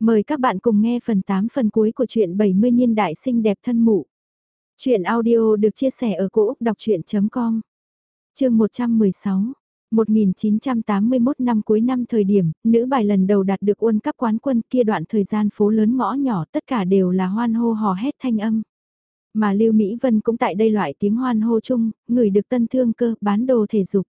Mời các bạn cùng nghe phần 8 phần cuối của truyện 70 niên đại sinh đẹp thân mụ. truyện audio được chia sẻ ở cỗ đọc chuyện.com Chương 116 1981 năm cuối năm thời điểm, nữ bài lần đầu đạt được quân cấp quán quân kia đoạn thời gian phố lớn ngõ nhỏ tất cả đều là hoan hô hò hét thanh âm. Mà Lưu Mỹ Vân cũng tại đây loại tiếng hoan hô chung, người được tân thương cơ bán đồ thể dục.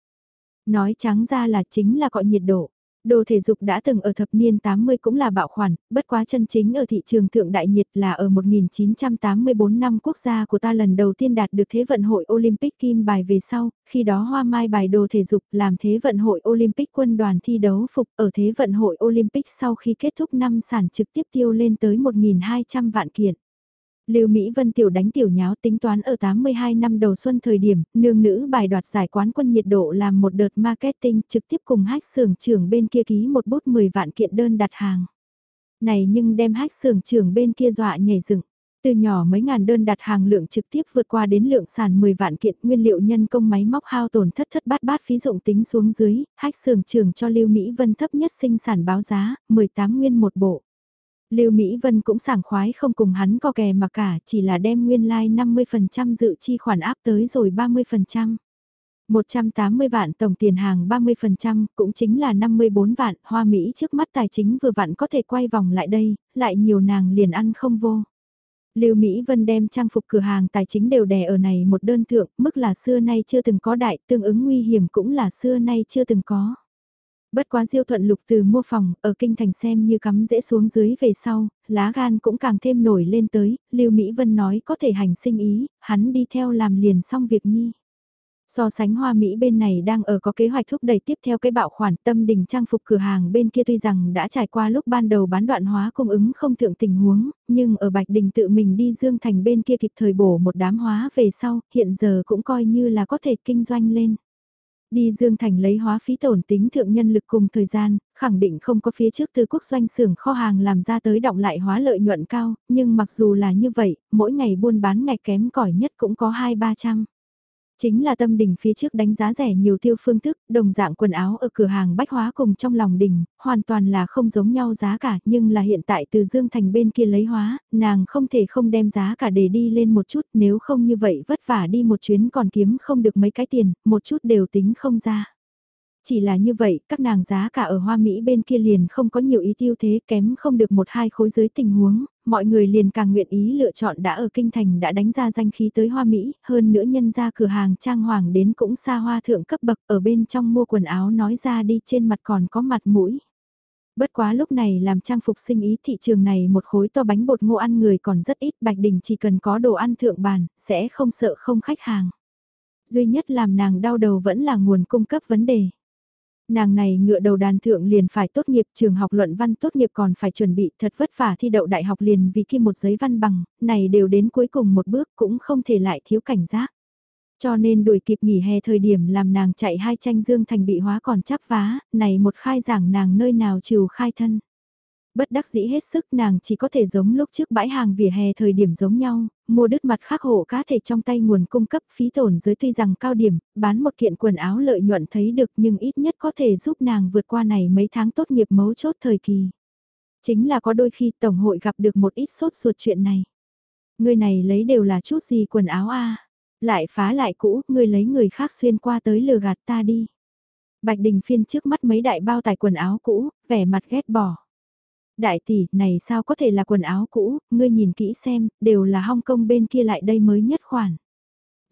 Nói trắng ra là chính là cọ nhiệt độ. Đồ thể dục đã từng ở thập niên 80 cũng là bạo khoản, bất quá chân chính ở thị trường thượng đại nhiệt là ở 1984 năm quốc gia của ta lần đầu tiên đạt được Thế vận hội Olympic kim bài về sau, khi đó hoa mai bài đồ thể dục làm Thế vận hội Olympic quân đoàn thi đấu phục ở Thế vận hội Olympic sau khi kết thúc năm sản trực tiếp tiêu lên tới 1.200 vạn kiện. Lưu Mỹ Vân tiểu đánh tiểu nháo tính toán ở 82 năm đầu xuân thời điểm, nương nữ bài đoạt giải quán quân nhiệt độ làm một đợt marketing trực tiếp cùng hách xưởng trưởng bên kia ký một bút 10 vạn kiện đơn đặt hàng. Này nhưng đem hách xưởng trưởng bên kia dọa nhảy dựng. Từ nhỏ mấy ngàn đơn đặt hàng lượng trực tiếp vượt qua đến lượng sản 10 vạn kiện nguyên liệu nhân công máy móc hao tổn thất thất bát bát phí dụng tính xuống dưới, hách xưởng trưởng cho Lưu Mỹ Vân thấp nhất sinh sản báo giá, 18 nguyên một bộ. Lưu Mỹ Vân cũng sảng khoái không cùng hắn co kè mà cả, chỉ là đem nguyên lai like 50% dự chi khoản áp tới rồi 30%. 180 vạn tổng tiền hàng 30% cũng chính là 54 vạn, hoa Mỹ trước mắt tài chính vừa vặn có thể quay vòng lại đây, lại nhiều nàng liền ăn không vô. Lưu Mỹ Vân đem trang phục cửa hàng tài chính đều đè ở này một đơn thượng, mức là xưa nay chưa từng có đại, tương ứng nguy hiểm cũng là xưa nay chưa từng có. Bất quá diêu thuận lục từ mua phòng, ở kinh thành xem như cắm dễ xuống dưới về sau, lá gan cũng càng thêm nổi lên tới, Lưu Mỹ Vân nói có thể hành sinh ý, hắn đi theo làm liền xong việc nhi. So sánh hoa Mỹ bên này đang ở có kế hoạch thúc đẩy tiếp theo cái bạo khoản tâm đình trang phục cửa hàng bên kia tuy rằng đã trải qua lúc ban đầu bán đoạn hóa cung ứng không thượng tình huống, nhưng ở Bạch Đình tự mình đi Dương Thành bên kia kịp thời bổ một đám hóa về sau, hiện giờ cũng coi như là có thể kinh doanh lên. Đi Dương Thành lấy hóa phí tổn tính thượng nhân lực cùng thời gian, khẳng định không có phía trước từ quốc doanh xưởng kho hàng làm ra tới động lại hóa lợi nhuận cao, nhưng mặc dù là như vậy, mỗi ngày buôn bán ngày kém cỏi nhất cũng có 2-300. Chính là tâm đỉnh phía trước đánh giá rẻ nhiều tiêu phương thức, đồng dạng quần áo ở cửa hàng bách hóa cùng trong lòng đỉnh, hoàn toàn là không giống nhau giá cả, nhưng là hiện tại từ Dương Thành bên kia lấy hóa, nàng không thể không đem giá cả để đi lên một chút, nếu không như vậy vất vả đi một chuyến còn kiếm không được mấy cái tiền, một chút đều tính không ra. Chỉ là như vậy, các nàng giá cả ở Hoa Mỹ bên kia liền không có nhiều ý tiêu thế kém không được một hai khối dưới tình huống, mọi người liền càng nguyện ý lựa chọn đã ở kinh thành đã đánh ra danh khí tới Hoa Mỹ, hơn nữa nhân ra cửa hàng trang hoàng đến cũng xa hoa thượng cấp bậc ở bên trong mua quần áo nói ra đi trên mặt còn có mặt mũi. Bất quá lúc này làm trang phục sinh ý thị trường này một khối to bánh bột ngô ăn người còn rất ít Bạch Đình chỉ cần có đồ ăn thượng bàn, sẽ không sợ không khách hàng. Duy nhất làm nàng đau đầu vẫn là nguồn cung cấp vấn đề nàng này ngựa đầu đàn thượng liền phải tốt nghiệp trường học luận văn tốt nghiệp còn phải chuẩn bị thật vất vả thi đậu đại học liền vì kia một giấy văn bằng, này đều đến cuối cùng một bước cũng không thể lại thiếu cảnh giác. Cho nên đuổi kịp nghỉ hè thời điểm làm nàng chạy hai tranh dương thành bị hóa còn chắp vá, này một khai giảng nàng nơi nào trừ khai thân. Bất đắc dĩ hết sức nàng chỉ có thể giống lúc trước bãi hàng vỉa hè thời điểm giống nhau, mua đứt mặt khác hộ cá thể trong tay nguồn cung cấp phí tổn dưới tuy rằng cao điểm, bán một kiện quần áo lợi nhuận thấy được nhưng ít nhất có thể giúp nàng vượt qua này mấy tháng tốt nghiệp mấu chốt thời kỳ. Chính là có đôi khi Tổng hội gặp được một ít sốt ruột chuyện này. Người này lấy đều là chút gì quần áo a Lại phá lại cũ, người lấy người khác xuyên qua tới lừa gạt ta đi. Bạch Đình phiên trước mắt mấy đại bao tải quần áo cũ, vẻ mặt ghét bỏ. Đại tỷ, này sao có thể là quần áo cũ, ngươi nhìn kỹ xem, đều là Hong Kong bên kia lại đây mới nhất khoản.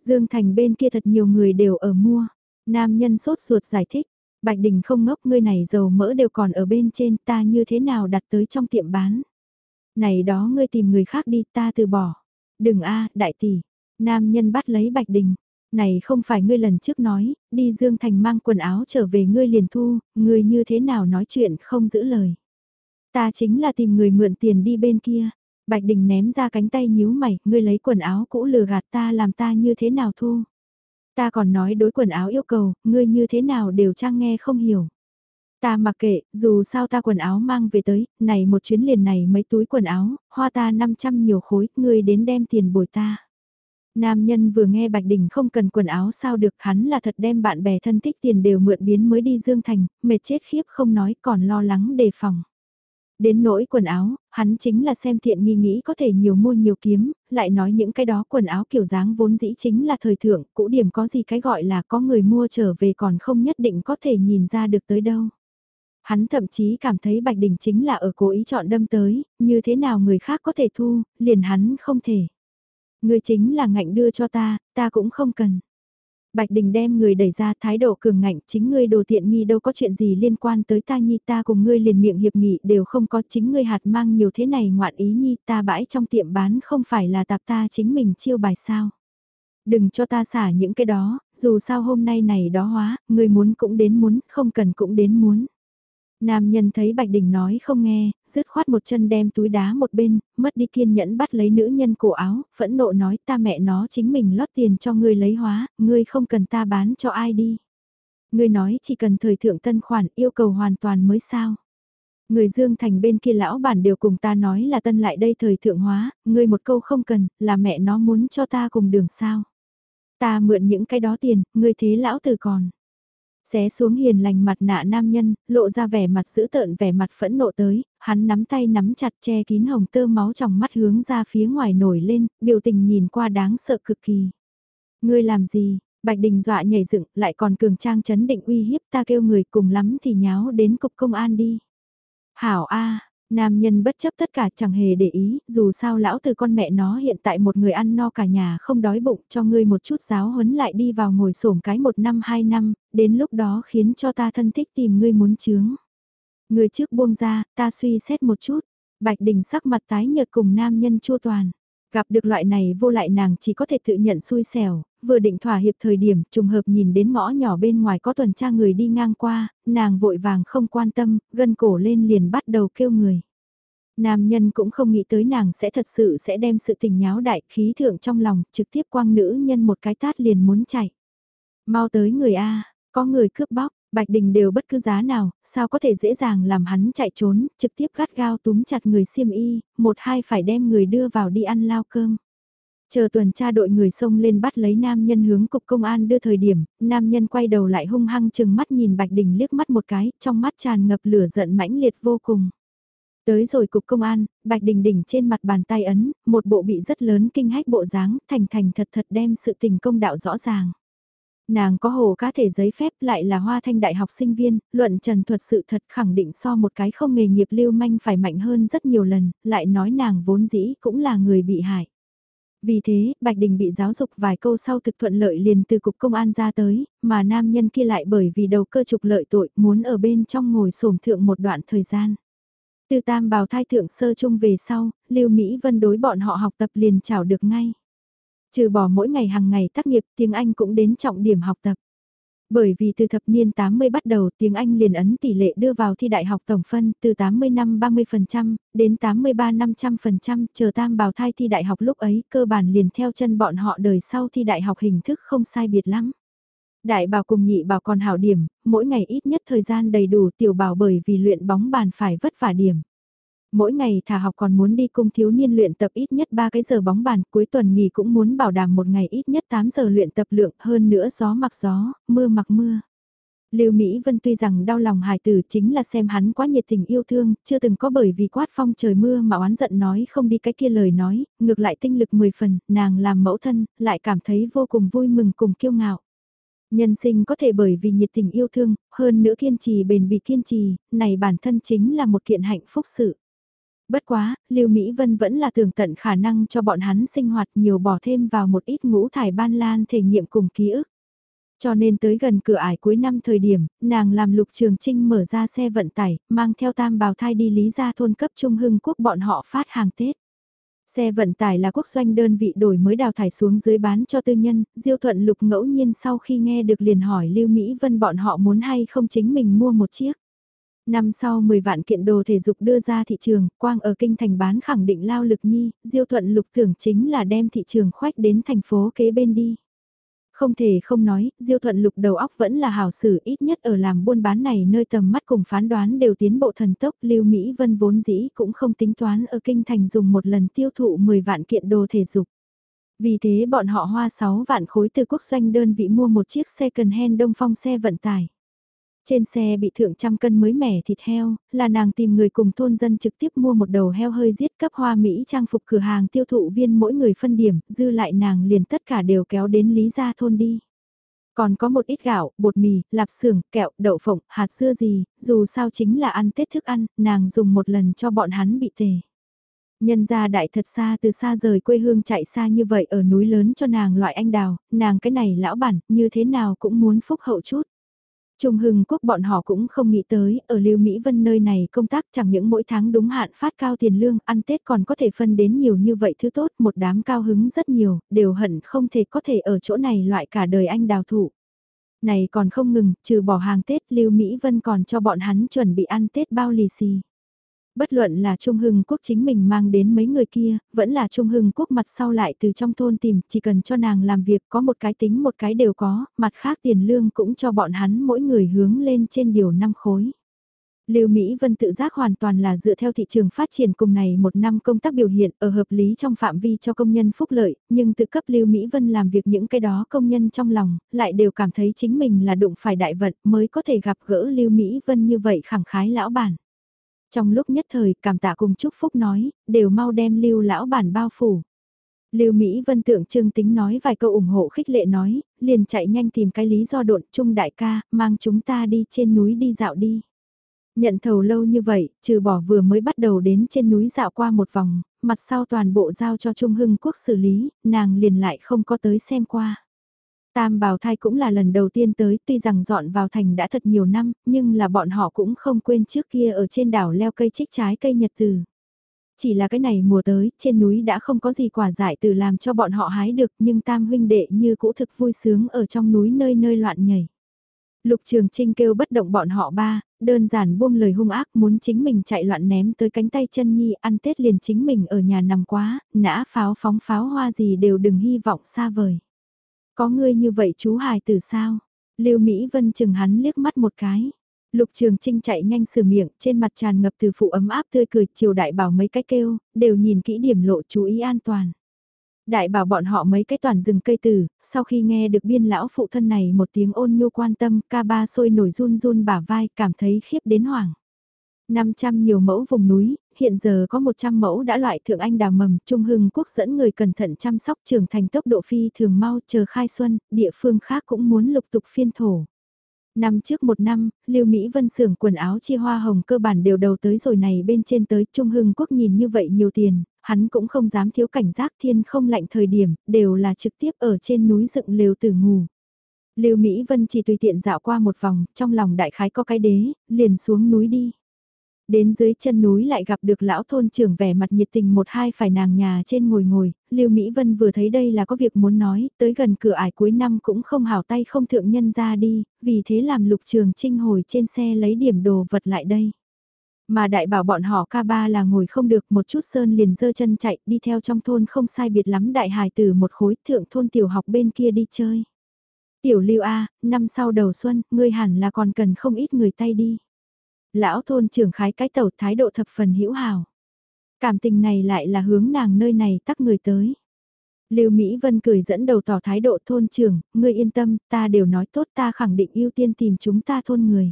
Dương Thành bên kia thật nhiều người đều ở mua. Nam nhân sốt ruột giải thích, Bạch Đình không ngốc ngươi này dầu mỡ đều còn ở bên trên ta như thế nào đặt tới trong tiệm bán. Này đó ngươi tìm người khác đi ta từ bỏ. Đừng a đại tỷ. Nam nhân bắt lấy Bạch Đình. Này không phải ngươi lần trước nói, đi Dương Thành mang quần áo trở về ngươi liền thu, ngươi như thế nào nói chuyện không giữ lời. Ta chính là tìm người mượn tiền đi bên kia. Bạch Đình ném ra cánh tay nhíu mày, ngươi lấy quần áo cũ lừa gạt ta làm ta như thế nào thu. Ta còn nói đối quần áo yêu cầu, ngươi như thế nào đều trang nghe không hiểu. Ta mặc kệ, dù sao ta quần áo mang về tới, này một chuyến liền này mấy túi quần áo, hoa ta 500 nhiều khối, ngươi đến đem tiền bồi ta. Nam nhân vừa nghe Bạch Đình không cần quần áo sao được hắn là thật đem bạn bè thân thích tiền đều mượn biến mới đi Dương Thành, mệt chết khiếp không nói còn lo lắng đề phòng. Đến nỗi quần áo, hắn chính là xem thiện nghi nghĩ có thể nhiều mua nhiều kiếm, lại nói những cái đó quần áo kiểu dáng vốn dĩ chính là thời thượng, cũ điểm có gì cái gọi là có người mua trở về còn không nhất định có thể nhìn ra được tới đâu. Hắn thậm chí cảm thấy Bạch Đình chính là ở cố ý chọn đâm tới, như thế nào người khác có thể thu, liền hắn không thể. Người chính là ngạnh đưa cho ta, ta cũng không cần. Bạch Đình đem người đẩy ra thái độ cường ngạnh chính ngươi đồ tiện nghi đâu có chuyện gì liên quan tới ta nhi ta cùng ngươi liền miệng hiệp nghị đều không có chính ngươi hạt mang nhiều thế này ngoạn ý nhi ta bãi trong tiệm bán không phải là tạp ta chính mình chiêu bài sao. Đừng cho ta xả những cái đó, dù sao hôm nay này đó hóa, ngươi muốn cũng đến muốn, không cần cũng đến muốn. Nam nhân thấy Bạch Đình nói không nghe, dứt khoát một chân đem túi đá một bên, mất đi kiên nhẫn bắt lấy nữ nhân cổ áo, phẫn nộ nói ta mẹ nó chính mình lót tiền cho ngươi lấy hóa, ngươi không cần ta bán cho ai đi. Ngươi nói chỉ cần thời thượng tân khoản yêu cầu hoàn toàn mới sao. Người Dương Thành bên kia lão bản đều cùng ta nói là tân lại đây thời thượng hóa, ngươi một câu không cần, là mẹ nó muốn cho ta cùng đường sao. Ta mượn những cái đó tiền, ngươi thế lão từ còn. Xé xuống hiền lành mặt nạ nam nhân, lộ ra vẻ mặt dữ tợn vẻ mặt phẫn nộ tới, hắn nắm tay nắm chặt che kín hồng tơ máu trong mắt hướng ra phía ngoài nổi lên, biểu tình nhìn qua đáng sợ cực kỳ. Ngươi làm gì? Bạch Đình dọa nhảy dựng, lại còn cường trang chấn định uy hiếp ta kêu người cùng lắm thì nháo đến cục công an đi. Hảo A, Nam nhân bất chấp tất cả chẳng hề để ý, dù sao lão từ con mẹ nó hiện tại một người ăn no cả nhà không đói bụng cho ngươi một chút giáo huấn lại đi vào ngồi sổm cái một năm hai năm, đến lúc đó khiến cho ta thân thích tìm ngươi muốn chướng. Người trước buông ra, ta suy xét một chút, Bạch Đình sắc mặt tái nhợt cùng nam nhân chua toàn. Gặp được loại này vô lại nàng chỉ có thể tự nhận xui xẻo, vừa định thỏa hiệp thời điểm trùng hợp nhìn đến ngõ nhỏ bên ngoài có tuần tra người đi ngang qua, nàng vội vàng không quan tâm, gân cổ lên liền bắt đầu kêu người. Nam nhân cũng không nghĩ tới nàng sẽ thật sự sẽ đem sự tình nháo đại khí thượng trong lòng, trực tiếp quang nữ nhân một cái tát liền muốn chạy. Mau tới người A, có người cướp bóc, Bạch Đình đều bất cứ giá nào, sao có thể dễ dàng làm hắn chạy trốn, trực tiếp gắt gao túm chặt người xiêm y, một hai phải đem người đưa vào đi ăn lao cơm. Chờ tuần tra đội người xông lên bắt lấy nam nhân hướng cục công an đưa thời điểm, nam nhân quay đầu lại hung hăng chừng mắt nhìn Bạch Đình liếc mắt một cái, trong mắt tràn ngập lửa giận mãnh liệt vô cùng. Tới rồi cục công an, Bạch Đình đỉnh trên mặt bàn tay ấn, một bộ bị rất lớn kinh hách bộ dáng, thành thành thật thật đem sự tình công đạo rõ ràng. Nàng có hồ cá thể giấy phép lại là hoa thanh đại học sinh viên, luận trần thuật sự thật khẳng định so một cái không nghề nghiệp lưu manh phải mạnh hơn rất nhiều lần, lại nói nàng vốn dĩ cũng là người bị hại. Vì thế, Bạch Đình bị giáo dục vài câu sau thực thuận lợi liền từ cục công an ra tới, mà nam nhân kia lại bởi vì đầu cơ trục lợi tội muốn ở bên trong ngồi sổm thượng một đoạn thời gian. Từ tam bào thai thượng sơ chung về sau, Lưu Mỹ Vân đối bọn họ học tập liền chào được ngay. Trừ bỏ mỗi ngày hàng ngày tác nghiệp tiếng Anh cũng đến trọng điểm học tập. Bởi vì từ thập niên 80 bắt đầu tiếng Anh liền ấn tỷ lệ đưa vào thi đại học tổng phân từ 80 năm 30% đến 83 500% chờ tam bào thai thi đại học lúc ấy cơ bản liền theo chân bọn họ đời sau thi đại học hình thức không sai biệt lắm. Đại bảo cùng nhị bảo còn hảo điểm, mỗi ngày ít nhất thời gian đầy đủ tiểu bảo bởi vì luyện bóng bàn phải vất vả điểm. Mỗi ngày thả học còn muốn đi cung thiếu niên luyện tập ít nhất 3 cái giờ bóng bàn, cuối tuần nghỉ cũng muốn bảo đảm một ngày ít nhất 8 giờ luyện tập lượng hơn nữa gió mặc gió, mưa mặc mưa. Lưu Mỹ Vân tuy rằng đau lòng hài tử chính là xem hắn quá nhiệt tình yêu thương, chưa từng có bởi vì quát phong trời mưa mà oán giận nói không đi cái kia lời nói, ngược lại tinh lực 10 phần, nàng làm mẫu thân, lại cảm thấy vô cùng vui mừng cùng kiêu ngạo. Nhân sinh có thể bởi vì nhiệt tình yêu thương, hơn nữa kiên trì bền bỉ kiên trì, này bản thân chính là một kiện hạnh phúc sự. Bất quá, Lưu Mỹ Vân vẫn là tưởng tận khả năng cho bọn hắn sinh hoạt nhiều bỏ thêm vào một ít ngũ thải ban lan thể nghiệm cùng ký ức. Cho nên tới gần cửa ải cuối năm thời điểm, nàng làm lục trường trinh mở ra xe vận tải, mang theo tam bào thai đi lý ra thôn cấp trung hưng quốc bọn họ phát hàng Tết. Xe vận tải là quốc doanh đơn vị đổi mới đào thải xuống dưới bán cho tư nhân, Diêu Thuận Lục ngẫu nhiên sau khi nghe được liền hỏi Lưu Mỹ Vân bọn họ muốn hay không chính mình mua một chiếc. Năm sau 10 vạn kiện đồ thể dục đưa ra thị trường, quang ở kinh thành bán khẳng định lao lực nhi, Diêu Thuận Lục tưởng chính là đem thị trường khoách đến thành phố kế bên đi. Không thể không nói, Diêu Thuận Lục đầu óc vẫn là hảo sử ít nhất ở làm buôn bán này nơi tầm mắt cùng phán đoán đều tiến bộ thần tốc. Lưu Mỹ Vân vốn dĩ cũng không tính toán ở kinh thành dùng một lần tiêu thụ 10 vạn kiện đồ thể dục. Vì thế bọn họ hoa 6 vạn khối từ quốc doanh đơn vị mua một chiếc second hand đông phong xe vận tải. Trên xe bị thượng trăm cân mới mẻ thịt heo, là nàng tìm người cùng thôn dân trực tiếp mua một đầu heo hơi giết cấp hoa Mỹ trang phục cửa hàng tiêu thụ viên mỗi người phân điểm, dư lại nàng liền tất cả đều kéo đến Lý Gia thôn đi. Còn có một ít gạo, bột mì, lạp xưởng, kẹo, đậu phộng, hạt dưa gì, dù sao chính là ăn Tết thức ăn, nàng dùng một lần cho bọn hắn bị tề. Nhân gia đại thật xa từ xa rời quê hương chạy xa như vậy ở núi lớn cho nàng loại anh đào, nàng cái này lão bản, như thế nào cũng muốn phúc hậu chút. Trung Hưng Quốc bọn họ cũng không nghĩ tới, ở Lưu Mỹ Vân nơi này công tác chẳng những mỗi tháng đúng hạn phát cao tiền lương, ăn Tết còn có thể phân đến nhiều như vậy thứ tốt, một đám cao hứng rất nhiều, đều hận không thể có thể ở chỗ này loại cả đời anh đào thụ. Này còn không ngừng, trừ bỏ hàng Tết Lưu Mỹ Vân còn cho bọn hắn chuẩn bị ăn Tết bao lì xì. Bất luận là Trung Hưng Quốc chính mình mang đến mấy người kia, vẫn là Trung Hưng Quốc mặt sau lại từ trong thôn tìm, chỉ cần cho nàng làm việc có một cái tính một cái đều có, mặt khác tiền lương cũng cho bọn hắn mỗi người hướng lên trên điều năm khối. Lưu Mỹ Vân tự giác hoàn toàn là dựa theo thị trường phát triển cùng này một năm công tác biểu hiện ở hợp lý trong phạm vi cho công nhân phúc lợi, nhưng tự cấp Lưu Mỹ Vân làm việc những cái đó công nhân trong lòng, lại đều cảm thấy chính mình là đụng phải đại vận mới có thể gặp gỡ Lưu Mỹ Vân như vậy khẳng khái lão bản. Trong lúc nhất thời, cảm tạ cùng chúc phúc nói, đều mau đem lưu lão bản bao phủ. Lưu Mỹ Vân tượng trưng tính nói vài câu ủng hộ khích lệ nói, liền chạy nhanh tìm cái lý do độn trung đại ca, mang chúng ta đi trên núi đi dạo đi. Nhận thầu lâu như vậy, trừ bỏ vừa mới bắt đầu đến trên núi dạo qua một vòng, mặt sau toàn bộ giao cho Trung Hưng Quốc xử lý, nàng liền lại không có tới xem qua. Tam bào thai cũng là lần đầu tiên tới, tuy rằng dọn vào thành đã thật nhiều năm, nhưng là bọn họ cũng không quên trước kia ở trên đảo leo cây trích trái cây nhật từ. Chỉ là cái này mùa tới, trên núi đã không có gì quả giải từ làm cho bọn họ hái được, nhưng tam huynh đệ như cũ thực vui sướng ở trong núi nơi nơi loạn nhảy. Lục Trường Trinh kêu bất động bọn họ ba, đơn giản buông lời hung ác muốn chính mình chạy loạn ném tới cánh tay chân nhi ăn Tết liền chính mình ở nhà nằm quá, nã pháo phóng pháo hoa gì đều đừng hy vọng xa vời. Có ngươi như vậy chú hài từ sao? Lưu Mỹ Vân chừng hắn liếc mắt một cái. Lục Trường Trinh chạy nhanh sửa miệng, trên mặt tràn ngập từ phụ ấm áp tươi cười, chiều đại bảo mấy cái kêu, đều nhìn kỹ điểm lộ chú ý an toàn. Đại bảo bọn họ mấy cái toàn rừng cây tử, sau khi nghe được biên lão phụ thân này một tiếng ôn nhu quan tâm, ca ba sôi nổi run run bả vai, cảm thấy khiếp đến hoảng. 500 nhiều mẫu vùng núi, hiện giờ có 100 mẫu đã loại thượng anh đào mầm, Trung Hưng Quốc dẫn người cẩn thận chăm sóc trưởng thành tốc độ phi thường mau chờ khai xuân, địa phương khác cũng muốn lục tục phiên thổ. Năm trước một năm, Lưu Mỹ Vân xưởng quần áo chia hoa hồng cơ bản đều đầu tới rồi này bên trên tới Trung Hưng Quốc nhìn như vậy nhiều tiền, hắn cũng không dám thiếu cảnh giác thiên không lạnh thời điểm, đều là trực tiếp ở trên núi dựng lều tử ngủ. Lưu Mỹ Vân chỉ tùy tiện dạo qua một vòng, trong lòng đại khái có cái đế, liền xuống núi đi. Đến dưới chân núi lại gặp được lão thôn trưởng vẻ mặt nhiệt tình một hai phải nàng nhà trên ngồi ngồi, Lưu Mỹ Vân vừa thấy đây là có việc muốn nói, tới gần cửa ải cuối năm cũng không hảo tay không thượng nhân ra đi, vì thế làm lục trường trinh hồi trên xe lấy điểm đồ vật lại đây. Mà đại bảo bọn họ ca ba là ngồi không được một chút sơn liền dơ chân chạy đi theo trong thôn không sai biệt lắm đại hài từ một khối thượng thôn tiểu học bên kia đi chơi. Tiểu lưu A, năm sau đầu xuân, ngươi hẳn là còn cần không ít người tay đi. Lão thôn trưởng khái cái tàu thái độ thập phần hữu hào. Cảm tình này lại là hướng nàng nơi này tắc người tới. Lưu Mỹ Vân cười dẫn đầu tỏ thái độ thôn trưởng, ngươi yên tâm, ta đều nói tốt ta khẳng định ưu tiên tìm chúng ta thôn người.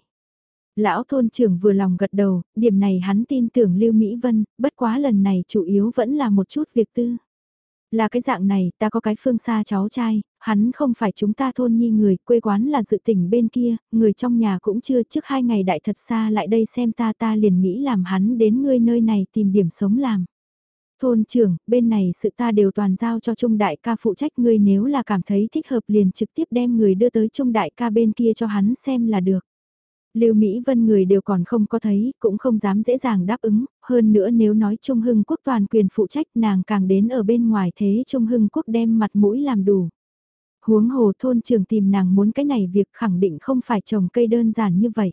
Lão thôn trưởng vừa lòng gật đầu, điểm này hắn tin tưởng Lưu Mỹ Vân, bất quá lần này chủ yếu vẫn là một chút việc tư. Là cái dạng này, ta có cái phương xa cháu trai, hắn không phải chúng ta thôn nhi người, quê quán là dự tỉnh bên kia, người trong nhà cũng chưa trước hai ngày đại thật xa lại đây xem ta ta liền nghĩ làm hắn đến ngươi nơi này tìm điểm sống làm. Thôn trưởng, bên này sự ta đều toàn giao cho Trung Đại ca phụ trách ngươi nếu là cảm thấy thích hợp liền trực tiếp đem người đưa tới Trung Đại ca bên kia cho hắn xem là được. Lưu Mỹ Vân người đều còn không có thấy, cũng không dám dễ dàng đáp ứng, hơn nữa nếu nói Trung Hưng Quốc toàn quyền phụ trách nàng càng đến ở bên ngoài thế Trung Hưng Quốc đem mặt mũi làm đủ. Huống hồ thôn trường tìm nàng muốn cái này việc khẳng định không phải trồng cây đơn giản như vậy.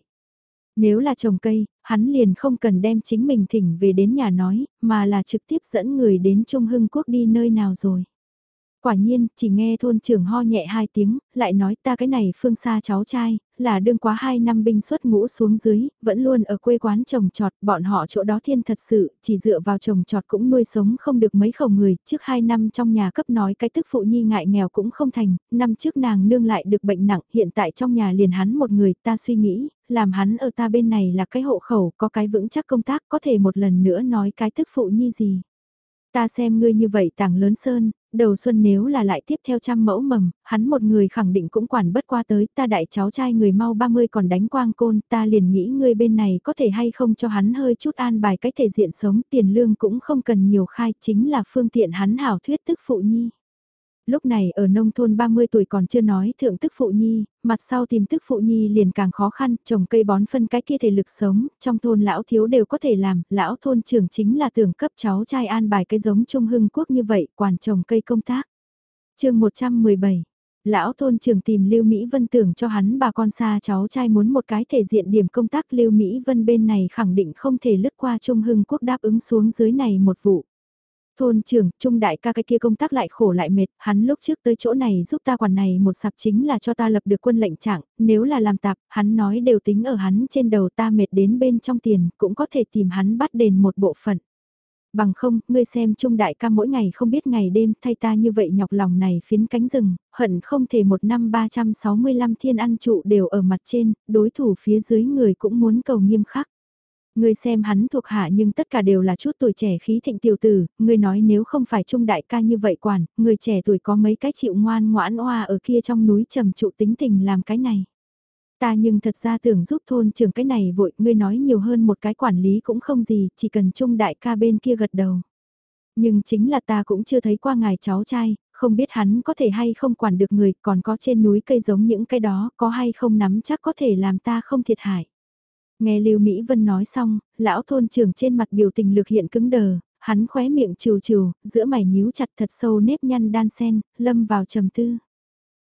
Nếu là trồng cây, hắn liền không cần đem chính mình thỉnh về đến nhà nói, mà là trực tiếp dẫn người đến Trung Hưng Quốc đi nơi nào rồi. Quả nhiên, chỉ nghe thôn trưởng ho nhẹ hai tiếng, lại nói ta cái này phương xa cháu trai, là đương quá hai năm binh xuất ngũ xuống dưới, vẫn luôn ở quê quán trồng trọt, bọn họ chỗ đó thiên thật sự, chỉ dựa vào trồng trọt cũng nuôi sống không được mấy khẩu người, trước hai năm trong nhà cấp nói cái tức phụ nhi ngại nghèo cũng không thành, năm trước nàng nương lại được bệnh nặng, hiện tại trong nhà liền hắn một người, ta suy nghĩ, làm hắn ở ta bên này là cái hộ khẩu, có cái vững chắc công tác, có thể một lần nữa nói cái tức phụ nhi gì. Ta xem ngươi như vậy tảng lớn sơn, đầu xuân nếu là lại tiếp theo trăm mẫu mầm, hắn một người khẳng định cũng quản bất qua tới, ta đại cháu trai người mau 30 còn đánh quang côn, ta liền nghĩ ngươi bên này có thể hay không cho hắn hơi chút an bài cách thể diện sống, tiền lương cũng không cần nhiều khai, chính là phương tiện hắn hảo thuyết tức phụ nhi lúc này ở nông thôn 30 tuổi còn chưa nói thượng tức phụ nhi, mặt sau tìm tức phụ nhi liền càng khó khăn, trồng cây bón phân cái kia thể lực sống, trong thôn lão thiếu đều có thể làm, lão thôn trưởng chính là tưởng cấp cháu trai an bài cái giống trung hưng quốc như vậy, quản trồng cây công tác. chương 117 Lão thôn trưởng tìm Lưu Mỹ Vân tưởng cho hắn bà con xa cháu trai muốn một cái thể diện điểm công tác Lưu Mỹ Vân bên này khẳng định không thể lướt qua Trung Hưng Quốc đáp ứng xuống dưới này một vụ. Thôn trưởng, trung đại ca cái kia công tác lại khổ lại mệt, hắn lúc trước tới chỗ này giúp ta quản này một sạp chính là cho ta lập được quân lệnh trạng, nếu là làm tạp, hắn nói đều tính ở hắn trên đầu ta mệt đến bên trong tiền, cũng có thể tìm hắn bắt đền một bộ phận. Bằng không, ngươi xem trung đại ca mỗi ngày không biết ngày đêm thay ta như vậy nhọc lòng này phiến cánh rừng, hận không thể một năm 365 thiên ăn trụ đều ở mặt trên, đối thủ phía dưới người cũng muốn cầu nghiêm khắc. Ngươi xem hắn thuộc hạ nhưng tất cả đều là chút tuổi trẻ khí thịnh tiểu tử, ngươi nói nếu không phải trung đại ca như vậy quản, người trẻ tuổi có mấy cái chịu ngoan ngoãn oa ở kia trong núi trầm trụ tính tình làm cái này. Ta nhưng thật ra tưởng giúp thôn trưởng cái này vội, ngươi nói nhiều hơn một cái quản lý cũng không gì, chỉ cần trung đại ca bên kia gật đầu. Nhưng chính là ta cũng chưa thấy qua ngài cháu trai, không biết hắn có thể hay không quản được người, còn có trên núi cây giống những cái đó, có hay không nắm chắc có thể làm ta không thiệt hại. Nghe Lưu Mỹ Vân nói xong, lão thôn trưởng trên mặt biểu tình lực hiện cứng đờ, hắn khóe miệng trừ trừ, giữa mày nhíu chặt thật sâu nếp nhăn đan sen, lâm vào trầm tư.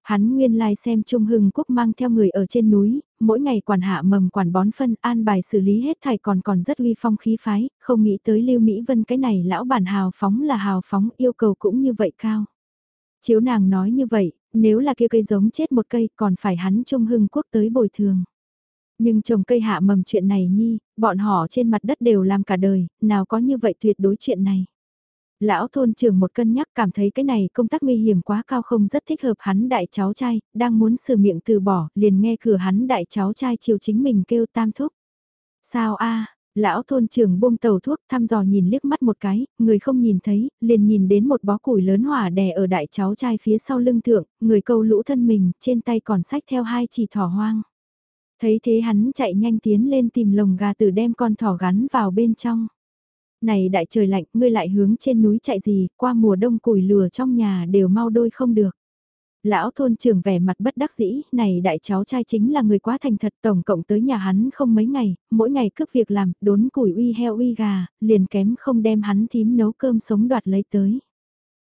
Hắn nguyên lai xem Trung Hưng Quốc mang theo người ở trên núi, mỗi ngày quản hạ mầm quản bón phân an bài xử lý hết thảy còn còn rất uy phong khí phái, không nghĩ tới Lưu Mỹ Vân cái này lão bản hào phóng là hào phóng yêu cầu cũng như vậy cao. Chiếu nàng nói như vậy, nếu là kia cây giống chết một cây còn phải hắn Trung Hưng Quốc tới bồi thường. Nhưng trồng cây hạ mầm chuyện này nhi, bọn họ trên mặt đất đều làm cả đời, nào có như vậy tuyệt đối chuyện này. Lão thôn trưởng một cân nhắc cảm thấy cái này công tác nguy hiểm quá cao không rất thích hợp hắn đại cháu trai, đang muốn sửa miệng từ bỏ, liền nghe cửa hắn đại cháu trai chiều chính mình kêu tam thúc. Sao a lão thôn trưởng buông tàu thuốc thăm dò nhìn liếc mắt một cái, người không nhìn thấy, liền nhìn đến một bó củi lớn hỏa đè ở đại cháu trai phía sau lưng thượng, người câu lũ thân mình, trên tay còn sách theo hai chỉ thỏ hoang. Thấy thế hắn chạy nhanh tiến lên tìm lồng gà tử đem con thỏ gắn vào bên trong. Này đại trời lạnh, ngươi lại hướng trên núi chạy gì, qua mùa đông củi lửa trong nhà đều mau đôi không được. Lão thôn trưởng vẻ mặt bất đắc dĩ, này đại cháu trai chính là người quá thành thật tổng cộng tới nhà hắn không mấy ngày, mỗi ngày cướp việc làm, đốn củi uy heo uy gà, liền kém không đem hắn thím nấu cơm sống đoạt lấy tới.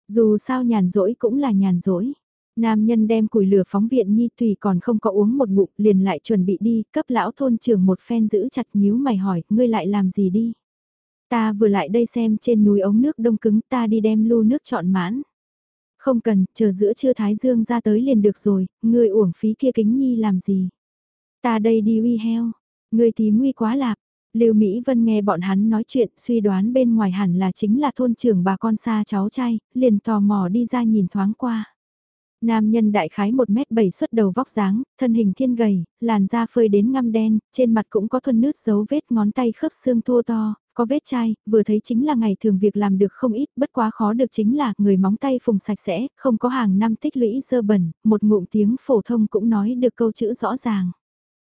Dù sao nhàn rỗi cũng là nhàn rỗi. Nam nhân đem củi lửa phóng viện Nhi Thủy còn không có uống một ngụm liền lại chuẩn bị đi, cấp lão thôn trưởng một phen giữ chặt nhíu mày hỏi, ngươi lại làm gì đi? Ta vừa lại đây xem trên núi ống nước đông cứng ta đi đem lu nước trọn mãn. Không cần, chờ giữa trưa Thái Dương ra tới liền được rồi, ngươi uổng phí kia kính Nhi làm gì? Ta đây đi uy heo, ngươi tím nguy quá lạc. Lưu Mỹ Vân nghe bọn hắn nói chuyện, suy đoán bên ngoài hẳn là chính là thôn trưởng bà con xa cháu trai, liền tò mò đi ra nhìn thoáng qua. Nam nhân đại khái 1m7 xuất đầu vóc dáng, thân hình thiên gầy, làn da phơi đến ngăm đen, trên mặt cũng có thuần nước dấu vết ngón tay khớp xương thô to, có vết chai, vừa thấy chính là ngày thường việc làm được không ít, bất quá khó được chính là người móng tay phùng sạch sẽ, không có hàng năm tích lũy dơ bẩn, một ngụm tiếng phổ thông cũng nói được câu chữ rõ ràng.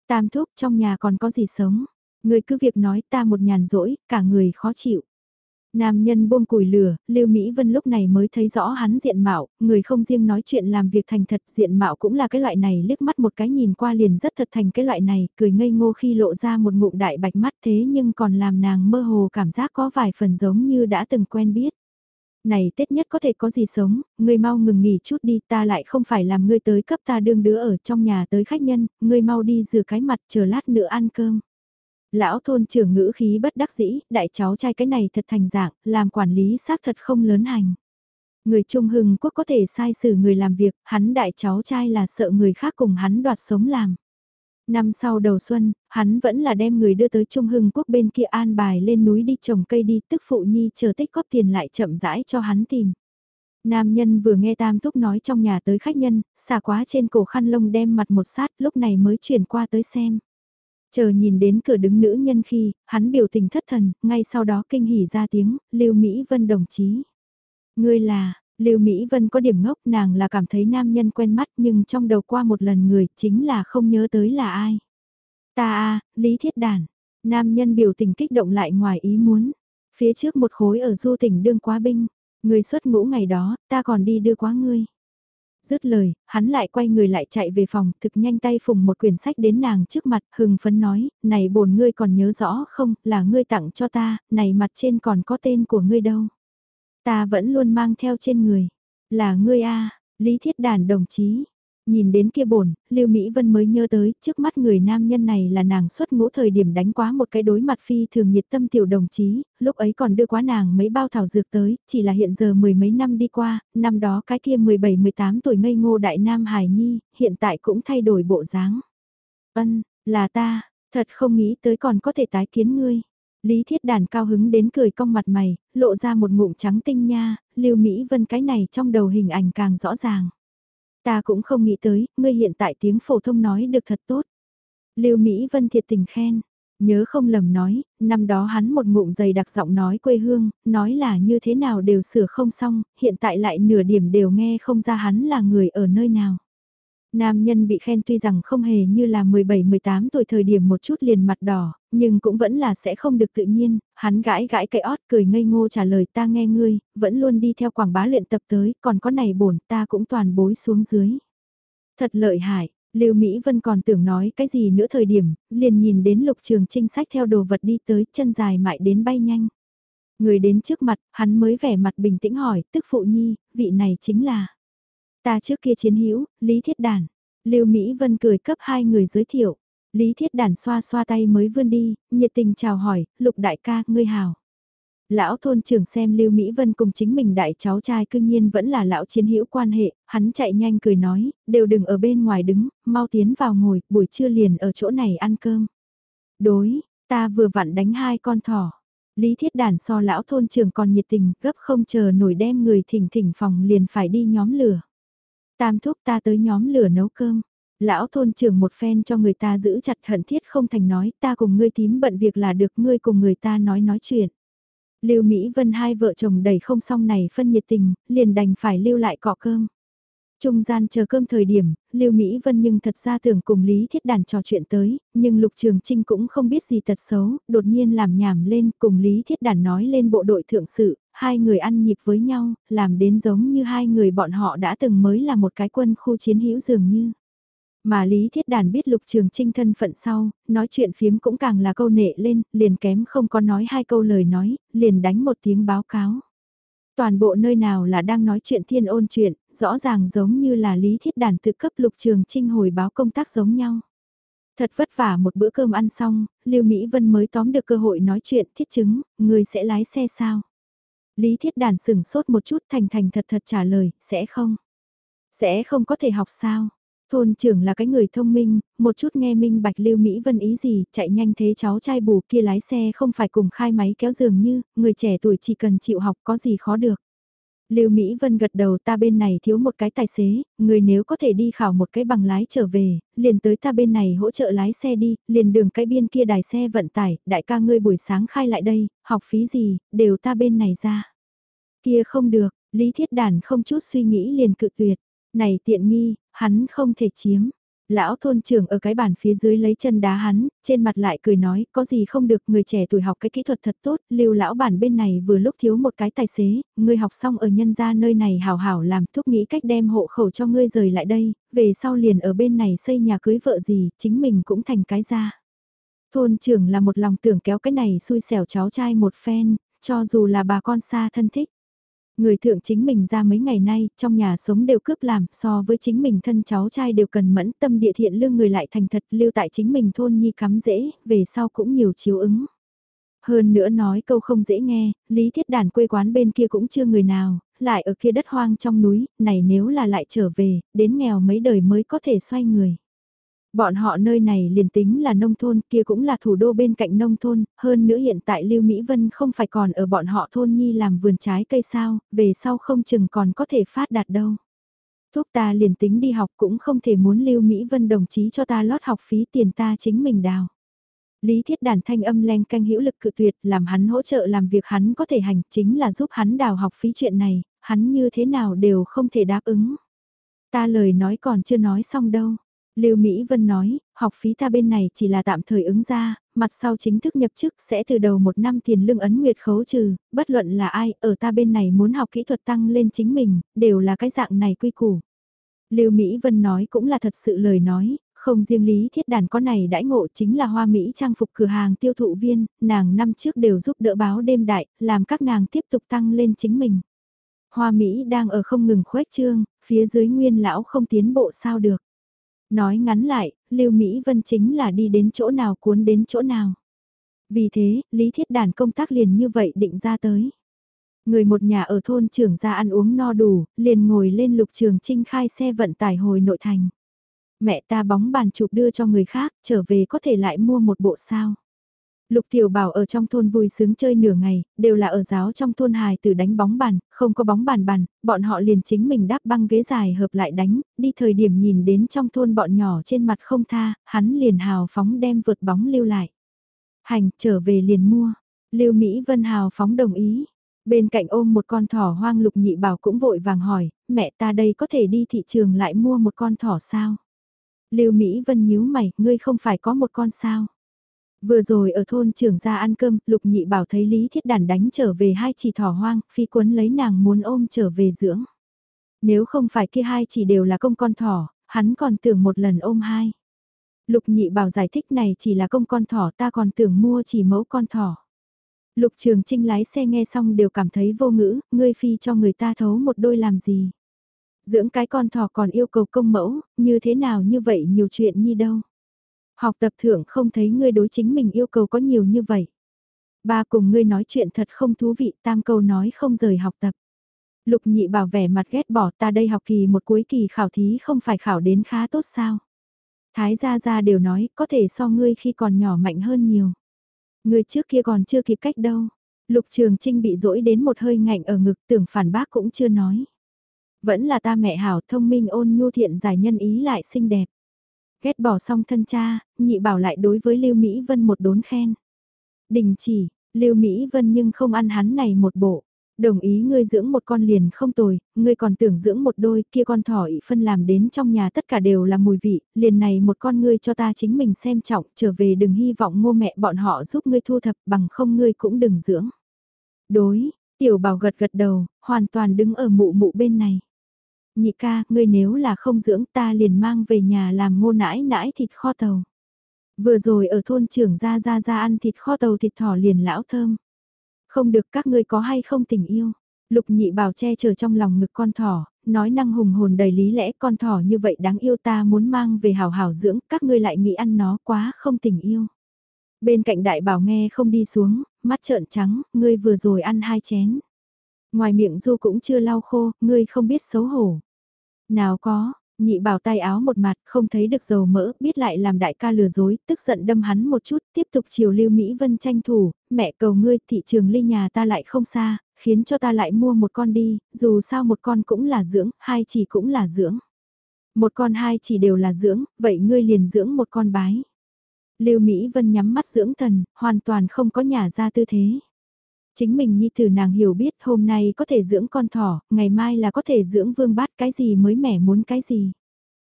Tam thúc trong nhà còn có gì sống, người cứ việc nói ta một nhàn rỗi, cả người khó chịu. Nam nhân buông củi lửa, Lưu Mỹ Vân lúc này mới thấy rõ hắn diện mạo, người không riêng nói chuyện làm việc thành thật, diện mạo cũng là cái loại này liếc mắt một cái nhìn qua liền rất thật thành cái loại này, cười ngây ngô khi lộ ra một ngụm đại bạch mắt thế nhưng còn làm nàng mơ hồ cảm giác có vài phần giống như đã từng quen biết. Này Tết nhất có thể có gì sống, ngươi mau ngừng nghỉ chút đi ta lại không phải làm ngươi tới cấp ta đương đứa ở trong nhà tới khách nhân, ngươi mau đi rửa cái mặt chờ lát nữa ăn cơm. Lão thôn trưởng ngữ khí bất đắc dĩ, đại cháu trai cái này thật thành dạng, làm quản lý xác thật không lớn hành. Người Trung Hưng Quốc có thể sai xử người làm việc, hắn đại cháu trai là sợ người khác cùng hắn đoạt sống làm. Năm sau đầu xuân, hắn vẫn là đem người đưa tới Trung Hưng Quốc bên kia an bài lên núi đi trồng cây đi tức phụ nhi chờ tích góp tiền lại chậm rãi cho hắn tìm. Nam nhân vừa nghe Tam Thúc nói trong nhà tới khách nhân, xả quá trên cổ khăn lông đem mặt một sát lúc này mới chuyển qua tới xem. Chờ nhìn đến cửa đứng nữ nhân khi, hắn biểu tình thất thần, ngay sau đó kinh hỉ ra tiếng, Lưu Mỹ Vân đồng chí. Ngươi là, Lưu Mỹ Vân có điểm ngốc nàng là cảm thấy nam nhân quen mắt nhưng trong đầu qua một lần người chính là không nhớ tới là ai. Ta a Lý Thiết Đản. Nam nhân biểu tình kích động lại ngoài ý muốn. Phía trước một khối ở du tỉnh đương quá binh. Người xuất ngũ ngày đó, ta còn đi đưa quá ngươi. Dứt lời, hắn lại quay người lại chạy về phòng, thực nhanh tay phùng một quyển sách đến nàng trước mặt, hừng phấn nói, này bổn ngươi còn nhớ rõ không, là ngươi tặng cho ta, này mặt trên còn có tên của ngươi đâu. Ta vẫn luôn mang theo trên người. Là ngươi a Lý Thiết Đàn đồng chí. Nhìn đến kia bổn, Lưu Mỹ Vân mới nhớ tới, trước mắt người nam nhân này là nàng xuất ngũ thời điểm đánh quá một cái đối mặt phi thường nhiệt tâm tiểu đồng chí, lúc ấy còn đưa quá nàng mấy bao thảo dược tới, chỉ là hiện giờ mười mấy năm đi qua, năm đó cái kia 17-18 tuổi ngây ngô đại nam Hải Nhi, hiện tại cũng thay đổi bộ dáng. Ân, là ta, thật không nghĩ tới còn có thể tái kiến ngươi. Lý Thiết Đàn cao hứng đến cười cong mặt mày, lộ ra một ngụm trắng tinh nha, Lưu Mỹ Vân cái này trong đầu hình ảnh càng rõ ràng. Ta cũng không nghĩ tới, ngươi hiện tại tiếng phổ thông nói được thật tốt. Lưu Mỹ Vân thiệt tình khen, nhớ không lầm nói, năm đó hắn một ngụm dày đặc giọng nói quê hương, nói là như thế nào đều sửa không xong, hiện tại lại nửa điểm đều nghe không ra hắn là người ở nơi nào. Nam nhân bị khen tuy rằng không hề như là 17-18 tuổi thời điểm một chút liền mặt đỏ, nhưng cũng vẫn là sẽ không được tự nhiên, hắn gãi gãi cái ót cười ngây ngô trả lời ta nghe ngươi, vẫn luôn đi theo quảng bá luyện tập tới, còn có này bổn ta cũng toàn bối xuống dưới. Thật lợi hại, Lưu Mỹ Vân còn tưởng nói cái gì nữa thời điểm, liền nhìn đến lục trường trinh sách theo đồ vật đi tới chân dài mại đến bay nhanh. Người đến trước mặt, hắn mới vẻ mặt bình tĩnh hỏi, tức phụ nhi, vị này chính là... Ta trước kia chiến hữu Lý Thiết Đản. Lưu Mỹ Vân cười cấp hai người giới thiệu. Lý Thiết Đản xoa xoa tay mới vươn đi, nhiệt tình chào hỏi, lục đại ca, ngươi hào. Lão thôn trưởng xem Lưu Mỹ Vân cùng chính mình đại cháu trai cương nhiên vẫn là lão chiến hữu quan hệ, hắn chạy nhanh cười nói, đều đừng ở bên ngoài đứng, mau tiến vào ngồi, buổi trưa liền ở chỗ này ăn cơm. Đối, ta vừa vặn đánh hai con thỏ. Lý Thiết Đản so lão thôn trưởng còn nhiệt tình, gấp không chờ nổi đem người thỉnh thỉnh phòng liền phải đi nhóm lửa. Tam thúc ta tới nhóm lửa nấu cơm. Lão thôn trưởng một phen cho người ta giữ chặt hận thiết không thành nói ta cùng ngươi tím bận việc là được ngươi cùng người ta nói nói chuyện. Lưu Mỹ Vân hai vợ chồng đầy không xong này phân nhiệt tình, liền đành phải lưu lại cọ cơm. Trung gian chờ cơm thời điểm, Lưu Mỹ Vân nhưng thật ra tưởng cùng Lý Thiết Đàn trò chuyện tới, nhưng Lục Trường Trinh cũng không biết gì tật xấu, đột nhiên làm nhảm lên cùng Lý Thiết Đàn nói lên bộ đội thượng sự, hai người ăn nhịp với nhau, làm đến giống như hai người bọn họ đã từng mới là một cái quân khu chiến hữu dường như. Mà Lý Thiết Đàn biết Lục Trường Trinh thân phận sau, nói chuyện phiếm cũng càng là câu nệ lên, liền kém không có nói hai câu lời nói, liền đánh một tiếng báo cáo. Toàn bộ nơi nào là đang nói chuyện thiên ôn chuyện, rõ ràng giống như là Lý Thiết Đàn tự cấp Lục Trường Trinh hồi báo công tác giống nhau. Thật vất vả một bữa cơm ăn xong, Lưu Mỹ Vân mới tóm được cơ hội nói chuyện thiết chứng, người sẽ lái xe sao? Lý Thiết Đàn sừng sốt một chút thành thành thật thật trả lời, sẽ không. Sẽ không có thể học sao. Thôn trưởng là cái người thông minh, một chút nghe minh bạch lưu Mỹ Vân ý gì, chạy nhanh thế cháu trai bù kia lái xe không phải cùng khai máy kéo giường như, người trẻ tuổi chỉ cần chịu học có gì khó được. Lưu Mỹ Vân gật đầu ta bên này thiếu một cái tài xế, người nếu có thể đi khảo một cái bằng lái trở về, liền tới ta bên này hỗ trợ lái xe đi, liền đường cái biên kia đài xe vận tải, đại ca ngươi buổi sáng khai lại đây, học phí gì, đều ta bên này ra. Kia không được, Lý Thiết Đản không chút suy nghĩ liền cự tuyệt, này tiện nghi, hắn không thể chiếm. Lão thôn trưởng ở cái bàn phía dưới lấy chân đá hắn, trên mặt lại cười nói, có gì không được, người trẻ tuổi học cái kỹ thuật thật tốt, lưu lão bản bên này vừa lúc thiếu một cái tài xế, ngươi học xong ở nhân gia nơi này hào hảo làm thúc nghĩ cách đem hộ khẩu cho ngươi rời lại đây, về sau liền ở bên này xây nhà cưới vợ gì, chính mình cũng thành cái gia Thôn trưởng là một lòng tưởng kéo cái này xui xẻo cháu trai một phen, cho dù là bà con xa thân thích. Người thượng chính mình ra mấy ngày nay, trong nhà sống đều cướp làm, so với chính mình thân cháu trai đều cần mẫn tâm địa thiện lương người lại thành thật lưu tại chính mình thôn nhi cắm dễ, về sau cũng nhiều chiếu ứng. Hơn nữa nói câu không dễ nghe, Lý Thiết Đàn quê quán bên kia cũng chưa người nào, lại ở kia đất hoang trong núi, này nếu là lại trở về, đến nghèo mấy đời mới có thể xoay người. Bọn họ nơi này liền tính là nông thôn kia cũng là thủ đô bên cạnh nông thôn, hơn nữa hiện tại Lưu Mỹ Vân không phải còn ở bọn họ thôn nhi làm vườn trái cây sao, về sau không chừng còn có thể phát đạt đâu. Thuốc ta liền tính đi học cũng không thể muốn Lưu Mỹ Vân đồng chí cho ta lót học phí tiền ta chính mình đào. Lý thiết đàn thanh âm len canh hữu lực cự tuyệt làm hắn hỗ trợ làm việc hắn có thể hành chính là giúp hắn đào học phí chuyện này, hắn như thế nào đều không thể đáp ứng. Ta lời nói còn chưa nói xong đâu. Lưu Mỹ Vân nói, học phí ta bên này chỉ là tạm thời ứng ra, mặt sau chính thức nhập chức sẽ từ đầu một năm tiền lương ấn nguyệt khấu trừ, bất luận là ai ở ta bên này muốn học kỹ thuật tăng lên chính mình, đều là cái dạng này quy củ. Lưu Mỹ Vân nói cũng là thật sự lời nói, không riêng Lý Thiết Đàn có này đãi ngộ chính là hoa Mỹ trang phục cửa hàng tiêu thụ viên, nàng năm trước đều giúp đỡ báo đêm đại, làm các nàng tiếp tục tăng lên chính mình. Hoa Mỹ đang ở không ngừng khuếch trương, phía dưới nguyên lão không tiến bộ sao được. Nói ngắn lại, Lưu Mỹ Vân chính là đi đến chỗ nào cuốn đến chỗ nào. Vì thế, Lý Thiết Đàn công tác liền như vậy định ra tới. Người một nhà ở thôn trưởng ra ăn uống no đủ, liền ngồi lên lục trường trinh khai xe vận tải hồi nội thành. Mẹ ta bóng bàn chụp đưa cho người khác, trở về có thể lại mua một bộ sao. Lục Tiểu Bảo ở trong thôn vui sướng chơi nửa ngày, đều là ở giáo trong thôn hài từ đánh bóng bàn, không có bóng bàn bàn, bọn họ liền chính mình đáp băng ghế dài hợp lại đánh, đi thời điểm nhìn đến trong thôn bọn nhỏ trên mặt không tha, hắn liền hào phóng đem vượt bóng lưu lại. Hành, trở về liền mua. Lưu Mỹ Vân hào phóng đồng ý. Bên cạnh ôm một con thỏ hoang Lục Nhị Bảo cũng vội vàng hỏi, mẹ ta đây có thể đi thị trường lại mua một con thỏ sao? Lưu Mỹ Vân nhíu mày, ngươi không phải có một con sao? Vừa rồi ở thôn trưởng ra ăn cơm, Lục Nhị Bảo thấy Lý Thiết Đàn đánh trở về hai chỉ thỏ hoang, phi cuốn lấy nàng muốn ôm trở về dưỡng. Nếu không phải kia hai chỉ đều là công con thỏ, hắn còn tưởng một lần ôm hai. Lục Nhị Bảo giải thích này chỉ là công con thỏ ta còn tưởng mua chỉ mẫu con thỏ. Lục Trường Trinh lái xe nghe xong đều cảm thấy vô ngữ, ngươi phi cho người ta thấu một đôi làm gì. Dưỡng cái con thỏ còn yêu cầu công mẫu, như thế nào như vậy nhiều chuyện như đâu. Học tập thượng không thấy ngươi đối chính mình yêu cầu có nhiều như vậy. Ba cùng ngươi nói chuyện thật không thú vị, tam câu nói không rời học tập. Lục nhị bảo vẻ mặt ghét bỏ ta đây học kỳ một cuối kỳ khảo thí không phải khảo đến khá tốt sao. Thái gia gia đều nói có thể so ngươi khi còn nhỏ mạnh hơn nhiều. Ngươi trước kia còn chưa kịp cách đâu. Lục Trường Trinh bị dỗi đến một hơi ngạnh ở ngực tưởng phản bác cũng chưa nói. Vẫn là ta mẹ hảo thông minh ôn nhu thiện giải nhân ý lại xinh đẹp. Ghét bỏ xong thân cha, nhị bảo lại đối với Lưu Mỹ Vân một đốn khen. Đình chỉ, Lưu Mỹ Vân nhưng không ăn hắn này một bộ. Đồng ý ngươi dưỡng một con liền không tồi, ngươi còn tưởng dưỡng một đôi, kia con thỏ ị phân làm đến trong nhà tất cả đều là mùi vị, liền này một con ngươi cho ta chính mình xem trọng, trở về đừng hy vọng ngô mẹ bọn họ giúp ngươi thu thập bằng không ngươi cũng đừng dưỡng. Đối, tiểu bảo gật gật đầu, hoàn toàn đứng ở mụ mụ bên này. Nhị ca, ngươi nếu là không dưỡng ta liền mang về nhà làm ngô nãi nãi thịt kho tàu. Vừa rồi ở thôn trưởng ra ra ra ăn thịt kho tàu thịt thỏ liền lão thơm. Không được các ngươi có hay không tình yêu. Lục nhị bảo che chở trong lòng ngực con thỏ, nói năng hùng hồn đầy lý lẽ con thỏ như vậy đáng yêu ta muốn mang về hào hào dưỡng, các ngươi lại nghĩ ăn nó quá không tình yêu. Bên cạnh đại bảo nghe không đi xuống, mắt trợn trắng, ngươi vừa rồi ăn hai chén. Ngoài miệng du cũng chưa lau khô, ngươi không biết xấu hổ. Nào có, nhị bảo tay áo một mặt, không thấy được dầu mỡ, biết lại làm đại ca lừa dối, tức giận đâm hắn một chút, tiếp tục chiều Lưu Mỹ Vân tranh thủ, mẹ cầu ngươi, thị trường ly nhà ta lại không xa, khiến cho ta lại mua một con đi, dù sao một con cũng là dưỡng, hai chỉ cũng là dưỡng. Một con hai chỉ đều là dưỡng, vậy ngươi liền dưỡng một con bái. Lưu Mỹ Vân nhắm mắt dưỡng thần, hoàn toàn không có nhà ra tư thế. Chính mình nhi tử nàng hiểu biết hôm nay có thể dưỡng con thỏ, ngày mai là có thể dưỡng vương bát cái gì mới mẻ muốn cái gì.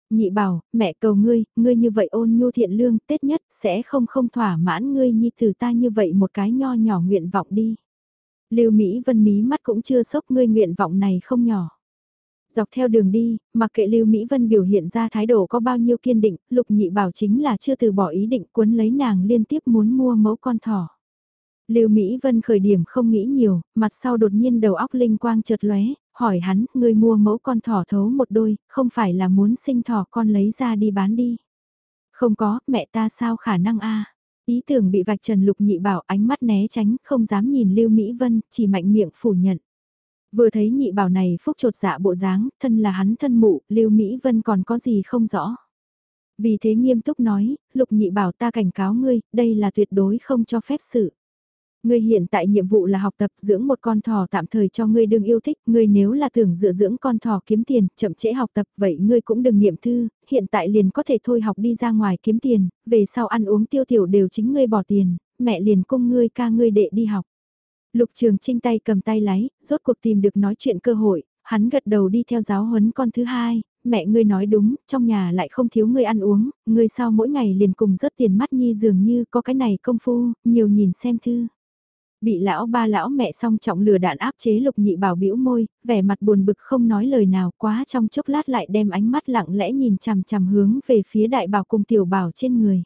Nhị bảo, mẹ cầu ngươi, ngươi như vậy ôn nhu thiện lương, tết nhất sẽ không không thỏa mãn ngươi nhi tử ta như vậy một cái nho nhỏ nguyện vọng đi. Lưu Mỹ Vân mí mắt cũng chưa sốc ngươi nguyện vọng này không nhỏ. Dọc theo đường đi, mặc kệ Lưu Mỹ Vân biểu hiện ra thái độ có bao nhiêu kiên định, Lục Nhị Bảo chính là chưa từ bỏ ý định cuốn lấy nàng liên tiếp muốn mua mẫu con thỏ. Lưu Mỹ Vân khởi điểm không nghĩ nhiều, mặt sau đột nhiên đầu óc linh quang chợt lóe, hỏi hắn, ngươi mua mẫu con thỏ thấu một đôi, không phải là muốn sinh thỏ con lấy ra đi bán đi. Không có, mẹ ta sao khả năng a Ý tưởng bị vạch trần lục nhị bảo ánh mắt né tránh, không dám nhìn Lưu Mỹ Vân, chỉ mạnh miệng phủ nhận. Vừa thấy nhị bảo này phúc trột dạ bộ dáng, thân là hắn thân mụ, Lưu Mỹ Vân còn có gì không rõ. Vì thế nghiêm túc nói, lục nhị bảo ta cảnh cáo ngươi, đây là tuyệt đối không cho phép sự. Ngươi hiện tại nhiệm vụ là học tập dưỡng một con thỏ tạm thời cho ngươi đừng yêu thích, ngươi nếu là tưởng dựa dưỡng con thỏ kiếm tiền, chậm trễ học tập vậy ngươi cũng đừng niệm thư, hiện tại liền có thể thôi học đi ra ngoài kiếm tiền, về sau ăn uống tiêu tiểu đều chính ngươi bỏ tiền, mẹ liền cung ngươi ca ngươi đệ đi học. Lục Trường Trinh tay cầm tay lái, rốt cuộc tìm được nói chuyện cơ hội, hắn gật đầu đi theo giáo huấn con thứ hai, mẹ ngươi nói đúng, trong nhà lại không thiếu ngươi ăn uống, ngươi sao mỗi ngày liền cùng rớt tiền mắt nhi dường như có cái này công phu, nhiều nhìn xem thư. Bị lão ba lão mẹ song trọng lừa đạn áp chế lục nhị bảo bĩu môi, vẻ mặt buồn bực không nói lời nào quá trong chốc lát lại đem ánh mắt lặng lẽ nhìn chằm chằm hướng về phía đại bảo cùng tiểu bảo trên người.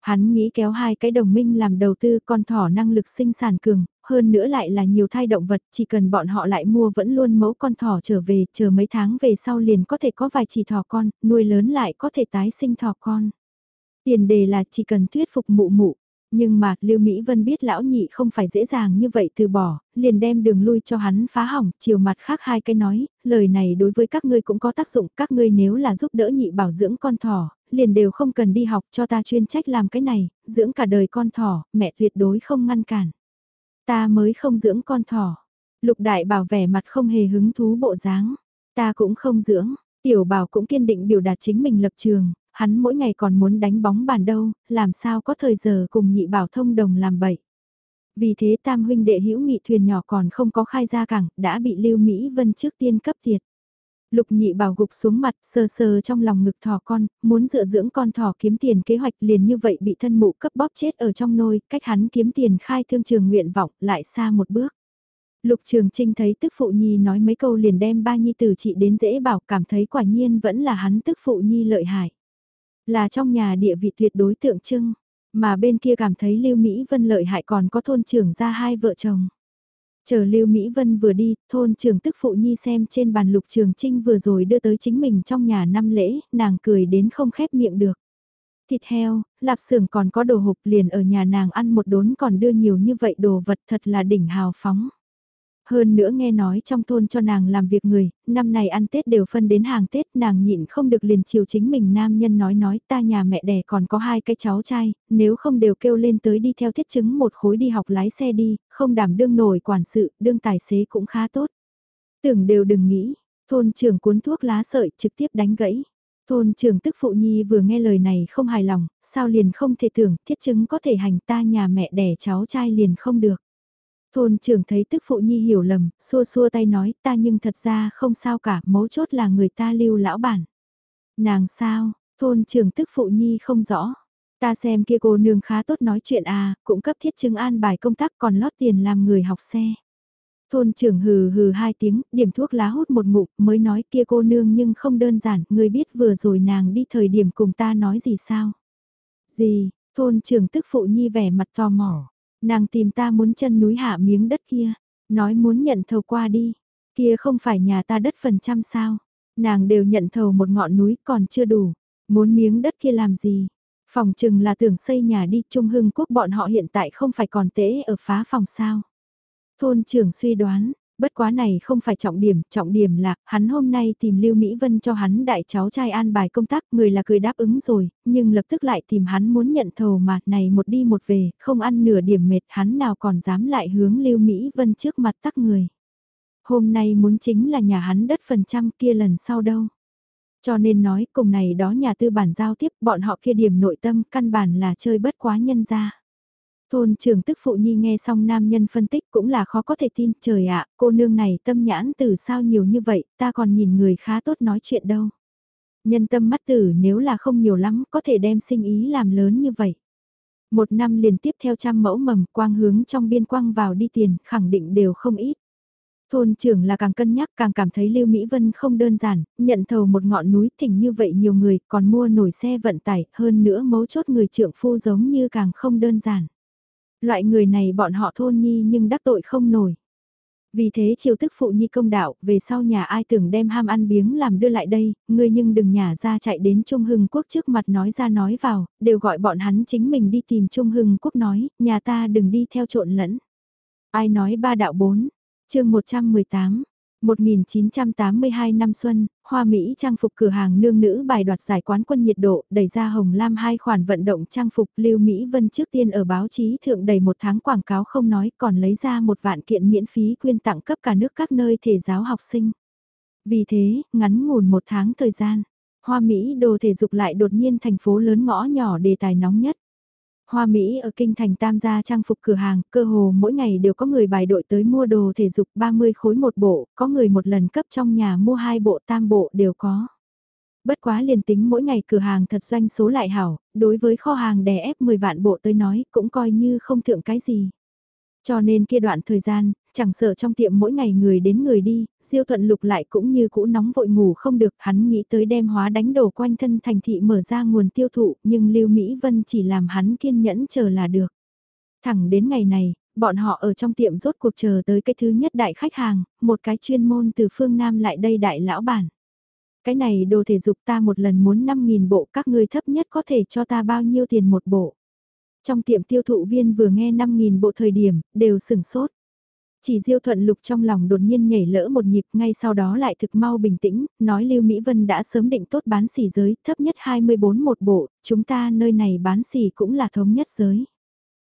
Hắn nghĩ kéo hai cái đồng minh làm đầu tư con thỏ năng lực sinh sản cường, hơn nữa lại là nhiều thai động vật, chỉ cần bọn họ lại mua vẫn luôn mẫu con thỏ trở về, chờ mấy tháng về sau liền có thể có vài chỉ thỏ con, nuôi lớn lại có thể tái sinh thỏ con. Tiền đề là chỉ cần thuyết phục mụ mụ, nhưng mà, Lưu Mỹ Vân biết lão nhị không phải dễ dàng như vậy từ bỏ, liền đem đường lui cho hắn phá hỏng, chiều mặt khác hai cái nói, lời này đối với các ngươi cũng có tác dụng, các ngươi nếu là giúp đỡ nhị bảo dưỡng con thỏ, liền đều không cần đi học cho ta chuyên trách làm cái này, dưỡng cả đời con thỏ, mẹ tuyệt đối không ngăn cản. Ta mới không dưỡng con thỏ. Lục đại bảo vẻ mặt không hề hứng thú bộ dáng. Ta cũng không dưỡng. Tiểu bảo cũng kiên định biểu đạt chính mình lập trường, hắn mỗi ngày còn muốn đánh bóng bàn đâu, làm sao có thời giờ cùng nhị bảo thông đồng làm bậy. Vì thế tam huynh đệ hữu nghị thuyền nhỏ còn không có khai ra cảng, đã bị Lưu Mỹ Vân trước tiên cấp tiệt. Lục nhị bảo gục xuống mặt sờ sờ trong lòng ngực thỏ con, muốn dựa dưỡng con thỏ kiếm tiền kế hoạch liền như vậy bị thân mụ cấp bóp chết ở trong nôi, cách hắn kiếm tiền khai thương trường nguyện vọng lại xa một bước. Lục Trường Trinh thấy tức phụ nhi nói mấy câu liền đem ba nhi tử trị đến dễ bảo cảm thấy quả nhiên vẫn là hắn tức phụ nhi lợi hại. Là trong nhà địa vị tuyệt đối tượng trưng, mà bên kia cảm thấy Lưu Mỹ Vân lợi hại còn có thôn trưởng ra hai vợ chồng. Chờ Lưu Mỹ Vân vừa đi, thôn trưởng tức phụ nhi xem trên bàn lục trường trinh vừa rồi đưa tới chính mình trong nhà năm lễ, nàng cười đến không khép miệng được. Thịt heo, lạp xưởng còn có đồ hộp liền ở nhà nàng ăn một đốn còn đưa nhiều như vậy đồ vật thật là đỉnh hào phóng. Hơn nữa nghe nói trong thôn cho nàng làm việc người, năm này ăn Tết đều phân đến hàng Tết nàng nhịn không được liền chiều chính mình nam nhân nói nói ta nhà mẹ đẻ còn có hai cái cháu trai, nếu không đều kêu lên tới đi theo thiết chứng một khối đi học lái xe đi, không đảm đương nổi quản sự, đương tài xế cũng khá tốt. Tưởng đều đừng nghĩ, thôn trưởng cuốn thuốc lá sợi trực tiếp đánh gãy. Thôn trưởng tức phụ nhi vừa nghe lời này không hài lòng, sao liền không thể tưởng thiết chứng có thể hành ta nhà mẹ đẻ cháu trai liền không được. Thôn trưởng thấy tức phụ nhi hiểu lầm, xua xua tay nói ta nhưng thật ra không sao cả, mấu chốt là người ta lưu lão bản. Nàng sao, thôn trưởng tức phụ nhi không rõ. Ta xem kia cô nương khá tốt nói chuyện à, cũng cấp thiết chứng an bài công tác còn lót tiền làm người học xe. Thôn trưởng hừ hừ hai tiếng, điểm thuốc lá hút một ngụm mới nói kia cô nương nhưng không đơn giản, người biết vừa rồi nàng đi thời điểm cùng ta nói gì sao? Gì, thôn trưởng tức phụ nhi vẻ mặt tò mò. Nàng tìm ta muốn chân núi hạ miếng đất kia, nói muốn nhận thầu qua đi, kia không phải nhà ta đất phần trăm sao, nàng đều nhận thầu một ngọn núi còn chưa đủ, muốn miếng đất kia làm gì, phòng chừng là tưởng xây nhà đi Trung Hưng Quốc bọn họ hiện tại không phải còn tễ ở phá phòng sao. Thôn trưởng suy đoán, Bất quá này không phải trọng điểm, trọng điểm là, hắn hôm nay tìm Lưu Mỹ Vân cho hắn đại cháu trai an bài công tác, người là cười đáp ứng rồi, nhưng lập tức lại tìm hắn muốn nhận thầu mà này một đi một về, không ăn nửa điểm mệt hắn nào còn dám lại hướng Lưu Mỹ Vân trước mặt tắc người. Hôm nay muốn chính là nhà hắn đất phần trăm kia lần sau đâu. Cho nên nói cùng này đó nhà tư bản giao tiếp bọn họ kia điểm nội tâm căn bản là chơi bất quá nhân ra. Thôn trưởng tức phụ nhi nghe xong nam nhân phân tích cũng là khó có thể tin, trời ạ, cô nương này tâm nhãn từ sao nhiều như vậy, ta còn nhìn người khá tốt nói chuyện đâu. Nhân tâm mắt tử nếu là không nhiều lắm, có thể đem sinh ý làm lớn như vậy. Một năm liền tiếp theo trăm mẫu mầm quang hướng trong biên quang vào đi tiền, khẳng định đều không ít. Thôn trưởng là càng cân nhắc càng cảm thấy Lưu Mỹ Vân không đơn giản, nhận thầu một ngọn núi thỉnh như vậy nhiều người còn mua nổi xe vận tải, hơn nữa mấu chốt người trưởng phu giống như càng không đơn giản. Loại người này bọn họ thôn nhi nhưng đắc tội không nổi. Vì thế chiều tức phụ nhi công đạo, về sau nhà ai tưởng đem ham ăn biếng làm đưa lại đây, ngươi nhưng đừng nhả ra chạy đến Trung Hưng Quốc trước mặt nói ra nói vào, đều gọi bọn hắn chính mình đi tìm Trung Hưng Quốc nói, nhà ta đừng đi theo trộn lẫn. Ai nói ba đạo bốn, chương 118, 1982 năm xuân, Hoa Mỹ trang phục cửa hàng nương nữ bài đoạt giải quán quân nhiệt độ, đẩy ra Hồng Lam hai khoản vận động trang phục Lưu Mỹ Vân trước tiên ở báo chí thượng đầy một tháng quảng cáo không nói còn lấy ra một vạn kiện miễn phí quyên tặng cấp cả nước các nơi thể giáo học sinh. Vì thế, ngắn ngủn một tháng thời gian, Hoa Mỹ đồ thể dục lại đột nhiên thành phố lớn ngõ nhỏ đề tài nóng nhất. Hoa Mỹ ở kinh thành tam gia trang phục cửa hàng, cơ hồ mỗi ngày đều có người bài đội tới mua đồ thể dục 30 khối một bộ, có người một lần cấp trong nhà mua hai bộ tam bộ đều có. Bất quá liền tính mỗi ngày cửa hàng thật doanh số lại hảo, đối với kho hàng đè ép 10 vạn bộ tới nói cũng coi như không thượng cái gì. Cho nên kia đoạn thời gian, chẳng sợ trong tiệm mỗi ngày người đến người đi, diêu thuận lục lại cũng như cũ nóng vội ngủ không được, hắn nghĩ tới đem hóa đánh đổ quanh thân thành thị mở ra nguồn tiêu thụ, nhưng Lưu Mỹ Vân chỉ làm hắn kiên nhẫn chờ là được. Thẳng đến ngày này, bọn họ ở trong tiệm rốt cuộc chờ tới cái thứ nhất đại khách hàng, một cái chuyên môn từ phương Nam lại đây đại lão bản. Cái này đồ thể dục ta một lần muốn 5.000 bộ các ngươi thấp nhất có thể cho ta bao nhiêu tiền một bộ. Trong tiệm tiêu thụ viên vừa nghe 5.000 bộ thời điểm, đều sửng sốt. Chỉ Diêu Thuận Lục trong lòng đột nhiên nhảy lỡ một nhịp ngay sau đó lại thực mau bình tĩnh, nói Lưu Mỹ Vân đã sớm định tốt bán xỉ giới, thấp nhất 24 một bộ, chúng ta nơi này bán xỉ cũng là thống nhất giới.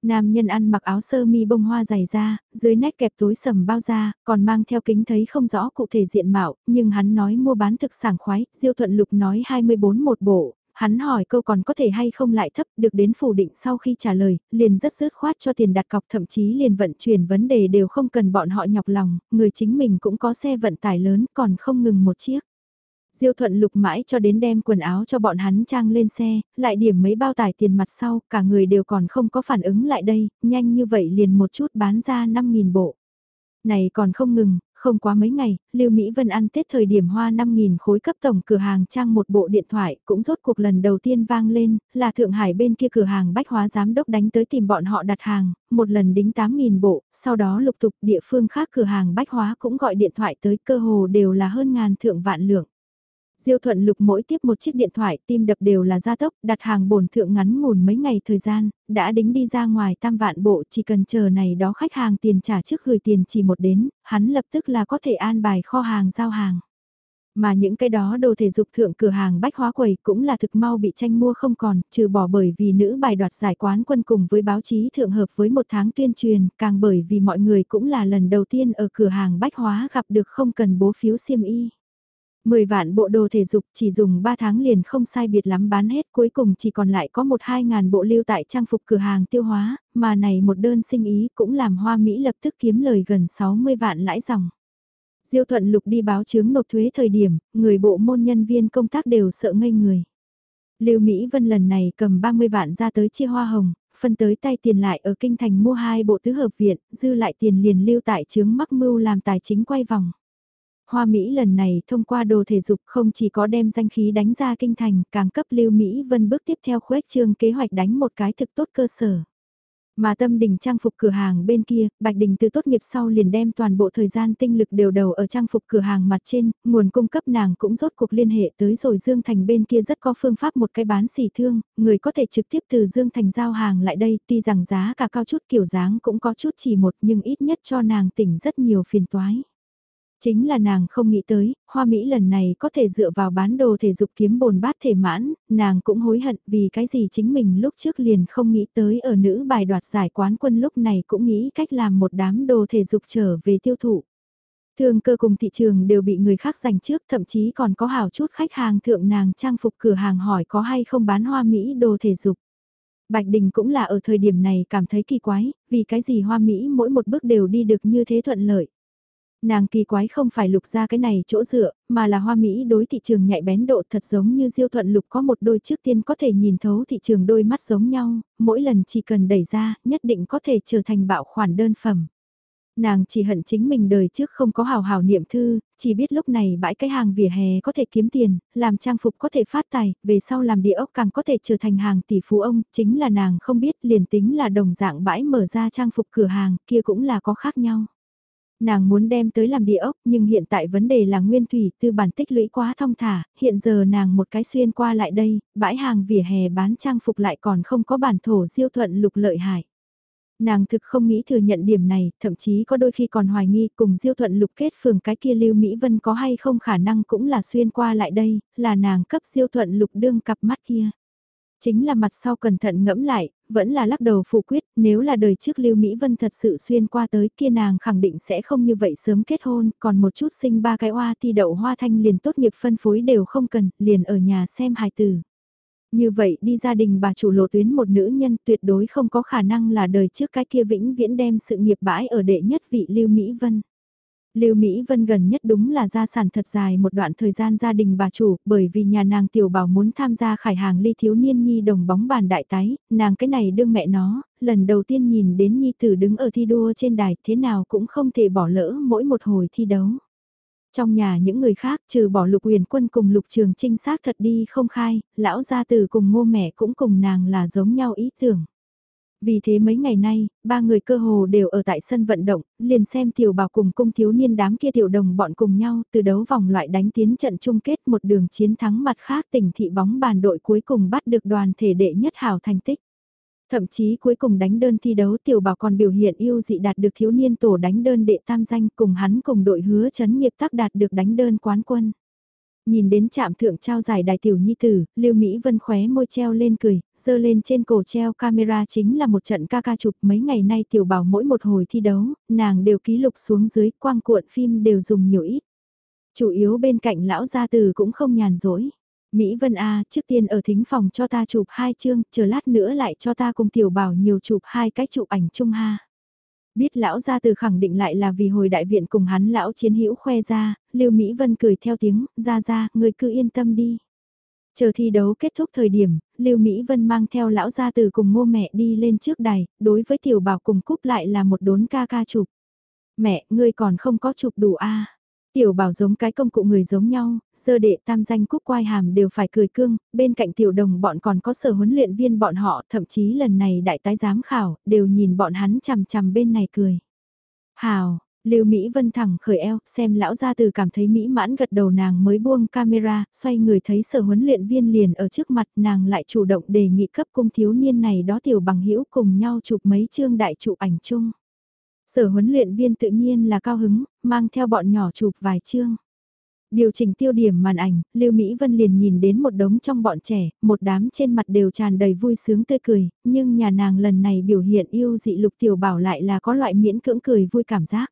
Nam nhân ăn mặc áo sơ mi bông hoa dày da, dưới nách kẹp tối sầm bao da, còn mang theo kính thấy không rõ cụ thể diện mạo, nhưng hắn nói mua bán thực sảng khoái, Diêu Thuận Lục nói 24 một bộ, hắn hỏi câu còn có thể hay không lại thấp được đến phủ định sau khi trả lời, liền rất dứt khoát cho tiền đặt cọc thậm chí liền vận chuyển vấn đề đều không cần bọn họ nhọc lòng, người chính mình cũng có xe vận tải lớn còn không ngừng một chiếc. Diêu thuận lục mãi cho đến đem quần áo cho bọn hắn trang lên xe, lại điểm mấy bao tải tiền mặt sau, cả người đều còn không có phản ứng lại đây, nhanh như vậy liền một chút bán ra 5.000 bộ. Này còn không ngừng, không quá mấy ngày, Lưu Mỹ Vân ăn Tết thời điểm hoa 5.000 khối cấp tổng cửa hàng trang một bộ điện thoại cũng rốt cuộc lần đầu tiên vang lên, là Thượng Hải bên kia cửa hàng bách hóa giám đốc đánh tới tìm bọn họ đặt hàng, một lần đính 8.000 bộ, sau đó lục tục địa phương khác cửa hàng bách hóa cũng gọi điện thoại tới cơ hồ đều là hơn ngàn thượng vạn lượng. Diêu thuận lục mỗi tiếp một chiếc điện thoại tim đập đều là gia tốc, đặt hàng bổn thượng ngắn ngủn mấy ngày thời gian, đã đính đi ra ngoài tam vạn bộ chỉ cần chờ này đó khách hàng tiền trả trước gửi tiền chỉ một đến, hắn lập tức là có thể an bài kho hàng giao hàng. Mà những cái đó đồ thể dục thượng cửa hàng bách hóa quầy cũng là thực mau bị tranh mua không còn, trừ bỏ bởi vì nữ bài đoạt giải quán quân cùng với báo chí thượng hợp với một tháng tuyên truyền, càng bởi vì mọi người cũng là lần đầu tiên ở cửa hàng bách hóa gặp được không cần bố phiếu siêm y. 10 vạn bộ đồ thể dục chỉ dùng 3 tháng liền không sai biệt lắm bán hết cuối cùng chỉ còn lại có 1-2 ngàn bộ lưu tại trang phục cửa hàng tiêu hóa, mà này một đơn sinh ý cũng làm hoa Mỹ lập tức kiếm lời gần 60 vạn lãi dòng. Diêu thuận lục đi báo chứng nộp thuế thời điểm, người bộ môn nhân viên công tác đều sợ ngây người. Lưu Mỹ Vân lần này cầm 30 vạn ra tới chia hoa hồng, phân tới tay tiền lại ở kinh thành mua hai bộ tứ hợp viện, dư lại tiền liền lưu tại chứng mắc mưu làm tài chính quay vòng. Hoa Mỹ lần này thông qua đồ thể dục không chỉ có đem danh khí đánh ra kinh thành, càng cấp lưu Mỹ vân bước tiếp theo khuếch trương kế hoạch đánh một cái thực tốt cơ sở. Mà tâm đình trang phục cửa hàng bên kia, Bạch Đình từ tốt nghiệp sau liền đem toàn bộ thời gian tinh lực đều đầu ở trang phục cửa hàng mặt trên, nguồn cung cấp nàng cũng rốt cuộc liên hệ tới rồi Dương Thành bên kia rất có phương pháp một cái bán xỉ thương, người có thể trực tiếp từ Dương Thành giao hàng lại đây, tuy rằng giá cả cao chút kiểu dáng cũng có chút chỉ một nhưng ít nhất cho nàng tỉnh rất nhiều phiền toái. Chính là nàng không nghĩ tới, hoa Mỹ lần này có thể dựa vào bán đồ thể dục kiếm bồn bát thể mãn, nàng cũng hối hận vì cái gì chính mình lúc trước liền không nghĩ tới ở nữ bài đoạt giải quán quân lúc này cũng nghĩ cách làm một đám đồ thể dục trở về tiêu thụ. Thương cơ cùng thị trường đều bị người khác giành trước, thậm chí còn có hảo chút khách hàng thượng nàng trang phục cửa hàng hỏi có hay không bán hoa Mỹ đồ thể dục. Bạch Đình cũng là ở thời điểm này cảm thấy kỳ quái, vì cái gì hoa Mỹ mỗi một bước đều đi được như thế thuận lợi. Nàng kỳ quái không phải lục ra cái này chỗ dựa, mà là hoa Mỹ đối thị trường nhạy bén độ thật giống như diêu thuận lục có một đôi trước tiên có thể nhìn thấu thị trường đôi mắt giống nhau, mỗi lần chỉ cần đẩy ra, nhất định có thể trở thành bạo khoản đơn phẩm. Nàng chỉ hận chính mình đời trước không có hào hào niệm thư, chỉ biết lúc này bãi cái hàng vỉa hè có thể kiếm tiền, làm trang phục có thể phát tài, về sau làm địa ốc càng có thể trở thành hàng tỷ phú ông, chính là nàng không biết liền tính là đồng dạng bãi mở ra trang phục cửa hàng kia cũng là có khác nhau. Nàng muốn đem tới làm địa ốc nhưng hiện tại vấn đề là nguyên thủy tư bản tích lũy quá thong thả, hiện giờ nàng một cái xuyên qua lại đây, bãi hàng vỉa hè bán trang phục lại còn không có bản thổ diêu thuận lục lợi hại. Nàng thực không nghĩ thừa nhận điểm này, thậm chí có đôi khi còn hoài nghi cùng diêu thuận lục kết phường cái kia Lưu Mỹ Vân có hay không khả năng cũng là xuyên qua lại đây, là nàng cấp diêu thuận lục đương cặp mắt kia. Chính là mặt sau cẩn thận ngẫm lại, vẫn là lắc đầu phủ quyết, nếu là đời trước Lưu Mỹ Vân thật sự xuyên qua tới kia nàng khẳng định sẽ không như vậy sớm kết hôn, còn một chút sinh ba cái hoa thi đậu hoa thanh liền tốt nghiệp phân phối đều không cần, liền ở nhà xem hài tử. Như vậy đi gia đình bà chủ lộ tuyến một nữ nhân tuyệt đối không có khả năng là đời trước cái kia vĩnh viễn đem sự nghiệp bãi ở đệ nhất vị Lưu Mỹ Vân. Lưu Mỹ Vân gần nhất đúng là gia sản thật dài một đoạn thời gian gia đình bà chủ, bởi vì nhà nàng tiểu bảo muốn tham gia khải hàng ly thiếu niên nhi đồng bóng bàn đại tái, nàng cái này đương mẹ nó, lần đầu tiên nhìn đến nhi tử đứng ở thi đua trên đài thế nào cũng không thể bỏ lỡ mỗi một hồi thi đấu. Trong nhà những người khác trừ bỏ lục huyền quân cùng lục trường trinh xác thật đi không khai, lão gia tử cùng ngô mẹ cũng cùng nàng là giống nhau ý tưởng. Vì thế mấy ngày nay, ba người cơ hồ đều ở tại sân vận động, liền xem tiểu bảo cùng cung thiếu niên đám kia tiểu đồng bọn cùng nhau từ đấu vòng loại đánh tiến trận chung kết một đường chiến thắng mặt khác tỉnh thị bóng bàn đội cuối cùng bắt được đoàn thể đệ nhất hảo thành tích. Thậm chí cuối cùng đánh đơn thi đấu tiểu bảo còn biểu hiện yêu dị đạt được thiếu niên tổ đánh đơn đệ tam danh cùng hắn cùng đội hứa chấn nghiệp tác đạt được đánh đơn quán quân. Nhìn đến trạm thượng trao giải đài tiểu nhi tử, Lưu Mỹ Vân khóe môi treo lên cười, dơ lên trên cổ treo camera chính là một trận ca ca chụp mấy ngày nay tiểu bảo mỗi một hồi thi đấu, nàng đều ký lục xuống dưới quang cuộn phim đều dùng nhiều ít. Chủ yếu bên cạnh lão gia từ cũng không nhàn rỗi. Mỹ Vân A, trước tiên ở thính phòng cho ta chụp hai chương, chờ lát nữa lại cho ta cùng tiểu bảo nhiều chụp hai cái chụp ảnh chung ha. Biết lão gia từ khẳng định lại là vì hồi đại viện cùng hắn lão chiến hữu khoe ra, Lưu Mỹ Vân cười theo tiếng, ra ra, người cứ yên tâm đi. Chờ thi đấu kết thúc thời điểm, Lưu Mỹ Vân mang theo lão gia từ cùng ngô mẹ đi lên trước đài, đối với tiểu bảo cùng cúp lại là một đốn ca ca chụp. Mẹ, ngươi còn không có chụp đủ a Tiểu bảo giống cái công cụ người giống nhau, sơ đệ tam danh cúc quai hàm đều phải cười cương, bên cạnh tiểu đồng bọn còn có sở huấn luyện viên bọn họ, thậm chí lần này đại tái giám khảo, đều nhìn bọn hắn chằm chằm bên này cười. Hào, Lưu Mỹ Vân thẳng khởi eo, xem lão gia từ cảm thấy mỹ mãn gật đầu nàng mới buông camera, xoay người thấy sở huấn luyện viên liền ở trước mặt nàng lại chủ động đề nghị cấp cung thiếu niên này đó tiểu bằng hữu cùng nhau chụp mấy chương đại chụp ảnh chung. Sở huấn luyện viên tự nhiên là cao hứng, mang theo bọn nhỏ chụp vài chương. Điều chỉnh tiêu điểm màn ảnh, Lưu Mỹ Vân liền nhìn đến một đống trong bọn trẻ, một đám trên mặt đều tràn đầy vui sướng tươi cười, nhưng nhà nàng lần này biểu hiện yêu dị lục tiểu bảo lại là có loại miễn cưỡng cười vui cảm giác.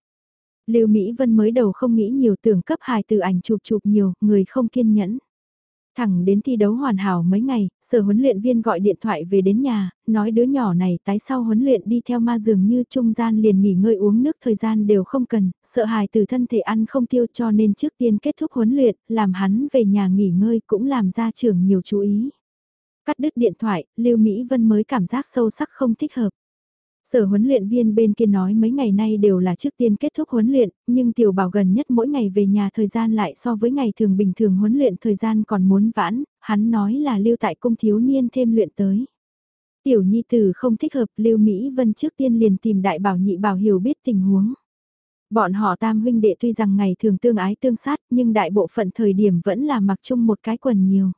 Lưu Mỹ Vân mới đầu không nghĩ nhiều tưởng cấp hài từ ảnh chụp chụp nhiều, người không kiên nhẫn. Thẳng đến thi đấu hoàn hảo mấy ngày, sở huấn luyện viên gọi điện thoại về đến nhà, nói đứa nhỏ này tái sau huấn luyện đi theo ma dường như trung gian liền nghỉ ngơi uống nước thời gian đều không cần, sợ hài từ thân thể ăn không tiêu cho nên trước tiên kết thúc huấn luyện, làm hắn về nhà nghỉ ngơi cũng làm ra trưởng nhiều chú ý. Cắt đứt điện thoại, Lưu Mỹ Vân mới cảm giác sâu sắc không thích hợp. Sở huấn luyện viên bên kia nói mấy ngày nay đều là trước tiên kết thúc huấn luyện, nhưng tiểu bảo gần nhất mỗi ngày về nhà thời gian lại so với ngày thường bình thường huấn luyện thời gian còn muốn vãn, hắn nói là lưu tại cung thiếu niên thêm luyện tới. Tiểu nhi tử không thích hợp lưu Mỹ Vân trước tiên liền tìm đại bảo nhị bảo hiểu biết tình huống. Bọn họ tam huynh đệ tuy rằng ngày thường tương ái tương sát nhưng đại bộ phận thời điểm vẫn là mặc chung một cái quần nhiều.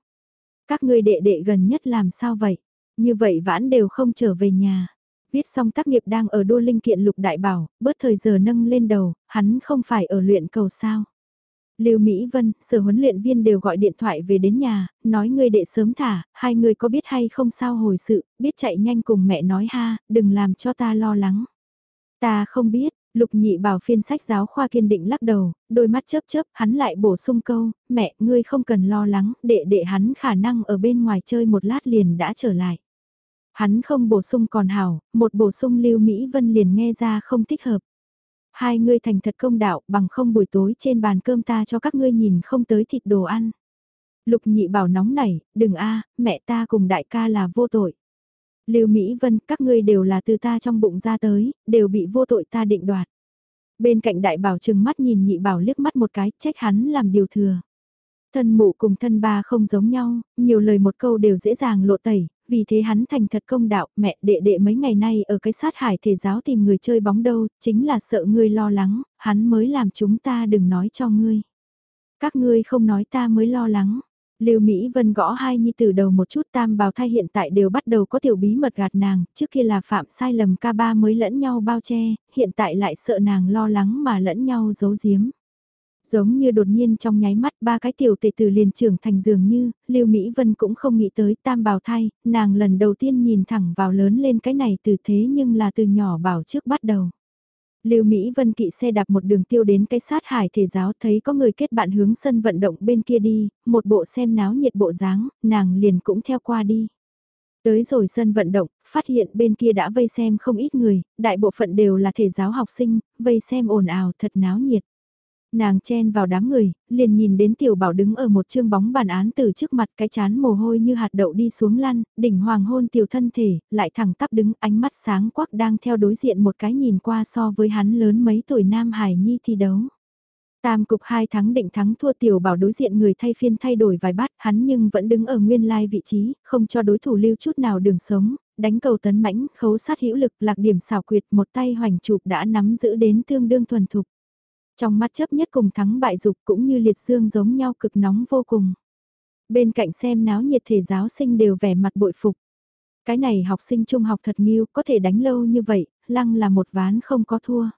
Các ngươi đệ đệ gần nhất làm sao vậy? Như vậy vãn đều không trở về nhà viết xong tác nghiệp đang ở đô linh kiện lục đại bảo, bớt thời giờ nâng lên đầu, hắn không phải ở luyện cầu sao. Lưu Mỹ Vân, sở huấn luyện viên đều gọi điện thoại về đến nhà, nói ngươi đệ sớm thả, hai người có biết hay không sao hồi sự, biết chạy nhanh cùng mẹ nói ha, đừng làm cho ta lo lắng. Ta không biết, Lục nhị bảo phiên sách giáo khoa kiên định lắc đầu, đôi mắt chớp chớp, hắn lại bổ sung câu, mẹ, ngươi không cần lo lắng, đệ đệ hắn khả năng ở bên ngoài chơi một lát liền đã trở lại. Hắn không bổ sung còn hảo, một bổ sung Lưu Mỹ Vân liền nghe ra không thích hợp. Hai ngươi thành thật công đạo bằng không buổi tối trên bàn cơm ta cho các ngươi nhìn không tới thịt đồ ăn. Lục nhị bảo nóng nảy, đừng a mẹ ta cùng đại ca là vô tội. Lưu Mỹ Vân, các ngươi đều là từ ta trong bụng ra tới, đều bị vô tội ta định đoạt. Bên cạnh đại bảo trừng mắt nhìn nhị bảo liếc mắt một cái, trách hắn làm điều thừa. Thân mụ cùng thân ba không giống nhau, nhiều lời một câu đều dễ dàng lộ tẩy, vì thế hắn thành thật công đạo, mẹ đệ đệ mấy ngày nay ở cái sát hải thể giáo tìm người chơi bóng đâu, chính là sợ ngươi lo lắng, hắn mới làm chúng ta đừng nói cho ngươi. Các ngươi không nói ta mới lo lắng. Lưu Mỹ Vân gõ hai nhi từ đầu một chút tam bào thai hiện tại đều bắt đầu có tiểu bí mật gạt nàng, trước kia là phạm sai lầm ca ba mới lẫn nhau bao che, hiện tại lại sợ nàng lo lắng mà lẫn nhau giấu giếm. Giống như đột nhiên trong nháy mắt ba cái tiểu tệ tử liền trưởng thành dường như, Lưu Mỹ Vân cũng không nghĩ tới tam bào thai, nàng lần đầu tiên nhìn thẳng vào lớn lên cái này từ thế nhưng là từ nhỏ bảo trước bắt đầu. Lưu Mỹ Vân kỵ xe đạp một đường tiêu đến cái sát hải thể giáo thấy có người kết bạn hướng sân vận động bên kia đi, một bộ xem náo nhiệt bộ dáng, nàng liền cũng theo qua đi. Tới rồi sân vận động, phát hiện bên kia đã vây xem không ít người, đại bộ phận đều là thể giáo học sinh, vây xem ồn ào thật náo nhiệt. Nàng chen vào đám người, liền nhìn đến tiểu bảo đứng ở một chương bóng bàn án từ trước mặt cái chán mồ hôi như hạt đậu đi xuống lăn, đỉnh hoàng hôn tiểu thân thể, lại thẳng tắp đứng ánh mắt sáng quắc đang theo đối diện một cái nhìn qua so với hắn lớn mấy tuổi Nam Hải Nhi thi đấu. Tam cục hai thắng định thắng thua tiểu bảo đối diện người thay phiên thay đổi vài bát hắn nhưng vẫn đứng ở nguyên lai vị trí, không cho đối thủ lưu chút nào đường sống, đánh cầu tấn mãnh, khấu sát hữu lực lạc điểm xảo quyệt một tay hoành chụp đã nắm giữ đến tương đương thuần thục. Trong mắt chấp nhất cùng thắng bại dục cũng như liệt dương giống nhau cực nóng vô cùng. Bên cạnh xem náo nhiệt thể giáo sinh đều vẻ mặt bội phục. Cái này học sinh trung học thật nghiêu có thể đánh lâu như vậy, lăng là một ván không có thua.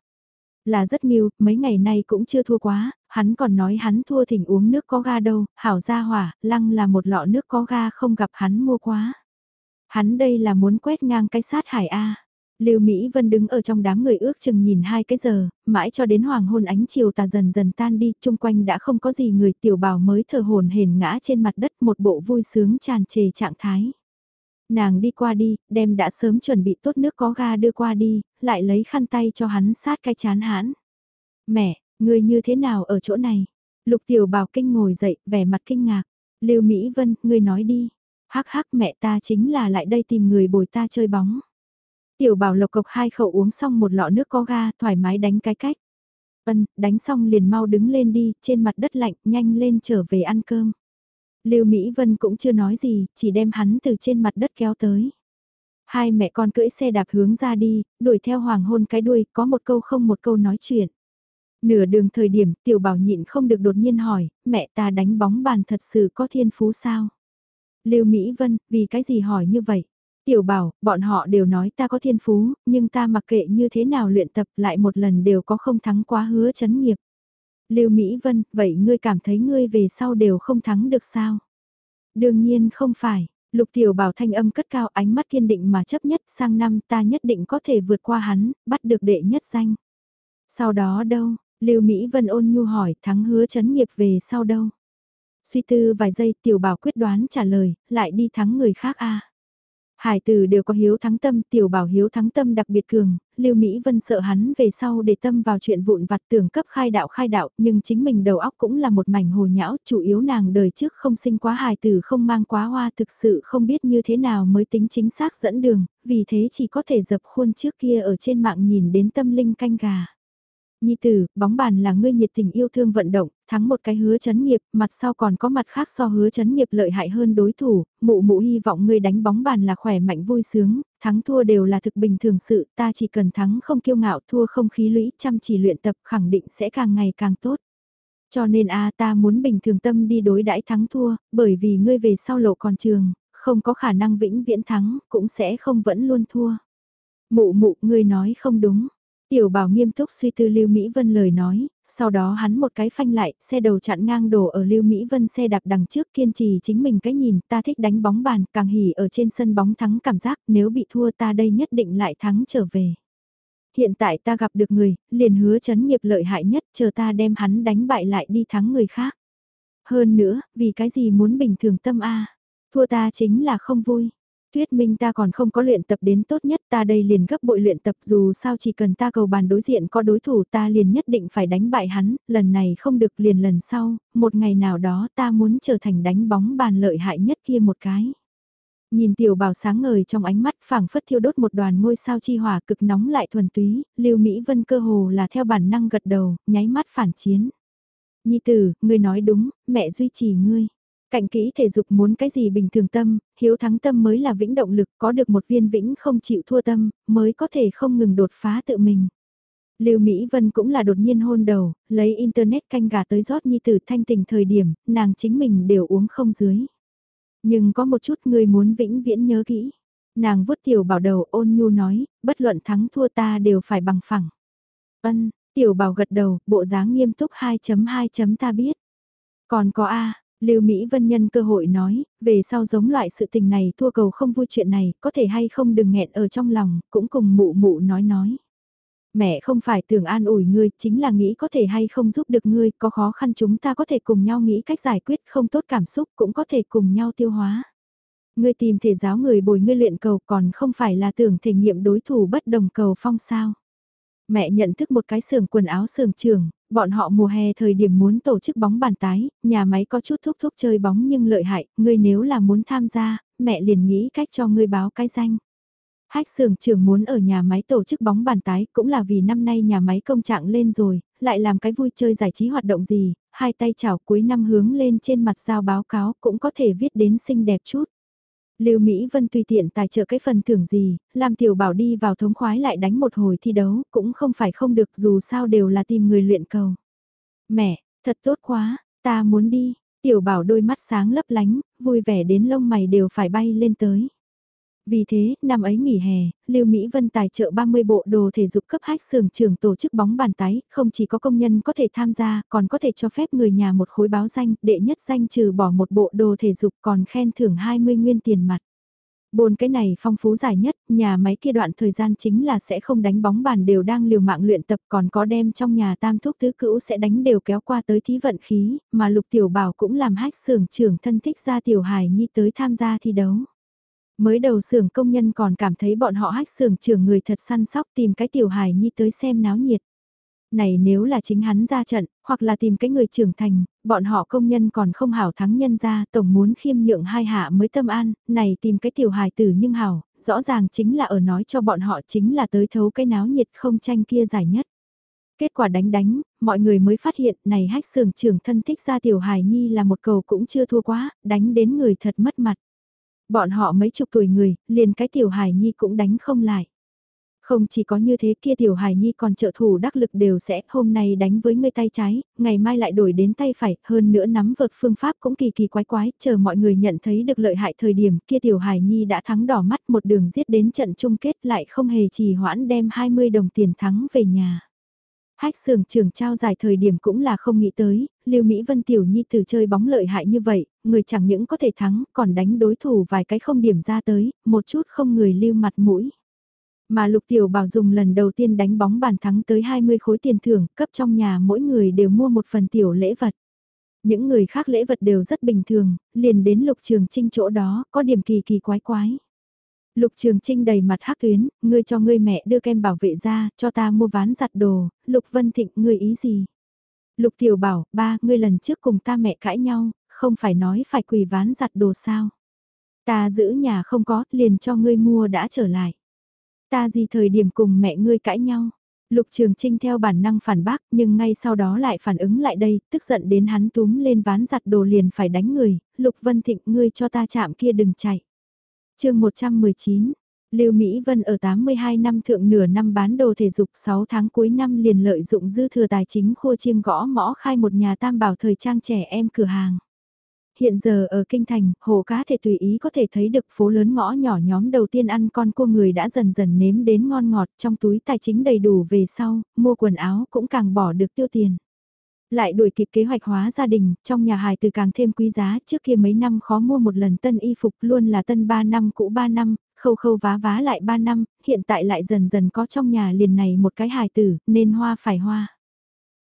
Là rất nghiêu, mấy ngày nay cũng chưa thua quá, hắn còn nói hắn thua thỉnh uống nước có ga đâu, hảo ra hỏa, lăng là một lọ nước có ga không gặp hắn mua quá. Hắn đây là muốn quét ngang cái sát hải A. Lưu Mỹ Vân đứng ở trong đám người ước chừng nhìn hai cái giờ, mãi cho đến hoàng hôn ánh chiều tà dần dần tan đi, chung quanh đã không có gì người tiểu bảo mới thở hồn hển ngã trên mặt đất một bộ vui sướng tràn trề trạng thái. Nàng đi qua đi, đem đã sớm chuẩn bị tốt nước có ga đưa qua đi, lại lấy khăn tay cho hắn sát cái chán hãn. Mẹ, người như thế nào ở chỗ này? Lục tiểu bảo kinh ngồi dậy, vẻ mặt kinh ngạc. Lưu Mỹ Vân, người nói đi. Hắc hắc mẹ ta chính là lại đây tìm người bồi ta chơi bóng. Tiểu bảo lộc cộc hai khẩu uống xong một lọ nước có ga thoải mái đánh cái cách. Ân, đánh xong liền mau đứng lên đi, trên mặt đất lạnh, nhanh lên trở về ăn cơm. Lưu Mỹ Vân cũng chưa nói gì, chỉ đem hắn từ trên mặt đất kéo tới. Hai mẹ con cưỡi xe đạp hướng ra đi, đuổi theo hoàng hôn cái đuôi, có một câu không một câu nói chuyện. Nửa đường thời điểm, tiểu bảo nhịn không được đột nhiên hỏi, mẹ ta đánh bóng bàn thật sự có thiên phú sao? Lưu Mỹ Vân, vì cái gì hỏi như vậy? Tiểu bảo, bọn họ đều nói ta có thiên phú, nhưng ta mặc kệ như thế nào luyện tập lại một lần đều có không thắng quá hứa chấn nghiệp. Lưu Mỹ Vân, vậy ngươi cảm thấy ngươi về sau đều không thắng được sao? Đương nhiên không phải, Lục Tiểu Bảo thanh âm cất cao ánh mắt kiên định mà chấp nhất sang năm ta nhất định có thể vượt qua hắn, bắt được đệ nhất danh. Sau đó đâu, Lưu Mỹ Vân ôn nhu hỏi thắng hứa chấn nghiệp về sau đâu? Suy tư vài giây Tiểu Bảo quyết đoán trả lời, lại đi thắng người khác a Hải từ đều có hiếu thắng tâm, tiểu bảo hiếu thắng tâm đặc biệt cường, Lưu Mỹ Vân sợ hắn về sau để tâm vào chuyện vụn vặt tưởng cấp khai đạo khai đạo, nhưng chính mình đầu óc cũng là một mảnh hồ nhão, chủ yếu nàng đời trước không sinh quá hài tử không mang quá hoa thực sự không biết như thế nào mới tính chính xác dẫn đường, vì thế chỉ có thể dập khuôn trước kia ở trên mạng nhìn đến tâm linh canh gà. Nhi tử, bóng bàn là ngươi nhiệt tình yêu thương vận động, thắng một cái hứa chấn nghiệp, mặt sau còn có mặt khác so hứa chấn nghiệp lợi hại hơn đối thủ, mụ mụ hy vọng ngươi đánh bóng bàn là khỏe mạnh vui sướng, thắng thua đều là thực bình thường sự, ta chỉ cần thắng không kiêu ngạo thua không khí lũy, chăm chỉ luyện tập khẳng định sẽ càng ngày càng tốt. Cho nên a ta muốn bình thường tâm đi đối đãi thắng thua, bởi vì ngươi về sau lộ còn trường, không có khả năng vĩnh viễn thắng, cũng sẽ không vẫn luôn thua. Mụ mụ, ngươi nói không đúng. Tiểu bảo nghiêm túc suy tư Lưu Mỹ Vân lời nói, sau đó hắn một cái phanh lại, xe đầu chặn ngang đổ ở Lưu Mỹ Vân xe đạp đằng trước kiên trì chính mình cái nhìn, ta thích đánh bóng bàn, càng hỉ ở trên sân bóng thắng cảm giác, nếu bị thua ta đây nhất định lại thắng trở về. Hiện tại ta gặp được người, liền hứa chấn nghiệp lợi hại nhất, chờ ta đem hắn đánh bại lại đi thắng người khác. Hơn nữa, vì cái gì muốn bình thường tâm A, thua ta chính là không vui. Tuyết Minh ta còn không có luyện tập đến tốt nhất ta đây liền gấp bội luyện tập dù sao chỉ cần ta cầu bàn đối diện có đối thủ ta liền nhất định phải đánh bại hắn, lần này không được liền lần sau, một ngày nào đó ta muốn trở thành đánh bóng bàn lợi hại nhất kia một cái. Nhìn tiểu bảo sáng ngời trong ánh mắt phảng phất thiêu đốt một đoàn ngôi sao chi hỏa cực nóng lại thuần túy, lưu Mỹ Vân cơ hồ là theo bản năng gật đầu, nháy mắt phản chiến. Nhi tử, ngươi nói đúng, mẹ duy trì ngươi. Cạnh kỹ thể dục muốn cái gì bình thường tâm, hiếu thắng tâm mới là vĩnh động lực, có được một viên vĩnh không chịu thua tâm, mới có thể không ngừng đột phá tự mình. Lưu Mỹ Vân cũng là đột nhiên hôn đầu, lấy internet canh gà tới rót nhi tử thanh tình thời điểm, nàng chính mình đều uống không dưới. Nhưng có một chút người muốn vĩnh viễn nhớ kỹ. Nàng vuốt tiểu bảo đầu ôn nhu nói, bất luận thắng thua ta đều phải bằng phẳng. Ân, tiểu bảo gật đầu, bộ dáng nghiêm túc 2.2. ta biết. Còn có A, Lưu Mỹ Vân nhân cơ hội nói, về sau giống loại sự tình này thua cầu không vui chuyện này, có thể hay không đừng nghẹn ở trong lòng, cũng cùng mụ mụ nói nói. Mẹ không phải tưởng an ủi ngươi, chính là nghĩ có thể hay không giúp được ngươi, có khó khăn chúng ta có thể cùng nhau nghĩ cách giải quyết không tốt cảm xúc cũng có thể cùng nhau tiêu hóa. Ngươi tìm thể giáo người bồi ngươi luyện cầu còn không phải là tưởng thể nghiệm đối thủ bất đồng cầu phong sao. Mẹ nhận thức một cái xưởng quần áo xưởng trường, bọn họ mùa hè thời điểm muốn tổ chức bóng bàn tái, nhà máy có chút thúc thúc chơi bóng nhưng lợi hại, ngươi nếu là muốn tham gia, mẹ liền nghĩ cách cho ngươi báo cái danh. Hách xưởng trưởng muốn ở nhà máy tổ chức bóng bàn tái cũng là vì năm nay nhà máy công trạng lên rồi, lại làm cái vui chơi giải trí hoạt động gì, hai tay chảo cuối năm hướng lên trên mặt giao báo cáo cũng có thể viết đến xinh đẹp chút. Lưu Mỹ Vân tùy tiện tài trợ cái phần thưởng gì, làm tiểu bảo đi vào thống khoái lại đánh một hồi thi đấu, cũng không phải không được dù sao đều là tìm người luyện cầu. Mẹ, thật tốt quá, ta muốn đi, tiểu bảo đôi mắt sáng lấp lánh, vui vẻ đến lông mày đều phải bay lên tới. Vì thế, năm ấy nghỉ hè, Lưu Mỹ Vân tài trợ 30 bộ đồ thể dục cấp hách xưởng trường tổ chức bóng bàn tái, không chỉ có công nhân có thể tham gia, còn có thể cho phép người nhà một khối báo danh, đệ nhất danh trừ bỏ một bộ đồ thể dục còn khen thưởng 20 nguyên tiền mặt. Bồn cái này phong phú dài nhất, nhà máy kia đoạn thời gian chính là sẽ không đánh bóng bàn đều đang liều mạng luyện tập còn có đem trong nhà tam thuốc tứ cữu sẽ đánh đều kéo qua tới thí vận khí, mà lục tiểu bảo cũng làm hách xưởng trưởng thân thích ra tiểu hài nhi tới tham gia thi đấu. Mới đầu xưởng công nhân còn cảm thấy bọn họ hách xưởng trưởng người thật săn sóc tìm cái tiểu hài nhi tới xem náo nhiệt. Này nếu là chính hắn ra trận, hoặc là tìm cái người trưởng thành, bọn họ công nhân còn không hảo thắng nhân ra, tổng muốn khiêm nhượng hai hạ mới tâm an, này tìm cái tiểu hài tử nhưng hảo, rõ ràng chính là ở nói cho bọn họ chính là tới thấu cái náo nhiệt không tranh kia giải nhất. Kết quả đánh đánh, mọi người mới phát hiện này hách xưởng trưởng thân thích ra tiểu hài nhi là một cầu cũng chưa thua quá, đánh đến người thật mất mặt. Bọn họ mấy chục tuổi người, liền cái tiểu hài nhi cũng đánh không lại. Không chỉ có như thế kia tiểu hài nhi còn trợ thủ đắc lực đều sẽ hôm nay đánh với người tay trái, ngày mai lại đổi đến tay phải, hơn nữa nắm vợt phương pháp cũng kỳ kỳ quái quái, chờ mọi người nhận thấy được lợi hại thời điểm kia tiểu hài nhi đã thắng đỏ mắt một đường giết đến trận chung kết lại không hề trì hoãn đem 20 đồng tiền thắng về nhà. Hách sưởng trưởng trao giải thời điểm cũng là không nghĩ tới, Lưu Mỹ Vân Tiểu Nhi từ chơi bóng lợi hại như vậy, người chẳng những có thể thắng, còn đánh đối thủ vài cái không điểm ra tới, một chút không người lưu mặt mũi. Mà Lục Tiểu Bảo dùng lần đầu tiên đánh bóng bàn thắng tới 20 khối tiền thưởng, cấp trong nhà mỗi người đều mua một phần tiểu lễ vật. Những người khác lễ vật đều rất bình thường, liền đến Lục Trường Trinh chỗ đó, có điểm kỳ kỳ quái quái. Lục Trường Trinh đầy mặt hắc tuyến, ngươi cho ngươi mẹ đưa kem bảo vệ ra, cho ta mua ván giặt đồ, Lục Vân Thịnh, ngươi ý gì? Lục Tiểu bảo, ba, ngươi lần trước cùng ta mẹ cãi nhau, không phải nói phải quỳ ván giặt đồ sao? Ta giữ nhà không có, liền cho ngươi mua đã trở lại. Ta gì thời điểm cùng mẹ ngươi cãi nhau? Lục Trường Trinh theo bản năng phản bác nhưng ngay sau đó lại phản ứng lại đây, tức giận đến hắn túm lên ván giặt đồ liền phải đánh người, Lục Vân Thịnh ngươi cho ta chạm kia đừng chạy chương 119, Lưu Mỹ Vân ở 82 năm thượng nửa năm bán đồ thể dục 6 tháng cuối năm liền lợi dụng dư thừa tài chính khua chiêng gõ mõ khai một nhà tam bảo thời trang trẻ em cửa hàng. Hiện giờ ở Kinh Thành, hồ cá thể tùy ý có thể thấy được phố lớn ngõ nhỏ nhóm đầu tiên ăn con cua người đã dần dần nếm đến ngon ngọt trong túi tài chính đầy đủ về sau, mua quần áo cũng càng bỏ được tiêu tiền. Lại đuổi kịp kế hoạch hóa gia đình, trong nhà hài từ càng thêm quý giá, trước kia mấy năm khó mua một lần tân y phục luôn là tân 3 năm cũ 3 năm, khâu khâu vá vá lại 3 năm, hiện tại lại dần dần có trong nhà liền này một cái hài tử, nên hoa phải hoa.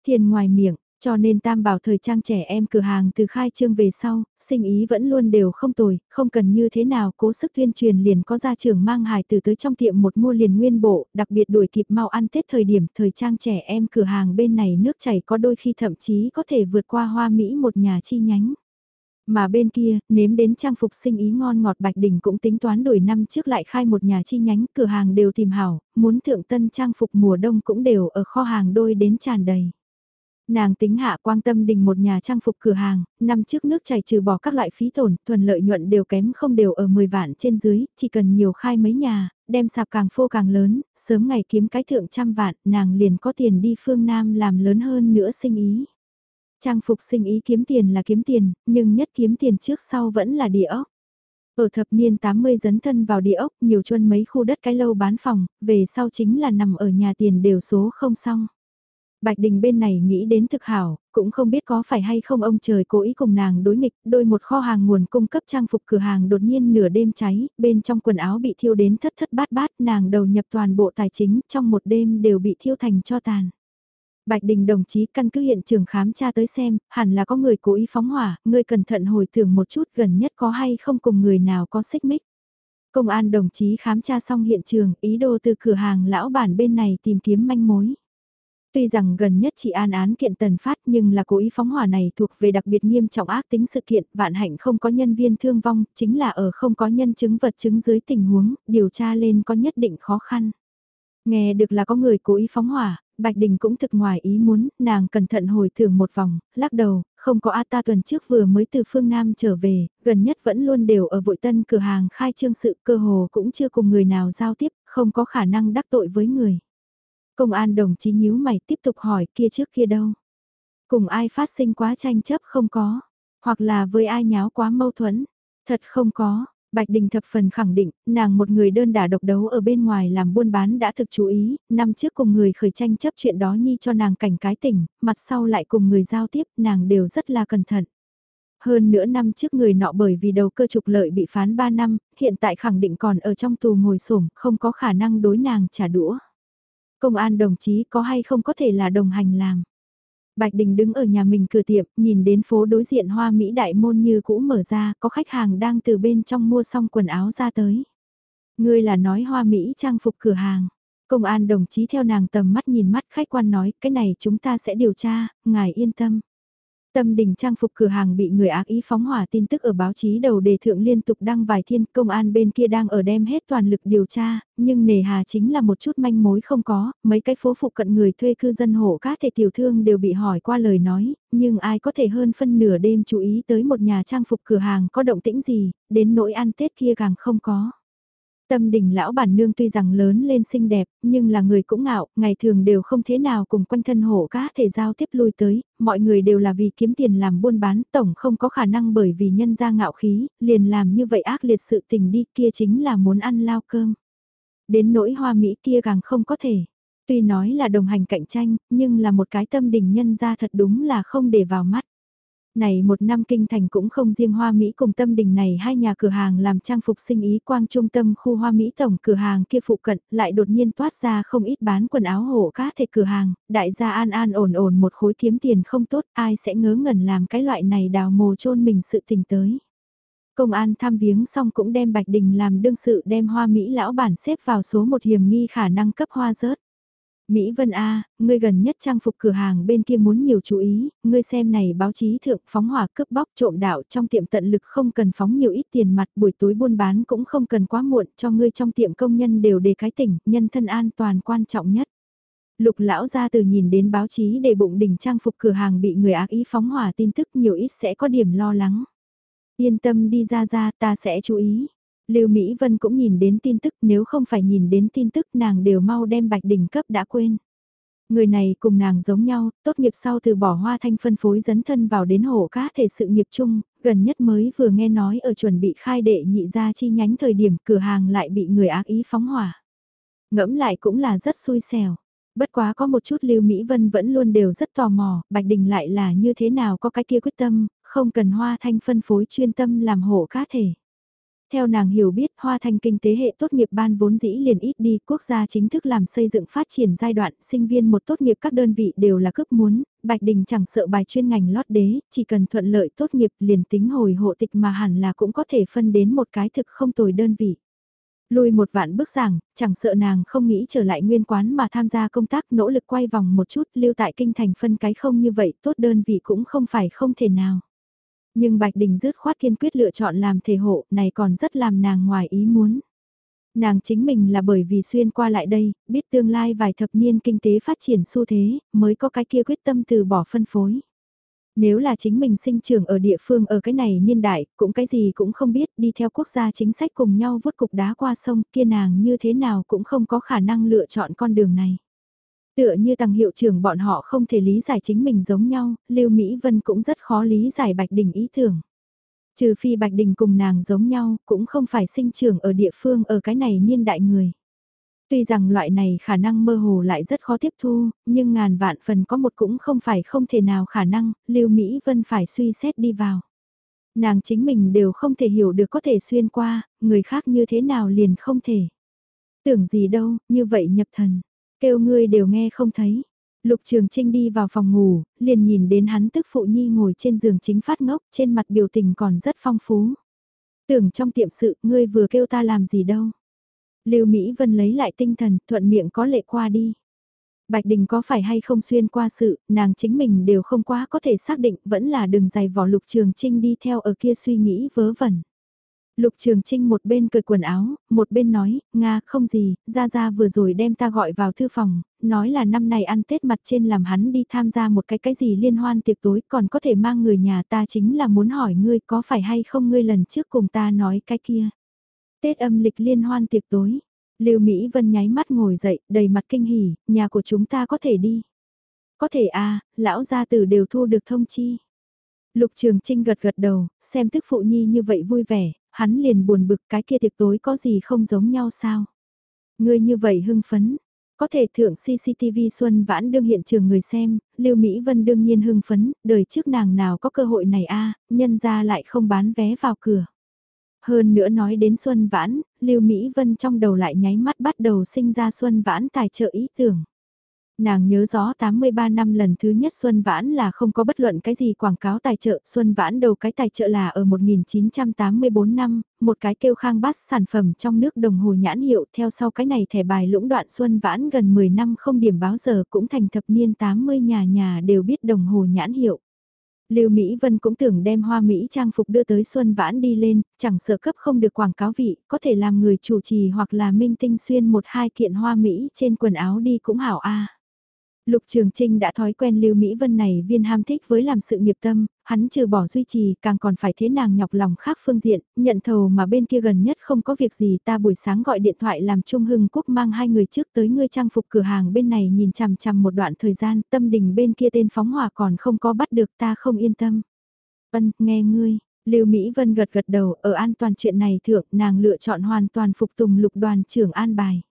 Thiền ngoài miệng, cho nên tam bảo thời trang trẻ em cửa hàng từ khai trương về sau, sinh ý vẫn luôn đều không tồi, không cần như thế nào cố sức tuyên truyền liền có gia trưởng mang hài từ tới trong tiệm một mua liền nguyên bộ, đặc biệt đuổi kịp mau ăn Tết thời điểm thời trang trẻ em cửa hàng bên này nước chảy có đôi khi thậm chí có thể vượt qua hoa Mỹ một nhà chi nhánh. Mà bên kia, nếm đến trang phục sinh ý ngon ngọt Bạch Đình cũng tính toán đổi năm trước lại khai một nhà chi nhánh cửa hàng đều tìm hảo, muốn thượng tân trang phục mùa đông cũng đều ở kho hàng đôi đến tràn đầy. Nàng tính hạ quang tâm đình một nhà trang phục cửa hàng, năm trước nước chảy trừ bỏ các loại phí tổn, thuần lợi nhuận đều kém không đều ở 10 vạn trên dưới, chỉ cần nhiều khai mấy nhà, đem sạp càng phô càng lớn, sớm ngày kiếm cái thượng trăm vạn, nàng liền có tiền đi phương Nam làm lớn hơn nữa sinh ý. Trang phục sinh ý kiếm tiền là kiếm tiền, nhưng nhất kiếm tiền trước sau vẫn là địa ốc. Ở thập niên 80 dấn thân vào địa ốc, nhiều chuân mấy khu đất cái lâu bán phòng, về sau chính là nằm ở nhà tiền đều số không xong. Bạch Đình bên này nghĩ đến thực hảo, cũng không biết có phải hay không ông trời cố ý cùng nàng đối nghịch, đôi một kho hàng nguồn cung cấp trang phục cửa hàng đột nhiên nửa đêm cháy, bên trong quần áo bị thiêu đến thất thất bát bát, nàng đầu nhập toàn bộ tài chính, trong một đêm đều bị thiêu thành cho tàn. Bạch Đình đồng chí căn cứ hiện trường khám tra tới xem, hẳn là có người cố ý phóng hỏa, người cẩn thận hồi tưởng một chút gần nhất có hay không cùng người nào có xích mích. Công an đồng chí khám tra xong hiện trường, ý đồ từ cửa hàng lão bản bên này tìm kiếm manh mối. Tuy rằng gần nhất chỉ an án kiện tần phát nhưng là cố ý phóng hỏa này thuộc về đặc biệt nghiêm trọng ác tính sự kiện, vạn hạnh không có nhân viên thương vong, chính là ở không có nhân chứng vật chứng dưới tình huống, điều tra lên có nhất định khó khăn. Nghe được là có người cố ý phóng hỏa, Bạch Đình cũng thực ngoài ý muốn, nàng cẩn thận hồi thưởng một vòng, lắc đầu, không có A ta tuần trước vừa mới từ phương Nam trở về, gần nhất vẫn luôn đều ở vội tân cửa hàng khai trương sự cơ hồ cũng chưa cùng người nào giao tiếp, không có khả năng đắc tội với người. Công an đồng chí nhíu mày tiếp tục hỏi kia trước kia đâu. Cùng ai phát sinh quá tranh chấp không có, hoặc là với ai nháo quá mâu thuẫn, thật không có. Bạch Đình thập phần khẳng định, nàng một người đơn đả độc đấu ở bên ngoài làm buôn bán đã thực chú ý, năm trước cùng người khởi tranh chấp chuyện đó nhi cho nàng cảnh cái tỉnh, mặt sau lại cùng người giao tiếp, nàng đều rất là cẩn thận. Hơn nữa năm trước người nọ bởi vì đầu cơ trục lợi bị phán 3 năm, hiện tại khẳng định còn ở trong tù ngồi sổm, không có khả năng đối nàng trả đũa. Công an đồng chí có hay không có thể là đồng hành làm. Bạch Đình đứng ở nhà mình cửa tiệm, nhìn đến phố đối diện hoa Mỹ đại môn như cũ mở ra, có khách hàng đang từ bên trong mua xong quần áo ra tới. Ngươi là nói hoa Mỹ trang phục cửa hàng. Công an đồng chí theo nàng tầm mắt nhìn mắt khách quan nói, cái này chúng ta sẽ điều tra, ngài yên tâm. Tâm đình trang phục cửa hàng bị người ác ý phóng hỏa tin tức ở báo chí đầu đề thượng liên tục đăng vài thiên công an bên kia đang ở đem hết toàn lực điều tra, nhưng nề hà chính là một chút manh mối không có, mấy cái phố phụ cận người thuê cư dân hộ các thể tiểu thương đều bị hỏi qua lời nói, nhưng ai có thể hơn phân nửa đêm chú ý tới một nhà trang phục cửa hàng có động tĩnh gì, đến nỗi ăn Tết kia càng không có. Tâm đình lão bản nương tuy rằng lớn lên xinh đẹp, nhưng là người cũng ngạo, ngày thường đều không thế nào cùng quanh thân hổ cá thể giao tiếp lui tới, mọi người đều là vì kiếm tiền làm buôn bán, tổng không có khả năng bởi vì nhân ra ngạo khí, liền làm như vậy ác liệt sự tình đi kia chính là muốn ăn lao cơm. Đến nỗi hoa Mỹ kia càng không có thể. Tuy nói là đồng hành cạnh tranh, nhưng là một cái tâm đình nhân ra thật đúng là không để vào mắt này một năm kinh thành cũng không riêng Hoa Mỹ cùng tâm đình này hai nhà cửa hàng làm trang phục sinh ý quang trung tâm khu Hoa Mỹ tổng cửa hàng kia phụ cận lại đột nhiên toát ra không ít bán quần áo hổ cá thể cửa hàng, đại gia an an ổn ổn một khối kiếm tiền không tốt ai sẽ ngớ ngẩn làm cái loại này đào mồ chôn mình sự tình tới. Công an thăm viếng xong cũng đem Bạch Đình làm đương sự đem Hoa Mỹ lão bản xếp vào số một hiểm nghi khả năng cấp hoa rớt. Mỹ Vân A, ngươi gần nhất trang phục cửa hàng bên kia muốn nhiều chú ý, ngươi xem này báo chí thượng phóng hỏa cướp bóc trộm đạo trong tiệm tận lực không cần phóng nhiều ít tiền mặt buổi tối buôn bán cũng không cần quá muộn cho ngươi trong tiệm công nhân đều đề cái tỉnh, nhân thân an toàn quan trọng nhất. Lục lão ra từ nhìn đến báo chí để bụng đỉnh trang phục cửa hàng bị người ác ý phóng hỏa tin tức nhiều ít sẽ có điểm lo lắng. Yên tâm đi ra ra ta sẽ chú ý. Lưu Mỹ Vân cũng nhìn đến tin tức nếu không phải nhìn đến tin tức nàng đều mau đem bạch đỉnh cấp đã quên. Người này cùng nàng giống nhau, tốt nghiệp sau từ bỏ hoa thanh phân phối dấn thân vào đến hổ cá thể sự nghiệp chung, gần nhất mới vừa nghe nói ở chuẩn bị khai đệ nhị ra chi nhánh thời điểm cửa hàng lại bị người ác ý phóng hỏa. Ngẫm lại cũng là rất xui xẻo. Bất quá có một chút Lưu Mỹ Vân vẫn luôn đều rất tò mò, Bạch Đình lại là như thế nào có cái kia quyết tâm, không cần hoa thanh phân phối chuyên tâm làm hổ cá thể. Theo nàng hiểu biết, Hoa Thành kinh tế hệ tốt nghiệp ban vốn dĩ liền ít đi, quốc gia chính thức làm xây dựng phát triển giai đoạn, sinh viên một tốt nghiệp các đơn vị đều là cấp muốn, Bạch Đình chẳng sợ bài chuyên ngành lót đế, chỉ cần thuận lợi tốt nghiệp liền tính hồi hộ tịch mà hẳn là cũng có thể phân đến một cái thực không tồi đơn vị. Lùi một vạn bước giảng, chẳng sợ nàng không nghĩ trở lại nguyên quán mà tham gia công tác nỗ lực quay vòng một chút lưu tại kinh thành phân cái không như vậy tốt đơn vị cũng không phải không thể nào. Nhưng Bạch Đình dứt khoát kiên quyết lựa chọn làm thể hộ này còn rất làm nàng ngoài ý muốn. Nàng chính mình là bởi vì xuyên qua lại đây, biết tương lai vài thập niên kinh tế phát triển xu thế, mới có cái kia quyết tâm từ bỏ phân phối. Nếu là chính mình sinh trưởng ở địa phương ở cái này niên đại, cũng cái gì cũng không biết, đi theo quốc gia chính sách cùng nhau vốt cục đá qua sông, kia nàng như thế nào cũng không có khả năng lựa chọn con đường này. Tựa như tăng hiệu trưởng bọn họ không thể lý giải chính mình giống nhau, Lưu Mỹ Vân cũng rất khó lý giải Bạch Đình ý tưởng. Trừ phi Bạch Đình cùng nàng giống nhau, cũng không phải sinh trưởng ở địa phương ở cái này niên đại người. Tuy rằng loại này khả năng mơ hồ lại rất khó tiếp thu, nhưng ngàn vạn phần có một cũng không phải không thể nào khả năng, Lưu Mỹ Vân phải suy xét đi vào. Nàng chính mình đều không thể hiểu được có thể xuyên qua, người khác như thế nào liền không thể. Tưởng gì đâu, như vậy nhập thần, kêu ngươi đều nghe không thấy. Lục Trường Trinh đi vào phòng ngủ, liền nhìn đến hắn tức phụ nhi ngồi trên giường chính phát ngốc, trên mặt biểu tình còn rất phong phú. Tưởng trong tiệm sự, ngươi vừa kêu ta làm gì đâu. Lưu Mỹ Vân lấy lại tinh thần, thuận miệng có lệ qua đi. Bạch Đình có phải hay không xuyên qua sự, nàng chính mình đều không quá có thể xác định, vẫn là đừng dày vỏ Lục Trường Trinh đi theo ở kia suy nghĩ vớ vẩn. Lục Trường Trinh một bên cởi quần áo, một bên nói, Nga không gì, Gia Gia vừa rồi đem ta gọi vào thư phòng, nói là năm nay ăn Tết mặt trên làm hắn đi tham gia một cái cái gì liên hoan tiệc tối còn có thể mang người nhà ta chính là muốn hỏi ngươi có phải hay không ngươi lần trước cùng ta nói cái kia. Tết âm lịch liên hoan tiệc tối. Lưu Mỹ Vân nháy mắt ngồi dậy, đầy mặt kinh hỉ, nhà của chúng ta có thể đi. Có thể à, lão gia tử đều thu được thông chi. Lục Trường Trinh gật gật đầu, xem tức phụ nhi như vậy vui vẻ, hắn liền buồn bực cái kia tiệc tối có gì không giống nhau sao. Ngươi như vậy hưng phấn, có thể thượng CCTV Xuân Vãn đương hiện trường người xem, Lưu Mỹ Vân đương nhiên hưng phấn, đời trước nàng nào có cơ hội này a, à, nhân ra lại không bán vé vào cửa. Hơn nữa nói đến Xuân Vãn, Lưu Mỹ Vân trong đầu lại nháy mắt bắt đầu sinh ra Xuân Vãn tài trợ ý tưởng. Nàng nhớ rõ 83 năm lần thứ nhất Xuân Vãn là không có bất luận cái gì quảng cáo tài trợ, Xuân Vãn đầu cái tài trợ là ở 1984 năm, một cái kêu khang bát sản phẩm trong nước đồng hồ nhãn hiệu, theo sau cái này thẻ bài lũng đoạn Xuân Vãn gần 10 năm không điểm báo giờ cũng thành thập niên 80 nhà nhà đều biết đồng hồ nhãn hiệu. Lưu Mỹ Vân cũng tưởng đem hoa Mỹ trang phục đưa tới Xuân Vãn đi lên, chẳng sợ cấp không được quảng cáo vị, có thể làm người chủ trì hoặc là minh tinh xuyên một hai kiện hoa Mỹ trên quần áo đi cũng hảo a. Lục Trường Trinh đã thói quen Lưu Mỹ Vân này viên ham thích với làm sự nghiệp tâm, hắn trừ bỏ duy trì càng còn phải thế nàng nhọc lòng khác phương diện, nhận thầu mà bên kia gần nhất không có việc gì ta buổi sáng gọi điện thoại làm Trung Hưng Quốc mang hai người trước tới ngươi trang phục cửa hàng bên này nhìn chằm chằm một đoạn thời gian tâm đình bên kia tên phóng hỏa còn không có bắt được ta không yên tâm. Ân, nghe ngươi. Lưu Mỹ Vân gật gật đầu, ở an toàn chuyện này thượng, nàng lựa chọn hoàn toàn phục tùng lục đoàn trưởng an bài.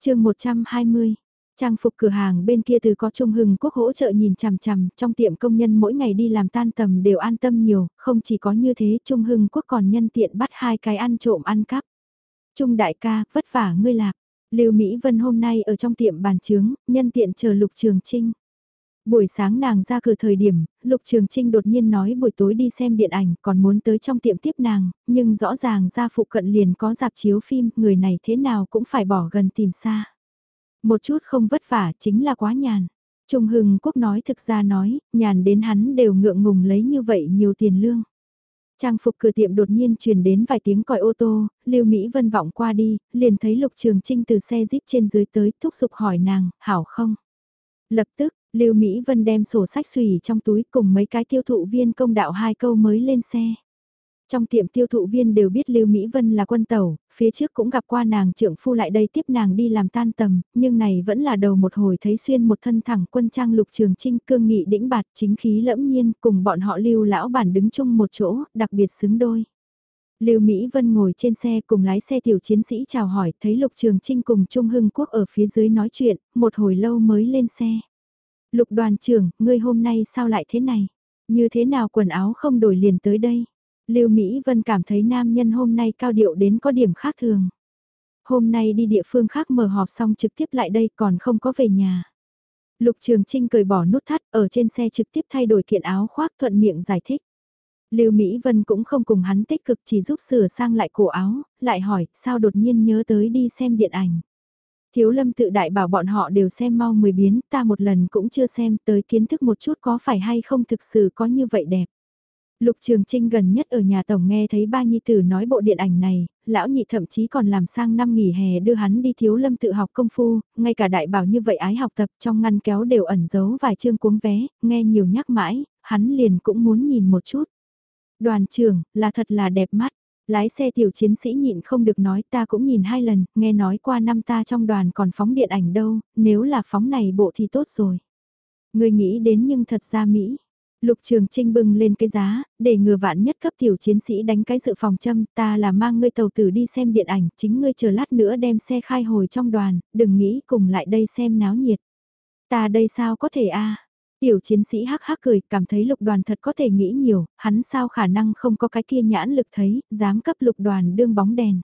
chương 120, Trang phục cửa hàng bên kia từ có Trung Hưng Quốc hỗ trợ nhìn chằm chằm, trong tiệm công nhân mỗi ngày đi làm tan tầm đều an tâm nhiều, không chỉ có như thế Trung Hưng Quốc còn nhân tiện bắt hai cái ăn trộm ăn cắp. Trung đại ca, vất vả ngươi lạc. Lưu Mỹ Vân hôm nay ở trong tiệm bàn trướng, nhân tiện chờ Lục Trường Trinh. Buổi sáng nàng ra cửa thời điểm, Lục Trường Trinh đột nhiên nói buổi tối đi xem điện ảnh còn muốn tới trong tiệm tiếp nàng, nhưng rõ ràng ra phụ cận liền có dạp chiếu phim, người này thế nào cũng phải bỏ gần tìm xa. Một chút không vất vả chính là quá nhàn. Trung Hưng Quốc nói thực ra nói, nhàn đến hắn đều ngượng ngùng lấy như vậy nhiều tiền lương. Trang phục cửa tiệm đột nhiên truyền đến vài tiếng còi ô tô, Lưu Mỹ Vân vọng qua đi, liền thấy Lục Trường Trinh từ xe jeep trên dưới tới, thúc giục hỏi nàng, hảo không? Lập tức, Lưu Mỹ Vân đem sổ sách xùy trong túi cùng mấy cái tiêu thụ viên công đạo hai câu mới lên xe. Trong tiệm tiêu thụ viên đều biết Lưu Mỹ Vân là quân tàu, phía trước cũng gặp qua nàng trưởng phu lại đây tiếp nàng đi làm tan tầm, nhưng này vẫn là đầu một hồi thấy xuyên một thân thẳng quân trang lục trường trinh cương nghị đĩnh bạt chính khí lẫm nhiên cùng bọn họ Lưu lão bản đứng chung một chỗ, đặc biệt xứng đôi. Lưu Mỹ Vân ngồi trên xe cùng lái xe tiểu chiến sĩ chào hỏi, thấy Lục Trường Trinh cùng Trung Hưng Quốc ở phía dưới nói chuyện, một hồi lâu mới lên xe. Lục đoàn trưởng, ngươi hôm nay sao lại thế này? Như thế nào quần áo không đổi liền tới đây? Lưu Mỹ Vân cảm thấy nam nhân hôm nay cao điệu đến có điểm khác thường. Hôm nay đi địa phương khác mở họp xong trực tiếp lại đây còn không có về nhà. Lục Trường Trinh cởi bỏ nút thắt ở trên xe trực tiếp thay đổi kiện áo khoác thuận miệng giải thích. Lưu Mỹ Vân cũng không cùng hắn tích cực chỉ giúp sửa sang lại cổ áo, lại hỏi sao đột nhiên nhớ tới đi xem điện ảnh. Thiếu lâm tự đại bảo bọn họ đều xem mau mười biến, ta một lần cũng chưa xem tới kiến thức một chút có phải hay không thực sự có như vậy đẹp. Lục Trường Trinh gần nhất ở nhà tổng nghe thấy ba nhi tử nói bộ điện ảnh này, lão nhị thậm chí còn làm sang năm nghỉ hè đưa hắn đi thiếu lâm tự học công phu, ngay cả đại bảo như vậy ái học tập trong ngăn kéo đều ẩn giấu vài chương cuống vé, nghe nhiều nhắc mãi, hắn liền cũng muốn nhìn một chút. Đoàn trưởng, là thật là đẹp mắt. Lái xe tiểu chiến sĩ nhịn không được nói ta cũng nhìn hai lần, nghe nói qua năm ta trong đoàn còn phóng điện ảnh đâu, nếu là phóng này bộ thì tốt rồi. Người nghĩ đến nhưng thật ra Mỹ. Lục Trường Trinh bưng lên cái giá, để ngừa vạn nhất cấp tiểu chiến sĩ đánh cái sự phòng châm, ta là mang ngươi tàu tử đi xem điện ảnh, chính ngươi chờ lát nữa đem xe khai hồi trong đoàn, đừng nghĩ cùng lại đây xem náo nhiệt. Ta đây sao có thể a Tiểu chiến sĩ hắc hắc cười, cảm thấy lục đoàn thật có thể nghĩ nhiều, hắn sao khả năng không có cái kia nhãn lực thấy, dám cấp lục đoàn đương bóng đèn.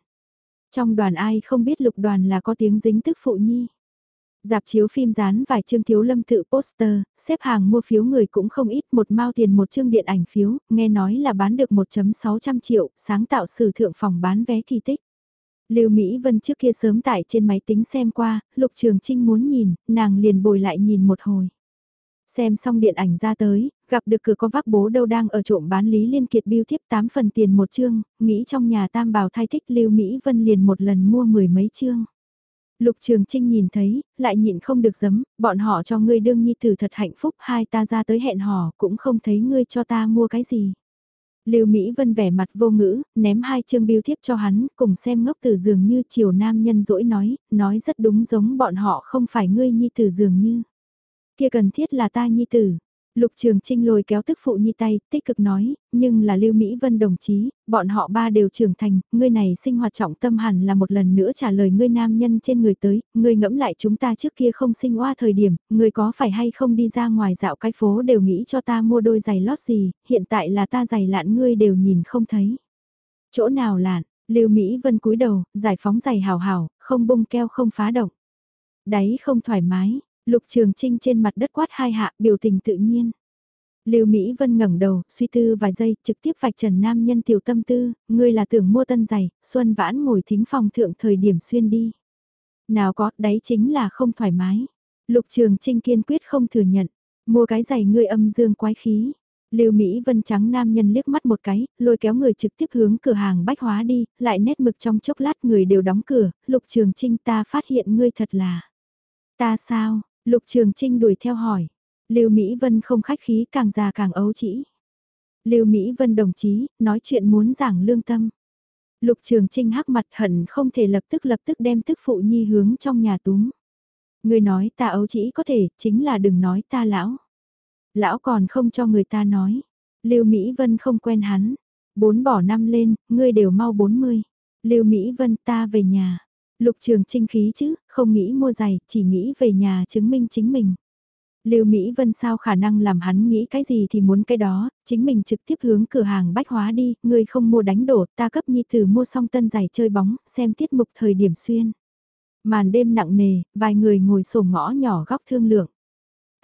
Trong đoàn ai không biết lục đoàn là có tiếng dính tức phụ nhi. Dạp chiếu phim dán vài chương thiếu lâm tự poster, xếp hàng mua phiếu người cũng không ít một mao tiền một chương điện ảnh phiếu, nghe nói là bán được 1.600 triệu, sáng tạo sử thượng phòng bán vé kỳ tích. Lưu Mỹ Vân trước kia sớm tải trên máy tính xem qua, Lục Trường Trinh muốn nhìn, nàng liền bồi lại nhìn một hồi. Xem xong điện ảnh ra tới, gặp được cửa có vác bố đâu đang ở trộm bán Lý Liên Kiệt biêu thiếp 8 phần tiền một chương, nghĩ trong nhà tam bào thai thích Lưu Mỹ Vân liền một lần mua mười mấy chương. Lục Trường Trinh nhìn thấy, lại nhịn không được giấm, bọn họ cho ngươi đương nhi tử thật hạnh phúc, hai ta ra tới hẹn hò cũng không thấy ngươi cho ta mua cái gì. Lưu Mỹ Vân vẻ mặt vô ngữ, ném hai chương biêu thiếp cho hắn, cùng xem ngốc từ dường như chiều nam nhân dỗi nói, nói rất đúng giống bọn họ không phải ngươi nhi tử dường như. Kia cần thiết là ta nhi tử, Lục Trường Trinh lôi kéo tức phụ nhi tay, tích cực nói, nhưng là Lưu Mỹ Vân đồng chí, bọn họ ba đều trưởng thành, ngươi này sinh hoạt trọng tâm hẳn là một lần nữa trả lời ngươi nam nhân trên người tới, ngươi ngẫm lại chúng ta trước kia không sinh hoa thời điểm, ngươi có phải hay không đi ra ngoài dạo cái phố đều nghĩ cho ta mua đôi giày lót gì, hiện tại là ta giày lạn ngươi đều nhìn không thấy. Chỗ nào lạn, Lưu Mỹ Vân cúi đầu, giải phóng giày hào hào, không bung keo không phá động. Đáy không thoải mái, Lục Trường Trinh trên mặt đất quát hai hạ, biểu tình tự nhiên. Lưu Mỹ Vân ngẩng đầu, suy tư vài giây, trực tiếp vạch trần nam nhân tiểu tâm tư, ngươi là tưởng mua tân giày, Xuân Vãn ngồi thính phòng thượng thời điểm xuyên đi. Nào có, đấy chính là không thoải mái. Lục Trường Trinh kiên quyết không thừa nhận, mua cái giày ngươi âm dương quái khí. Lưu Mỹ Vân trắng nam nhân liếc mắt một cái, lôi kéo người trực tiếp hướng cửa hàng bách hóa đi, lại nét mực trong chốc lát người đều đóng cửa, Lục Trường Trinh ta phát hiện ngươi thật là. Ta sao, Lục Trường Trinh đuổi theo hỏi. Lưu Mỹ Vân không khách khí càng già càng ấu chỉ. Lưu Mỹ Vân đồng chí, nói chuyện muốn giảng lương tâm. Lục Trường Trinh hắc mặt hận không thể lập tức lập tức đem tức phụ nhi hướng trong nhà túm. Người nói ta ấu chỉ có thể, chính là đừng nói ta lão. Lão còn không cho người ta nói. Lưu Mỹ Vân không quen hắn. Bốn bỏ năm lên, ngươi đều mau bốn mươi. Lưu Mỹ Vân ta về nhà. Lục trường trinh khí chứ, không nghĩ mua giày, chỉ nghĩ về nhà chứng minh chính mình. Lưu Mỹ Vân sao khả năng làm hắn nghĩ cái gì thì muốn cái đó, chính mình trực tiếp hướng cửa hàng bách hóa đi, người không mua đánh đổ, ta cấp nhi tử mua xong tân giày chơi bóng, xem tiết mục thời điểm xuyên. Màn đêm nặng nề, vài người ngồi sổ ngõ nhỏ góc thương lượng.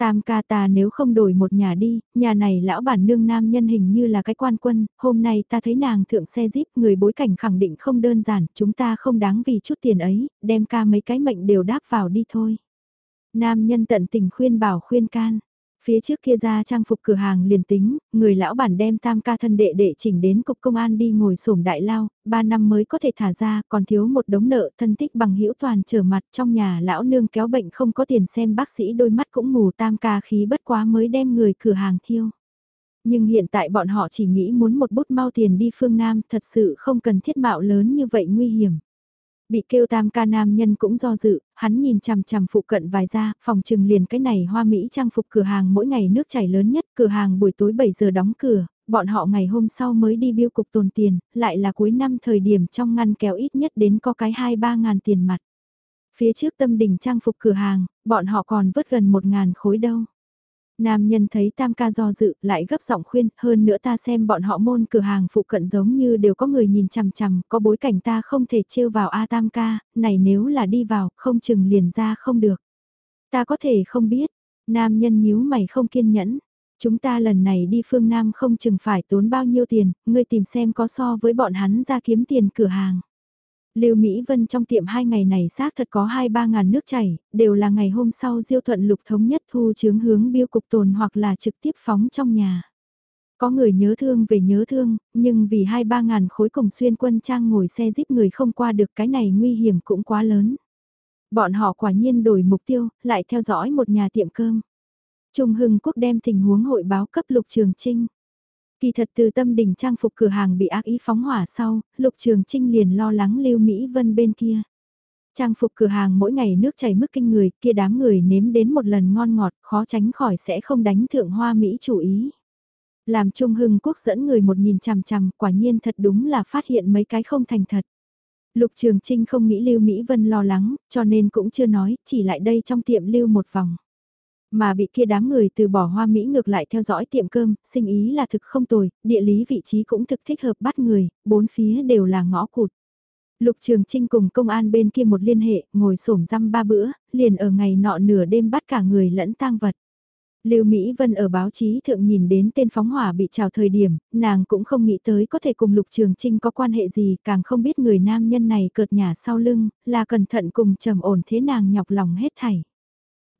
Tam ca ta nếu không đổi một nhà đi, nhà này lão bản nương nam nhân hình như là cái quan quân, hôm nay ta thấy nàng thượng xe jeep người bối cảnh khẳng định không đơn giản, chúng ta không đáng vì chút tiền ấy, đem ca mấy cái mệnh đều đáp vào đi thôi. Nam nhân tận tình khuyên bảo khuyên can, Phía trước kia ra trang phục cửa hàng liền tính, người lão bản đem tam ca thân đệ đệ chỉnh đến cục công an đi ngồi sổm đại lao, ba năm mới có thể thả ra, còn thiếu một đống nợ thân tích bằng hữu toàn trở mặt trong nhà lão nương kéo bệnh không có tiền xem bác sĩ đôi mắt cũng mù tam ca khí bất quá mới đem người cửa hàng thiêu. Nhưng hiện tại bọn họ chỉ nghĩ muốn một bút mau tiền đi phương Nam thật sự không cần thiết mạo lớn như vậy nguy hiểm. Bị kêu tam ca nam nhân cũng do dự, hắn nhìn chằm chằm phụ cận vài ra, phòng trừng liền cái này hoa Mỹ trang phục cửa hàng mỗi ngày nước chảy lớn nhất, cửa hàng buổi tối 7 giờ đóng cửa, bọn họ ngày hôm sau mới đi biêu cục tồn tiền, lại là cuối năm thời điểm trong ngăn kéo ít nhất đến có cái 2-3 ngàn tiền mặt. Phía trước tâm đỉnh trang phục cửa hàng, bọn họ còn vớt gần 1 ngàn khối đâu. Nam nhân thấy tam ca do dự, lại gấp giọng khuyên, hơn nữa ta xem bọn họ môn cửa hàng phụ cận giống như đều có người nhìn chằm chằm, có bối cảnh ta không thể trêu vào A tam ca, này nếu là đi vào, không chừng liền ra không được. Ta có thể không biết, nam nhân nhíu mày không kiên nhẫn, chúng ta lần này đi phương Nam không chừng phải tốn bao nhiêu tiền, ngươi tìm xem có so với bọn hắn ra kiếm tiền cửa hàng. Lưu Mỹ Vân trong tiệm hai ngày này xác thật có 2-3 ngàn nước chảy, đều là ngày hôm sau diêu thuận lục thống nhất thu chướng hướng biêu cục tồn hoặc là trực tiếp phóng trong nhà. Có người nhớ thương về nhớ thương, nhưng vì hai ba ngàn khối cổng xuyên quân trang ngồi xe giúp người không qua được cái này nguy hiểm cũng quá lớn. Bọn họ quả nhiên đổi mục tiêu, lại theo dõi một nhà tiệm cơm. Trung Hưng Quốc đem tình huống hội báo cấp Lục Trường Trinh. Kỳ thật từ tâm đỉnh trang phục cửa hàng bị ác ý phóng hỏa sau, Lục Trường Trinh liền lo lắng Lưu Mỹ Vân bên kia. Trang phục cửa hàng mỗi ngày nước chảy mức kinh người, kia đám người nếm đến một lần ngon ngọt, khó tránh khỏi sẽ không đánh thượng hoa Mỹ chủ ý. Làm Trung Hưng Quốc dẫn người một nhìn chằm chằm, quả nhiên thật đúng là phát hiện mấy cái không thành thật. Lục Trường Trinh không nghĩ Lưu Mỹ Vân lo lắng, cho nên cũng chưa nói, chỉ lại đây trong tiệm lưu một vòng. Mà bị kia đám người từ bỏ hoa Mỹ ngược lại theo dõi tiệm cơm, sinh ý là thực không tồi, địa lý vị trí cũng thực thích hợp bắt người, bốn phía đều là ngõ cụt. Lục Trường Trinh cùng công an bên kia một liên hệ, ngồi sổm răm ba bữa, liền ở ngày nọ nửa đêm bắt cả người lẫn tang vật. Lưu Mỹ Vân ở báo chí thượng nhìn đến tên phóng hỏa bị trào thời điểm, nàng cũng không nghĩ tới có thể cùng Lục Trường Trinh có quan hệ gì, càng không biết người nam nhân này cợt nhà sau lưng, là cẩn thận cùng trầm ổn thế nàng nhọc lòng hết thảy.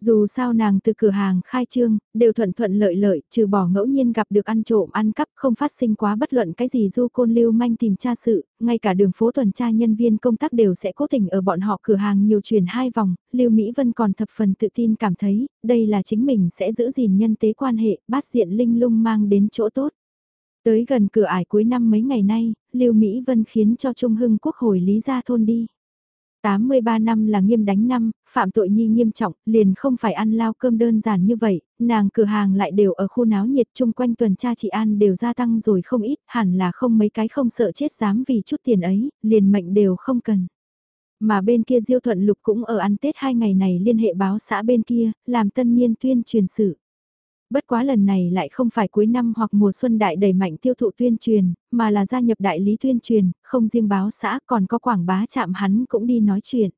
Dù sao nàng từ cửa hàng khai trương, đều thuận thuận lợi lợi, trừ bỏ ngẫu nhiên gặp được ăn trộm ăn cắp không phát sinh quá bất luận cái gì du côn lưu manh tìm tra sự, ngay cả đường phố tuần tra nhân viên công tác đều sẽ cố tình ở bọn họ cửa hàng nhiều chuyển hai vòng, Lưu Mỹ Vân còn thập phần tự tin cảm thấy, đây là chính mình sẽ giữ gìn nhân tế quan hệ, bát diện linh lung mang đến chỗ tốt. Tới gần cửa ải cuối năm mấy ngày nay, Lưu Mỹ Vân khiến cho Trung Hưng Quốc hồi lý gia thôn đi. 83 năm là nghiêm đánh năm, phạm tội nhi nghiêm trọng, liền không phải ăn lao cơm đơn giản như vậy, nàng cửa hàng lại đều ở khu náo nhiệt chung quanh tuần tra chị an đều gia tăng rồi không ít, hẳn là không mấy cái không sợ chết dám vì chút tiền ấy, liền mệnh đều không cần. Mà bên kia Diêu Thuận Lục cũng ở ăn Tết hai ngày này liên hệ báo xã bên kia, làm tân niên tuyên truyền sự. Bất quá lần này lại không phải cuối năm hoặc mùa xuân đại đẩy mạnh tiêu thụ tuyên truyền, mà là gia nhập đại lý tuyên truyền, không riêng báo xã còn có quảng bá chạm hắn cũng đi nói chuyện.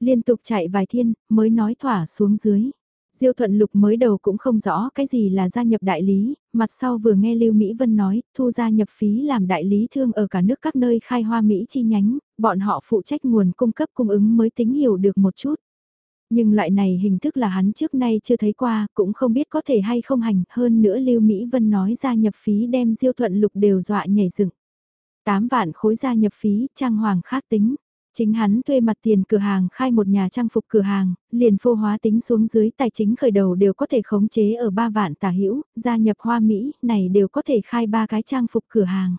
Liên tục chạy vài thiên, mới nói thỏa xuống dưới. Diêu Thuận Lục mới đầu cũng không rõ cái gì là gia nhập đại lý, mặt sau vừa nghe Lưu Mỹ Vân nói, thu gia nhập phí làm đại lý thương ở cả nước các nơi khai hoa Mỹ chi nhánh, bọn họ phụ trách nguồn cung cấp cung ứng mới tính hiểu được một chút. Nhưng loại này hình thức là hắn trước nay chưa thấy qua, cũng không biết có thể hay không hành, hơn nữa Lưu Mỹ Vân nói ra nhập phí đem Diêu Thuận Lục đều dọa nhảy dựng. 8 vạn khối gia nhập phí, trang hoàng khác tính. Chính hắn thuê mặt tiền cửa hàng khai một nhà trang phục cửa hàng, liền phô hóa tính xuống dưới tài chính khởi đầu đều có thể khống chế ở 3 vạn tả hữu gia nhập hoa Mỹ, này đều có thể khai ba cái trang phục cửa hàng.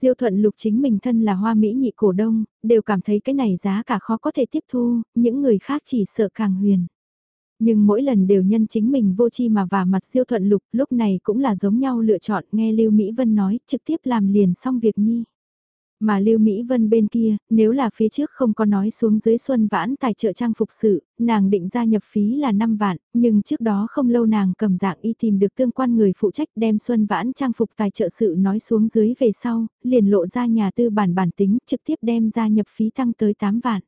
Diêu thuận lục chính mình thân là hoa mỹ nhị cổ đông, đều cảm thấy cái này giá cả khó có thể tiếp thu, những người khác chỉ sợ càng huyền. Nhưng mỗi lần đều nhân chính mình vô chi mà vả mặt siêu thuận lục lúc này cũng là giống nhau lựa chọn nghe Lưu Mỹ Vân nói trực tiếp làm liền xong việc nhi. Mà Lưu Mỹ Vân bên kia, nếu là phía trước không có nói xuống dưới xuân vãn tài trợ trang phục sự, nàng định gia nhập phí là 5 vạn, nhưng trước đó không lâu nàng cầm dạng y tìm được tương quan người phụ trách đem xuân vãn trang phục tài trợ sự nói xuống dưới về sau, liền lộ ra nhà tư bản bản tính trực tiếp đem gia nhập phí tăng tới 8 vạn.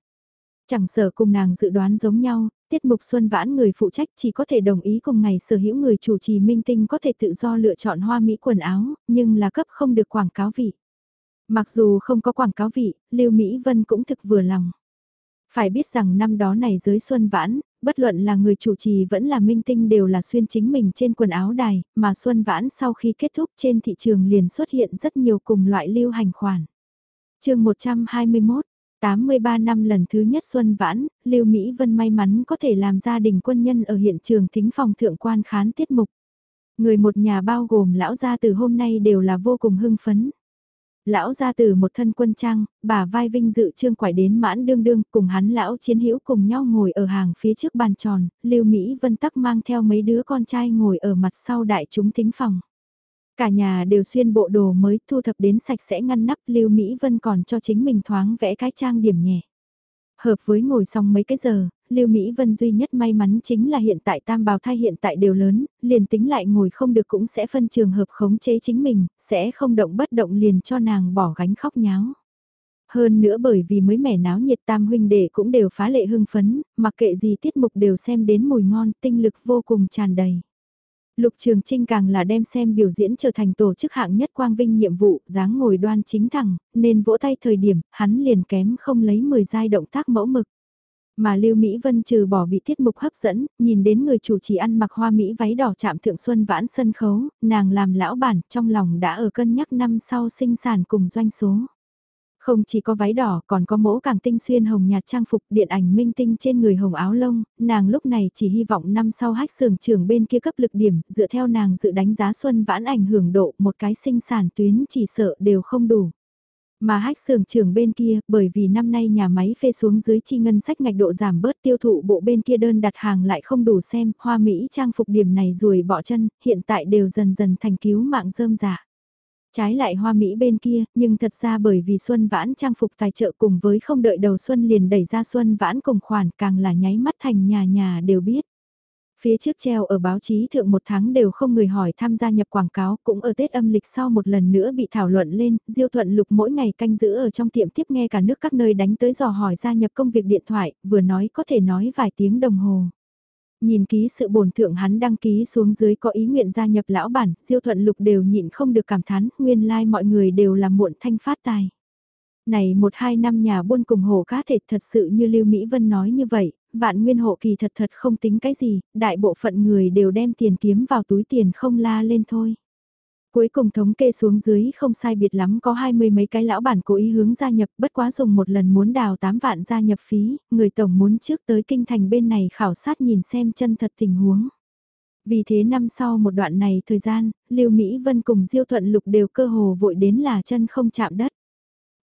Chẳng sở cùng nàng dự đoán giống nhau, tiết mục xuân vãn người phụ trách chỉ có thể đồng ý cùng ngày sở hữu người chủ trì minh tinh có thể tự do lựa chọn hoa mỹ quần áo, nhưng là cấp không được quảng cáo vị. Mặc dù không có quảng cáo vị, Lưu Mỹ Vân cũng thực vừa lòng. Phải biết rằng năm đó này dưới xuân vãn, bất luận là người chủ trì vẫn là minh tinh đều là xuyên chính mình trên quần áo đài, mà xuân vãn sau khi kết thúc trên thị trường liền xuất hiện rất nhiều cùng loại lưu hành khoản. chương 121 83 năm lần thứ nhất Xuân Vãn, Lưu Mỹ Vân may mắn có thể làm gia đình quân nhân ở hiện trường thính phòng thượng quan khán tiết mục. Người một nhà bao gồm lão gia từ hôm nay đều là vô cùng hưng phấn. Lão ra từ một thân quân trang, bà vai vinh dự trương quải đến mãn đương đương cùng hắn lão chiến hữu cùng nhau ngồi ở hàng phía trước bàn tròn, Lưu Mỹ Vân tắc mang theo mấy đứa con trai ngồi ở mặt sau đại chúng thính phòng. Cả nhà đều xuyên bộ đồ mới thu thập đến sạch sẽ ngăn nắp Lưu Mỹ Vân còn cho chính mình thoáng vẽ cái trang điểm nhẹ. Hợp với ngồi xong mấy cái giờ, Lưu Mỹ Vân duy nhất may mắn chính là hiện tại tam bào thai hiện tại đều lớn, liền tính lại ngồi không được cũng sẽ phân trường hợp khống chế chính mình, sẽ không động bất động liền cho nàng bỏ gánh khóc nháo. Hơn nữa bởi vì mới mẻ náo nhiệt tam huynh đệ cũng đều phá lệ hưng phấn, mặc kệ gì tiết mục đều xem đến mùi ngon, tinh lực vô cùng tràn đầy. Lục Trường Trinh càng là đem xem biểu diễn trở thành tổ chức hạng nhất quang vinh nhiệm vụ, dáng ngồi đoan chính thẳng, nên vỗ tay thời điểm, hắn liền kém không lấy 10 giai động tác mẫu mực. Mà Lưu Mỹ Vân trừ bỏ bị tiết mục hấp dẫn, nhìn đến người chủ trì ăn mặc hoa Mỹ váy đỏ chạm thượng xuân vãn sân khấu, nàng làm lão bản trong lòng đã ở cân nhắc năm sau sinh sản cùng doanh số. Không chỉ có váy đỏ còn có mẫu càng tinh xuyên hồng nhạt trang phục điện ảnh minh tinh trên người hồng áo lông, nàng lúc này chỉ hy vọng năm sau hách sưởng trưởng bên kia cấp lực điểm, dựa theo nàng dự đánh giá xuân vãn ảnh hưởng độ một cái sinh sản tuyến chỉ sợ đều không đủ. Mà hách sưởng trưởng bên kia, bởi vì năm nay nhà máy phê xuống dưới chi ngân sách ngạch độ giảm bớt tiêu thụ bộ bên kia đơn đặt hàng lại không đủ xem, hoa Mỹ trang phục điểm này rồi bỏ chân, hiện tại đều dần dần thành cứu mạng rơm giả. Trái lại hoa Mỹ bên kia, nhưng thật ra bởi vì Xuân Vãn trang phục tài trợ cùng với không đợi đầu Xuân liền đẩy ra Xuân Vãn cùng khoản càng là nháy mắt thành nhà nhà đều biết. Phía trước treo ở báo chí thượng một tháng đều không người hỏi tham gia nhập quảng cáo cũng ở Tết âm lịch sau một lần nữa bị thảo luận lên, Diêu Thuận Lục mỗi ngày canh giữ ở trong tiệm tiếp nghe cả nước các nơi đánh tới dò hỏi gia nhập công việc điện thoại, vừa nói có thể nói vài tiếng đồng hồ. Nhìn ký sự bổn thượng hắn đăng ký xuống dưới có ý nguyện gia nhập lão bản, Diêu Thuận Lục đều nhịn không được cảm thán, nguyên lai like mọi người đều là muộn thanh phát tài. Này một hai năm nhà buôn cùng hồ cá thể thật sự như Lưu Mỹ Vân nói như vậy, vạn nguyên hộ kỳ thật thật không tính cái gì, đại bộ phận người đều đem tiền kiếm vào túi tiền không la lên thôi. Cuối cùng thống kê xuống dưới không sai biệt lắm có hai mươi mấy cái lão bản cố ý hướng gia nhập bất quá dùng một lần muốn đào 8 vạn gia nhập phí, người tổng muốn trước tới kinh thành bên này khảo sát nhìn xem chân thật tình huống. Vì thế năm sau một đoạn này thời gian, Lưu Mỹ Vân cùng Diêu Thuận Lục đều cơ hồ vội đến là chân không chạm đất.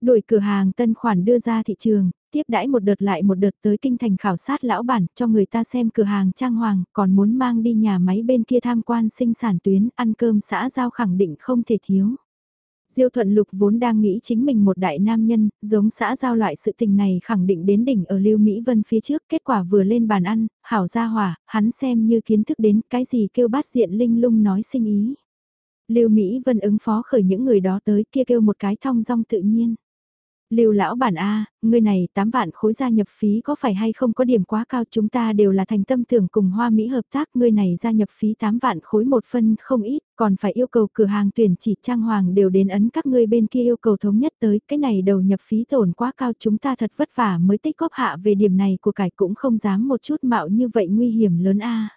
Đổi cửa hàng tân khoản đưa ra thị trường, tiếp đãi một đợt lại một đợt tới kinh thành khảo sát lão bản cho người ta xem cửa hàng trang hoàng, còn muốn mang đi nhà máy bên kia tham quan sinh sản tuyến, ăn cơm xã giao khẳng định không thể thiếu. Diêu Thuận Lục vốn đang nghĩ chính mình một đại nam nhân, giống xã giao loại sự tình này khẳng định đến đỉnh ở Lưu Mỹ Vân phía trước, kết quả vừa lên bàn ăn, hảo gia hỏa, hắn xem như kiến thức đến cái gì kêu bát diện linh lung nói sinh ý. Lưu Mỹ Vân ứng phó khởi những người đó tới kia kêu một cái thong dong tự nhiên. Lưu lão bản A, người này 8 vạn khối gia nhập phí có phải hay không có điểm quá cao chúng ta đều là thành tâm tưởng cùng hoa Mỹ hợp tác người này gia nhập phí 8 vạn khối một phân không ít, còn phải yêu cầu cửa hàng tuyển chỉ trang hoàng đều đến ấn các ngươi bên kia yêu cầu thống nhất tới, cái này đầu nhập phí tổn quá cao chúng ta thật vất vả mới tích góp hạ về điểm này của cải cũng không dám một chút mạo như vậy nguy hiểm lớn A.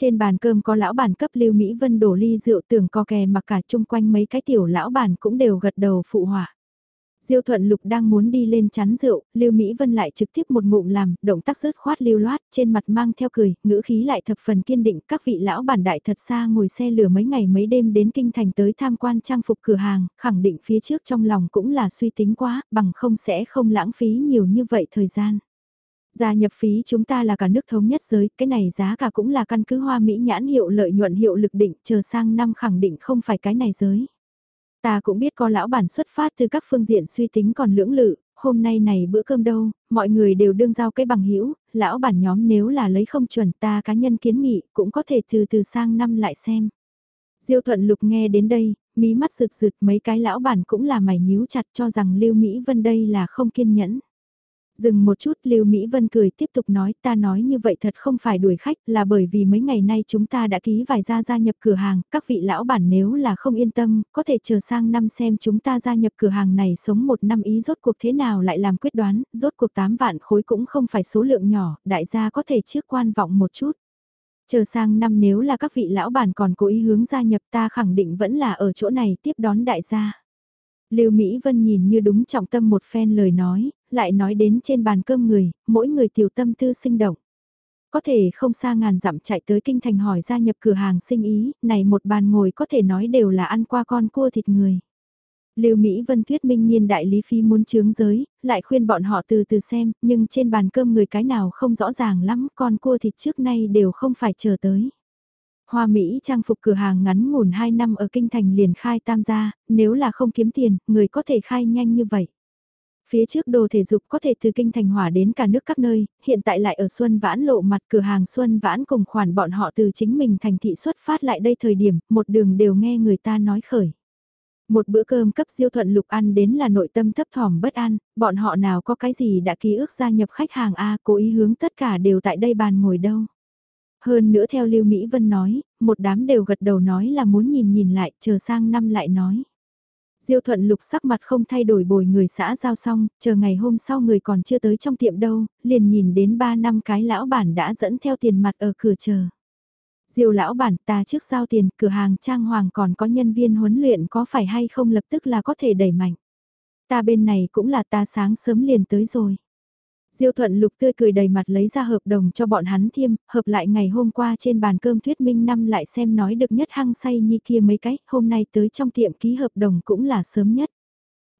Trên bàn cơm có lão bản cấp Lưu Mỹ Vân đổ ly rượu tưởng co kè mặc cả chung quanh mấy cái tiểu lão bản cũng đều gật đầu phụ họa. Diêu Thuận Lục đang muốn đi lên chắn rượu, Lưu Mỹ Vân lại trực tiếp một ngụm làm, động tác rớt khoát lưu loát, trên mặt mang theo cười, ngữ khí lại thập phần kiên định, các vị lão bản đại thật xa ngồi xe lửa mấy ngày mấy đêm đến kinh thành tới tham quan trang phục cửa hàng, khẳng định phía trước trong lòng cũng là suy tính quá, bằng không sẽ không lãng phí nhiều như vậy thời gian. Gia nhập phí chúng ta là cả nước thống nhất giới, cái này giá cả cũng là căn cứ hoa Mỹ nhãn hiệu lợi nhuận hiệu lực định, chờ sang năm khẳng định không phải cái này giới. Ta cũng biết có lão bản xuất phát từ các phương diện suy tính còn lưỡng lự, hôm nay này bữa cơm đâu, mọi người đều đương giao cái bằng hữu lão bản nhóm nếu là lấy không chuẩn ta cá nhân kiến nghị cũng có thể từ từ sang năm lại xem. Diêu thuận lục nghe đến đây, mí mắt rực rực mấy cái lão bản cũng là mày nhíu chặt cho rằng Lưu Mỹ Vân đây là không kiên nhẫn. Dừng một chút Lưu Mỹ Vân cười tiếp tục nói ta nói như vậy thật không phải đuổi khách là bởi vì mấy ngày nay chúng ta đã ký vài gia gia nhập cửa hàng, các vị lão bản nếu là không yên tâm, có thể chờ sang năm xem chúng ta gia nhập cửa hàng này sống một năm ý rốt cuộc thế nào lại làm quyết đoán, rốt cuộc 8 vạn khối cũng không phải số lượng nhỏ, đại gia có thể trước quan vọng một chút. Chờ sang năm nếu là các vị lão bản còn cố ý hướng gia nhập ta khẳng định vẫn là ở chỗ này tiếp đón đại gia. Lưu Mỹ Vân nhìn như đúng trọng tâm một phen lời nói, lại nói đến trên bàn cơm người, mỗi người tiểu tâm tư sinh động. Có thể không xa ngàn dặm chạy tới kinh thành hỏi gia nhập cửa hàng sinh ý, này một bàn ngồi có thể nói đều là ăn qua con cua thịt người. Lưu Mỹ Vân thuyết minh nhiên đại lý phi muốn chướng giới, lại khuyên bọn họ từ từ xem, nhưng trên bàn cơm người cái nào không rõ ràng lắm, con cua thịt trước nay đều không phải chờ tới. Hoa Mỹ trang phục cửa hàng ngắn ngủn 2 năm ở kinh thành liền khai tam gia, nếu là không kiếm tiền, người có thể khai nhanh như vậy. Phía trước đồ thể dục có thể từ kinh thành hỏa đến cả nước các nơi, hiện tại lại ở Xuân Vãn lộ mặt cửa hàng Xuân Vãn cùng khoản bọn họ từ chính mình thành thị xuất phát lại đây thời điểm, một đường đều nghe người ta nói khởi. Một bữa cơm cấp siêu thuận lục ăn đến là nội tâm thấp thỏm bất an, bọn họ nào có cái gì đã ký ước gia nhập khách hàng A cố ý hướng tất cả đều tại đây bàn ngồi đâu. Hơn nữa theo Lưu Mỹ Vân nói, một đám đều gật đầu nói là muốn nhìn nhìn lại, chờ sang năm lại nói. Diêu thuận lục sắc mặt không thay đổi bồi người xã giao xong, chờ ngày hôm sau người còn chưa tới trong tiệm đâu, liền nhìn đến ba năm cái lão bản đã dẫn theo tiền mặt ở cửa chờ. Diêu lão bản ta trước giao tiền cửa hàng trang hoàng còn có nhân viên huấn luyện có phải hay không lập tức là có thể đẩy mạnh. Ta bên này cũng là ta sáng sớm liền tới rồi. Diêu thuận lục tươi cười đầy mặt lấy ra hợp đồng cho bọn hắn thiêm, hợp lại ngày hôm qua trên bàn cơm thuyết minh năm lại xem nói được nhất hăng say như kia mấy cách, hôm nay tới trong tiệm ký hợp đồng cũng là sớm nhất.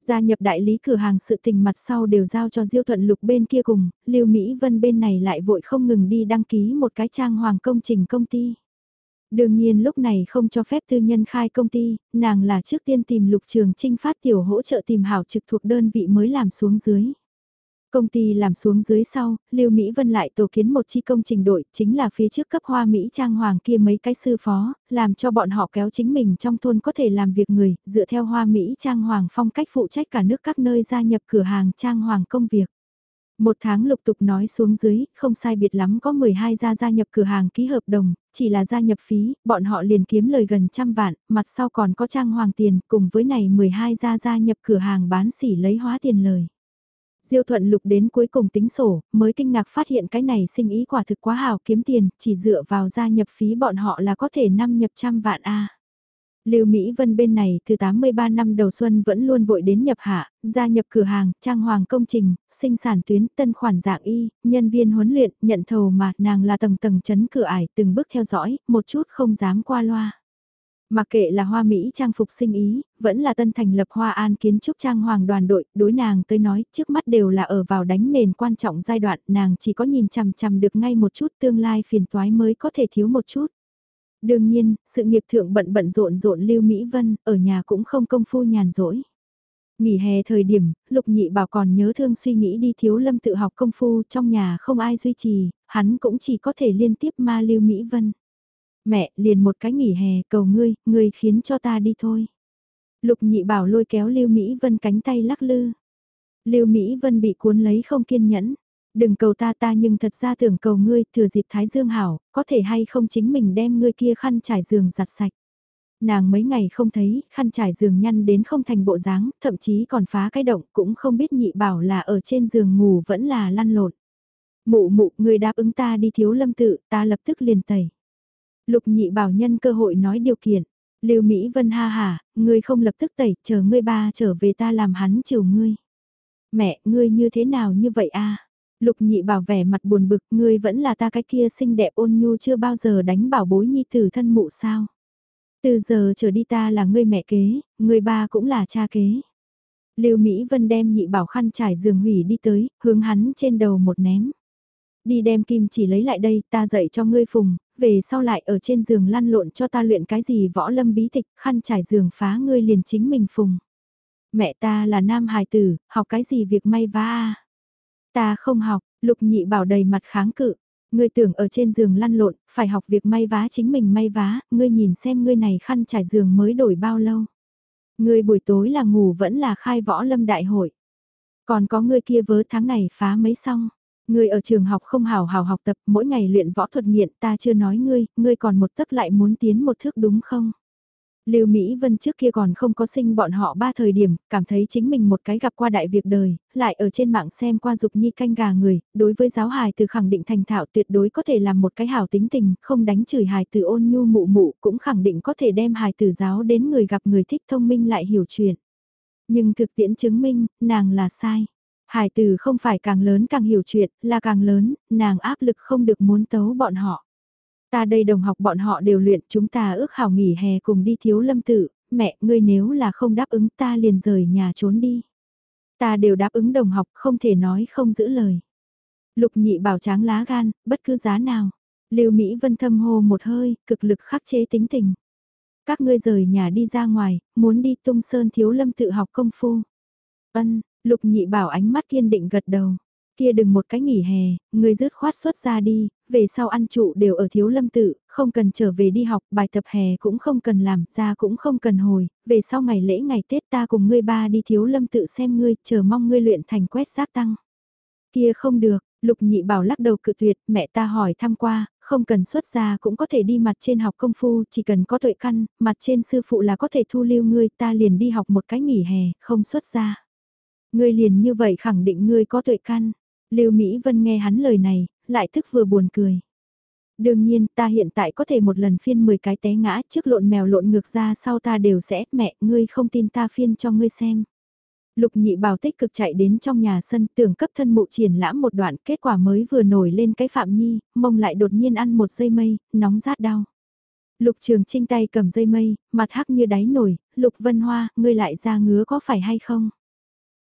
Gia nhập đại lý cửa hàng sự tình mặt sau đều giao cho Diêu thuận lục bên kia cùng, Lưu Mỹ Vân bên này lại vội không ngừng đi đăng ký một cái trang hoàng công trình công ty. Đương nhiên lúc này không cho phép tư nhân khai công ty, nàng là trước tiên tìm lục trường trinh phát tiểu hỗ trợ tìm hảo trực thuộc đơn vị mới làm xuống dưới. Công ty làm xuống dưới sau, Lưu Mỹ Vân lại tổ kiến một chi công trình đội, chính là phía trước cấp hoa Mỹ trang hoàng kia mấy cái sư phó, làm cho bọn họ kéo chính mình trong thôn có thể làm việc người, dựa theo hoa Mỹ trang hoàng phong cách phụ trách cả nước các nơi gia nhập cửa hàng trang hoàng công việc. Một tháng lục tục nói xuống dưới, không sai biệt lắm có 12 gia gia nhập cửa hàng ký hợp đồng, chỉ là gia nhập phí, bọn họ liền kiếm lời gần trăm vạn, mặt sau còn có trang hoàng tiền, cùng với này 12 gia gia nhập cửa hàng bán sỉ lấy hóa tiền lời. Diêu thuận lục đến cuối cùng tính sổ, mới kinh ngạc phát hiện cái này sinh ý quả thực quá hào kiếm tiền, chỉ dựa vào gia nhập phí bọn họ là có thể năm nhập trăm vạn A. Lưu Mỹ Vân bên này từ 83 năm đầu xuân vẫn luôn vội đến nhập hạ, gia nhập cửa hàng, trang hoàng công trình, sinh sản tuyến, tân khoản dạng y, nhân viên huấn luyện, nhận thầu mà nàng là tầng tầng chấn cửa ải từng bước theo dõi, một chút không dám qua loa. Mà kệ là hoa Mỹ trang phục sinh ý, vẫn là tân thành lập hoa an kiến trúc trang hoàng đoàn đội, đối nàng tới nói trước mắt đều là ở vào đánh nền quan trọng giai đoạn, nàng chỉ có nhìn chằm chằm được ngay một chút tương lai phiền toái mới có thể thiếu một chút. Đương nhiên, sự nghiệp thượng bận bận rộn rộn Lưu Mỹ Vân, ở nhà cũng không công phu nhàn rỗi. Nghỉ hè thời điểm, Lục Nhị Bảo còn nhớ thương suy nghĩ đi thiếu lâm tự học công phu trong nhà không ai duy trì, hắn cũng chỉ có thể liên tiếp ma Lưu Mỹ Vân. Mẹ, liền một cái nghỉ hè, cầu ngươi, ngươi khiến cho ta đi thôi. Lục Nhị Bảo lôi kéo Lưu Mỹ Vân cánh tay lắc lư. Lưu Mỹ Vân bị cuốn lấy không kiên nhẫn. Đừng cầu ta ta nhưng thật ra tưởng cầu ngươi thừa dịp Thái Dương hảo, có thể hay không chính mình đem ngươi kia khăn trải giường giặt sạch. Nàng mấy ngày không thấy, khăn trải giường nhăn đến không thành bộ dáng, thậm chí còn phá cái động cũng không biết nhị bảo là ở trên giường ngủ vẫn là lăn lộn. Mụ mụ, ngươi đáp ứng ta đi thiếu lâm tự, ta lập tức liền tẩy. Lục nhị bảo nhân cơ hội nói điều kiện. Lưu Mỹ Vân ha hà, ngươi không lập tức tẩy, chờ ngươi ba trở về ta làm hắn chiều ngươi. Mẹ, ngươi như thế nào như vậy a? Lục nhị bảo vẻ mặt buồn bực, ngươi vẫn là ta cái kia xinh đẹp ôn nhu chưa bao giờ đánh bảo bối nhi tử thân mụ sao. Từ giờ trở đi ta là ngươi mẹ kế, ngươi ba cũng là cha kế. Lưu Mỹ Vân đem nhị bảo khăn trải giường hủy đi tới, hướng hắn trên đầu một ném. Đi đem kim chỉ lấy lại đây, ta dạy cho ngươi phùng, về sau lại ở trên giường lăn lộn cho ta luyện cái gì võ lâm bí tịch, khăn trải giường phá ngươi liền chính mình phùng. Mẹ ta là nam hài tử, học cái gì việc may vá a Ta không học, lục nhị bảo đầy mặt kháng cự. Ngươi tưởng ở trên giường lăn lộn, phải học việc may vá chính mình may vá, ngươi nhìn xem ngươi này khăn trải giường mới đổi bao lâu. Ngươi buổi tối là ngủ vẫn là khai võ lâm đại hội. Còn có ngươi kia vớ tháng này phá mấy xong. Ngươi ở trường học không hào hào học tập, mỗi ngày luyện võ thuật nghiện, ta chưa nói ngươi, ngươi còn một tấc lại muốn tiến một thước đúng không? Lưu Mỹ Vân trước kia còn không có sinh bọn họ ba thời điểm, cảm thấy chính mình một cái gặp qua đại việc đời, lại ở trên mạng xem qua dục nhi canh gà người, đối với giáo hài từ khẳng định thành thạo tuyệt đối có thể làm một cái hảo tính tình, không đánh chửi hài từ ôn nhu mụ mụ, cũng khẳng định có thể đem hài từ giáo đến người gặp người thích thông minh lại hiểu chuyện. Nhưng thực tiễn chứng minh, nàng là sai. Hải từ không phải càng lớn càng hiểu chuyện, là càng lớn, nàng áp lực không được muốn tấu bọn họ. Ta đây đồng học bọn họ đều luyện chúng ta ước hảo nghỉ hè cùng đi thiếu lâm tự, mẹ ngươi nếu là không đáp ứng ta liền rời nhà trốn đi. Ta đều đáp ứng đồng học không thể nói không giữ lời. Lục nhị bảo tráng lá gan, bất cứ giá nào. Lưu Mỹ Vân thâm hô một hơi, cực lực khắc chế tính tình. Các ngươi rời nhà đi ra ngoài, muốn đi tung sơn thiếu lâm tự học công phu. Ân, lục nhị bảo ánh mắt kiên định gật đầu. Kia đừng một cái nghỉ hè, người dứt khoát xuất ra đi, về sau ăn trụ đều ở thiếu lâm tự, không cần trở về đi học, bài tập hè cũng không cần làm, ra cũng không cần hồi, về sau ngày lễ ngày Tết ta cùng ngươi ba đi thiếu lâm tự xem ngươi, chờ mong ngươi luyện thành quét giác tăng. Kia không được, lục nhị bảo lắc đầu cự tuyệt, mẹ ta hỏi thăm qua, không cần xuất gia cũng có thể đi mặt trên học công phu, chỉ cần có tuệ căn, mặt trên sư phụ là có thể thu lưu ngươi, ta liền đi học một cái nghỉ hè, không xuất gia. Ngươi liền như vậy khẳng định ngươi có tuệ căn. Lưu Mỹ Vân nghe hắn lời này, lại thức vừa buồn cười. Đương nhiên ta hiện tại có thể một lần phiên 10 cái té ngã trước lộn mèo lộn ngược ra sau ta đều sẽ, mẹ, ngươi không tin ta phiên cho ngươi xem. Lục nhị bảo tích cực chạy đến trong nhà sân tưởng cấp thân mụ triển lãm một đoạn kết quả mới vừa nổi lên cái phạm nhi, mông lại đột nhiên ăn một dây mây, nóng rát đau. Lục trường trinh tay cầm dây mây, mặt hắc như đáy nổi, lục vân hoa, ngươi lại ra ngứa có phải hay không?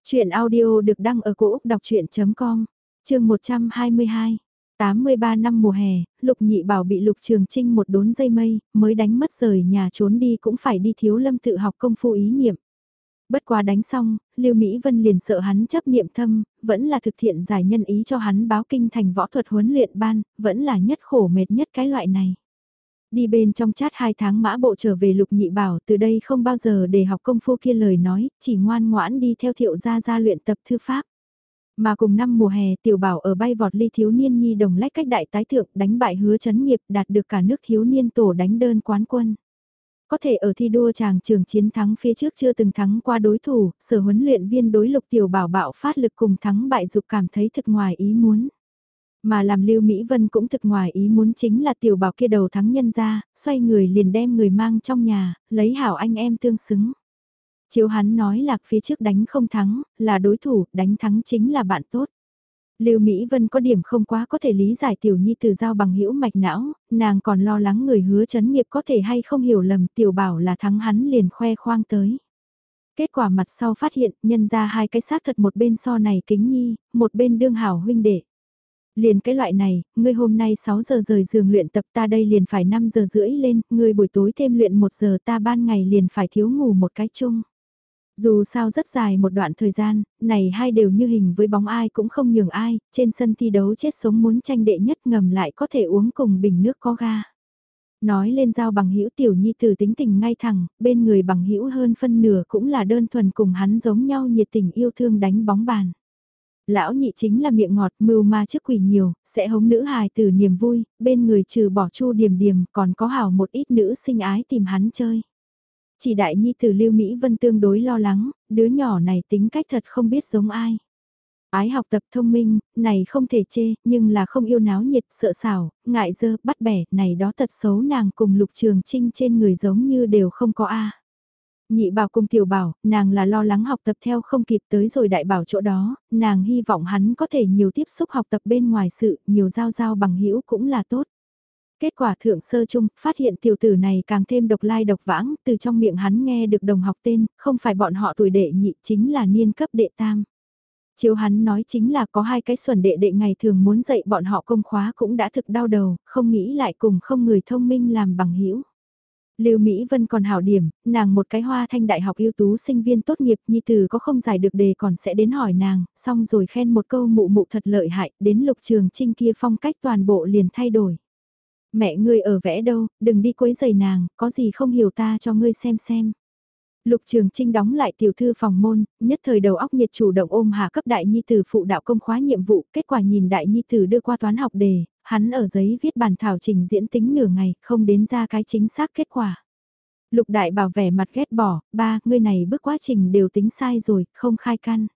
Chuyện audio được đăng ở cổ Úc đọc chuyện.com, chương 122. 83 năm mùa hè, Lục Nhị Bảo bị Lục Trường Trinh một đốn dây mây, mới đánh mất rời nhà trốn đi cũng phải đi thiếu lâm tự học công phu ý niệm. Bất quá đánh xong, Lưu Mỹ Vân liền sợ hắn chấp niệm thâm, vẫn là thực thiện giải nhân ý cho hắn báo kinh thành võ thuật huấn luyện ban, vẫn là nhất khổ mệt nhất cái loại này. Đi bên trong chat hai tháng mã bộ trở về lục nhị bảo từ đây không bao giờ để học công phu kia lời nói, chỉ ngoan ngoãn đi theo thiệu gia gia luyện tập thư pháp. Mà cùng năm mùa hè tiểu bảo ở bay vọt ly thiếu niên nhi đồng lách cách đại tái thượng đánh bại hứa chấn nghiệp đạt được cả nước thiếu niên tổ đánh đơn quán quân. Có thể ở thi đua chàng trường chiến thắng phía trước chưa từng thắng qua đối thủ, sở huấn luyện viên đối lục tiểu bảo bạo phát lực cùng thắng bại dục cảm thấy thực ngoài ý muốn. Mà làm Lưu Mỹ Vân cũng thực ngoài ý muốn chính là tiểu bảo kia đầu thắng nhân ra, xoay người liền đem người mang trong nhà, lấy hảo anh em tương xứng. Chiếu hắn nói lạc phía trước đánh không thắng, là đối thủ, đánh thắng chính là bạn tốt. Lưu Mỹ Vân có điểm không quá có thể lý giải tiểu nhi từ giao bằng hữu mạch não, nàng còn lo lắng người hứa chấn nghiệp có thể hay không hiểu lầm tiểu bảo là thắng hắn liền khoe khoang tới. Kết quả mặt sau phát hiện nhân ra hai cái xác thật một bên so này kính nhi, một bên đương hảo huynh đệ. Liền cái loại này, ngươi hôm nay 6 giờ rời giường luyện tập ta đây liền phải 5 giờ rưỡi lên, ngươi buổi tối thêm luyện 1 giờ ta ban ngày liền phải thiếu ngủ một cái chung. Dù sao rất dài một đoạn thời gian, này hai đều như hình với bóng ai cũng không nhường ai, trên sân thi đấu chết sống muốn tranh đệ nhất ngầm lại có thể uống cùng bình nước có ga. Nói lên giao bằng hữu tiểu nhi tử tính tình ngay thẳng, bên người bằng hữu hơn phân nửa cũng là đơn thuần cùng hắn giống nhau nhiệt tình yêu thương đánh bóng bàn. Lão nhị chính là miệng ngọt mưu ma trước quỷ nhiều, sẽ hống nữ hài từ niềm vui, bên người trừ bỏ chu điểm điểm còn có hảo một ít nữ sinh ái tìm hắn chơi. Chỉ đại nhi từ Lưu Mỹ Vân tương đối lo lắng, đứa nhỏ này tính cách thật không biết giống ai. Ái học tập thông minh, này không thể chê, nhưng là không yêu náo nhiệt, sợ xảo, ngại dơ, bắt bẻ, này đó thật xấu nàng cùng lục trường trinh trên người giống như đều không có A. Nhị bảo cùng tiểu bảo, nàng là lo lắng học tập theo không kịp tới rồi đại bảo chỗ đó, nàng hy vọng hắn có thể nhiều tiếp xúc học tập bên ngoài sự, nhiều giao giao bằng hữu cũng là tốt. Kết quả thượng sơ chung, phát hiện tiểu tử này càng thêm độc lai độc vãng, từ trong miệng hắn nghe được đồng học tên, không phải bọn họ tuổi đệ nhị chính là niên cấp đệ tam. Chiếu hắn nói chính là có hai cái xuẩn đệ đệ ngày thường muốn dạy bọn họ công khóa cũng đã thực đau đầu, không nghĩ lại cùng không người thông minh làm bằng hữu Lưu Mỹ Vân còn hảo điểm, nàng một cái hoa thanh đại học ưu tú sinh viên tốt nghiệp nhi từ có không giải được đề còn sẽ đến hỏi nàng, xong rồi khen một câu mụ mụ thật lợi hại, đến lục trường trinh kia phong cách toàn bộ liền thay đổi. Mẹ ngươi ở vẽ đâu, đừng đi quấy giày nàng, có gì không hiểu ta cho ngươi xem xem. Lục Trường Trinh đóng lại tiểu thư phòng môn, nhất thời đầu óc nhiệt chủ động ôm hạ cấp đại nhi tử phụ đạo công khóa nhiệm vụ, kết quả nhìn đại nhi tử đưa qua toán học đề, hắn ở giấy viết bản thảo trình diễn tính nửa ngày, không đến ra cái chính xác kết quả. Lục đại bảo vẻ mặt ghét bỏ, ba, ngươi này bước quá trình đều tính sai rồi, không khai căn.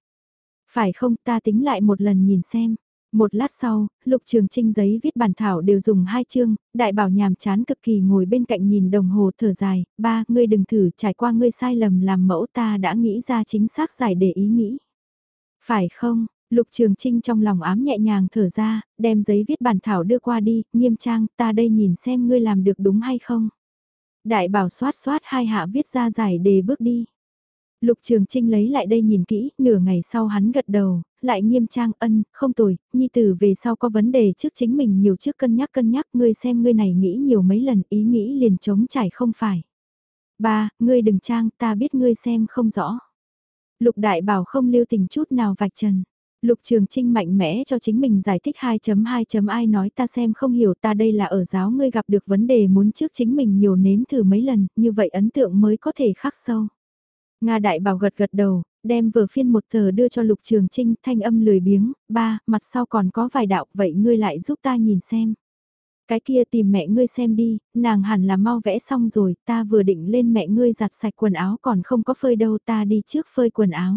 Phải không, ta tính lại một lần nhìn xem. Một lát sau, lục trường trinh giấy viết bản thảo đều dùng hai chương, đại bảo nhàm chán cực kỳ ngồi bên cạnh nhìn đồng hồ thở dài, ba, ngươi đừng thử trải qua ngươi sai lầm làm mẫu ta đã nghĩ ra chính xác giải để ý nghĩ. Phải không, lục trường trinh trong lòng ám nhẹ nhàng thở ra, đem giấy viết bản thảo đưa qua đi, nghiêm trang, ta đây nhìn xem ngươi làm được đúng hay không. Đại bảo xoát xoát hai hạ viết ra giải đề bước đi. Lục Trường Trinh lấy lại đây nhìn kỹ, nửa ngày sau hắn gật đầu, lại nghiêm trang ân, không tồi, nhi tử về sau có vấn đề trước chính mình nhiều trước cân nhắc cân nhắc, ngươi xem ngươi này nghĩ nhiều mấy lần, ý nghĩ liền chống trải không phải. Ba, ngươi đừng trang, ta biết ngươi xem không rõ. Lục Đại Bảo không lưu tình chút nào vạch trần. Lục Trường Trinh mạnh mẽ cho chính mình giải thích 2.2. ai nói ta xem không hiểu ta đây là ở giáo ngươi gặp được vấn đề muốn trước chính mình nhiều nếm thử mấy lần, như vậy ấn tượng mới có thể khắc sâu. Nga đại bảo gật gật đầu, đem vừa phiên một tờ đưa cho Lục Trường Trinh thanh âm lười biếng, ba, mặt sau còn có vài đạo vậy ngươi lại giúp ta nhìn xem. Cái kia tìm mẹ ngươi xem đi, nàng hẳn là mau vẽ xong rồi, ta vừa định lên mẹ ngươi giặt sạch quần áo còn không có phơi đâu ta đi trước phơi quần áo.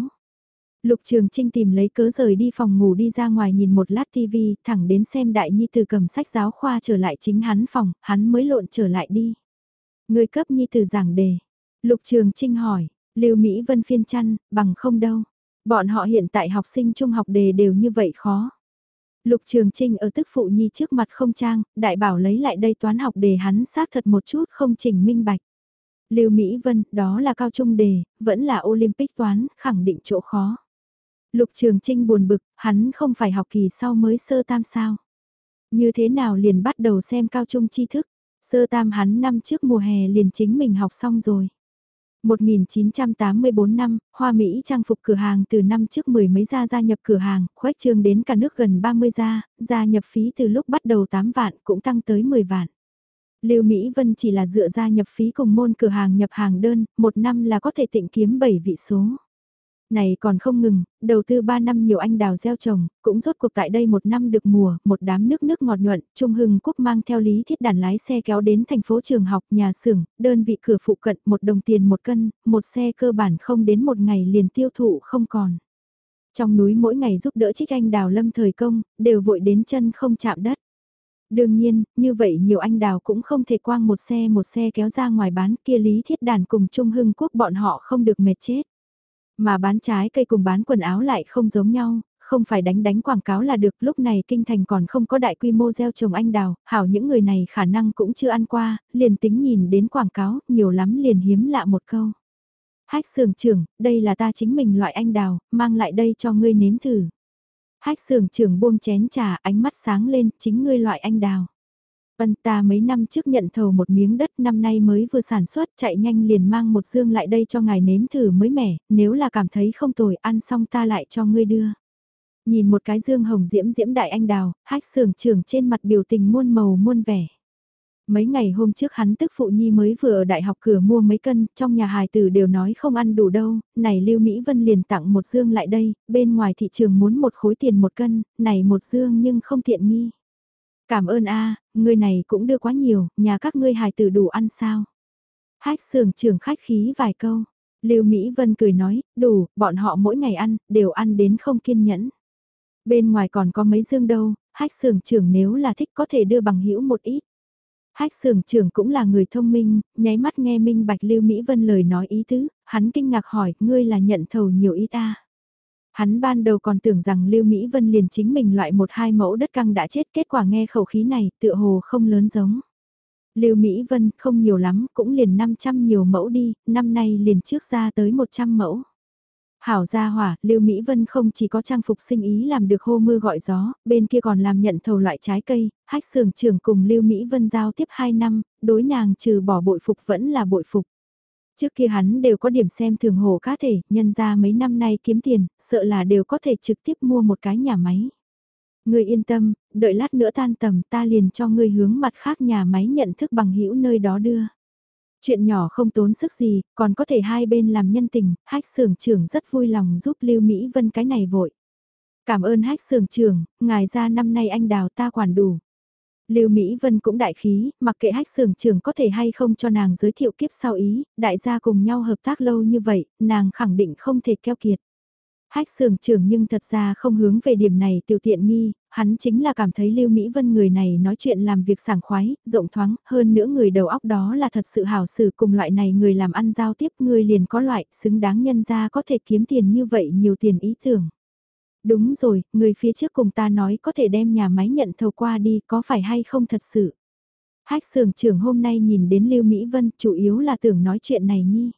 Lục Trường Trinh tìm lấy cớ rời đi phòng ngủ đi ra ngoài nhìn một lát TV, thẳng đến xem đại nhi từ cầm sách giáo khoa trở lại chính hắn phòng, hắn mới lộn trở lại đi. Người cấp nhi từ giảng đề. Lục Trường Trinh hỏi, Lưu Mỹ Vân phiên chăn, bằng không đâu. Bọn họ hiện tại học sinh trung học đề đều như vậy khó. Lục Trường Trinh ở tức phụ nhi trước mặt không trang, đại bảo lấy lại đây toán học đề hắn xác thật một chút không chỉnh minh bạch. Lưu Mỹ Vân, đó là cao trung đề, vẫn là Olympic toán, khẳng định chỗ khó. Lục Trường Trinh buồn bực, hắn không phải học kỳ sau mới sơ tam sao. Như thế nào liền bắt đầu xem cao trung tri thức, sơ tam hắn năm trước mùa hè liền chính mình học xong rồi. 1984 năm, Hoa Mỹ trang phục cửa hàng từ năm trước mười mấy gia gia nhập cửa hàng, khuếch trương đến cả nước gần 30 gia, gia nhập phí từ lúc bắt đầu 8 vạn cũng tăng tới 10 vạn. Lưu Mỹ Vân chỉ là dựa gia nhập phí cùng môn cửa hàng nhập hàng đơn, một năm là có thể tịnh kiếm 7 vị số. Này còn không ngừng, đầu tư 3 năm nhiều anh đào gieo trồng, cũng rốt cuộc tại đây một năm được mùa, một đám nước nước ngọt nhuận, Trung Hưng Quốc mang theo lý thiết đàn lái xe kéo đến thành phố trường học, nhà xưởng, đơn vị cửa phụ cận, một đồng tiền một cân, một xe cơ bản không đến một ngày liền tiêu thụ không còn. Trong núi mỗi ngày giúp đỡ trích anh đào lâm thời công, đều vội đến chân không chạm đất. Đương nhiên, như vậy nhiều anh đào cũng không thể quang một xe một xe kéo ra ngoài bán kia lý thiết đàn cùng Trung Hưng Quốc bọn họ không được mệt chết. Mà bán trái cây cùng bán quần áo lại không giống nhau, không phải đánh đánh quảng cáo là được, lúc này kinh thành còn không có đại quy mô gieo trồng anh đào, hảo những người này khả năng cũng chưa ăn qua, liền tính nhìn đến quảng cáo, nhiều lắm liền hiếm lạ một câu. Hách sưởng trưởng, đây là ta chính mình loại anh đào, mang lại đây cho ngươi nếm thử. Hách sưởng trưởng buông chén trà, ánh mắt sáng lên, chính ngươi loại anh đào. Ân ta mấy năm trước nhận thầu một miếng đất năm nay mới vừa sản xuất chạy nhanh liền mang một dương lại đây cho ngài nếm thử mới mẻ, nếu là cảm thấy không tồi ăn xong ta lại cho ngươi đưa. Nhìn một cái dương hồng diễm diễm đại anh đào, hách sưởng trưởng trên mặt biểu tình muôn màu muôn vẻ. Mấy ngày hôm trước hắn tức phụ nhi mới vừa ở đại học cửa mua mấy cân, trong nhà hài tử đều nói không ăn đủ đâu, này Lưu Mỹ Vân liền tặng một dương lại đây, bên ngoài thị trường muốn một khối tiền một cân, này một dương nhưng không tiện nghi. Cảm ơn a, người này cũng đưa quá nhiều, nhà các ngươi hài tử đủ ăn sao? Hách sưởng trưởng khách khí vài câu. Lưu Mỹ Vân cười nói, đủ, bọn họ mỗi ngày ăn, đều ăn đến không kiên nhẫn. Bên ngoài còn có mấy dương đâu, hách sưởng trưởng nếu là thích có thể đưa bằng hữu một ít. Hách sưởng trưởng cũng là người thông minh, nháy mắt nghe minh bạch Lưu Mỹ Vân lời nói ý tứ, hắn kinh ngạc hỏi, ngươi là nhận thầu nhiều ý ta. Hắn ban đầu còn tưởng rằng Lưu Mỹ Vân liền chính mình loại một hai mẫu đất căng đã chết kết quả nghe khẩu khí này tựa hồ không lớn giống. Lưu Mỹ Vân không nhiều lắm cũng liền 500 nhiều mẫu đi, năm nay liền trước ra tới 100 mẫu. Hảo gia hỏa, Lưu Mỹ Vân không chỉ có trang phục sinh ý làm được hô mưa gọi gió, bên kia còn làm nhận thầu loại trái cây, hách sưởng trưởng cùng Lưu Mỹ Vân giao tiếp 2 năm, đối nàng trừ bỏ bội phục vẫn là bội phục. Trước kia hắn đều có điểm xem thường hồ cá thể, nhân ra mấy năm nay kiếm tiền, sợ là đều có thể trực tiếp mua một cái nhà máy. Ngươi yên tâm, đợi lát nữa tan tầm ta liền cho ngươi hướng mặt khác nhà máy nhận thức bằng hữu nơi đó đưa. Chuyện nhỏ không tốn sức gì, còn có thể hai bên làm nhân tình, hách sưởng trưởng rất vui lòng giúp Lưu Mỹ Vân cái này vội. Cảm ơn hách sưởng trưởng, ngài ra năm nay anh đào ta quản đủ. Lưu Mỹ Vân cũng đại khí, mặc kệ hách sưởng trưởng có thể hay không cho nàng giới thiệu kiếp sau ý, đại gia cùng nhau hợp tác lâu như vậy, nàng khẳng định không thể keo kiệt. Hách sưởng trưởng nhưng thật ra không hướng về điểm này tiểu tiện nghi, hắn chính là cảm thấy Lưu Mỹ Vân người này nói chuyện làm việc sảng khoái, rộng thoáng, hơn nữa người đầu óc đó là thật sự hảo xử cùng loại này người làm ăn giao tiếp người liền có loại xứng đáng nhân ra có thể kiếm tiền như vậy nhiều tiền ý tưởng. Đúng rồi, người phía trước cùng ta nói có thể đem nhà máy nhận thầu qua đi có phải hay không thật sự. Hách sưởng trưởng hôm nay nhìn đến Lưu Mỹ Vân chủ yếu là tưởng nói chuyện này nhi.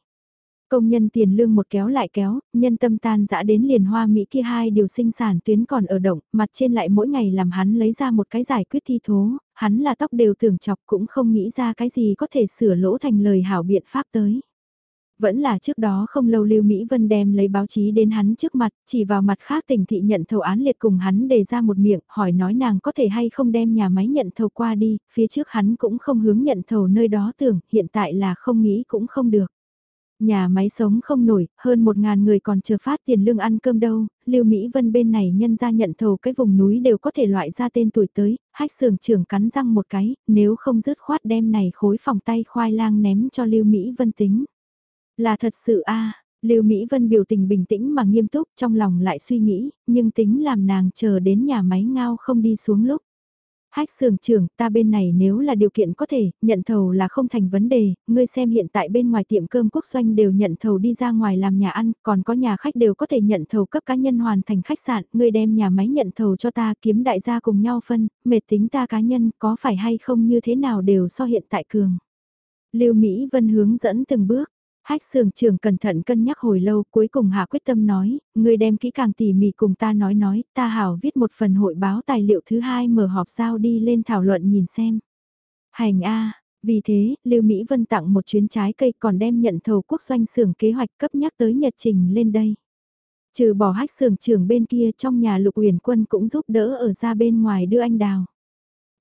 Công nhân tiền lương một kéo lại kéo, nhân tâm tan dã đến liền hoa Mỹ kia hai điều sinh sản tuyến còn ở động, mặt trên lại mỗi ngày làm hắn lấy ra một cái giải quyết thi thố, hắn là tóc đều tưởng chọc cũng không nghĩ ra cái gì có thể sửa lỗ thành lời hảo biện pháp tới. Vẫn là trước đó không lâu Lưu Mỹ Vân đem lấy báo chí đến hắn trước mặt, chỉ vào mặt khác tỉnh thị nhận thầu án liệt cùng hắn đề ra một miệng, hỏi nói nàng có thể hay không đem nhà máy nhận thầu qua đi, phía trước hắn cũng không hướng nhận thầu nơi đó tưởng, hiện tại là không nghĩ cũng không được. Nhà máy sống không nổi, hơn một ngàn người còn chưa phát tiền lương ăn cơm đâu, Lưu Mỹ Vân bên này nhân ra nhận thầu cái vùng núi đều có thể loại ra tên tuổi tới, hách sường trưởng cắn răng một cái, nếu không dứt khoát đem này khối phòng tay khoai lang ném cho Lưu Mỹ Vân tính. Là thật sự a Lưu Mỹ Vân biểu tình bình tĩnh mà nghiêm túc trong lòng lại suy nghĩ, nhưng tính làm nàng chờ đến nhà máy ngao không đi xuống lúc. Hách sưởng trưởng, ta bên này nếu là điều kiện có thể, nhận thầu là không thành vấn đề, ngươi xem hiện tại bên ngoài tiệm cơm quốc doanh đều nhận thầu đi ra ngoài làm nhà ăn, còn có nhà khách đều có thể nhận thầu cấp cá nhân hoàn thành khách sạn, ngươi đem nhà máy nhận thầu cho ta kiếm đại gia cùng nhau phân, mệt tính ta cá nhân có phải hay không như thế nào đều so hiện tại cường. Lưu Mỹ Vân hướng dẫn từng bước, Hách sường trường cẩn thận cân nhắc hồi lâu cuối cùng hạ quyết tâm nói, người đem kỹ càng tỉ mỉ cùng ta nói nói, ta hảo viết một phần hội báo tài liệu thứ hai mở họp giao đi lên thảo luận nhìn xem. Hành A, vì thế, Lưu Mỹ Vân tặng một chuyến trái cây còn đem nhận thầu quốc doanh xưởng kế hoạch cấp nhắc tới nhật trình lên đây. Trừ bỏ hách sưởng trường bên kia trong nhà lục huyền quân cũng giúp đỡ ở ra bên ngoài đưa anh đào.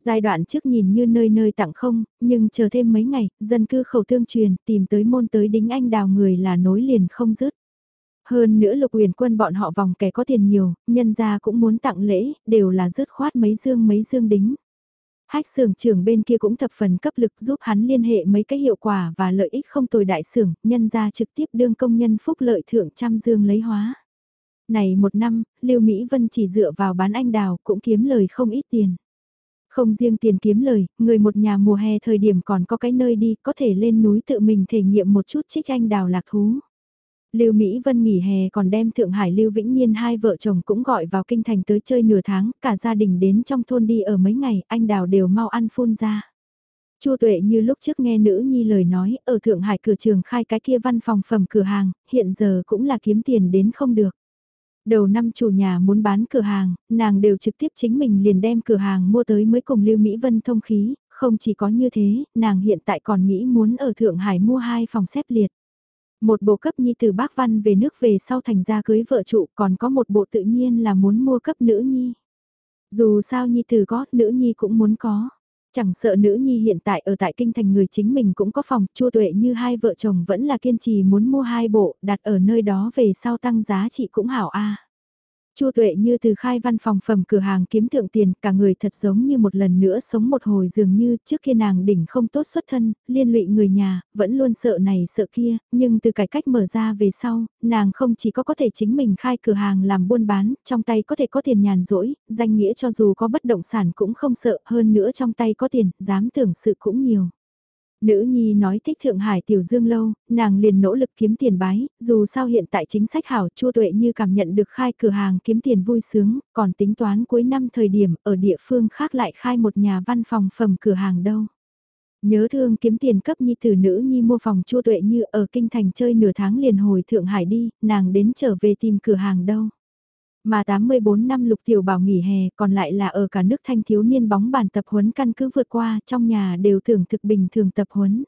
Giai đoạn trước nhìn như nơi nơi tặng không, nhưng chờ thêm mấy ngày, dân cư khẩu thương truyền, tìm tới môn tới đính anh đào người là nối liền không dứt. Hơn nữa lục huyền quân bọn họ vòng kẻ có tiền nhiều, nhân gia cũng muốn tặng lễ, đều là dứt khoát mấy dương mấy dương đính. Hách xưởng trưởng bên kia cũng thập phần cấp lực giúp hắn liên hệ mấy cái hiệu quả và lợi ích không tồi đại xưởng, nhân gia trực tiếp đương công nhân phúc lợi thượng trăm dương lấy hóa. Này một năm, Lưu Mỹ Vân chỉ dựa vào bán anh đào cũng kiếm lời không ít tiền. Không riêng tiền kiếm lời, người một nhà mùa hè thời điểm còn có cái nơi đi, có thể lên núi tự mình thể nghiệm một chút trích anh đào lạc thú. Lưu Mỹ Vân nghỉ hè còn đem Thượng Hải Lưu Vĩnh Nhiên hai vợ chồng cũng gọi vào kinh thành tới chơi nửa tháng, cả gia đình đến trong thôn đi ở mấy ngày, anh đào đều mau ăn phun ra. Chu Tuệ như lúc trước nghe nữ nhi lời nói, ở Thượng Hải cửa trường khai cái kia văn phòng phẩm cửa hàng, hiện giờ cũng là kiếm tiền đến không được. Đầu năm chủ nhà muốn bán cửa hàng, nàng đều trực tiếp chính mình liền đem cửa hàng mua tới mới cùng Lưu Mỹ Vân thông khí, không chỉ có như thế, nàng hiện tại còn nghĩ muốn ở Thượng Hải mua hai phòng xếp liệt. Một bộ cấp nhi từ bác văn về nước về sau thành ra cưới vợ trụ còn có một bộ tự nhiên là muốn mua cấp nữ nhi. Dù sao nhi từ có, nữ nhi cũng muốn có. Chẳng sợ nữ nhi hiện tại ở tại kinh thành người chính mình cũng có phòng, chua tuệ như hai vợ chồng vẫn là kiên trì muốn mua hai bộ, đặt ở nơi đó về sau tăng giá trị cũng hảo a. Chu Tuệ như từ khai văn phòng phẩm cửa hàng kiếm thượng tiền, cả người thật giống như một lần nữa sống một hồi dường như trước kia nàng đỉnh không tốt xuất thân, liên lụy người nhà, vẫn luôn sợ này sợ kia, nhưng từ cải cách mở ra về sau, nàng không chỉ có có thể chính mình khai cửa hàng làm buôn bán, trong tay có thể có tiền nhàn rỗi, danh nghĩa cho dù có bất động sản cũng không sợ, hơn nữa trong tay có tiền, dám tưởng sự cũng nhiều. Nữ nhi nói thích Thượng Hải Tiểu Dương lâu, nàng liền nỗ lực kiếm tiền bái, dù sao hiện tại chính sách hảo chua tuệ như cảm nhận được khai cửa hàng kiếm tiền vui sướng, còn tính toán cuối năm thời điểm ở địa phương khác lại khai một nhà văn phòng phẩm cửa hàng đâu. Nhớ thương kiếm tiền cấp nhi tử nữ nhi mua phòng chua tuệ như ở kinh thành chơi nửa tháng liền hồi Thượng Hải đi, nàng đến trở về tìm cửa hàng đâu. Mà 84 năm lục tiểu bảo nghỉ hè còn lại là ở cả nước thanh thiếu niên bóng bàn tập huấn căn cứ vượt qua trong nhà đều thưởng thực bình thường tập huấn.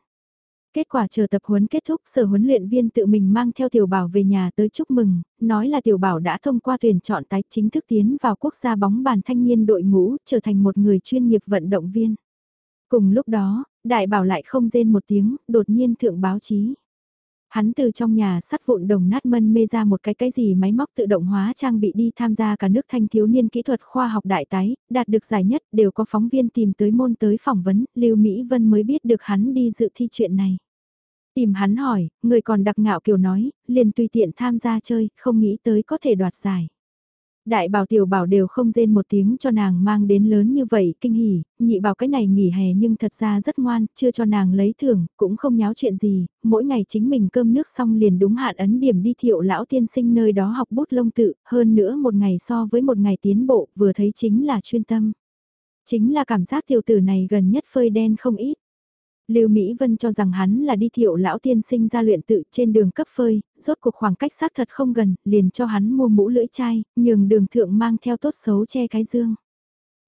Kết quả chờ tập huấn kết thúc sở huấn luyện viên tự mình mang theo tiểu bảo về nhà tới chúc mừng, nói là tiểu bảo đã thông qua tuyển chọn tái chính thức tiến vào quốc gia bóng bàn thanh niên đội ngũ trở thành một người chuyên nghiệp vận động viên. Cùng lúc đó, đại bảo lại không rên một tiếng, đột nhiên thượng báo chí. Hắn từ trong nhà sắt vụn đồng nát mân mê ra một cái cái gì máy móc tự động hóa trang bị đi tham gia cả nước thanh thiếu niên kỹ thuật khoa học đại tái, đạt được giải nhất đều có phóng viên tìm tới môn tới phỏng vấn, Lưu Mỹ Vân mới biết được hắn đi dự thi chuyện này. Tìm hắn hỏi, người còn đặc ngạo kiều nói, liền tùy tiện tham gia chơi, không nghĩ tới có thể đoạt giải. Đại bảo tiểu bảo đều không rên một tiếng cho nàng mang đến lớn như vậy, kinh hỉ, nhị bảo cái này nghỉ hè nhưng thật ra rất ngoan, chưa cho nàng lấy thưởng, cũng không nháo chuyện gì, mỗi ngày chính mình cơm nước xong liền đúng hạn ấn điểm đi thiệu lão tiên sinh nơi đó học bút lông tự, hơn nữa một ngày so với một ngày tiến bộ, vừa thấy chính là chuyên tâm. Chính là cảm giác tiểu tử này gần nhất phơi đen không ít. Lưu Mỹ Vân cho rằng hắn là đi thiệu lão tiên sinh ra luyện tự trên đường cấp phơi, rốt cuộc khoảng cách xác thật không gần, liền cho hắn mua mũ lưỡi chai, nhường đường thượng mang theo tốt xấu che cái dương.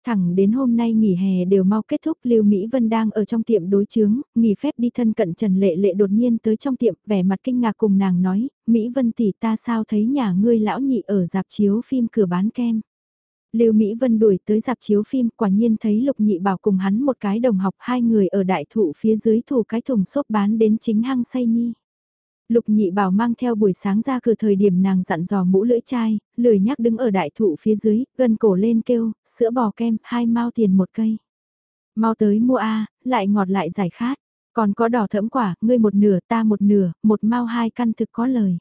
Thẳng đến hôm nay nghỉ hè đều mau kết thúc Lưu Mỹ Vân đang ở trong tiệm đối chướng, nghỉ phép đi thân cận Trần Lệ Lệ đột nhiên tới trong tiệm, vẻ mặt kinh ngạc cùng nàng nói, Mỹ Vân tỷ ta sao thấy nhà ngươi lão nhị ở dạp chiếu phim cửa bán kem. Lưu Mỹ Vân đuổi tới dạp chiếu phim, quả nhiên thấy Lục Nhị Bảo cùng hắn một cái đồng học hai người ở đại thụ phía dưới thủ cái thùng xốp bán đến chính hang say nhi. Lục nhị bảo mang theo buổi sáng ra cửa thời điểm nàng dặn dò mũ lưỡi chai, lười nhắc đứng ở đại thụ phía dưới, gần cổ lên kêu, sữa bò kem, hai mao tiền một cây. Mau tới mua A, lại ngọt lại giải khát. Còn có đỏ thẫm quả, ngươi một nửa ta một nửa, một mao hai căn thực có lời.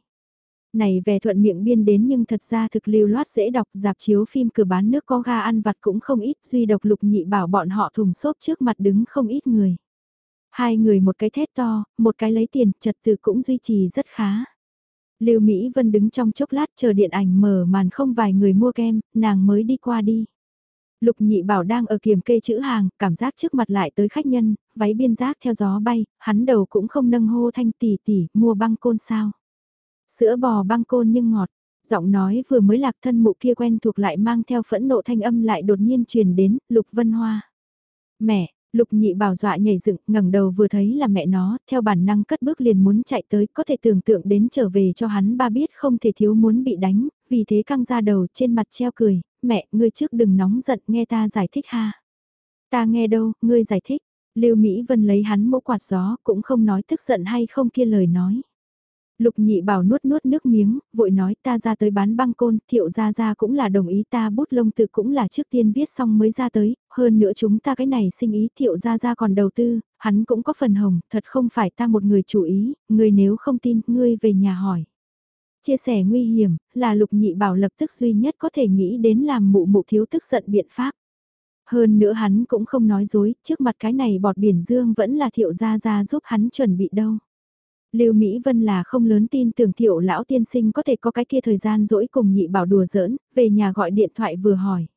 Này về thuận miệng biên đến nhưng thật ra thực lưu loát dễ đọc dạp chiếu phim cửa bán nước có ga ăn vặt cũng không ít duy độc lục nhị bảo bọn họ thùng xốp trước mặt đứng không ít người. Hai người một cái thét to, một cái lấy tiền, trật tự cũng duy trì rất khá. Lưu Mỹ Vân đứng trong chốc lát chờ điện ảnh mở màn không vài người mua kem, nàng mới đi qua đi. Lục nhị bảo đang ở kiềm kê chữ hàng, cảm giác trước mặt lại tới khách nhân, váy biên giác theo gió bay, hắn đầu cũng không nâng hô thanh tỷ tỷ, mua băng côn sao. Sữa bò băng côn nhưng ngọt, giọng nói vừa mới lạc thân mụ kia quen thuộc lại mang theo phẫn nộ thanh âm lại đột nhiên truyền đến, Lục Vân Hoa. Mẹ, Lục nhị bảo dọa nhảy dựng, ngẩng đầu vừa thấy là mẹ nó, theo bản năng cất bước liền muốn chạy tới, có thể tưởng tượng đến trở về cho hắn ba biết không thể thiếu muốn bị đánh, vì thế căng ra đầu trên mặt treo cười, mẹ, ngươi trước đừng nóng giận nghe ta giải thích ha. Ta nghe đâu, ngươi giải thích, Lưu Mỹ Vân lấy hắn mẫu quạt gió cũng không nói tức giận hay không kia lời nói. Lục nhị bảo nuốt nuốt nước miếng, vội nói ta ra tới bán băng côn, thiệu ra ra cũng là đồng ý ta bút lông tự cũng là trước tiên viết xong mới ra tới, hơn nữa chúng ta cái này sinh ý thiệu ra ra còn đầu tư, hắn cũng có phần hồng, thật không phải ta một người chủ ý, người nếu không tin, ngươi về nhà hỏi. Chia sẻ nguy hiểm, là lục nhị bảo lập tức duy nhất có thể nghĩ đến làm mụ mụ thiếu tức giận biện pháp. Hơn nữa hắn cũng không nói dối, trước mặt cái này bọt biển dương vẫn là thiệu gia gia giúp hắn chuẩn bị đâu. Lưu Mỹ Vân là không lớn tin tưởng thiệu lão tiên sinh có thể có cái kia thời gian dỗi cùng nhị bảo đùa giỡn, về nhà gọi điện thoại vừa hỏi.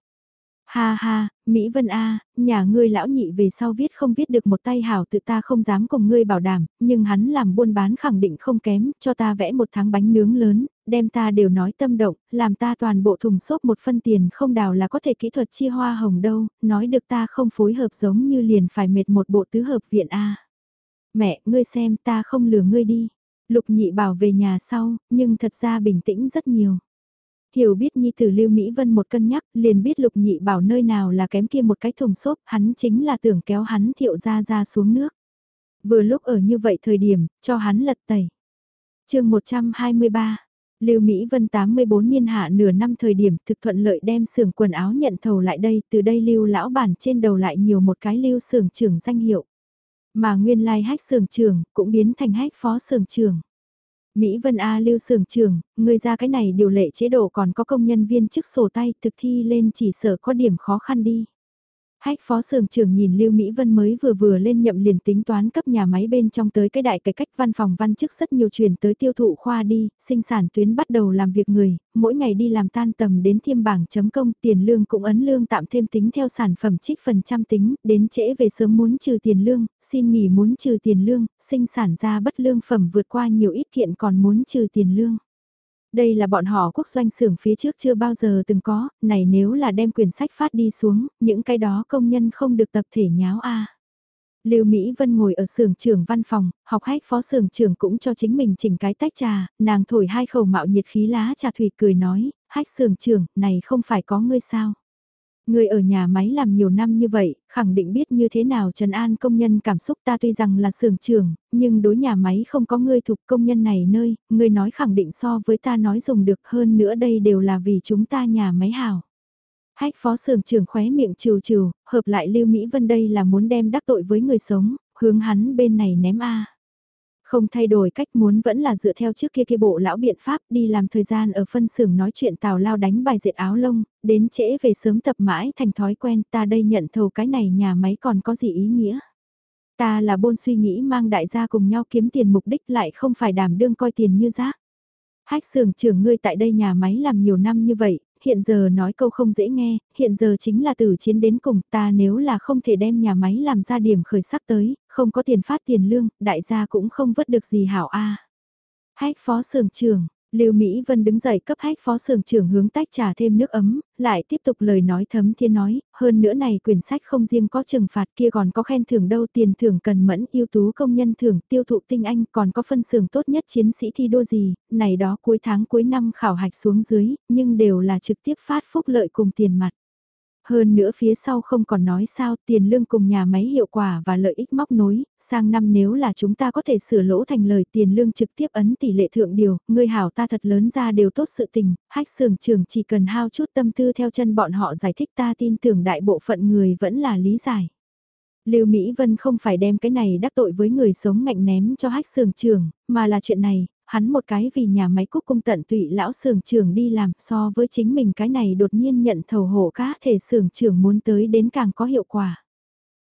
Ha ha, Mỹ Vân A, nhà ngươi lão nhị về sau viết không viết được một tay hảo tự ta không dám cùng ngươi bảo đảm, nhưng hắn làm buôn bán khẳng định không kém, cho ta vẽ một tháng bánh nướng lớn, đem ta đều nói tâm động, làm ta toàn bộ thùng xốp một phân tiền không đào là có thể kỹ thuật chia hoa hồng đâu, nói được ta không phối hợp giống như liền phải mệt một bộ tứ hợp viện A. Mẹ, ngươi xem ta không lừa ngươi đi. Lục nhị bảo về nhà sau, nhưng thật ra bình tĩnh rất nhiều. Hiểu biết Nhi Tử Lưu Mỹ Vân một cân nhắc, liền biết Lục Nhị bảo nơi nào là kém kia một cái thùng xốp, hắn chính là tưởng kéo hắn thiệu ra ra xuống nước. Vừa lúc ở như vậy thời điểm, cho hắn lật tẩy. chương 123 Lưu Mỹ Vân 84 niên hạ nửa năm thời điểm thực thuận lợi đem xưởng quần áo nhận thầu lại đây, từ đây Lưu lão bản trên đầu lại nhiều một cái Lưu xưởng trưởng danh hiệu. Mà nguyên lai hách xưởng trưởng cũng biến thành hách phó xưởng trưởng. Mỹ Vân A lưu sưởng trưởng, người ra cái này điều lệ chế độ còn có công nhân viên chức sổ tay thực thi lên chỉ sở có điểm khó khăn đi. Hách phó sưởng trưởng nhìn Lưu Mỹ Vân mới vừa vừa lên nhậm liền tính toán cấp nhà máy bên trong tới cái đại cải cách văn phòng văn chức rất nhiều chuyển tới tiêu thụ khoa đi, sinh sản tuyến bắt đầu làm việc người, mỗi ngày đi làm tan tầm đến thiêm bảng chấm công, tiền lương cũng ấn lương tạm thêm tính theo sản phẩm trích phần trăm tính, đến trễ về sớm muốn trừ tiền lương, xin nghỉ muốn trừ tiền lương, sinh sản ra bất lương phẩm vượt qua nhiều ít kiện còn muốn trừ tiền lương. Đây là bọn họ quốc doanh xưởng phía trước chưa bao giờ từng có, này nếu là đem quyển sách phát đi xuống, những cái đó công nhân không được tập thể nháo a. Lưu Mỹ Vân ngồi ở xưởng trưởng văn phòng, học hách phó xưởng trưởng cũng cho chính mình chỉnh cái tách trà, nàng thổi hai khẩu mạo nhiệt khí lá trà thủy cười nói, hách xưởng trưởng, này không phải có ngươi sao? Người ở nhà máy làm nhiều năm như vậy, khẳng định biết như thế nào trần an công nhân cảm xúc ta tuy rằng là sưởng trưởng, nhưng đối nhà máy không có ngươi thuộc công nhân này nơi, ngươi nói khẳng định so với ta nói dùng được hơn nữa đây đều là vì chúng ta nhà máy hảo. Hách phó sưởng trưởng khóe miệng trừ trừ, hợp lại Lưu Mỹ Vân đây là muốn đem đắc tội với người sống, hướng hắn bên này ném A. Không thay đổi cách muốn vẫn là dựa theo trước kia kia bộ lão biện pháp đi làm thời gian ở phân xưởng nói chuyện tào lao đánh bài diệt áo lông, đến trễ về sớm tập mãi thành thói quen ta đây nhận thầu cái này nhà máy còn có gì ý nghĩa. Ta là bôn suy nghĩ mang đại gia cùng nhau kiếm tiền mục đích lại không phải đảm đương coi tiền như rác. Hách xưởng trưởng ngươi tại đây nhà máy làm nhiều năm như vậy, hiện giờ nói câu không dễ nghe, hiện giờ chính là từ chiến đến cùng ta nếu là không thể đem nhà máy làm ra điểm khởi sắc tới, không có tiền phát tiền lương, đại gia cũng không vất được gì hảo a. Hách phó sưởng trưởng, Lưu Mỹ Vân đứng dậy cấp hách phó sưởng trưởng hướng tách trà thêm nước ấm, lại tiếp tục lời nói thấm thiên nói, hơn nữa này quyển sách không riêng có trừng phạt kia còn có khen thưởng đâu tiền thưởng cần mẫn ưu tú công nhân thưởng tiêu thụ tinh anh còn có phân xưởng tốt nhất chiến sĩ thi đua gì, này đó cuối tháng cuối năm khảo hạch xuống dưới, nhưng đều là trực tiếp phát phúc lợi cùng tiền mặt. Hơn nữa phía sau không còn nói sao tiền lương cùng nhà máy hiệu quả và lợi ích móc nối, sang năm nếu là chúng ta có thể sửa lỗ thành lời tiền lương trực tiếp ấn tỷ lệ thượng điều, người hảo ta thật lớn ra đều tốt sự tình, hách sưởng trưởng chỉ cần hao chút tâm tư theo chân bọn họ giải thích ta tin tưởng đại bộ phận người vẫn là lý giải. Lưu Mỹ Vân không phải đem cái này đắc tội với người sống ngạnh ném cho hách sường trưởng, mà là chuyện này, hắn một cái vì nhà máy cúc cung tận tụy lão sưởng trưởng đi làm so với chính mình cái này đột nhiên nhận thầu hộ cá thể sưởng trưởng muốn tới đến càng có hiệu quả.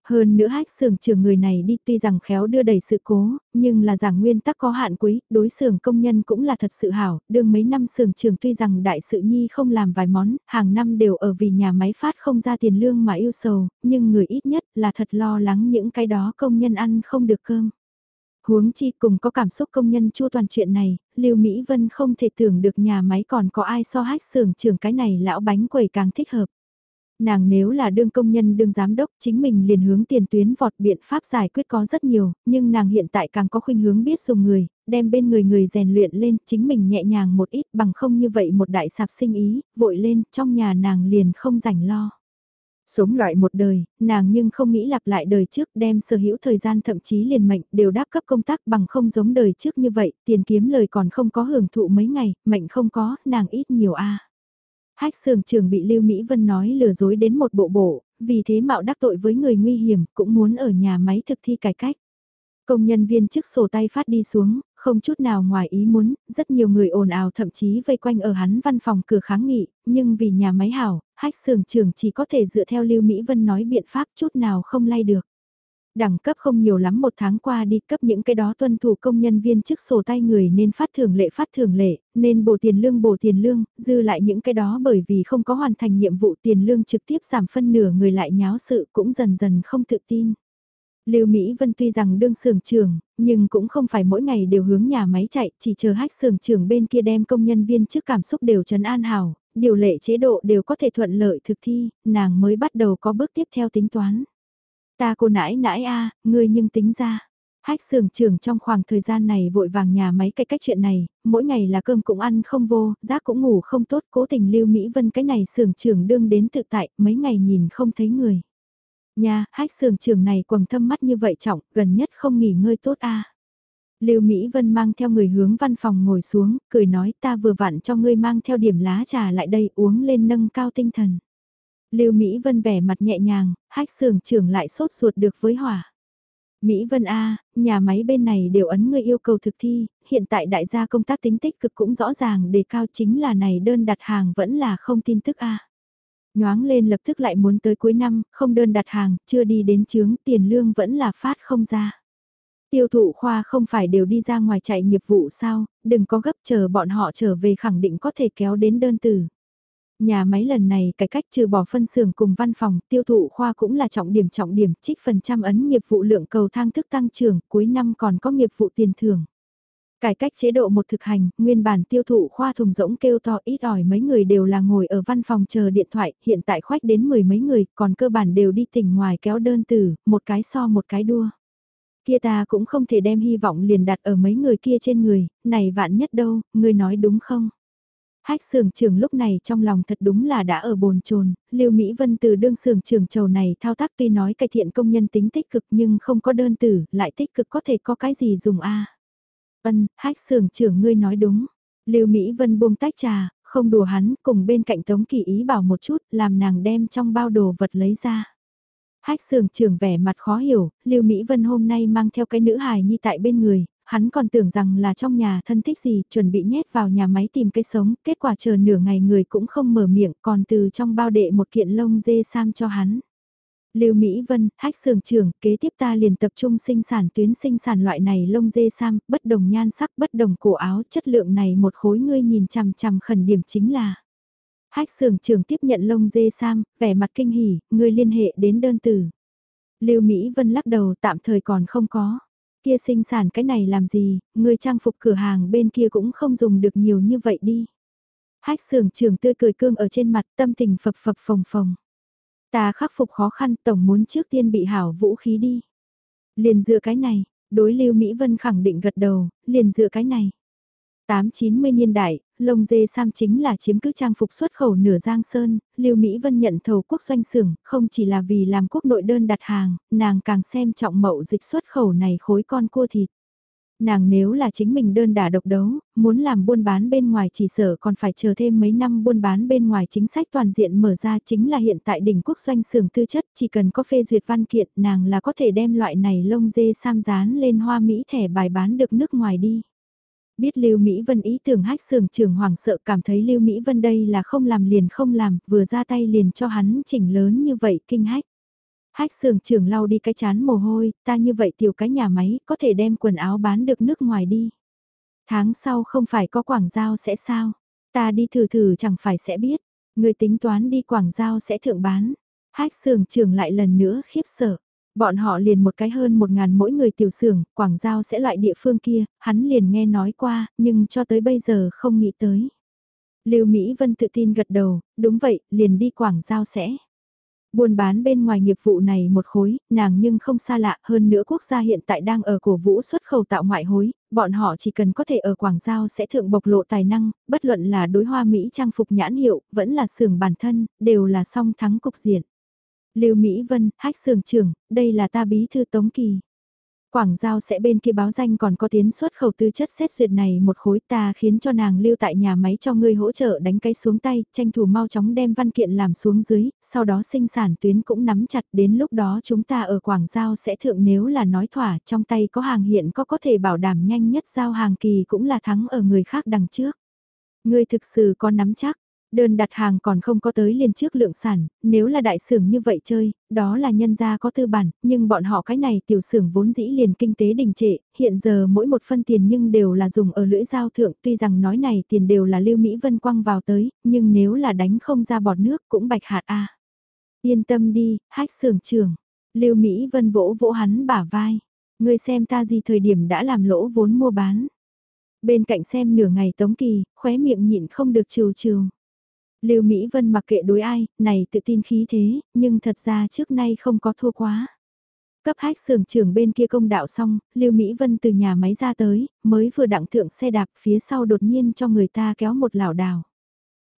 Hơn nữa hách sưởng trưởng người này đi tuy rằng khéo đưa đầy sự cố, nhưng là giảng nguyên tắc có hạn quý, đối sưởng công nhân cũng là thật sự hảo, đương mấy năm sưởng trưởng tuy rằng đại sự nhi không làm vài món, hàng năm đều ở vì nhà máy phát không ra tiền lương mà yêu sầu, nhưng người ít nhất là thật lo lắng những cái đó công nhân ăn không được cơm. Huống chi cùng có cảm xúc công nhân chua toàn chuyện này, Lưu Mỹ Vân không thể tưởng được nhà máy còn có ai so hách xưởng trưởng cái này lão bánh quẩy càng thích hợp. Nàng nếu là đương công nhân đương giám đốc chính mình liền hướng tiền tuyến vọt biện pháp giải quyết có rất nhiều, nhưng nàng hiện tại càng có khuynh hướng biết dùng người, đem bên người người rèn luyện lên chính mình nhẹ nhàng một ít bằng không như vậy một đại sạp sinh ý, vội lên trong nhà nàng liền không rảnh lo. Sống lại một đời, nàng nhưng không nghĩ lặp lại đời trước đem sở hữu thời gian thậm chí liền mệnh đều đáp cấp công tác bằng không giống đời trước như vậy, tiền kiếm lời còn không có hưởng thụ mấy ngày, mệnh không có, nàng ít nhiều a. Hách sường trường bị Lưu Mỹ Vân nói lừa dối đến một bộ bộ, vì thế mạo đắc tội với người nguy hiểm, cũng muốn ở nhà máy thực thi cải cách. Công nhân viên trước sổ tay phát đi xuống, không chút nào ngoài ý muốn, rất nhiều người ồn ào thậm chí vây quanh ở hắn văn phòng cửa kháng nghị, nhưng vì nhà máy hảo, hách sưởng trưởng chỉ có thể dựa theo Lưu Mỹ Vân nói biện pháp chút nào không lay được. Đẳng cấp không nhiều lắm một tháng qua đi cấp những cái đó tuân thủ công nhân viên chức sổ tay người nên phát thưởng lệ phát thưởng lệ, nên bổ tiền lương bổ tiền lương, dư lại những cái đó bởi vì không có hoàn thành nhiệm vụ tiền lương trực tiếp giảm phân nửa người lại nháo sự cũng dần dần không tự tin. Lưu Mỹ Vân tuy rằng đương sưởng trưởng, nhưng cũng không phải mỗi ngày đều hướng nhà máy chạy, chỉ chờ hách sưởng trưởng bên kia đem công nhân viên trước cảm xúc đều trấn an hảo, điều lệ chế độ đều có thể thuận lợi thực thi, nàng mới bắt đầu có bước tiếp theo tính toán. Ta cô nãi nãi a, ngươi nhưng tính ra. Hách sưởng trưởng trong khoảng thời gian này vội vàng nhà máy cái cách chuyện này, mỗi ngày là cơm cũng ăn không vô, giác cũng ngủ không tốt, cố tình Lưu Mỹ Vân cái này sưởng trưởng đương đến tự tại, mấy ngày nhìn không thấy người. Nha, hách sưởng trưởng này quầng thâm mắt như vậy trọng, gần nhất không nghỉ ngơi tốt a. Lưu Mỹ Vân mang theo người hướng văn phòng ngồi xuống, cười nói ta vừa vặn cho ngươi mang theo điểm lá trà lại đây uống lên nâng cao tinh thần. Lưu Mỹ Vân vẻ mặt nhẹ nhàng, hách sưởng trưởng lại sốt ruột được với hỏa. Mỹ Vân A, nhà máy bên này đều ấn người yêu cầu thực thi, hiện tại đại gia công tác tính tích cực cũng rõ ràng đề cao chính là này đơn đặt hàng vẫn là không tin tức A. Nhoáng lên lập tức lại muốn tới cuối năm, không đơn đặt hàng, chưa đi đến chướng, tiền lương vẫn là phát không ra. Tiêu thụ khoa không phải đều đi ra ngoài chạy nghiệp vụ sao, đừng có gấp chờ bọn họ trở về khẳng định có thể kéo đến đơn từ. Nhà máy lần này cải cách trừ bỏ phân xưởng cùng văn phòng, tiêu thụ khoa cũng là trọng điểm trọng điểm, trích phần trăm ấn nghiệp vụ lượng cầu thang thức tăng trưởng, cuối năm còn có nghiệp vụ tiền thưởng. Cải cách chế độ một thực hành, nguyên bản tiêu thụ khoa thùng rỗng kêu to ít ỏi mấy người đều là ngồi ở văn phòng chờ điện thoại, hiện tại khoách đến mười mấy người, còn cơ bản đều đi tỉnh ngoài kéo đơn từ một cái so một cái đua. Kia ta cũng không thể đem hy vọng liền đặt ở mấy người kia trên người, này vạn nhất đâu, ngươi nói đúng không? Hách sưởng trưởng lúc này trong lòng thật đúng là đã ở bồn chồn Lưu Mỹ Vân từ đương sưởng trưởng trầu này thao tác tuy nói cải thiện công nhân tính tích cực nhưng không có đơn tử, lại tích cực có thể có cái gì dùng a Ân, hách sưởng trưởng ngươi nói đúng. Lưu Mỹ Vân buông tách trà, không đùa hắn, cùng bên cạnh Tống Kỳ ý bảo một chút, làm nàng đem trong bao đồ vật lấy ra. Hách sưởng trưởng vẻ mặt khó hiểu, Lưu Mỹ Vân hôm nay mang theo cái nữ hài nhi tại bên người, hắn còn tưởng rằng là trong nhà thân thích gì, chuẩn bị nhét vào nhà máy tìm cây sống, kết quả chờ nửa ngày người cũng không mở miệng, còn từ trong bao đệ một kiện lông dê sam cho hắn. Lưu Mỹ Vân, hách sưởng trưởng, kế tiếp ta liền tập trung sinh sản tuyến sinh sản loại này lông dê sam, bất đồng nhan sắc, bất đồng cổ áo, chất lượng này một khối ngươi nhìn chằm chằm khẩn điểm chính là. Hách sưởng trưởng tiếp nhận lông dê sam, vẻ mặt kinh hỉ, ngươi liên hệ đến đơn từ. Lưu Mỹ Vân lắc đầu tạm thời còn không có. Kia sinh sản cái này làm gì, ngươi trang phục cửa hàng bên kia cũng không dùng được nhiều như vậy đi. Hách sưởng trưởng tươi cười cương ở trên mặt tâm tình phập phập phồng phồng. Ta khắc phục khó khăn tổng muốn trước tiên bị hảo vũ khí đi. Liền dựa cái này, đối Lưu Mỹ Vân khẳng định gật đầu, liền dựa cái này. 8-90 niên đại, lông dê sam chính là chiếm cứ trang phục xuất khẩu nửa giang sơn, Lưu Mỹ Vân nhận thầu quốc doanh xưởng, không chỉ là vì làm quốc nội đơn đặt hàng, nàng càng xem trọng mậu dịch xuất khẩu này khối con cua thịt. Nàng nếu là chính mình đơn đả độc đấu, muốn làm buôn bán bên ngoài chỉ sở còn phải chờ thêm mấy năm buôn bán bên ngoài chính sách toàn diện mở ra chính là hiện tại đỉnh quốc doanh xưởng tư chất chỉ cần có phê duyệt văn kiện nàng là có thể đem loại này lông dê sam dán lên hoa Mỹ thẻ bài bán được nước ngoài đi. Biết Lưu Mỹ Vân ý tưởng hách sưởng trưởng hoàng sợ cảm thấy Lưu Mỹ Vân đây là không làm liền không làm, vừa ra tay liền cho hắn chỉnh lớn như vậy kinh hách. Hách sưởng trưởng lau đi cái chán mồ hôi, ta như vậy tiểu cái nhà máy có thể đem quần áo bán được nước ngoài đi. Tháng sau không phải có quảng giao sẽ sao? Ta đi thử thử chẳng phải sẽ biết. Người tính toán đi quảng giao sẽ thượng bán. Hách sưởng trưởng lại lần nữa khiếp sợ. Bọn họ liền một cái hơn một ngàn mỗi người tiểu xưởng, Quảng Giao sẽ loại địa phương kia, hắn liền nghe nói qua, nhưng cho tới bây giờ không nghĩ tới. Lưu Mỹ Vân tự tin gật đầu, đúng vậy, liền đi Quảng Giao sẽ. Buôn bán bên ngoài nghiệp vụ này một khối, nàng nhưng không xa lạ, hơn nữa quốc gia hiện tại đang ở cổ vũ xuất khẩu tạo ngoại hối, bọn họ chỉ cần có thể ở Quảng Giao sẽ thượng bộc lộ tài năng, bất luận là đối hoa Mỹ trang phục nhãn hiệu, vẫn là xưởng bản thân, đều là song thắng cục diện. Lưu Mỹ Vân, hách sưởng trưởng, đây là ta bí thư Tống Kỳ. Quảng Giao sẽ bên kia báo danh còn có tiến xuất khẩu tư chất xét duyệt này một khối ta khiến cho nàng lưu tại nhà máy cho ngươi hỗ trợ đánh cái xuống tay, tranh thủ mau chóng đem văn kiện làm xuống dưới, sau đó sinh sản tuyến cũng nắm chặt đến lúc đó chúng ta ở Quảng Giao sẽ thượng nếu là nói thỏa trong tay có hàng hiện có có thể bảo đảm nhanh nhất giao hàng kỳ cũng là thắng ở người khác đằng trước. Ngươi thực sự có nắm chắc, Đơn đặt hàng còn không có tới liền trước lượng sản, nếu là đại xưởng như vậy chơi, đó là nhân gia có tư bản, nhưng bọn họ cái này tiểu xưởng vốn dĩ liền kinh tế đình trệ, hiện giờ mỗi một phân tiền nhưng đều là dùng ở lưỡi giao thượng, tuy rằng nói này tiền đều là Lưu Mỹ Vân quăng vào tới, nhưng nếu là đánh không ra bọt nước cũng bạch hạt a. Yên tâm đi, hách xưởng trưởng. Lưu Mỹ Vân vỗ vỗ hắn bả vai. Ngươi xem ta gì thời điểm đã làm lỗ vốn mua bán. Bên cạnh xem nửa ngày Tống Kỳ, khóe miệng nhịn không được trừ trừ. Lưu Mỹ Vân mặc kệ đối ai, này tự tin khí thế, nhưng thật ra trước nay không có thua quá. Cấp hách sưởng trưởng bên kia công đạo xong, Lưu Mỹ Vân từ nhà máy ra tới, mới vừa đặng thượng xe đạp phía sau đột nhiên cho người ta kéo một lảo đảo.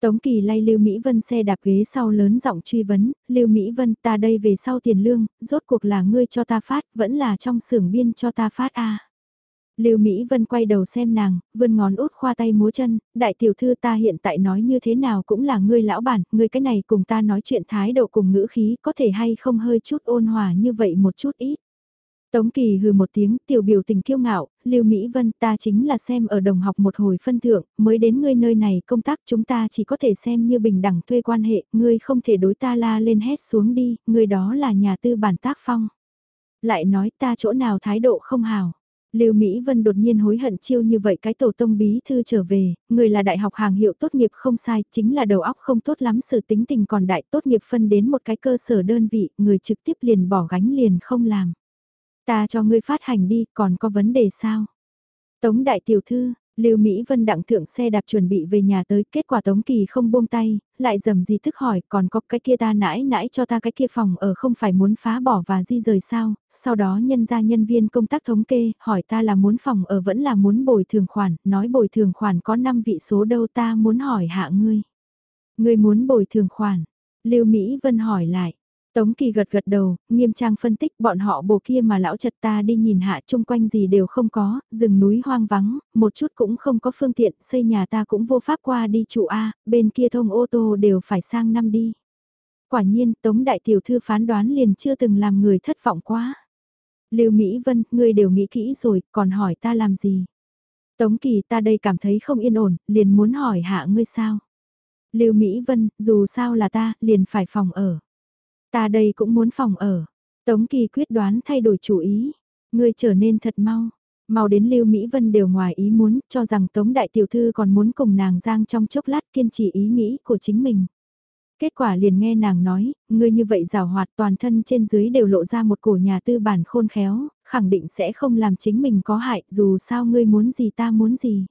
Tống Kỳ lay Lưu Mỹ Vân xe đạp ghế sau lớn giọng truy vấn, Lưu Mỹ Vân ta đây về sau tiền lương, rốt cuộc là ngươi cho ta phát, vẫn là trong xưởng biên cho ta phát a Lưu Mỹ Vân quay đầu xem nàng, vươn ngón út khoa tay múa chân, đại tiểu thư ta hiện tại nói như thế nào cũng là ngươi lão bản, ngươi cái này cùng ta nói chuyện thái độ cùng ngữ khí có thể hay không hơi chút ôn hòa như vậy một chút ít. Tống Kỳ hừ một tiếng, tiểu biểu tình kiêu ngạo, Lưu Mỹ Vân ta chính là xem ở đồng học một hồi phân thượng, mới đến ngươi nơi này công tác chúng ta chỉ có thể xem như bình đẳng thuê quan hệ, ngươi không thể đối ta la lên hét xuống đi, ngươi đó là nhà tư bản tác phong. Lại nói ta chỗ nào thái độ không hào. Lưu Mỹ Vân đột nhiên hối hận chiêu như vậy cái tổ tông bí thư trở về, người là đại học hàng hiệu tốt nghiệp không sai, chính là đầu óc không tốt lắm sự tính tình còn đại tốt nghiệp phân đến một cái cơ sở đơn vị, người trực tiếp liền bỏ gánh liền không làm. Ta cho ngươi phát hành đi, còn có vấn đề sao? Tống đại tiểu thư, Lưu Mỹ Vân đặng thượng xe đạp chuẩn bị về nhà tới, kết quả Tống Kỳ không buông tay, lại dầm gì tức hỏi, còn có cái kia ta nãi nãi cho ta cái kia phòng ở không phải muốn phá bỏ và di rời sao, sau đó nhân ra nhân viên công tác thống kê, hỏi ta là muốn phòng ở vẫn là muốn bồi thường khoản, nói bồi thường khoản có 5 vị số đâu ta muốn hỏi hạ ngươi. Ngươi muốn bồi thường khoản, Lưu Mỹ Vân hỏi lại, Tống Kỳ gật gật đầu, nghiêm trang phân tích bọn họ bồ kia mà lão chật ta đi nhìn hạ chung quanh gì đều không có, rừng núi hoang vắng, một chút cũng không có phương tiện, xây nhà ta cũng vô pháp qua đi trụ A, bên kia thông ô tô đều phải sang năm đi. Quả nhiên, Tống Đại Tiểu Thư phán đoán liền chưa từng làm người thất vọng quá. Lưu Mỹ Vân, ngươi đều nghĩ kỹ rồi, còn hỏi ta làm gì? Tống Kỳ ta đây cảm thấy không yên ổn, liền muốn hỏi hạ ngươi sao? Lưu Mỹ Vân, dù sao là ta, liền phải phòng ở. Ta đây cũng muốn phòng ở. Tống Kỳ quyết đoán thay đổi chủ ý. Ngươi trở nên thật mau. Mau đến Lưu Mỹ Vân đều ngoài ý muốn, cho rằng Tống Đại Tiểu Thư còn muốn cùng nàng giang trong chốc lát kiên trì ý nghĩ của chính mình. Kết quả liền nghe nàng nói, ngươi như vậy rào hoạt toàn thân trên dưới đều lộ ra một cổ nhà tư bản khôn khéo, khẳng định sẽ không làm chính mình có hại, dù sao ngươi muốn gì ta muốn gì.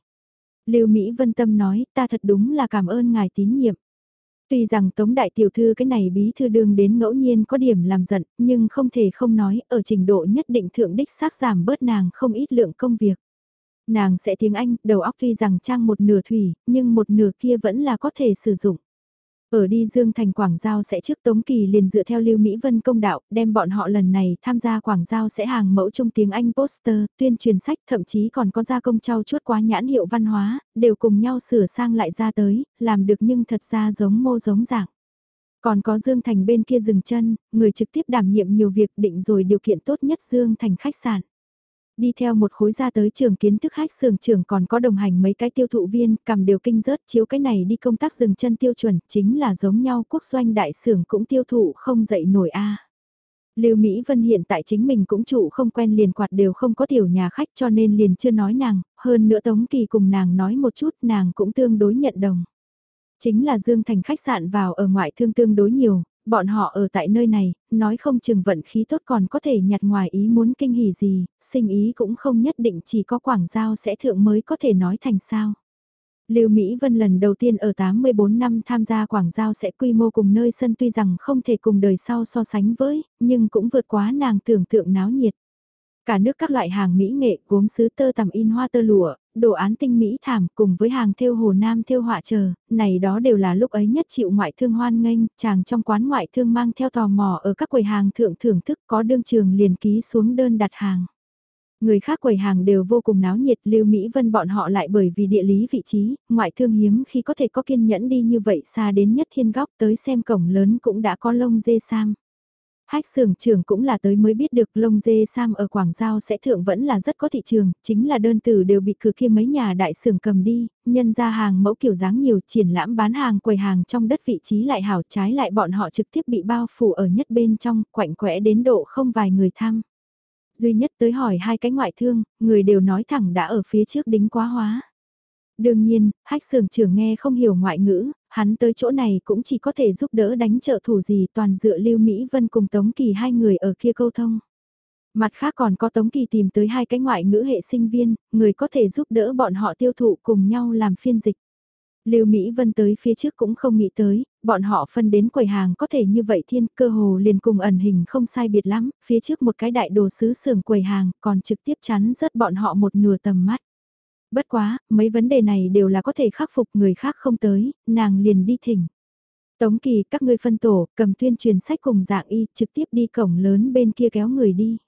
Lưu Mỹ Vân Tâm nói, ta thật đúng là cảm ơn ngài tín nhiệm. Tuy rằng Tống Đại Tiểu Thư cái này bí thư đương đến ngẫu nhiên có điểm làm giận, nhưng không thể không nói, ở trình độ nhất định thượng đích xác giảm bớt nàng không ít lượng công việc. Nàng sẽ tiếng Anh, đầu óc tuy rằng trang một nửa thủy, nhưng một nửa kia vẫn là có thể sử dụng. Ở đi Dương Thành Quảng Giao sẽ trước Tống Kỳ liền dựa theo Lưu Mỹ Vân công đạo, đem bọn họ lần này tham gia Quảng Giao sẽ hàng mẫu trong tiếng Anh poster, tuyên truyền sách, thậm chí còn có gia công trao chuốt quá nhãn hiệu văn hóa, đều cùng nhau sửa sang lại ra tới, làm được nhưng thật ra giống mô giống dạng. Còn có Dương Thành bên kia dừng chân, người trực tiếp đảm nhiệm nhiều việc định rồi điều kiện tốt nhất Dương Thành khách sạn. Đi theo một khối ra tới trường kiến thức khách sưởng trưởng còn có đồng hành mấy cái tiêu thụ viên, cầm đều kinh rớt chiếu cái này đi công tác dừng chân tiêu chuẩn, chính là giống nhau quốc doanh đại xưởng cũng tiêu thụ không dậy nổi a. Lưu Mỹ Vân hiện tại chính mình cũng trụ không quen liền quạt đều không có tiểu nhà khách cho nên liền chưa nói nàng, hơn nữa Tống Kỳ cùng nàng nói một chút nàng cũng tương đối nhận đồng. Chính là Dương Thành khách sạn vào ở ngoại thương tương đối nhiều, bọn họ ở tại nơi này, nói không chừng vận khí tốt còn có thể nhặt ngoài ý muốn kinh hỉ gì, sinh ý cũng không nhất định chỉ có quảng giao sẽ thượng mới có thể nói thành sao. Lưu Mỹ Vân lần đầu tiên ở 84 năm tham gia quảng giao sẽ quy mô cùng nơi sân tuy rằng không thể cùng đời sau so sánh với, nhưng cũng vượt quá nàng tưởng tượng náo nhiệt. Cả nước các loại hàng mỹ nghệ, gốm sứ tơ tằm in hoa tơ lụa, đồ án tinh mỹ thảm cùng với hàng thêu hồ nam thêu họa chờ, này đó đều là lúc ấy nhất chịu ngoại thương hoan nghênh, chàng trong quán ngoại thương mang theo tò mò ở các quầy hàng thượng thưởng thức có đương trường liền ký xuống đơn đặt hàng. Người khác quầy hàng đều vô cùng náo nhiệt Lưu Mỹ Vân bọn họ lại bởi vì địa lý vị trí, ngoại thương hiếm khi có thể có kiên nhẫn đi như vậy xa đến nhất thiên góc tới xem cổng lớn cũng đã có lông dê sam. Hách xưởng trưởng cũng là tới mới biết được lông dê sam ở Quảng Giao sẽ thượng vẫn là rất có thị trường, chính là đơn từ đều bị cửa kia mấy nhà đại xưởng cầm đi, nhân ra hàng mẫu kiểu dáng nhiều triển lãm bán hàng quầy hàng trong đất vị trí lại hảo trái lại bọn họ trực tiếp bị bao phủ ở nhất bên trong, quạnh quẽ đến độ không vài người thăm. Duy nhất tới hỏi hai cái ngoại thương, người đều nói thẳng đã ở phía trước đính quá hóa. Đương nhiên, hách sưởng trưởng nghe không hiểu ngoại ngữ, hắn tới chỗ này cũng chỉ có thể giúp đỡ đánh trợ thủ gì toàn dựa Lưu Mỹ Vân cùng Tống Kỳ hai người ở kia câu thông. Mặt khác còn có Tống Kỳ tìm tới hai cái ngoại ngữ hệ sinh viên, người có thể giúp đỡ bọn họ tiêu thụ cùng nhau làm phiên dịch. Lưu Mỹ Vân tới phía trước cũng không nghĩ tới, bọn họ phân đến quầy hàng có thể như vậy thiên cơ hồ liền cùng ẩn hình không sai biệt lắm, phía trước một cái đại đồ sứ sưởng quầy hàng còn trực tiếp chắn rớt bọn họ một nửa tầm mắt. Bất quá, mấy vấn đề này đều là có thể khắc phục người khác không tới, nàng liền đi thỉnh. Tống kỳ các ngươi phân tổ, cầm tuyên truyền sách cùng dạng y, trực tiếp đi cổng lớn bên kia kéo người đi.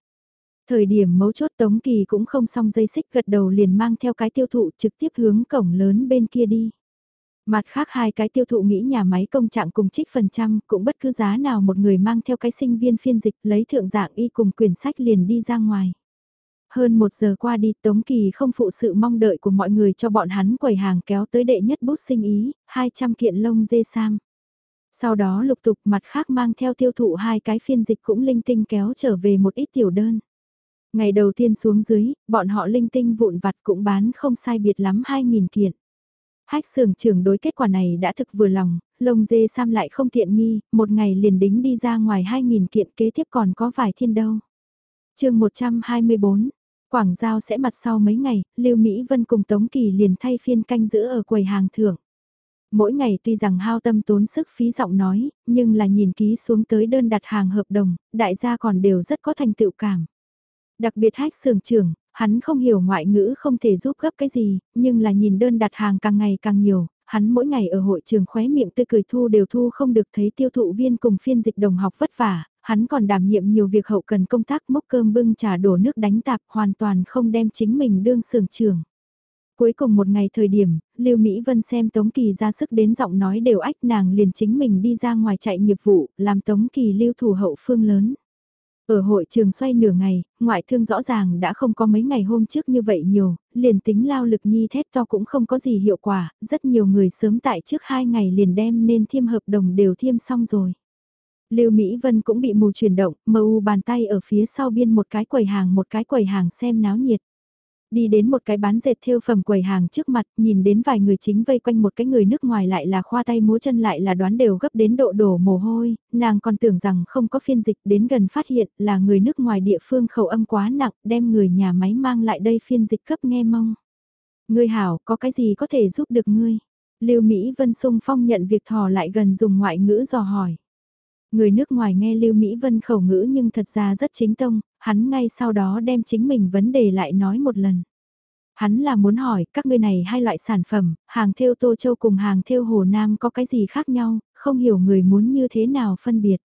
Thời điểm mấu chốt Tống Kỳ cũng không xong dây xích gật đầu liền mang theo cái tiêu thụ trực tiếp hướng cổng lớn bên kia đi. Mặt khác hai cái tiêu thụ nghĩ nhà máy công trạng cùng trích phần trăm cũng bất cứ giá nào một người mang theo cái sinh viên phiên dịch lấy thượng dạng y cùng quyển sách liền đi ra ngoài. Hơn một giờ qua đi Tống Kỳ không phụ sự mong đợi của mọi người cho bọn hắn quầy hàng kéo tới đệ nhất bút sinh ý, 200 kiện lông dê sam. Sau đó lục tục mặt khác mang theo tiêu thụ hai cái phiên dịch cũng linh tinh kéo trở về một ít tiểu đơn. Ngày đầu tiên xuống dưới, bọn họ linh tinh vụn vặt cũng bán không sai biệt lắm 2.000 kiện. Hách sưởng trưởng đối kết quả này đã thực vừa lòng, lông dê sam lại không tiện nghi, một ngày liền đính đi ra ngoài 2.000 kiện kế tiếp còn có vài thiên đâu. chương 124, Quảng Giao sẽ mặt sau mấy ngày, Lưu Mỹ Vân cùng Tống Kỳ liền thay phiên canh giữ ở quầy hàng thưởng. Mỗi ngày tuy rằng hao tâm tốn sức phí giọng nói, nhưng là nhìn ký xuống tới đơn đặt hàng hợp đồng, đại gia còn đều rất có thành tựu cảm. Đặc biệt hách sưởng trưởng, hắn không hiểu ngoại ngữ không thể giúp gấp cái gì, nhưng là nhìn đơn đặt hàng càng ngày càng nhiều, hắn mỗi ngày ở hội trường khóe miệng tươi cười thu đều thu không được thấy tiêu thụ viên cùng phiên dịch đồng học vất vả, hắn còn đảm nhiệm nhiều việc hậu cần công tác mốc cơm bưng trà đổ nước đánh tạp hoàn toàn không đem chính mình đương sưởng trường. Cuối cùng một ngày thời điểm, Lưu Mỹ Vân xem Tống Kỳ ra sức đến giọng nói đều ách nàng liền chính mình đi ra ngoài chạy nghiệp vụ, làm Tống Kỳ lưu thủ hậu phương lớn. Ở hội trường xoay nửa ngày, ngoại thương rõ ràng đã không có mấy ngày hôm trước như vậy nhiều, liền tính lao lực nhi thét to cũng không có gì hiệu quả, rất nhiều người sớm tại trước hai ngày liền đem nên thiêm hợp đồng đều thiêm xong rồi. Lưu Mỹ Vân cũng bị mù chuyển động, mờ u bàn tay ở phía sau biên một cái quầy hàng một cái quầy hàng xem náo nhiệt. Đi đến một cái bán dệt thêu phẩm quầy hàng trước mặt, nhìn đến vài người chính vây quanh một cái người nước ngoài lại là khoa tay múa chân lại là đoán đều gấp đến độ đổ mồ hôi, nàng còn tưởng rằng không có phiên dịch đến gần phát hiện là người nước ngoài địa phương khẩu âm quá nặng đem người nhà máy mang lại đây phiên dịch cấp nghe mong. Ngươi hảo, có cái gì có thể giúp được ngươi? Lưu Mỹ Vân sung phong nhận việc thò lại gần dùng ngoại ngữ dò hỏi. Người nước ngoài nghe Lưu Mỹ Vân khẩu ngữ nhưng thật ra rất chính tông, hắn ngay sau đó đem chính mình vấn đề lại nói một lần. hắn là muốn hỏi các ngươi này hai loại sản phẩm, hàng theo Tô Châu cùng hàng theo Hồ Nam có cái gì khác nhau, không hiểu người muốn như thế nào phân biệt.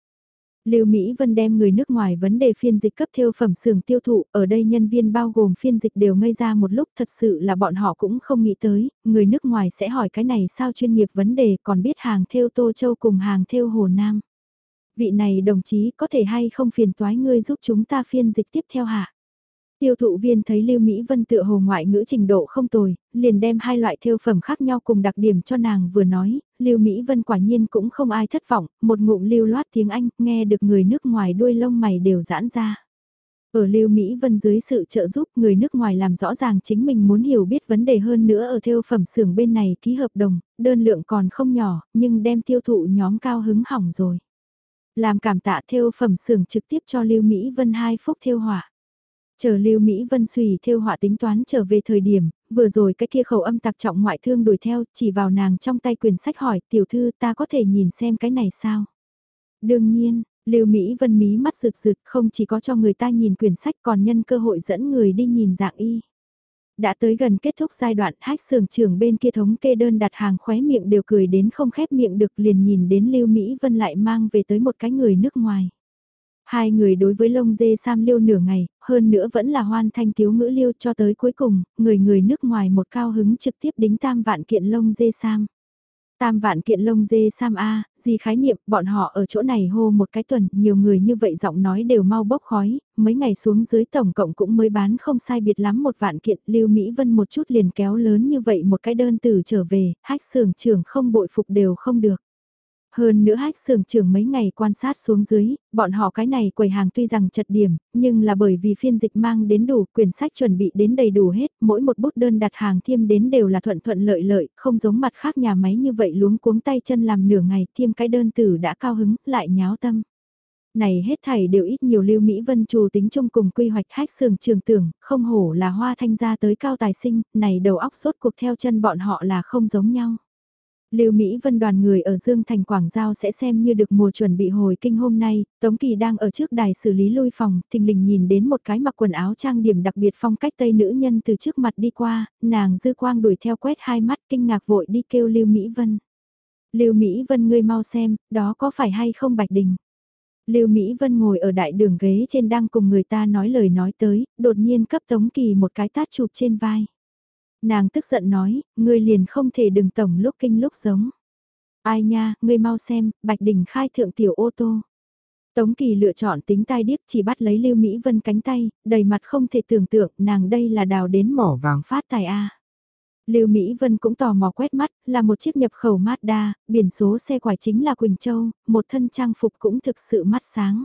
Lưu Mỹ Vân đem người nước ngoài vấn đề phiên dịch cấp theo phẩm xưởng tiêu thụ, ở đây nhân viên bao gồm phiên dịch đều ngây ra một lúc thật sự là bọn họ cũng không nghĩ tới, người nước ngoài sẽ hỏi cái này sao chuyên nghiệp vấn đề còn biết hàng theo Tô Châu cùng hàng theo Hồ Nam. Vị này đồng chí có thể hay không phiền toái ngươi giúp chúng ta phiên dịch tiếp theo hả? Tiêu thụ viên thấy Lưu Mỹ Vân tựa hồ ngoại ngữ trình độ không tồi, liền đem hai loại thêu phẩm khác nhau cùng đặc điểm cho nàng vừa nói, Lưu Mỹ Vân quả nhiên cũng không ai thất vọng, một ngụm lưu loát tiếng Anh, nghe được người nước ngoài đuôi lông mày đều giãn ra. Ở Lưu Mỹ Vân dưới sự trợ giúp người nước ngoài làm rõ ràng chính mình muốn hiểu biết vấn đề hơn nữa ở thêu phẩm xưởng bên này ký hợp đồng, đơn lượng còn không nhỏ, nhưng đem tiêu thụ nhóm cao hứng hỏng rồi. Làm cảm tạ theo phẩm xưởng trực tiếp cho Lưu Mỹ Vân hai phút theo hỏa. Chờ Lưu Mỹ Vân suy theo họa tính toán trở về thời điểm, vừa rồi cái kia khẩu âm tặc trọng ngoại thương đuổi theo, chỉ vào nàng trong tay quyển sách hỏi, tiểu thư ta có thể nhìn xem cái này sao? Đương nhiên, Lưu Mỹ Vân mí mắt rực rực không chỉ có cho người ta nhìn quyển sách còn nhân cơ hội dẫn người đi nhìn dạng y. Đã tới gần kết thúc giai đoạn hách sưởng trưởng bên kia thống kê đơn đặt hàng khóe miệng đều cười đến không khép miệng được liền nhìn đến Lưu Mỹ Vân lại mang về tới một cái người nước ngoài. Hai người đối với lông dê sam liêu nửa ngày, hơn nữa vẫn là hoan thanh thiếu ngữ liêu cho tới cuối cùng, người người nước ngoài một cao hứng trực tiếp đính tam vạn kiện lông dê sam. Tam vạn kiện lông dê sam A, gì khái niệm, bọn họ ở chỗ này hô một cái tuần, nhiều người như vậy giọng nói đều mau bốc khói, mấy ngày xuống dưới tổng cộng cũng mới bán không sai biệt lắm một vạn kiện, Lưu Mỹ Vân một chút liền kéo lớn như vậy một cái đơn từ trở về, hách sưởng trưởng không bội phục đều không được. Hơn nữa hách sưởng trưởng mấy ngày quan sát xuống dưới, bọn họ cái này quầy hàng tuy rằng chật điểm, nhưng là bởi vì phiên dịch mang đến đủ, quyển sách chuẩn bị đến đầy đủ hết, mỗi một bút đơn đặt hàng thiêm đến đều là thuận thuận lợi lợi, không giống mặt khác nhà máy như vậy luống cuống tay chân làm nửa ngày, thiêm cái đơn tử đã cao hứng, lại nháo tâm. Này hết thảy đều ít nhiều lưu Mỹ Vân trù tính chung cùng quy hoạch hách sưởng trường tưởng, không hổ là hoa thanh gia tới cao tài sinh, này đầu óc sốt cuộc theo chân bọn họ là không giống nhau. Lưu Mỹ Vân đoàn người ở Dương Thành Quảng Giao sẽ xem như được mùa chuẩn bị hồi kinh hôm nay, Tống Kỳ đang ở trước đài xử lý lôi phòng, thình lình nhìn đến một cái mặc quần áo trang điểm đặc biệt phong cách Tây nữ nhân từ trước mặt đi qua, nàng dư quang đuổi theo quét hai mắt kinh ngạc vội đi kêu Lưu Mỹ Vân. Lưu Mỹ Vân ngươi mau xem, đó có phải hay không Bạch Đình? Lưu Mỹ Vân ngồi ở đại đường ghế trên đang cùng người ta nói lời nói tới, đột nhiên cấp Tống Kỳ một cái tát chụp trên vai. Nàng tức giận nói, ngươi liền không thể đừng tổng lúc kinh lúc giống. Ai nha, ngươi mau xem, Bạch Đình khai thượng tiểu ô tô. Tống Kỳ lựa chọn tính tai điếc chỉ bắt lấy Lưu Mỹ Vân cánh tay, đầy mặt không thể tưởng tượng nàng đây là đào đến mỏ vàng phát tài A. Lưu Mỹ Vân cũng tò mò quét mắt, là một chiếc nhập khẩu Mazda, biển số xe quải chính là Quỳnh Châu, một thân trang phục cũng thực sự mắt sáng.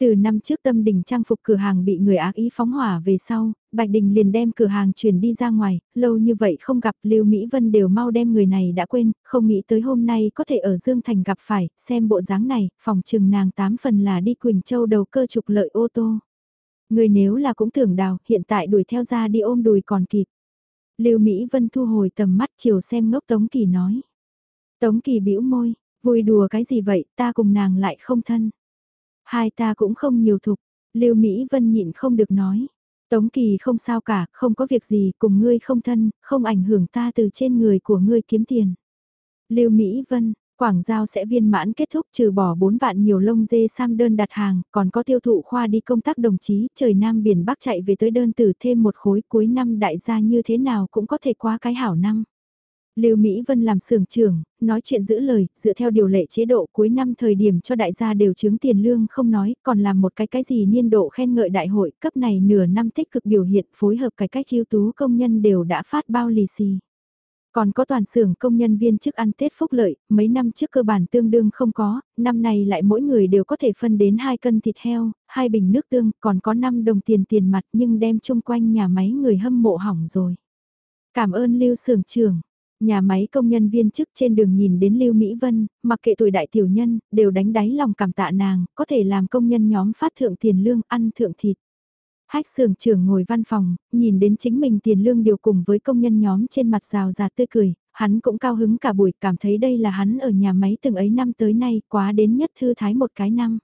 Từ năm trước tâm đình trang phục cửa hàng bị người ác ý phóng hỏa về sau, Bạch Đình liền đem cửa hàng chuyển đi ra ngoài, lâu như vậy không gặp Lưu Mỹ Vân đều mau đem người này đã quên, không nghĩ tới hôm nay có thể ở Dương Thành gặp phải, xem bộ dáng này, phòng trừng nàng tám phần là đi Quỳnh Châu đầu cơ trục lợi ô tô. Người nếu là cũng tưởng đào, hiện tại đuổi theo ra đi ôm đùi còn kịp. Lưu Mỹ Vân thu hồi tầm mắt chiều xem ngốc Tống Kỳ nói. Tống Kỳ bĩu môi, vui đùa cái gì vậy, ta cùng nàng lại không thân. Hai ta cũng không nhiều thục, Lưu Mỹ Vân nhịn không được nói. Tống Kỳ không sao cả, không có việc gì, cùng ngươi không thân, không ảnh hưởng ta từ trên người của ngươi kiếm tiền. Lưu Mỹ Vân, Quảng Giao sẽ viên mãn kết thúc trừ bỏ 4 vạn nhiều lông dê sam đơn đặt hàng, còn có tiêu thụ khoa đi công tác đồng chí, trời Nam biển Bắc chạy về tới đơn tử thêm một khối cuối năm đại gia như thế nào cũng có thể qua cái hảo năm. Lưu Mỹ Vân làm xưởng trưởng, nói chuyện giữ lời, dựa theo điều lệ chế độ cuối năm thời điểm cho đại gia đều chứng tiền lương không nói, còn làm một cái cái gì niên độ khen ngợi đại hội cấp này nửa năm tích cực biểu hiện phối hợp cái cách ưu tú công nhân đều đã phát bao lì xì. Còn có toàn xưởng công nhân viên chức ăn Tết phúc lợi, mấy năm trước cơ bản tương đương không có, năm này lại mỗi người đều có thể phân đến 2 cân thịt heo, 2 bình nước tương, còn có 5 đồng tiền tiền mặt nhưng đem chung quanh nhà máy người hâm mộ hỏng rồi. Cảm ơn Lưu xưởng trưởng, Nhà máy công nhân viên chức trên đường nhìn đến Lưu Mỹ Vân, mặc kệ tuổi đại tiểu nhân, đều đánh đáy lòng cảm tạ nàng, có thể làm công nhân nhóm phát thượng tiền lương ăn thượng thịt. Hách xưởng trưởng ngồi văn phòng, nhìn đến chính mình tiền lương điều cùng với công nhân nhóm trên mặt rào rạt tươi cười, hắn cũng cao hứng cả buổi cảm thấy đây là hắn ở nhà máy từng ấy năm tới nay quá đến nhất thư thái một cái năm.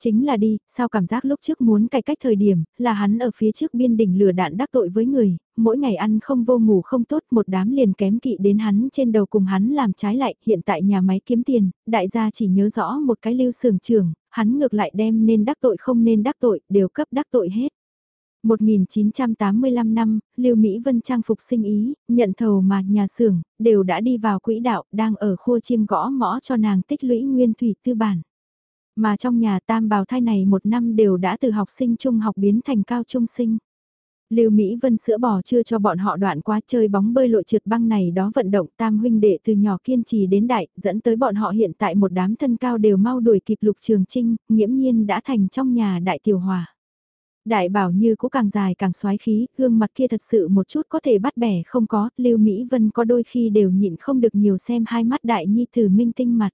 Chính là đi, sao cảm giác lúc trước muốn cải cách thời điểm, là hắn ở phía trước biên đỉnh lửa đạn đắc tội với người, mỗi ngày ăn không vô ngủ không tốt một đám liền kém kỵ đến hắn trên đầu cùng hắn làm trái lại, hiện tại nhà máy kiếm tiền, đại gia chỉ nhớ rõ một cái lưu sưởng trưởng, hắn ngược lại đem nên đắc tội không nên đắc tội, đều cấp đắc tội hết. 1985 năm, Lưu Mỹ Vân trang phục sinh ý, nhận thầu mà nhà xưởng, đều đã đi vào quỹ đạo, đang ở khu chiêng gõ mõ cho nàng tích lũy nguyên thủy tư bản. Mà trong nhà tam bào thai này một năm đều đã từ học sinh trung học biến thành cao trung sinh. Lưu Mỹ Vân sữa bò chưa cho bọn họ đoạn quá chơi bóng bơi lội trượt băng này đó vận động tam huynh đệ từ nhỏ kiên trì đến đại, dẫn tới bọn họ hiện tại một đám thân cao đều mau đuổi kịp lục trường trinh, nghiễm nhiên đã thành trong nhà đại tiểu hòa. Đại bảo như cũng càng dài càng xoái khí, gương mặt kia thật sự một chút có thể bắt bẻ không có, Lưu Mỹ Vân có đôi khi đều nhịn không được nhiều xem hai mắt đại nhi từ minh tinh mặt.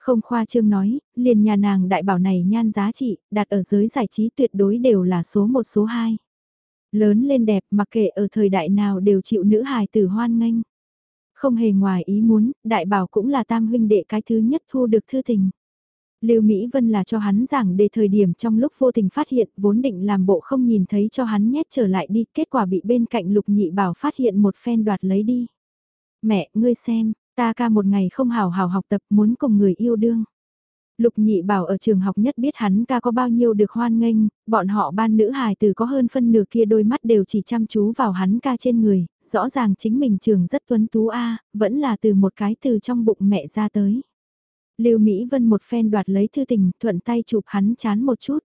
Không khoa trương nói, liền nhà nàng đại bảo này nhan giá trị, đặt ở giới giải trí tuyệt đối đều là số một số hai. Lớn lên đẹp mặc kệ ở thời đại nào đều chịu nữ hài tử hoan nghênh. Không hề ngoài ý muốn, đại bảo cũng là tam huynh đệ cái thứ nhất thu được thư tình. Lưu Mỹ Vân là cho hắn giảng đề thời điểm trong lúc vô tình phát hiện vốn định làm bộ không nhìn thấy cho hắn nhét trở lại đi, kết quả bị bên cạnh lục nhị bảo phát hiện một phen đoạt lấy đi. Mẹ, ngươi xem, ta ca một ngày không hào hào học tập muốn cùng người yêu đương. Lục nhị bảo ở trường học nhất biết hắn ca có bao nhiêu được hoan nghênh, bọn họ ban nữ hài từ có hơn phân nửa kia đôi mắt đều chỉ chăm chú vào hắn ca trên người, rõ ràng chính mình trường rất tuấn tú a vẫn là từ một cái từ trong bụng mẹ ra tới. Lưu Mỹ Vân một phen đoạt lấy thư tình, thuận tay chụp hắn chán một chút.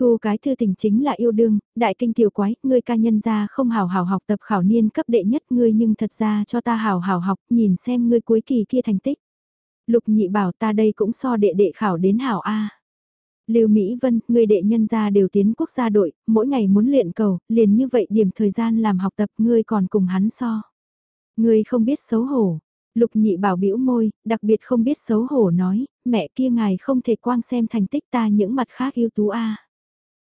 Thu cái thư tình chính là yêu đương, đại kinh tiểu quái, ngươi ca nhân ra không hào hào học tập khảo niên cấp đệ nhất ngươi nhưng thật ra cho ta hào hào học, nhìn xem ngươi cuối kỳ kia thành tích. Lục nhị bảo ta đây cũng so đệ đệ khảo đến hảo A. Lưu Mỹ Vân, người đệ nhân gia đều tiến quốc gia đội, mỗi ngày muốn luyện cầu, liền như vậy điểm thời gian làm học tập ngươi còn cùng hắn so. Ngươi không biết xấu hổ, Lục nhị bảo bĩu môi, đặc biệt không biết xấu hổ nói, mẹ kia ngài không thể quang xem thành tích ta những mặt khác ưu tú a.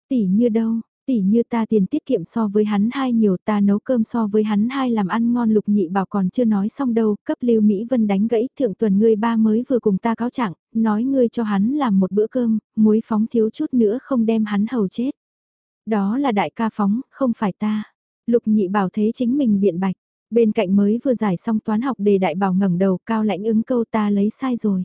Tỷ như đâu, tỷ như ta tiền tiết kiệm so với hắn hai nhiều ta nấu cơm so với hắn hai làm ăn ngon lục nhị bảo còn chưa nói xong đâu, cấp lưu Mỹ Vân đánh gãy thượng tuần ngươi ba mới vừa cùng ta cáo trạng, nói ngươi cho hắn làm một bữa cơm, muối phóng thiếu chút nữa không đem hắn hầu chết. Đó là đại ca phóng, không phải ta. Lục nhị bảo thế chính mình biện bạch. Bên cạnh mới vừa giải xong toán học đề đại bảo ngẩng đầu cao lãnh ứng câu ta lấy sai rồi.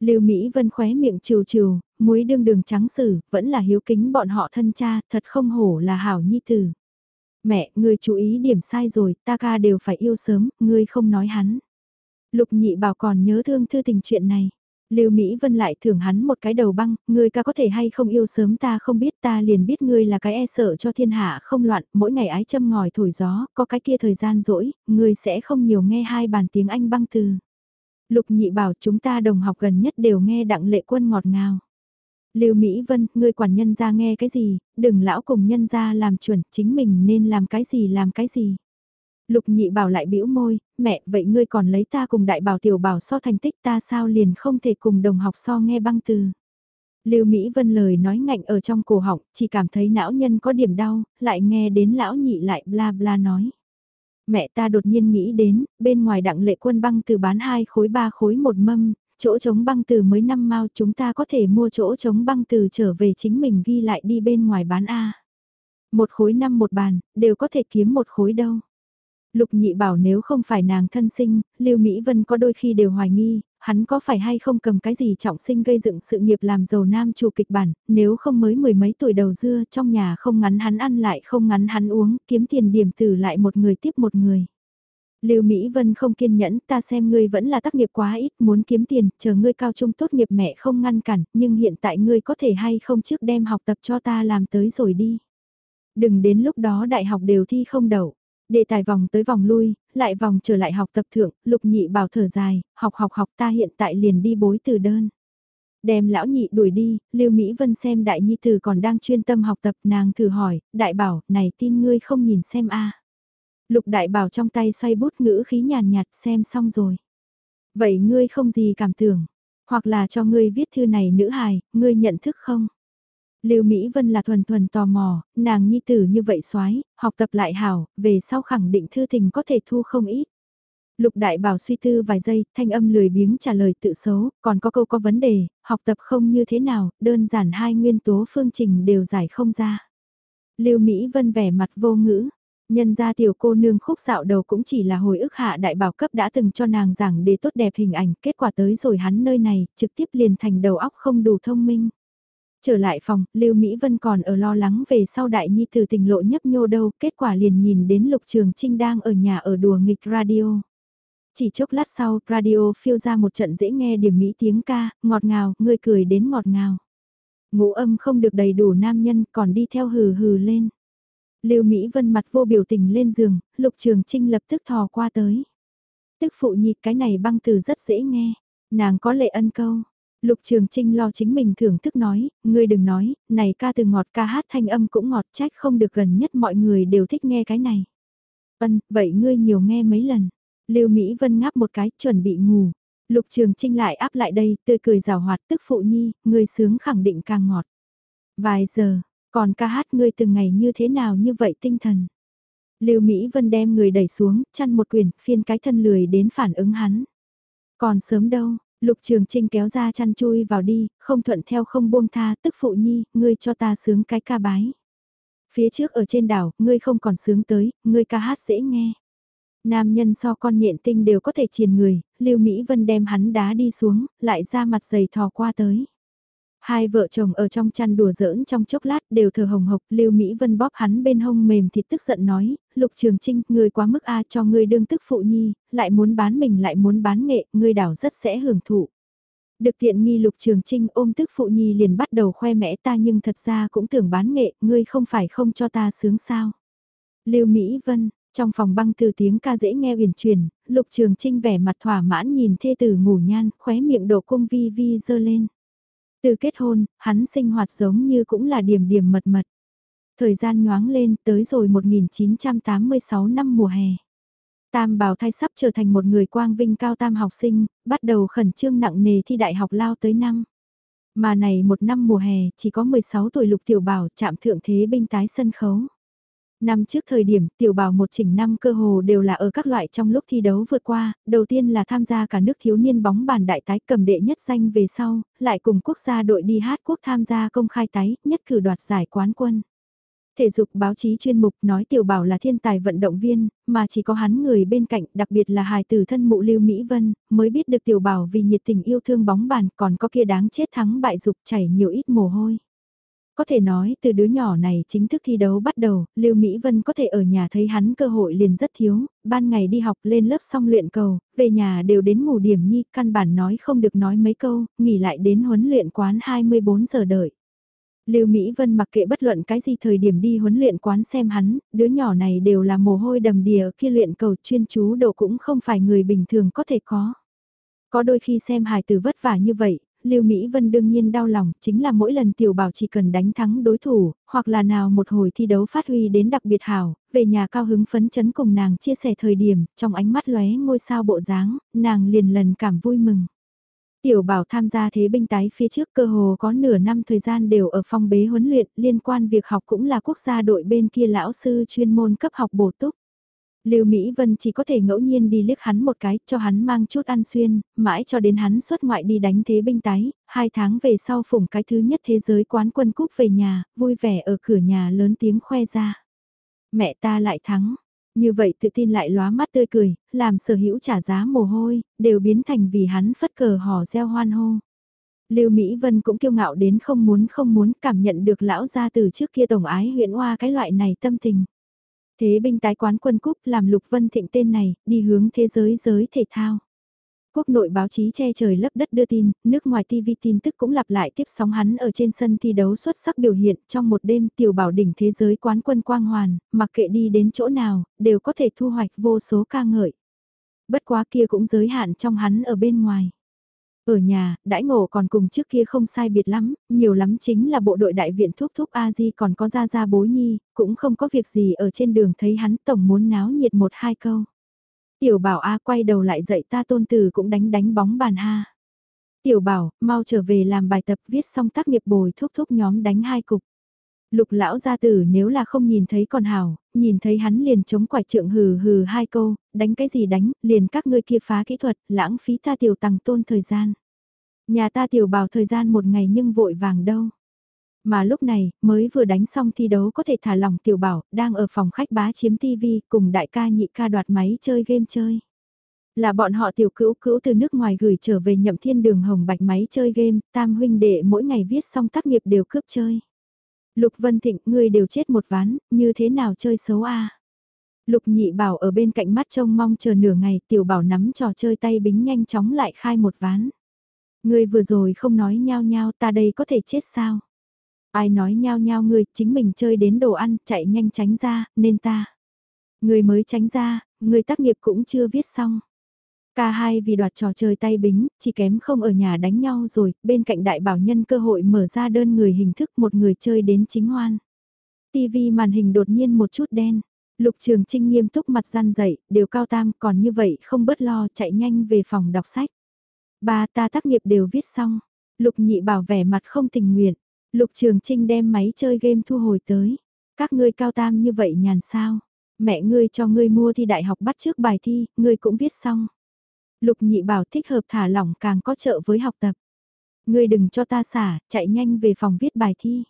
Lưu Mỹ Vân khóe miệng trừ trừ, muối đương đường trắng xử vẫn là hiếu kính bọn họ thân cha, thật không hổ là hảo nhi tử. Mẹ, ngươi chú ý điểm sai rồi, ta ca đều phải yêu sớm, ngươi không nói hắn. Lục nhị bảo còn nhớ thương thư tình chuyện này. Lưu Mỹ Vân lại thưởng hắn một cái đầu băng, ngươi ca có thể hay không yêu sớm ta không biết ta liền biết ngươi là cái e sợ cho thiên hạ không loạn, mỗi ngày ái châm ngòi thổi gió, có cái kia thời gian rỗi, ngươi sẽ không nhiều nghe hai bàn tiếng Anh băng từ. Lục nhị bảo chúng ta đồng học gần nhất đều nghe đặng lệ quân ngọt ngào. Lưu Mỹ Vân, ngươi quản nhân ra nghe cái gì, đừng lão cùng nhân ra làm chuẩn, chính mình nên làm cái gì làm cái gì. Lục nhị bảo lại bĩu môi, mẹ vậy ngươi còn lấy ta cùng đại bảo tiểu bảo so thành tích ta sao liền không thể cùng đồng học so nghe băng từ. Lưu Mỹ Vân lời nói ngạnh ở trong cổ họng, chỉ cảm thấy não nhân có điểm đau, lại nghe đến lão nhị lại bla bla nói. Mẹ ta đột nhiên nghĩ đến, bên ngoài đặng lệ quân băng từ bán hai khối ba khối một mâm, chỗ chống băng từ mới năm mau chúng ta có thể mua chỗ chống băng từ trở về chính mình ghi lại đi bên ngoài bán A. Một khối năm một bàn, đều có thể kiếm một khối đâu. Lục nhị bảo nếu không phải nàng thân sinh, Lưu Mỹ Vân có đôi khi đều hoài nghi, hắn có phải hay không cầm cái gì trọng sinh gây dựng sự nghiệp làm giàu nam chủ kịch bản, nếu không mới mười mấy tuổi đầu dưa trong nhà không ngắn hắn ăn lại không ngắn hắn uống, kiếm tiền điểm từ lại một người tiếp một người. Lưu Mỹ Vân không kiên nhẫn, ta xem ngươi vẫn là tác nghiệp quá ít, muốn kiếm tiền, chờ ngươi cao trung tốt nghiệp mẹ không ngăn cản, nhưng hiện tại ngươi có thể hay không trước đem học tập cho ta làm tới rồi đi. Đừng đến lúc đó đại học đều thi không đậu. Đề tài vòng tới vòng lui, lại vòng trở lại học tập thượng, lục nhị bảo thở dài, học học học ta hiện tại liền đi bối từ đơn. Đem lão nhị đuổi đi, Lưu Mỹ Vân xem đại nhi tử còn đang chuyên tâm học tập nàng thử hỏi, đại bảo, này tin ngươi không nhìn xem a Lục đại bảo trong tay xoay bút ngữ khí nhàn nhạt xem xong rồi. Vậy ngươi không gì cảm tưởng, hoặc là cho ngươi viết thư này nữ hài, ngươi nhận thức không? Lưu Mỹ Vân là thuần thuần tò mò, nàng nhi tử như vậy xoái, học tập lại hảo, về sau khẳng định thư tình có thể thu không ít. Lục đại bảo suy tư vài giây, thanh âm lười biếng trả lời tự xấu, còn có câu có vấn đề, học tập không như thế nào, đơn giản hai nguyên tố phương trình đều giải không ra. Lưu Mỹ Vân vẻ mặt vô ngữ, nhân gia tiểu cô nương khúc dạo đầu cũng chỉ là hồi ức hạ đại bảo cấp đã từng cho nàng giảng để tốt đẹp hình ảnh, kết quả tới rồi hắn nơi này, trực tiếp liền thành đầu óc không đủ thông minh. Trở lại phòng, Lưu Mỹ Vân còn ở lo lắng về sau đại nhi từ tình lộ nhấp nhô đâu, kết quả liền nhìn đến Lục Trường Trinh đang ở nhà ở đùa nghịch radio. Chỉ chốc lát sau, radio phiêu ra một trận dễ nghe điểm mỹ tiếng ca, ngọt ngào, người cười đến ngọt ngào. Ngũ âm không được đầy đủ nam nhân, còn đi theo hừ hừ lên. Lưu Mỹ Vân mặt vô biểu tình lên giường, Lục Trường Trinh lập tức thò qua tới. Tức phụ nhi cái này băng từ rất dễ nghe, nàng có lệ ân câu. Lục Trường Trinh lo chính mình thưởng thức nói, ngươi đừng nói, này ca từ ngọt ca hát thanh âm cũng ngọt trách không được gần nhất mọi người đều thích nghe cái này. Vân, vậy ngươi nhiều nghe mấy lần. Lưu Mỹ Vân ngáp một cái, chuẩn bị ngủ. Lục Trường Trinh lại áp lại đây, tươi cười rào hoạt tức phụ nhi, ngươi sướng khẳng định càng ngọt. Vài giờ, còn ca hát ngươi từng ngày như thế nào như vậy tinh thần. Lưu Mỹ Vân đem người đẩy xuống, chăn một quyền, phiên cái thân lười đến phản ứng hắn. Còn sớm đâu, Lục Trường Trinh kéo ra chăn chui vào đi, không thuận theo không buông tha, tức phụ nhi, ngươi cho ta sướng cái ca bái. Phía trước ở trên đảo, ngươi không còn sướng tới, ngươi ca hát dễ nghe. Nam nhân so con nhện tinh đều có thể triền người, Lưu Mỹ Vân đem hắn đá đi xuống, lại ra mặt giày thò qua tới. Hai vợ chồng ở trong chăn đùa giỡn trong chốc lát đều thờ hồng hộc, Lưu Mỹ Vân bóp hắn bên hông mềm thịt tức giận nói, Lục Trường Trinh, người quá mức a cho ngươi đương tức phụ nhi, lại muốn bán mình lại muốn bán nghệ, ngươi đảo rất sẽ hưởng thụ. Được tiện nghi Lục Trường Trinh ôm tức phụ nhi liền bắt đầu khoe mẽ ta nhưng thật ra cũng tưởng bán nghệ, ngươi không phải không cho ta sướng sao. Lưu Mỹ Vân, trong phòng băng từ tiếng ca dễ nghe uyển chuyển, Lục Trường Trinh vẻ mặt thỏa mãn nhìn thê tử ngủ nhan, khóe miệng đổ cung vi vi dơ lên. Từ kết hôn, hắn sinh hoạt giống như cũng là điểm điểm mật mật. Thời gian nhoáng lên tới rồi 1986 năm mùa hè. Tam Bảo Thai sắp trở thành một người quang vinh cao tam học sinh, bắt đầu khẩn trương nặng nề thi đại học lao tới năm. Mà này một năm mùa hè, chỉ có 16 tuổi Lục Tiểu Bảo chạm thượng thế binh tái sân khấu. Năm trước thời điểm, tiểu bảo một chỉnh năm cơ hồ đều là ở các loại trong lúc thi đấu vượt qua, đầu tiên là tham gia cả nước thiếu niên bóng bàn đại tái cầm đệ nhất danh về sau, lại cùng quốc gia đội đi hát quốc tham gia công khai tái, nhất cử đoạt giải quán quân. Thể dục báo chí chuyên mục nói tiểu bảo là thiên tài vận động viên, mà chỉ có hắn người bên cạnh, đặc biệt là hài tử thân mụ Lưu Mỹ Vân, mới biết được tiểu bảo vì nhiệt tình yêu thương bóng bàn còn có kia đáng chết thắng bại dục chảy nhiều ít mồ hôi. Có thể nói từ đứa nhỏ này chính thức thi đấu bắt đầu, Lưu Mỹ Vân có thể ở nhà thấy hắn cơ hội liền rất thiếu, ban ngày đi học lên lớp xong luyện cầu, về nhà đều đến ngủ điểm nhi, căn bản nói không được nói mấy câu, nghỉ lại đến huấn luyện quán 24 giờ đợi. Lưu Mỹ Vân mặc kệ bất luận cái gì thời điểm đi huấn luyện quán xem hắn, đứa nhỏ này đều là mồ hôi đầm đìa khi luyện cầu chuyên chú độ cũng không phải người bình thường có thể có. Có đôi khi xem hài tử vất vả như vậy, Lưu Mỹ Vân đương nhiên đau lòng, chính là mỗi lần tiểu bảo chỉ cần đánh thắng đối thủ, hoặc là nào một hồi thi đấu phát huy đến đặc biệt hảo, về nhà cao hứng phấn chấn cùng nàng chia sẻ thời điểm, trong ánh mắt lóe ngôi sao bộ dáng, nàng liền lần cảm vui mừng. Tiểu bảo tham gia thế binh tái phía trước cơ hồ có nửa năm thời gian đều ở phong bế huấn luyện, liên quan việc học cũng là quốc gia đội bên kia lão sư chuyên môn cấp học bổ túc. Lưu Mỹ Vân chỉ có thể ngẫu nhiên đi liếc hắn một cái, cho hắn mang chút ăn xuyên, mãi cho đến hắn xuất ngoại đi đánh thế binh tái, hai tháng về sau phủng cái thứ nhất thế giới quán quân cúp về nhà, vui vẻ ở cửa nhà lớn tiếng khoe ra. Mẹ ta lại thắng. Như vậy tự tin lại lóa mắt tươi cười, làm sở hữu trả giá mồ hôi, đều biến thành vì hắn phất cờ hò reo hoan hô. Lưu Mỹ Vân cũng kiêu ngạo đến không muốn không muốn cảm nhận được lão gia từ trước kia tổng ái huyện hoa cái loại này tâm tình. Thế binh tái quán quân cúp làm Lục Vân Thịnh tên này, đi hướng thế giới giới thể thao. Quốc nội báo chí che trời lấp đất đưa tin, nước ngoài TV tin tức cũng lặp lại tiếp sóng hắn ở trên sân thi đấu xuất sắc biểu hiện trong một đêm tiểu bảo đỉnh thế giới quán quân quang hoàn, mặc kệ đi đến chỗ nào, đều có thể thu hoạch vô số ca ngợi. Bất quá kia cũng giới hạn trong hắn ở bên ngoài. Ở nhà, đãi ngộ còn cùng trước kia không sai biệt lắm, nhiều lắm chính là bộ đội đại viện thúc thúc A-di còn có ra ra bối nhi, cũng không có việc gì ở trên đường thấy hắn tổng muốn náo nhiệt một hai câu. Tiểu bảo A quay đầu lại dậy ta tôn từ cũng đánh đánh bóng bàn ha. Tiểu bảo, mau trở về làm bài tập viết xong tác nghiệp bồi thúc thúc nhóm đánh hai cục. Lục lão gia tử nếu là không nhìn thấy còn hào, nhìn thấy hắn liền chống quải trượng hừ hừ hai câu, đánh cái gì đánh, liền các ngươi kia phá kỹ thuật, lãng phí ta tiểu tăng tôn thời gian. Nhà ta tiểu bảo thời gian một ngày nhưng vội vàng đâu. Mà lúc này, mới vừa đánh xong thi đấu có thể thả lỏng tiểu bảo, đang ở phòng khách bá chiếm tivi cùng đại ca nhị ca đoạt máy chơi game chơi. Là bọn họ tiểu cữu cữu từ nước ngoài gửi trở về nhậm thiên đường hồng bạch máy chơi game, tam huynh đệ mỗi ngày viết xong tác nghiệp đều cướp chơi. Lục Vân Thịnh, ngươi đều chết một ván, như thế nào chơi xấu a? Lục nhị bảo ở bên cạnh mắt trông mong chờ nửa ngày, tiểu bảo nắm trò chơi tay bính nhanh chóng lại khai một ván. Ngươi vừa rồi không nói nhao nhao ta đây có thể chết sao? Ai nói nhao nhao ngươi, chính mình chơi đến đồ ăn, chạy nhanh tránh ra, nên ta. Ngươi mới tránh ra, ngươi tác nghiệp cũng chưa viết xong. Ca hai vì đoạt trò chơi tay bính, chỉ kém không ở nhà đánh nhau rồi, bên cạnh đại bảo nhân cơ hội mở ra đơn người hình thức một người chơi đến chính hoan. TV màn hình đột nhiên một chút đen. Lục Trường Trinh nghiêm túc mặt gian dậy, đều cao tam, còn như vậy không bớt lo, chạy nhanh về phòng đọc sách. Ba ta tác nghiệp đều viết xong. Lục nhị bảo vẻ mặt không tình nguyện. Lục Trường Trinh đem máy chơi game thu hồi tới. Các ngươi cao tam như vậy nhàn sao? Mẹ ngươi cho ngươi mua thi đại học bắt trước bài thi, ngươi cũng viết xong. Lục nhị bảo thích hợp thả lỏng càng có trợ với học tập. Ngươi đừng cho ta xả, chạy nhanh về phòng viết bài thi.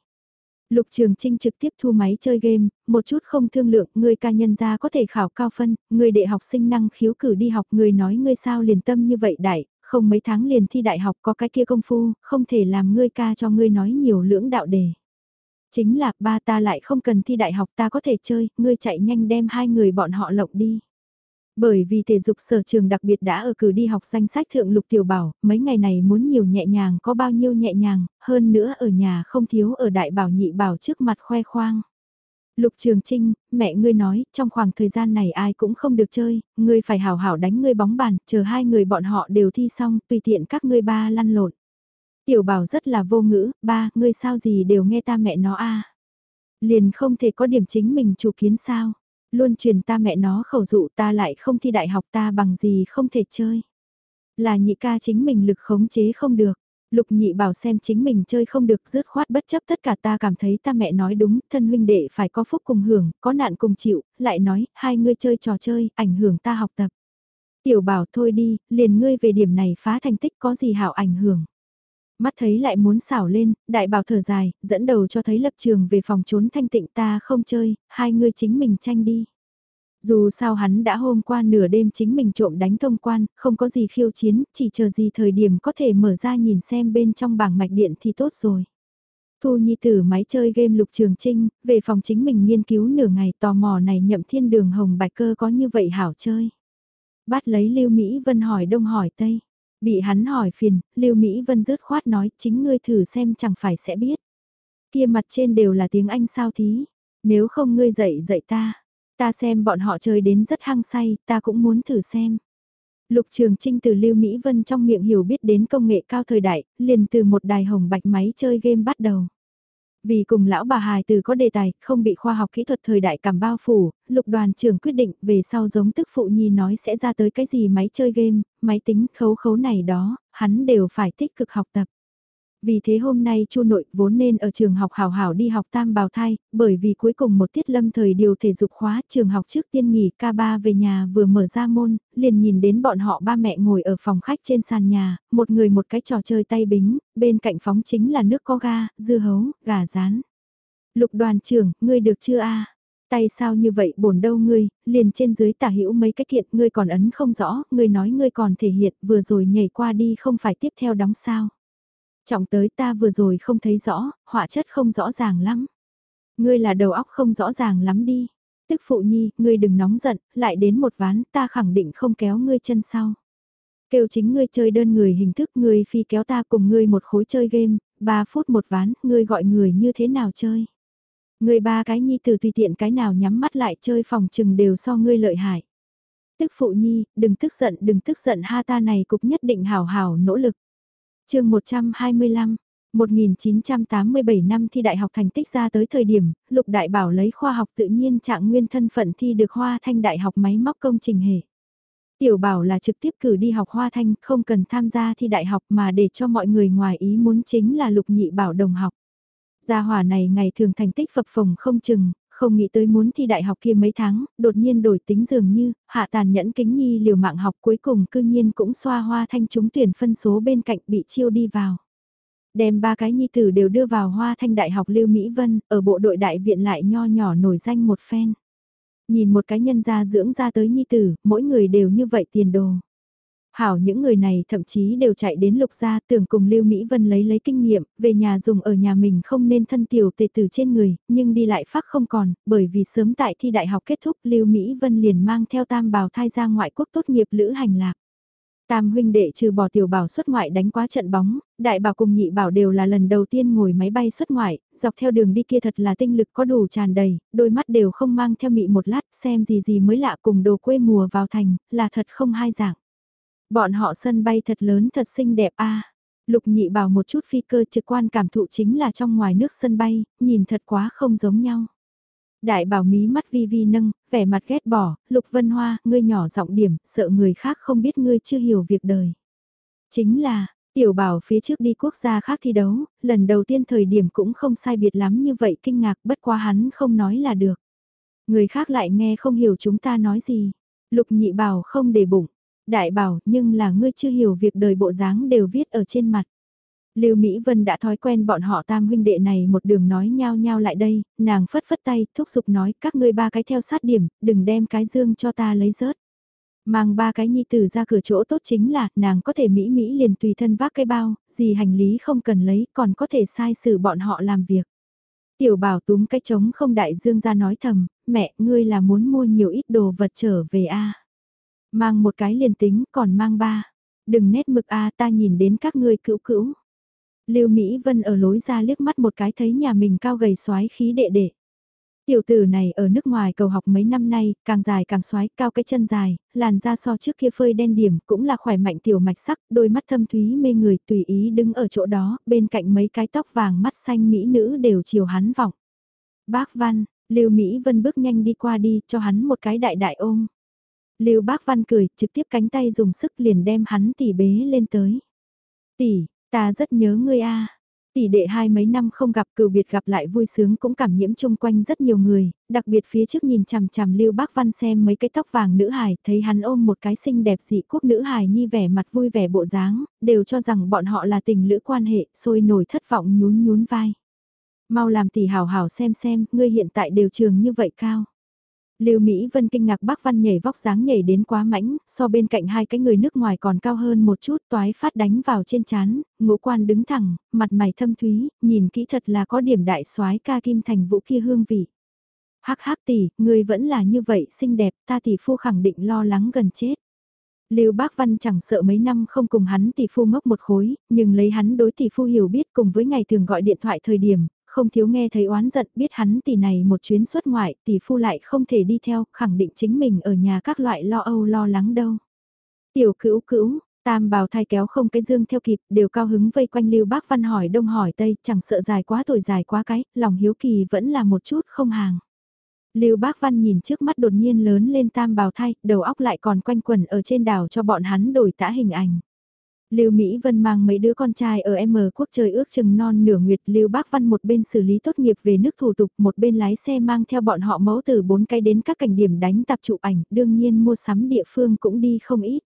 Lục Trường Trinh trực tiếp thu máy chơi game, một chút không thương lượng, người ca nhân ra có thể khảo cao phân, người đệ học sinh năng khiếu cử đi học, người nói ngươi sao liền tâm như vậy đại, không mấy tháng liền thi đại học có cái kia công phu, không thể làm ngươi ca cho ngươi nói nhiều lưỡng đạo đề. Chính là ba ta lại không cần thi đại học ta có thể chơi, ngươi chạy nhanh đem hai người bọn họ lộng đi. Bởi vì thể dục sở trường đặc biệt đã ở cử đi học danh sách thượng lục tiểu bảo, mấy ngày này muốn nhiều nhẹ nhàng có bao nhiêu nhẹ nhàng, hơn nữa ở nhà không thiếu ở đại bảo nhị bảo trước mặt khoe khoang. Lục Trường Trinh, mẹ ngươi nói, trong khoảng thời gian này ai cũng không được chơi, ngươi phải hảo hảo đánh ngươi bóng bàn, chờ hai người bọn họ đều thi xong, tùy tiện các ngươi ba lăn lộn. Tiểu bảo rất là vô ngữ, ba, ngươi sao gì đều nghe ta mẹ nó a Liền không thể có điểm chính mình chủ kiến sao luôn truyền ta mẹ nó khẩu dụ ta lại không thi đại học ta bằng gì không thể chơi. Là nhị ca chính mình lực khống chế không được. Lục nhị bảo xem chính mình chơi không được dứt khoát bất chấp tất cả ta cảm thấy ta mẹ nói đúng, thân huynh đệ phải có phúc cùng hưởng, có nạn cùng chịu, lại nói, hai ngươi chơi trò chơi, ảnh hưởng ta học tập. Tiểu bảo thôi đi, liền ngươi về điểm này phá thành tích có gì hảo ảnh hưởng. Mắt thấy lại muốn xảo lên, đại bảo thở dài, dẫn đầu cho thấy lập trường về phòng trốn thanh tịnh ta không chơi, hai ngươi chính mình tranh đi. Dù sao hắn đã hôm qua nửa đêm chính mình trộm đánh thông quan, không có gì khiêu chiến, chỉ chờ gì thời điểm có thể mở ra nhìn xem bên trong bảng mạch điện thì tốt rồi. Thu Nhi tử máy chơi game lục trường trinh, về phòng chính mình nghiên cứu nửa ngày tò mò này nhậm thiên đường hồng bạch cơ có như vậy hảo chơi. Bắt lấy Lưu Mỹ Vân hỏi đông hỏi tây. Bị hắn hỏi phiền, Lưu Mỹ Vân rứt khoát nói chính ngươi thử xem chẳng phải sẽ biết. Kia mặt trên đều là tiếng Anh sao thí. Nếu không ngươi dạy dạy ta. Ta xem bọn họ chơi đến rất hăng say, ta cũng muốn thử xem. Lục Trường Trinh từ Lưu Mỹ Vân trong miệng hiểu biết đến công nghệ cao thời đại, liền từ một đài hồng bạch máy chơi game bắt đầu. Vì cùng lão bà hài từ có đề tài, không bị khoa học kỹ thuật thời đại cảm bao phủ, lục đoàn trưởng quyết định về sau giống tức phụ nhi nói sẽ ra tới cái gì máy chơi game, máy tính khấu khấu này đó, hắn đều phải tích cực học tập. Vì thế hôm nay Chu nội vốn nên ở trường học hảo hảo đi học tam bào thai, bởi vì cuối cùng một tiết lâm thời điều thể dục khóa trường học trước tiên nghỉ k ba về nhà vừa mở ra môn, liền nhìn đến bọn họ ba mẹ ngồi ở phòng khách trên sàn nhà, một người một cái trò chơi tay bính, bên cạnh phóng chính là nước có ga, dưa hấu, gà rán. Lục đoàn trưởng, ngươi được chưa a Tay sao như vậy bổn đâu ngươi, liền trên dưới tả hữu mấy cái thiện ngươi còn ấn không rõ, ngươi nói ngươi còn thể hiện vừa rồi nhảy qua đi không phải tiếp theo đóng sao. Trọng tới ta vừa rồi không thấy rõ, họa chất không rõ ràng lắm. Ngươi là đầu óc không rõ ràng lắm đi. Tức phụ nhi, ngươi đừng nóng giận, lại đến một ván, ta khẳng định không kéo ngươi chân sau. Kêu chính ngươi chơi đơn người hình thức ngươi phi kéo ta cùng ngươi một khối chơi game, 3 phút một ván, ngươi gọi người như thế nào chơi. Ngươi ba cái nhi từ tùy tiện cái nào nhắm mắt lại chơi phòng trừng đều so ngươi lợi hại. Tức phụ nhi, đừng tức giận, đừng tức giận ha ta này cục nhất định hào hào nỗ lực chương 125 1987 năm thi đại học thành tích ra tới thời điểm, Lục Đại Bảo lấy khoa học tự nhiên trạng nguyên thân phận thi được Hoa Thanh Đại học máy móc công trình hệ. Tiểu Bảo là trực tiếp cử đi học Hoa Thanh, không cần tham gia thi đại học mà để cho mọi người ngoài ý muốn chính là Lục Nhị Bảo đồng học. Gia hỏa này ngày thường thành tích phập phồng không chừng, không nghĩ tới muốn thi đại học kia mấy tháng, đột nhiên đổi tính dường như, hạ tàn nhẫn kính nhi liều mạng học cuối cùng cư nhiên cũng xoa hoa thanh trúng tuyển phân số bên cạnh bị chiêu đi vào. Đem ba cái nhi tử đều đưa vào hoa thanh đại học Lưu Mỹ Vân, ở bộ đội đại viện lại nho nhỏ nổi danh một phen. Nhìn một cái nhân gia dưỡng ra tới nhi tử, mỗi người đều như vậy tiền đồ. Hảo những người này thậm chí đều chạy đến lục gia tưởng cùng Lưu Mỹ Vân lấy lấy kinh nghiệm, về nhà dùng ở nhà mình không nên thân tiểu tệ tử trên người, nhưng đi lại phát không còn, bởi vì sớm tại thi đại học kết thúc Lưu Mỹ Vân liền mang theo tam bào thai ra ngoại quốc tốt nghiệp lữ hành lạc. Tam huynh đệ trừ bỏ tiểu bảo xuất ngoại đánh quá trận bóng, đại bảo cùng nhị bảo đều là lần đầu tiên ngồi máy bay xuất ngoại, dọc theo đường đi kia thật là tinh lực có đủ tràn đầy, đôi mắt đều không mang theo mị một lát xem gì gì mới lạ cùng đồ quê mùa vào thành, là thật không hai dạng. Bọn họ sân bay thật lớn thật xinh đẹp a. Lục nhị bảo một chút phi cơ trực quan cảm thụ chính là trong ngoài nước sân bay, nhìn thật quá không giống nhau. Đại bảo mí mắt vi vi nâng, vẻ mặt ghét bỏ, lục vân hoa, ngươi nhỏ giọng điểm, sợ người khác không biết ngươi chưa hiểu việc đời. Chính là, tiểu bảo phía trước đi quốc gia khác thi đấu, lần đầu tiên thời điểm cũng không sai biệt lắm như vậy kinh ngạc bất quá hắn không nói là được. Người khác lại nghe không hiểu chúng ta nói gì. Lục nhị bảo không để bụng, Đại bảo, nhưng là ngươi chưa hiểu việc đời bộ dáng đều viết ở trên mặt. Lưu Mỹ Vân đã thói quen bọn họ tam huynh đệ này một đường nói nhao nhao lại đây, nàng phất phất tay, thúc giục nói các ngươi ba cái theo sát điểm, đừng đem cái dương cho ta lấy rớt. Mang ba cái nhi tử ra cửa chỗ tốt chính là, nàng có thể Mỹ Mỹ liền tùy thân vác cái bao, gì hành lý không cần lấy, còn có thể sai xử bọn họ làm việc. Tiểu bảo túm cái trống không đại dương ra nói thầm, mẹ, ngươi là muốn mua nhiều ít đồ vật trở về a Mang một cái liền tính, còn mang ba. Đừng nét mực a ta nhìn đến các ngươi cữu cữu. Lưu Mỹ Vân ở lối ra liếc mắt một cái thấy nhà mình cao gầy xoái khí đệ đệ. Tiểu tử này ở nước ngoài cầu học mấy năm nay, càng dài càng xoái, cao cái chân dài, làn da so trước kia phơi đen điểm, cũng là khỏe mạnh tiểu mạch sắc, đôi mắt thâm thúy mê người tùy ý đứng ở chỗ đó, bên cạnh mấy cái tóc vàng mắt xanh mỹ nữ đều chiều hắn vọng. Bác Văn, Lưu Mỹ Vân bước nhanh đi qua đi, cho hắn một cái đại đại ôm. Lưu Bác Văn cười, trực tiếp cánh tay dùng sức liền đem hắn tỷ bế lên tới. Tỷ, ta rất nhớ ngươi a. Tỷ đệ hai mấy năm không gặp cựu biệt gặp lại vui sướng cũng cảm nhiễm chung quanh rất nhiều người, đặc biệt phía trước nhìn chằm chằm Lưu Bác Văn xem mấy cái tóc vàng nữ hài, thấy hắn ôm một cái xinh đẹp dị quốc nữ hài nhi vẻ mặt vui vẻ bộ dáng, đều cho rằng bọn họ là tình lữ quan hệ, sôi nổi thất vọng nhún nhún vai. Mau làm tỷ hào hào xem xem, ngươi hiện tại đều trường như vậy cao. Lưu Mỹ Vân kinh ngạc bác văn nhảy vóc dáng nhảy đến quá mãnh, so bên cạnh hai cái người nước ngoài còn cao hơn một chút, toái phát đánh vào trên chán, ngũ quan đứng thẳng, mặt mày thâm thúy, nhìn kỹ thật là có điểm đại soái ca kim thành vũ kia hương vị. Hắc hắc tỷ, người vẫn là như vậy xinh đẹp, ta tỷ phu khẳng định lo lắng gần chết. Lưu Bác Văn chẳng sợ mấy năm không cùng hắn tỷ phu ngốc một khối, nhưng lấy hắn đối tỷ phu hiểu biết cùng với ngày thường gọi điện thoại thời điểm, không thiếu nghe thấy oán giận biết hắn tỷ này một chuyến xuất ngoại tỷ phu lại không thể đi theo, khẳng định chính mình ở nhà các loại lo âu lo lắng đâu. Tiểu cữu cữu, tam bào thai kéo không cái dương theo kịp, đều cao hứng vây quanh lưu bác văn hỏi đông hỏi tây, chẳng sợ dài quá tuổi dài quá cái, lòng hiếu kỳ vẫn là một chút không hàng. Lưu Bác Văn nhìn trước mắt đột nhiên lớn lên tam bào thai, đầu óc lại còn quanh quẩn ở trên đảo cho bọn hắn đổi tã hình ảnh. Lưu Mỹ Vân mang mấy đứa con trai ở M quốc trời ước chừng non nửa nguyệt Lưu Bác Văn một bên xử lý tốt nghiệp về nước thủ tục một bên lái xe mang theo bọn họ mẫu từ bốn cái đến các cảnh điểm đánh tập chụp ảnh đương nhiên mua sắm địa phương cũng đi không ít.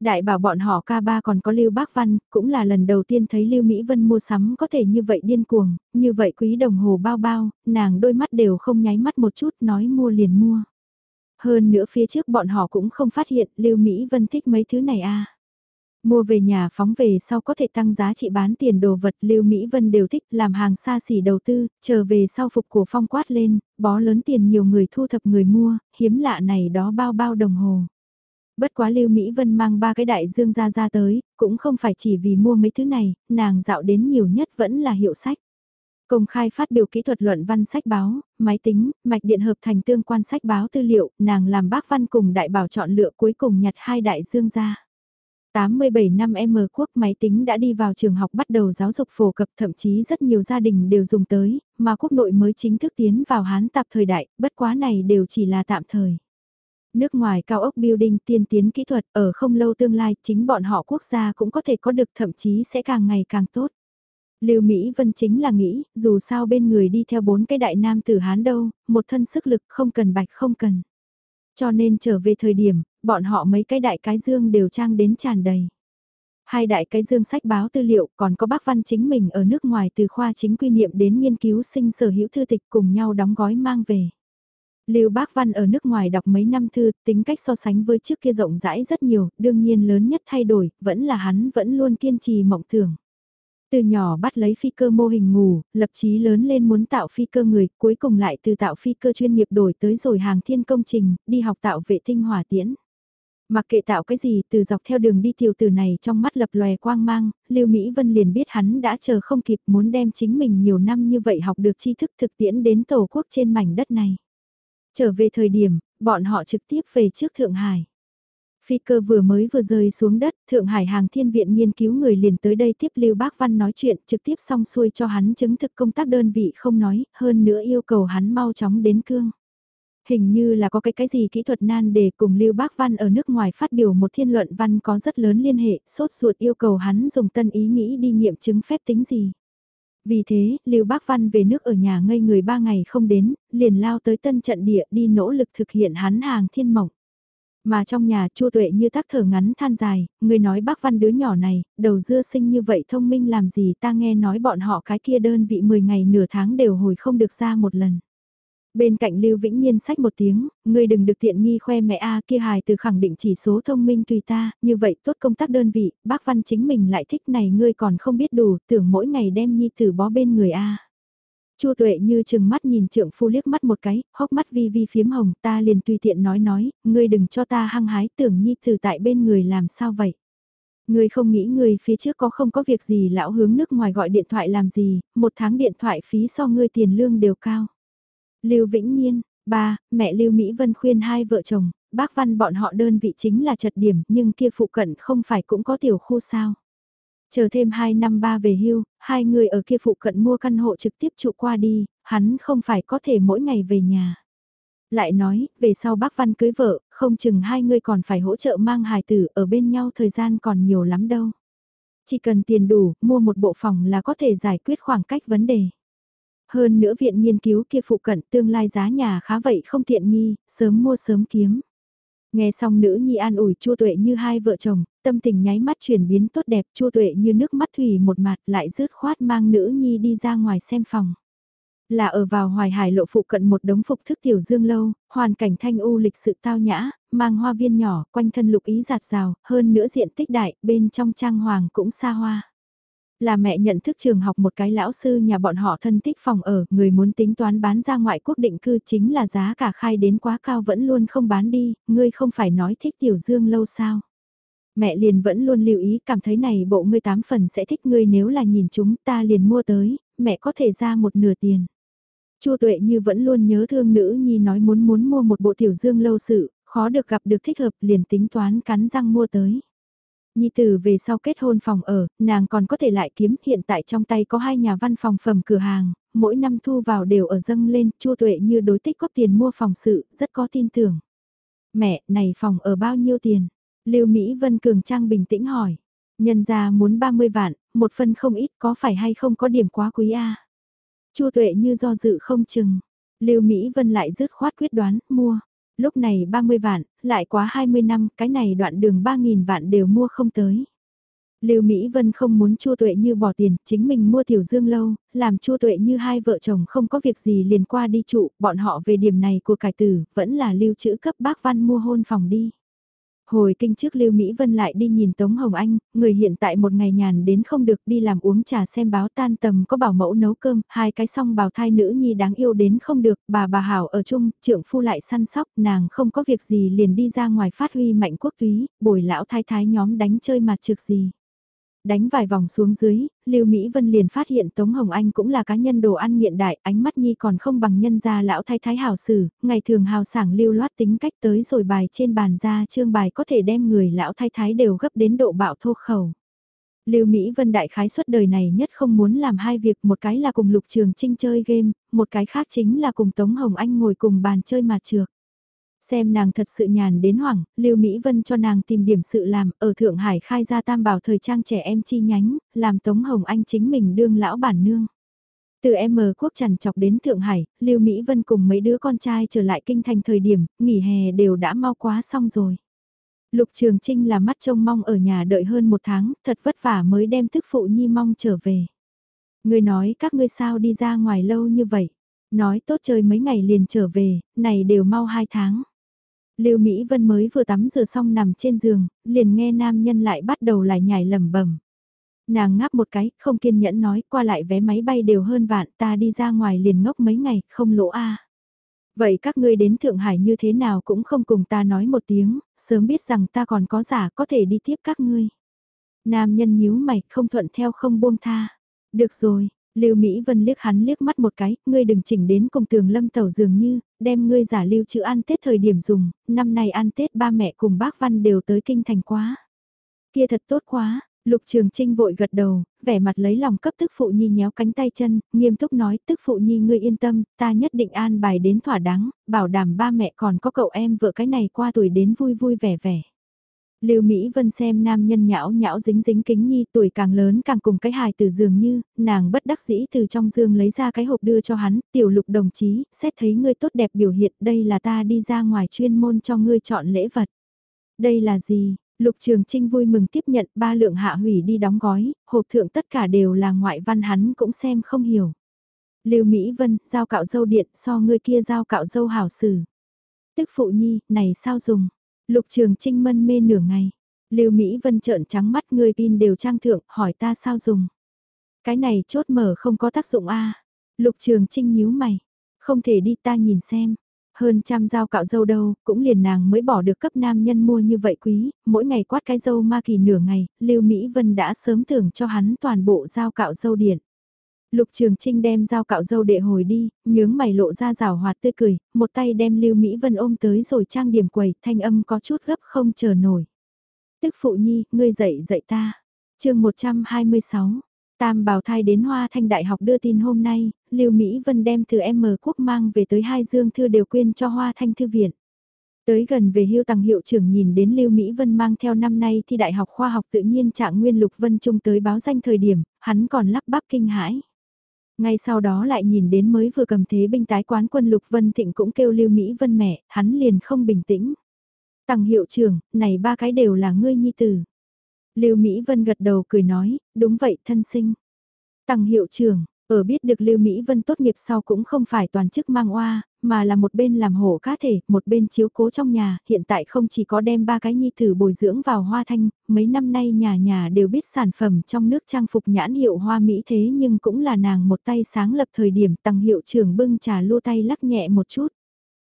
Đại bảo bọn họ ca ba còn có Lưu Bác Văn, cũng là lần đầu tiên thấy Lưu Mỹ Vân mua sắm có thể như vậy điên cuồng, như vậy quý đồng hồ bao bao, nàng đôi mắt đều không nháy mắt một chút nói mua liền mua. Hơn nữa phía trước bọn họ cũng không phát hiện Lưu Mỹ Vân thích mấy thứ này à. Mua về nhà phóng về sau có thể tăng giá trị bán tiền đồ vật Lưu Mỹ Vân đều thích làm hàng xa xỉ đầu tư, chờ về sau phục của phong quát lên, bó lớn tiền nhiều người thu thập người mua, hiếm lạ này đó bao bao đồng hồ. Bất quá Lưu Mỹ Vân mang ba cái đại dương ra ra tới, cũng không phải chỉ vì mua mấy thứ này, nàng dạo đến nhiều nhất vẫn là hiệu sách. Công khai phát biểu kỹ thuật luận văn sách báo, máy tính, mạch điện hợp thành tương quan sách báo tư liệu, nàng làm bác văn cùng đại bảo chọn lựa cuối cùng nhặt hai đại dương ra. 87 năm M quốc máy tính đã đi vào trường học bắt đầu giáo dục phổ cập thậm chí rất nhiều gia đình đều dùng tới, mà quốc nội mới chính thức tiến vào hán tạp thời đại, bất quá này đều chỉ là tạm thời. Nước ngoài cao ốc building tiên tiến kỹ thuật ở không lâu tương lai chính bọn họ quốc gia cũng có thể có được thậm chí sẽ càng ngày càng tốt. Lưu Mỹ Vân chính là nghĩ, dù sao bên người đi theo bốn cái đại nam tử Hán đâu, một thân sức lực không cần bạch không cần. Cho nên trở về thời điểm, bọn họ mấy cái đại cái dương đều trang đến tràn đầy. Hai đại cái dương sách báo tư liệu còn có bác văn chính mình ở nước ngoài từ khoa chính quy niệm đến nghiên cứu sinh sở hữu thư tịch cùng nhau đóng gói mang về. Lưu Bác Văn ở nước ngoài đọc mấy năm thư, tính cách so sánh với trước kia rộng rãi rất nhiều, đương nhiên lớn nhất thay đổi, vẫn là hắn vẫn luôn kiên trì mộng tưởng. Từ nhỏ bắt lấy phi cơ mô hình ngủ, lập chí lớn lên muốn tạo phi cơ người, cuối cùng lại từ tạo phi cơ chuyên nghiệp đổi tới rồi hàng thiên công trình, đi học tạo vệ tinh hỏa tiễn. Mặc kệ tạo cái gì từ dọc theo đường đi tiểu tử này trong mắt lập lòe quang mang, Lưu Mỹ Vân liền biết hắn đã chờ không kịp muốn đem chính mình nhiều năm như vậy học được tri thức thực tiễn đến tổ quốc trên mảnh đất này. Trở về thời điểm, bọn họ trực tiếp về trước Thượng Hải. Phi cơ vừa mới vừa rơi xuống đất, Thượng Hải hàng thiên viện nghiên cứu người liền tới đây tiếp Lưu Bác Văn nói chuyện trực tiếp xong xuôi cho hắn chứng thực công tác đơn vị không nói, hơn nữa yêu cầu hắn mau chóng đến cương. Hình như là có cái cái gì kỹ thuật nan để cùng Lưu Bác Văn ở nước ngoài phát biểu một thiên luận văn có rất lớn liên hệ, sốt ruột yêu cầu hắn dùng tân ý nghĩ đi nghiệm chứng phép tính gì. Vì thế, Lưu Bác Văn về nước ở nhà ngây người ba ngày không đến, liền lao tới tân trận địa đi nỗ lực thực hiện hắn hàng thiên mộng. Mà trong nhà chua tuệ như tắc thở ngắn than dài, người nói bác văn đứa nhỏ này, đầu dưa sinh như vậy thông minh làm gì ta nghe nói bọn họ cái kia đơn vị 10 ngày nửa tháng đều hồi không được ra một lần. Bên cạnh Lưu Vĩnh Nhiên sách một tiếng, ngươi đừng được tiện nghi khoe mẹ A kia hài từ khẳng định chỉ số thông minh tùy ta, như vậy tốt công tác đơn vị, bác văn chính mình lại thích này ngươi còn không biết đủ, tưởng mỗi ngày đem nhi tử bó bên người A. Chu tuệ như chừng mắt nhìn trượng phu liếc mắt một cái, hốc mắt vi vi phiếm hồng, ta liền tùy tiện nói nói, ngươi đừng cho ta hăng hái tưởng nhi từ tại bên người làm sao vậy. Ngươi không nghĩ người phía trước có không có việc gì lão hướng nước ngoài gọi điện thoại làm gì, một tháng điện thoại phí so ngươi tiền lương đều cao. Lưu Vĩnh Nhiên, ba, mẹ Lưu Mỹ Vân khuyên hai vợ chồng, bác văn bọn họ đơn vị chính là trật điểm nhưng kia phụ cận không phải cũng có tiểu khu sao. Chờ thêm 2 năm ba về hưu, hai người ở kia phụ cận mua căn hộ trực tiếp trụ qua đi, hắn không phải có thể mỗi ngày về nhà. Lại nói, về sau bác Văn cưới vợ, không chừng hai người còn phải hỗ trợ mang hài tử ở bên nhau thời gian còn nhiều lắm đâu. Chỉ cần tiền đủ, mua một bộ phòng là có thể giải quyết khoảng cách vấn đề. Hơn nữa viện nghiên cứu kia phụ cận tương lai giá nhà khá vậy không tiện nghi, sớm mua sớm kiếm. Nghe xong nữ nhi an ủi chua tuệ như hai vợ chồng, tâm tình nháy mắt chuyển biến tốt đẹp chua tuệ như nước mắt thủy một mặt lại rứt khoát mang nữ nhi đi ra ngoài xem phòng. Là ở vào hoài hải lộ phụ cận một đống phục thức tiểu dương lâu, hoàn cảnh thanh u lịch sự tao nhã, mang hoa viên nhỏ, quanh thân lục ý giạt rào, hơn nữa diện tích đại, bên trong trang hoàng cũng xa hoa. Là mẹ nhận thức trường học một cái lão sư nhà bọn họ thân tích phòng ở, người muốn tính toán bán ra ngoại quốc định cư chính là giá cả khai đến quá cao vẫn luôn không bán đi, ngươi không phải nói thích tiểu dương lâu sao. Mẹ liền vẫn luôn lưu ý cảm thấy này bộ ngươi tám phần sẽ thích ngươi nếu là nhìn chúng ta liền mua tới, mẹ có thể ra một nửa tiền. Chu tuệ như vẫn luôn nhớ thương nữ nhi nói muốn muốn mua một bộ tiểu dương lâu sự, khó được gặp được thích hợp liền tính toán cắn răng mua tới. Nhi tử về sau kết hôn phòng ở, nàng còn có thể lại kiếm hiện tại trong tay có hai nhà văn phòng phẩm cửa hàng, mỗi năm thu vào đều ở dâng lên, chua tuệ như đối tích góp tiền mua phòng sự, rất có tin tưởng. Mẹ, này phòng ở bao nhiêu tiền? Lưu Mỹ Vân Cường Trang bình tĩnh hỏi. Nhân ra muốn 30 vạn, một phân không ít có phải hay không có điểm quá quý a Chua tuệ như do dự không chừng. Lưu Mỹ Vân lại dứt khoát quyết đoán, mua lúc này 30 vạn, lại quá 20 năm, cái này đoạn đường 3.000 vạn đều mua không tới. Lưu Mỹ Vân không muốn Chu Tuệ Như bỏ tiền, chính mình mua tiểu dương lâu, làm Chu Tuệ Như hai vợ chồng không có việc gì liền qua đi trụ, bọn họ về điểm này của cải tử, vẫn là lưu trữ cấp bác văn mua hôn phòng đi. Hồi kinh trước Lưu Mỹ Vân lại đi nhìn Tống Hồng Anh, người hiện tại một ngày nhàn đến không được đi làm uống trà xem báo tan tầm có bảo mẫu nấu cơm, hai cái song bào thai nữ nhi đáng yêu đến không được, bà bà Hảo ở chung, trưởng phu lại săn sóc, nàng không có việc gì liền đi ra ngoài phát huy mạnh quốc túy, bồi lão thái thái nhóm đánh chơi mặt trực gì. Đánh vài vòng xuống dưới, Lưu Mỹ Vân liền phát hiện Tống Hồng Anh cũng là cá nhân đồ ăn nghiện đại, ánh mắt nhi còn không bằng nhân gia lão thái thái hào sử, ngày thường hào sảng lưu loát tính cách tới rồi bài trên bàn ra chương bài có thể đem người lão thái thái đều gấp đến độ bạo thô khẩu. Lưu Mỹ Vân đại khái suốt đời này nhất không muốn làm hai việc, một cái là cùng Lục Trường Trinh chơi game, một cái khác chính là cùng Tống Hồng Anh ngồi cùng bàn chơi mà trược. Xem nàng thật sự nhàn đến hoảng, Lưu Mỹ Vân cho nàng tìm điểm sự làm, ở Thượng Hải khai ra tam bảo thời trang trẻ em chi nhánh, làm Tống Hồng Anh chính mình đương lão bản nương. Từ M quốc trần chọc đến Thượng Hải, Lưu Mỹ Vân cùng mấy đứa con trai trở lại kinh thành thời điểm, nghỉ hè đều đã mau quá xong rồi. Lục Trường Trinh là mắt trông mong ở nhà đợi hơn một tháng, thật vất vả mới đem thức phụ nhi mong trở về. Người nói các ngươi sao đi ra ngoài lâu như vậy, nói tốt chơi mấy ngày liền trở về, này đều mau hai tháng. Lưu Mỹ Vân mới vừa tắm rửa xong nằm trên giường, liền nghe nam nhân lại bắt đầu lại nhảy lầm bẩm. Nàng ngáp một cái, không kiên nhẫn nói, qua lại vé máy bay đều hơn vạn, ta đi ra ngoài liền ngốc mấy ngày, không lỗ a. Vậy các ngươi đến Thượng Hải như thế nào cũng không cùng ta nói một tiếng, sớm biết rằng ta còn có giả có thể đi tiếp các ngươi. Nam nhân nhíu mày, không thuận theo không buông tha. Được rồi, Lưu Mỹ Vân liếc hắn liếc mắt một cái, ngươi đừng chỉnh đến cùng tường lâm tẩu dường như, đem ngươi giả lưu chữ ăn Tết thời điểm dùng, năm nay ăn Tết ba mẹ cùng bác Văn đều tới kinh thành quá. Kia thật tốt quá, Lục Trường Trinh vội gật đầu, vẻ mặt lấy lòng cấp tức phụ nhi nhéo cánh tay chân, nghiêm túc nói tức phụ nhi ngươi yên tâm, ta nhất định an bài đến thỏa đáng, bảo đảm ba mẹ còn có cậu em vợ cái này qua tuổi đến vui vui vẻ vẻ. Lưu Mỹ Vân xem nam nhân nhão nhão dính dính kính nhi tuổi càng lớn càng cùng cái hài từ dường như, nàng bất đắc dĩ từ trong giường lấy ra cái hộp đưa cho hắn, tiểu lục đồng chí, xét thấy ngươi tốt đẹp biểu hiện đây là ta đi ra ngoài chuyên môn cho ngươi chọn lễ vật. Đây là gì? Lục Trường Trinh vui mừng tiếp nhận ba lượng hạ hủy đi đóng gói, hộp thượng tất cả đều là ngoại văn hắn cũng xem không hiểu. Lưu Mỹ Vân, giao cạo dâu điện so ngươi kia giao cạo dâu hảo sử. Tức phụ nhi, này sao dùng? Lục Trường Trinh mân mê nửa ngày. Lưu Mỹ Vân trợn trắng mắt người pin đều trang thượng, hỏi ta sao dùng. Cái này chốt mở không có tác dụng a Lục Trường Trinh nhíu mày. Không thể đi ta nhìn xem. Hơn trăm dao cạo dâu đâu, cũng liền nàng mới bỏ được cấp nam nhân mua như vậy quý, mỗi ngày quát cái dâu ma kỳ nửa ngày, Lưu Mỹ Vân đã sớm tưởng cho hắn toàn bộ dao cạo dâu điện. Lục Trường Trinh đem dao cạo dâu đệ hồi đi, nhướng mày lộ ra rào hoạt tươi cười, một tay đem Lưu Mỹ Vân ôm tới rồi trang điểm quầy, thanh âm có chút gấp không chờ nổi. Tức phụ nhi, ngươi dậy dậy ta. chương 126, Tam bào thai đến Hoa Thanh Đại học đưa tin hôm nay, Lưu Mỹ Vân đem từ M quốc mang về tới hai dương thư đều quyên cho Hoa Thanh Thư Viện. Tới gần về hưu tăng hiệu trưởng nhìn đến Lưu Mỹ Vân mang theo năm nay thi Đại học Khoa học tự nhiên trạng nguyên Lục Vân Trung tới báo danh thời điểm, hắn còn lắp bắp kinh hãi. Ngay sau đó lại nhìn đến mới vừa cầm thế binh tái quán quân Lục Vân Thịnh cũng kêu Lưu Mỹ Vân mẹ, hắn liền không bình tĩnh. Tăng hiệu trưởng, này ba cái đều là ngươi nhi tử. Lưu Mỹ Vân gật đầu cười nói, đúng vậy thân sinh. Tăng hiệu trưởng, ở biết được Lưu Mỹ Vân tốt nghiệp sau cũng không phải toàn chức mang oa, mà là một bên làm hổ cá thể, một bên chiếu cố trong nhà, hiện tại không chỉ có đem ba cái nhi tử bồi dưỡng vào hoa thanh, mấy năm nay nhà nhà đều biết sản phẩm trong nước trang phục nhãn hiệu hoa Mỹ thế nhưng cũng là nàng một tay sáng lập thời điểm tăng hiệu trưởng bưng trà lua tay lắc nhẹ một chút.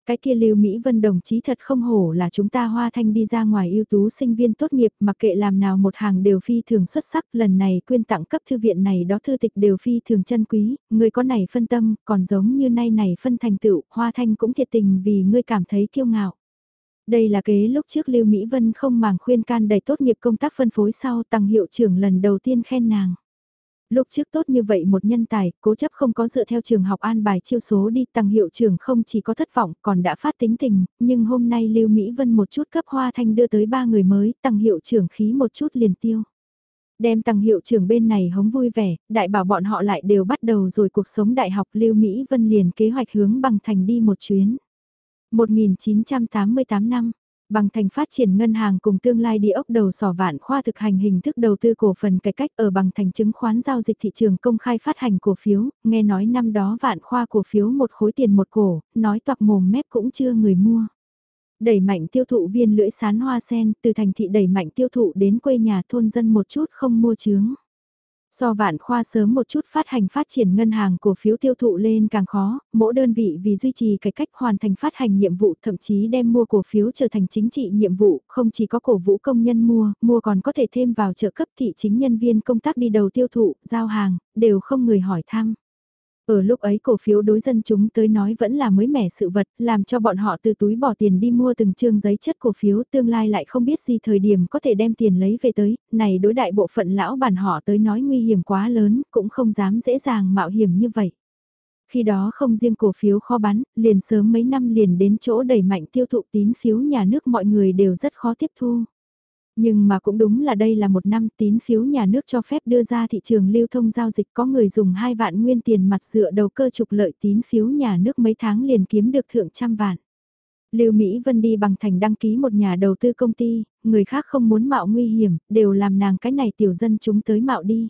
Cái kia Lưu Mỹ Vân đồng chí thật không hổ là chúng ta hoa thanh đi ra ngoài ưu tú sinh viên tốt nghiệp mặc kệ làm nào một hàng đều phi thường xuất sắc lần này quyên tặng cấp thư viện này đó thư tịch đều phi thường chân quý, người có này phân tâm, còn giống như nay này phân thành tựu, hoa thanh cũng thiệt tình vì ngươi cảm thấy kiêu ngạo. Đây là kế lúc trước Lưu Mỹ Vân không màng khuyên can đầy tốt nghiệp công tác phân phối sau tăng hiệu trưởng lần đầu tiên khen nàng. Lúc trước tốt như vậy một nhân tài, cố chấp không có dựa theo trường học an bài chiêu số đi, tăng hiệu trưởng không chỉ có thất vọng còn đã phát tính tình, nhưng hôm nay Lưu Mỹ Vân một chút cấp hoa thanh đưa tới ba người mới, tăng hiệu trưởng khí một chút liền tiêu. Đem tăng hiệu trưởng bên này hống vui vẻ, đại bảo bọn họ lại đều bắt đầu rồi cuộc sống đại học Lưu Mỹ Vân liền kế hoạch hướng bằng thành đi một chuyến. 1988 năm, Bằng thành phát triển ngân hàng cùng tương lai địa ốc đầu sỏ vạn khoa thực hành hình thức đầu tư cổ phần cải cách ở bằng thành chứng khoán giao dịch thị trường công khai phát hành cổ phiếu, nghe nói năm đó vạn khoa cổ phiếu một khối tiền một cổ, nói toạc mồm mép cũng chưa người mua. Đẩy mạnh tiêu thụ viên lưỡi sán hoa sen, từ thành thị đẩy mạnh tiêu thụ đến quê nhà thôn dân một chút không mua chướng. So vạn khoa sớm một chút phát hành phát triển ngân hàng cổ phiếu tiêu thụ lên càng khó, mỗi đơn vị vì duy trì cái cách hoàn thành phát hành nhiệm vụ thậm chí đem mua cổ phiếu trở thành chính trị nhiệm vụ, không chỉ có cổ vũ công nhân mua, mua còn có thể thêm vào trợ cấp thị chính nhân viên công tác đi đầu tiêu thụ, giao hàng, đều không người hỏi thăm. Ở lúc ấy cổ phiếu đối dân chúng tới nói vẫn là mới mẻ sự vật, làm cho bọn họ từ túi bỏ tiền đi mua từng chương giấy chất cổ phiếu tương lai lại không biết gì thời điểm có thể đem tiền lấy về tới, này đối đại bộ phận lão bản họ tới nói nguy hiểm quá lớn, cũng không dám dễ dàng mạo hiểm như vậy. Khi đó không riêng cổ phiếu kho bán, liền sớm mấy năm liền đến chỗ đẩy mạnh tiêu thụ tín phiếu nhà nước mọi người đều rất khó tiếp thu. Nhưng mà cũng đúng là đây là một năm tín phiếu nhà nước cho phép đưa ra thị trường lưu thông giao dịch có người dùng 2 vạn nguyên tiền mặt dựa đầu cơ trục lợi tín phiếu nhà nước mấy tháng liền kiếm được thượng trăm vạn. Lưu Mỹ Vân đi bằng thành đăng ký một nhà đầu tư công ty, người khác không muốn mạo nguy hiểm, đều làm nàng cái này tiểu dân chúng tới mạo đi.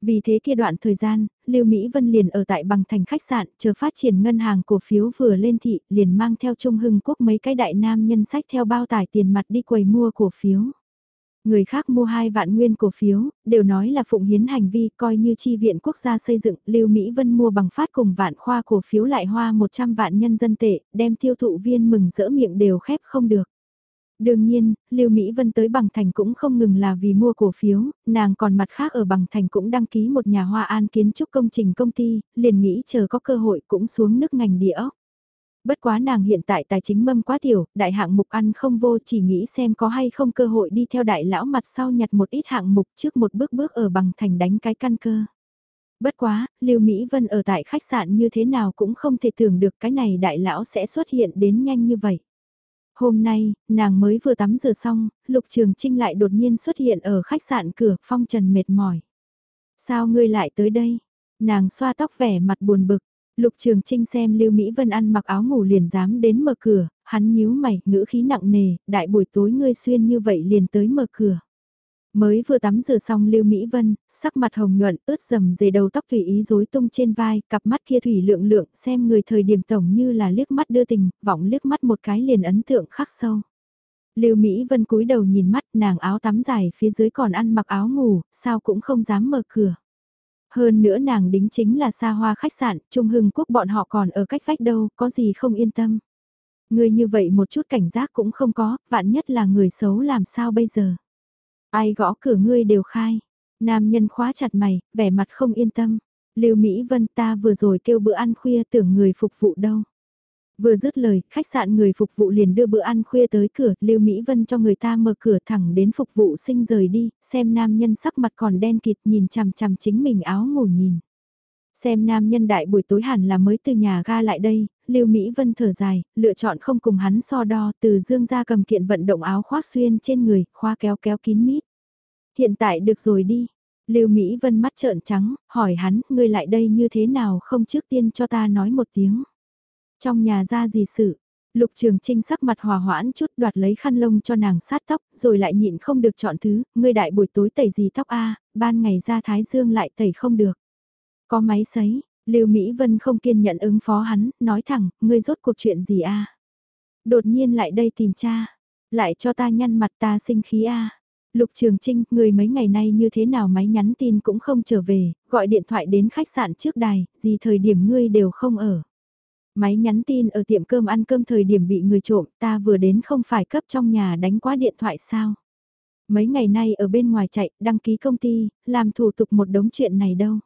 Vì thế kia đoạn thời gian, Lưu Mỹ Vân liền ở tại bằng thành khách sạn, chờ phát triển ngân hàng cổ phiếu vừa lên thị, liền mang theo Trung Hưng Quốc mấy cái đại nam nhân sách theo bao tải tiền mặt đi quầy mua cổ phiếu. Người khác mua hai vạn nguyên cổ phiếu, đều nói là phụng hiến hành vi coi như chi viện quốc gia xây dựng, Lưu Mỹ Vân mua bằng phát cùng vạn khoa cổ phiếu lại hoa 100 vạn nhân dân tệ, đem tiêu thụ viên mừng rỡ miệng đều khép không được. Đương nhiên, Lưu Mỹ Vân tới Bằng Thành cũng không ngừng là vì mua cổ phiếu, nàng còn mặt khác ở Bằng Thành cũng đăng ký một nhà hoa an kiến trúc công trình công ty, liền nghĩ chờ có cơ hội cũng xuống nước ngành địa ốc. Bất quá nàng hiện tại tài chính mâm quá tiểu, đại hạng mục ăn không vô chỉ nghĩ xem có hay không cơ hội đi theo đại lão mặt sau nhặt một ít hạng mục trước một bước bước ở Bằng Thành đánh cái căn cơ. Bất quá, Lưu Mỹ Vân ở tại khách sạn như thế nào cũng không thể tưởng được cái này đại lão sẽ xuất hiện đến nhanh như vậy. Hôm nay, nàng mới vừa tắm rửa xong, Lục Trường Trinh lại đột nhiên xuất hiện ở khách sạn cửa, phong trần mệt mỏi. Sao ngươi lại tới đây? Nàng xoa tóc vẻ mặt buồn bực. Lục Trường Trinh xem Lưu Mỹ Vân ăn mặc áo ngủ liền dám đến mở cửa, hắn nhíu mày, ngữ khí nặng nề, đại buổi tối ngươi xuyên như vậy liền tới mở cửa. Mới vừa tắm rửa xong Lưu Mỹ Vân, sắc mặt hồng nhuận, ướt dầm dề đầu tóc tùy ý rối tung trên vai, cặp mắt kia thủy lượng lượng xem người thời điểm tổng như là liếc mắt đưa tình, vọng liếc mắt một cái liền ấn tượng khắc sâu. Lưu Mỹ Vân cúi đầu nhìn mắt nàng áo tắm dài phía dưới còn ăn mặc áo ngủ, sao cũng không dám mở cửa. Hơn nữa nàng đính chính là xa hoa khách sạn, Trung Hưng Quốc bọn họ còn ở cách vách đâu, có gì không yên tâm. Người như vậy một chút cảnh giác cũng không có, vạn nhất là người xấu làm sao bây giờ. Ai gõ cửa ngươi đều khai. Nam nhân khóa chặt mày, vẻ mặt không yên tâm. Lưu Mỹ Vân ta vừa rồi kêu bữa ăn khuya tưởng người phục vụ đâu. Vừa dứt lời, khách sạn người phục vụ liền đưa bữa ăn khuya tới cửa, Lưu Mỹ Vân cho người ta mở cửa thẳng đến phục vụ sinh rời đi, xem nam nhân sắc mặt còn đen kịt nhìn chằm chằm chính mình áo ngủ nhìn. Xem nam nhân đại buổi tối hẳn là mới từ nhà ga lại đây, Lưu Mỹ Vân thở dài, lựa chọn không cùng hắn so đo, từ dương ra cầm kiện vận động áo khoác xuyên trên người, khoa kéo kéo kín mít. Hiện tại được rồi đi. Lưu Mỹ Vân mắt trợn trắng, hỏi hắn, ngươi lại đây như thế nào không trước tiên cho ta nói một tiếng. Trong nhà ra gì sự, Lục Trường Trinh sắc mặt hòa hoãn chút đoạt lấy khăn lông cho nàng sát tóc, rồi lại nhịn không được chọn thứ, ngươi đại buổi tối tẩy gì tóc a, ban ngày ra thái dương lại tẩy không được. Có máy sấy, Lưu Mỹ Vân không kiên nhận ứng phó hắn, nói thẳng, ngươi rốt cuộc chuyện gì a? Đột nhiên lại đây tìm cha, lại cho ta nhăn mặt ta sinh khí a. Lục Trường Trinh, người mấy ngày nay như thế nào máy nhắn tin cũng không trở về, gọi điện thoại đến khách sạn trước đài, gì thời điểm ngươi đều không ở. Máy nhắn tin ở tiệm cơm ăn cơm thời điểm bị người trộm, ta vừa đến không phải cấp trong nhà đánh quá điện thoại sao. Mấy ngày nay ở bên ngoài chạy, đăng ký công ty, làm thủ tục một đống chuyện này đâu.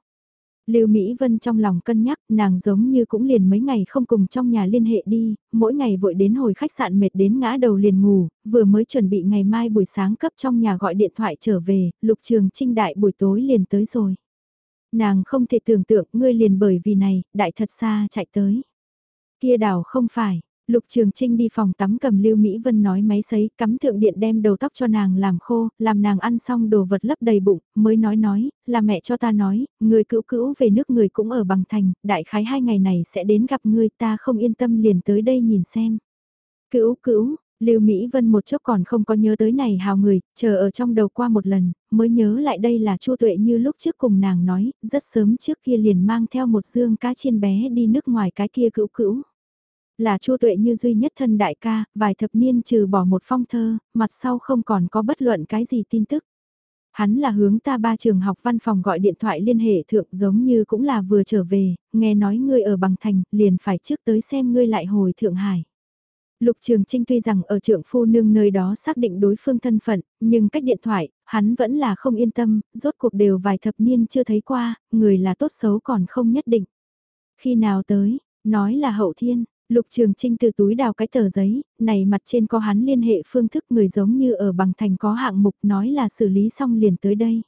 Lưu Mỹ Vân trong lòng cân nhắc, nàng giống như cũng liền mấy ngày không cùng trong nhà liên hệ đi, mỗi ngày vội đến hồi khách sạn mệt đến ngã đầu liền ngủ, vừa mới chuẩn bị ngày mai buổi sáng cấp trong nhà gọi điện thoại trở về, lục trường trinh đại buổi tối liền tới rồi. Nàng không thể tưởng tượng ngươi liền bởi vì này, đại thật xa chạy tới. Kia đảo không phải, Lục Trường Trinh đi phòng tắm cầm Lưu Mỹ Vân nói máy sấy, cắm thượng điện đem đầu tóc cho nàng làm khô, làm nàng ăn xong đồ vật lấp đầy bụng, mới nói nói, là mẹ cho ta nói, người cữu cữu về nước người cũng ở bằng thành, đại khái hai ngày này sẽ đến gặp ngươi ta không yên tâm liền tới đây nhìn xem. Cữu cữu, Lưu Mỹ Vân một chút còn không có nhớ tới này hào người, chờ ở trong đầu qua một lần, mới nhớ lại đây là Chu Tuệ như lúc trước cùng nàng nói, rất sớm trước kia liền mang theo một dương cá chiên bé đi nước ngoài cái kia cữu cữu. Là chua tuệ như duy nhất thân đại ca, vài thập niên trừ bỏ một phong thơ, mặt sau không còn có bất luận cái gì tin tức. Hắn là hướng ta ba trường học văn phòng gọi điện thoại liên hệ thượng giống như cũng là vừa trở về, nghe nói ngươi ở bằng thành, liền phải trước tới xem ngươi lại hồi Thượng Hải. Lục Trường Trinh tuy rằng ở trưởng phu nương nơi đó xác định đối phương thân phận, nhưng cách điện thoại, hắn vẫn là không yên tâm, rốt cuộc đều vài thập niên chưa thấy qua, người là tốt xấu còn không nhất định. Khi nào tới, nói là hậu thiên, Lục Trường Trinh từ túi đào cái tờ giấy, này mặt trên có hắn liên hệ phương thức người giống như ở bằng thành có hạng mục nói là xử lý xong liền tới đây.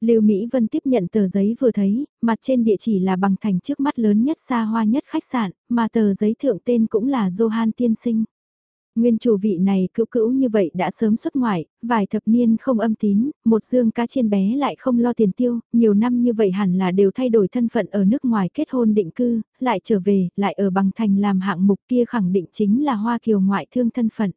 Lưu Mỹ Vân tiếp nhận tờ giấy vừa thấy, mặt trên địa chỉ là bằng thành trước mắt lớn nhất xa hoa nhất khách sạn, mà tờ giấy thượng tên cũng là Johan Tiên Sinh. Nguyên chủ vị này cữu cữu như vậy đã sớm xuất ngoại, vài thập niên không âm tín, một dương cá chiên bé lại không lo tiền tiêu, nhiều năm như vậy hẳn là đều thay đổi thân phận ở nước ngoài kết hôn định cư, lại trở về, lại ở bằng thành làm hạng mục kia khẳng định chính là Hoa Kiều ngoại thương thân phận.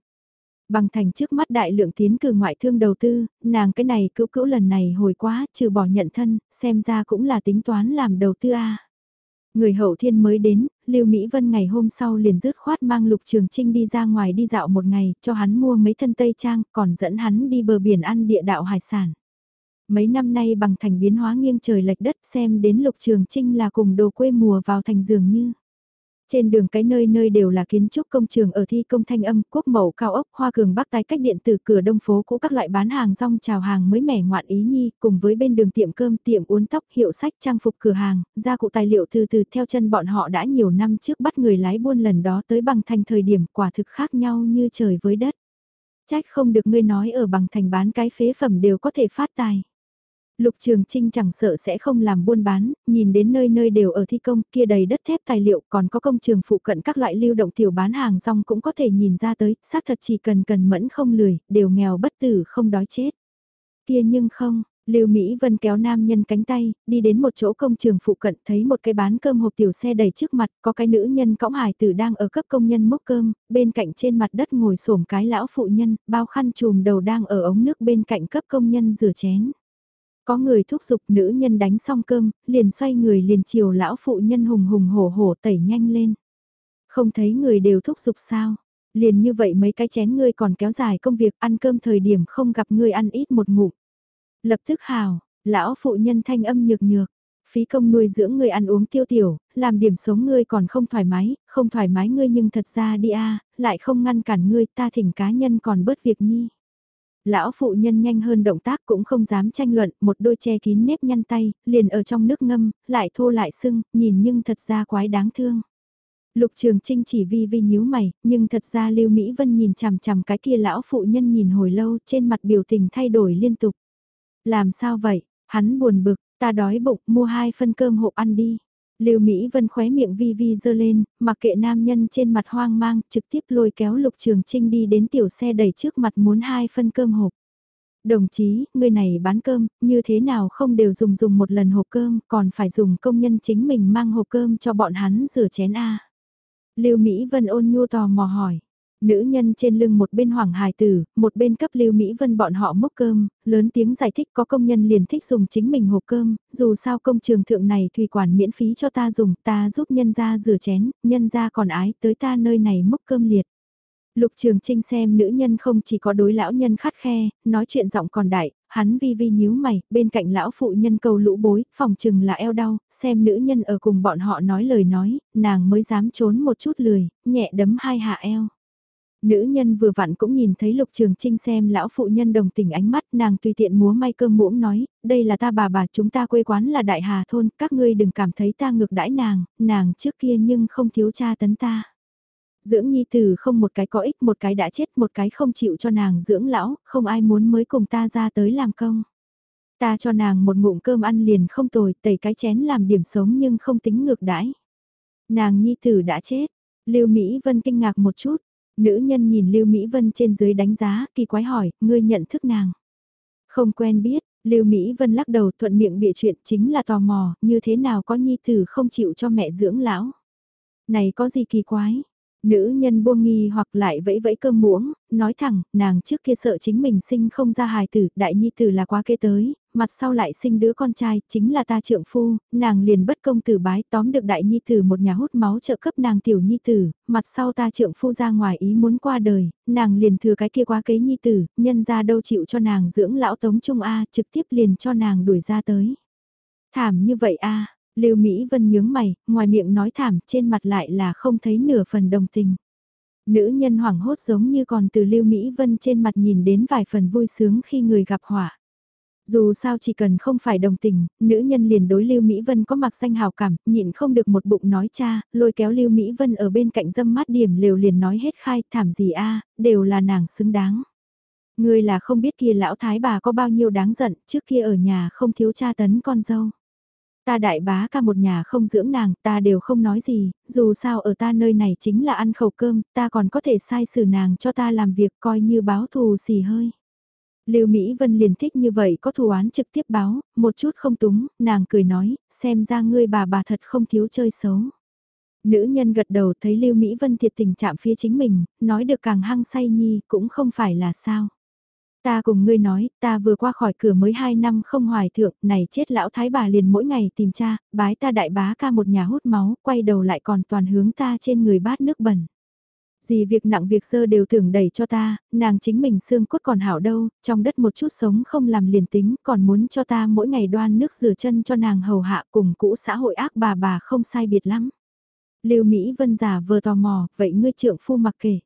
Bằng thành trước mắt đại lượng tiến cử ngoại thương đầu tư, nàng cái này cữu cữu lần này hồi quá, trừ bỏ nhận thân, xem ra cũng là tính toán làm đầu tư a. Người hậu thiên mới đến, Lưu Mỹ Vân ngày hôm sau liền dứt khoát mang Lục Trường Trinh đi ra ngoài đi dạo một ngày, cho hắn mua mấy thân tây trang, còn dẫn hắn đi bờ biển ăn địa đạo hải sản. Mấy năm nay bằng thành biến hóa nghiêng trời lệch đất xem đến Lục Trường Trinh là cùng đồ quê mùa vào thành dường như. Trên đường cái nơi nơi đều là kiến trúc công trường ở thi công thanh âm, quốc mẫu cao ốc, hoa cường bắc tái cách điện từ cửa đông phố cũ các loại bán hàng rong chào hàng mới mẻ ngoạn ý nhi, cùng với bên đường tiệm cơm, tiệm uốn tóc, hiệu sách, trang phục cửa hàng, gia cụ tài liệu từ từ theo chân bọn họ đã nhiều năm trước bắt người lái buôn lần đó tới bằng thành thời điểm quả thực khác nhau như trời với đất. Trách không được ngươi nói ở bằng thành bán cái phế phẩm đều có thể phát tài. Lục Trường Trinh chẳng sợ sẽ không làm buôn bán, nhìn đến nơi nơi đều ở thi công, kia đầy đất thép tài liệu, còn có công trường phụ cận các loại lưu động tiểu bán hàng rong cũng có thể nhìn ra tới, xác thật chỉ cần cần mẫn không lười, đều nghèo bất tử không đói chết. Kia nhưng không, Lưu Mỹ Vân kéo nam nhân cánh tay, đi đến một chỗ công trường phụ cận thấy một cái bán cơm hộp tiểu xe đầy trước mặt, có cái nữ nhân cõng hải tử đang ở cấp công nhân mốc cơm, bên cạnh trên mặt đất ngồi xổm cái lão phụ nhân, bao khăn chùm đầu đang ở ống nước bên cạnh cấp công nhân rửa chén. Có người thúc giục nữ nhân đánh xong cơm, liền xoay người liền chiều lão phụ nhân hùng hùng hổ hổ tẩy nhanh lên. Không thấy người đều thúc giục sao. Liền như vậy mấy cái chén ngươi còn kéo dài công việc ăn cơm thời điểm không gặp ngươi ăn ít một ngụm. Lập tức hào, lão phụ nhân thanh âm nhược nhược phí công nuôi dưỡng ngươi ăn uống tiêu tiểu, làm điểm sống ngươi còn không thoải mái, không thoải mái ngươi nhưng thật ra đi a, lại không ngăn cản ngươi, ta thỉnh cá nhân còn bớt việc nhi. Lão phụ nhân nhanh hơn động tác cũng không dám tranh luận, một đôi che kín nếp nhăn tay, liền ở trong nước ngâm, lại thô lại sưng, nhìn nhưng thật ra quái đáng thương. Lục Trường Trinh chỉ vi vi nhíu mày, nhưng thật ra Lưu Mỹ Vân nhìn chằm chằm cái kia lão phụ nhân nhìn hồi lâu, trên mặt biểu tình thay đổi liên tục. Làm sao vậy? Hắn buồn bực, ta đói bụng, mua hai phân cơm hộp ăn đi. Lưu Mỹ Vân khóe miệng vi vi dơ lên, mặc kệ nam nhân trên mặt hoang mang, trực tiếp lôi kéo Lục Trường Trinh đi đến tiểu xe đẩy trước mặt muốn hai phân cơm hộp. Đồng chí, người này bán cơm, như thế nào không đều dùng dùng một lần hộp cơm, còn phải dùng công nhân chính mình mang hộp cơm cho bọn hắn rửa chén A. Lưu Mỹ Vân ôn nhu tò mò hỏi. Nữ nhân trên lưng một bên hoàng hài tử, một bên cấp lưu Mỹ Vân bọn họ mốc cơm, lớn tiếng giải thích có công nhân liền thích dùng chính mình hộp cơm, dù sao công trường thượng này thủy quản miễn phí cho ta dùng, ta giúp nhân gia rửa chén, nhân gia còn ái tới ta nơi này mốc cơm liệt. Lục Trường Trinh xem nữ nhân không chỉ có đối lão nhân khắt khe, nói chuyện giọng còn đại, hắn vi vi nhíu mày, bên cạnh lão phụ nhân cầu lũ bối, phòng chừng là eo đau, xem nữ nhân ở cùng bọn họ nói lời nói, nàng mới dám trốn một chút lười, nhẹ đấm hai hạ eo. Nữ nhân vừa vặn cũng nhìn thấy Lục Trường Trinh xem lão phụ nhân đồng tình ánh mắt nàng tùy tiện múa may cơm muỗng nói, đây là ta bà bà chúng ta quê quán là Đại Hà Thôn, các ngươi đừng cảm thấy ta ngược đãi nàng, nàng trước kia nhưng không thiếu cha tấn ta. Dưỡng nhi tử không một cái có ích một cái đã chết một cái không chịu cho nàng dưỡng lão, không ai muốn mới cùng ta ra tới làm công. Ta cho nàng một ngụm cơm ăn liền không tồi, tẩy cái chén làm điểm sống nhưng không tính ngược đãi. Nàng nhi tử đã chết, Lưu Mỹ Vân kinh ngạc một chút, Nữ nhân nhìn Lưu Mỹ Vân trên dưới đánh giá, kỳ quái hỏi, ngươi nhận thức nàng. Không quen biết, Lưu Mỹ Vân lắc đầu thuận miệng bịa chuyện chính là tò mò, như thế nào có nhi tử không chịu cho mẹ dưỡng lão. Này có gì kỳ quái, Nữ nhân buông nghi hoặc lại vẫy vẫy cơm muỗng, nói thẳng, nàng trước kia sợ chính mình sinh không ra hài tử, đại nhi tử là quá kế tới, mặt sau lại sinh đứa con trai, chính là ta trượng phu, nàng liền bất công tử bái tóm được đại nhi tử một nhà hút máu trợ cấp nàng tiểu nhi tử, mặt sau ta trượng phu ra ngoài ý muốn qua đời, nàng liền thừa cái kia quá kế nhi tử, nhân ra đâu chịu cho nàng dưỡng lão tống trung A, trực tiếp liền cho nàng đuổi ra tới. Thảm như vậy A, Lưu Mỹ Vân nhướng mày, ngoài miệng nói thảm, trên mặt lại là không thấy nửa phần đồng tình. Nữ nhân hoảng hốt giống như còn từ Lưu Mỹ Vân trên mặt nhìn đến vài phần vui sướng khi người gặp họa. Dù sao chỉ cần không phải đồng tình, nữ nhân liền đối Lưu Mỹ Vân có mặc danh hào cảm, nhịn không được một bụng nói cha, lôi kéo Lưu Mỹ Vân ở bên cạnh dâm mát điểm liều liền nói hết khai, thảm gì a đều là nàng xứng đáng. Ngươi là không biết kia lão thái bà có bao nhiêu đáng giận, trước kia ở nhà không thiếu cha tấn con dâu. Ta đại bá ca một nhà không dưỡng nàng, ta đều không nói gì, dù sao ở ta nơi này chính là ăn khẩu cơm, ta còn có thể sai xử nàng cho ta làm việc coi như báo thù xì hơi. Lưu Mỹ Vân liền thích như vậy có thù án trực tiếp báo, một chút không túng, nàng cười nói, xem ra ngươi bà bà thật không thiếu chơi xấu. Nữ nhân gật đầu thấy Lưu Mỹ Vân thiệt tình chạm phía chính mình, nói được càng hăng say nhi cũng không phải là sao. Ta cùng ngươi nói, ta vừa qua khỏi cửa mới 2 năm không hoài thượng, này chết lão thái bà liền mỗi ngày tìm cha, bái ta đại bá ca một nhà hút máu, quay đầu lại còn toàn hướng ta trên người bát nước bẩn. Gì việc nặng việc sơ đều tưởng đẩy cho ta, nàng chính mình xương cốt còn hảo đâu, trong đất một chút sống không làm liền tính, còn muốn cho ta mỗi ngày đoan nước rửa chân cho nàng hầu hạ cùng cũ xã hội ác bà bà không sai biệt lắm. Lưu Mỹ Vân giả vừa tò mò, vậy ngươi trượng phu mặc kể.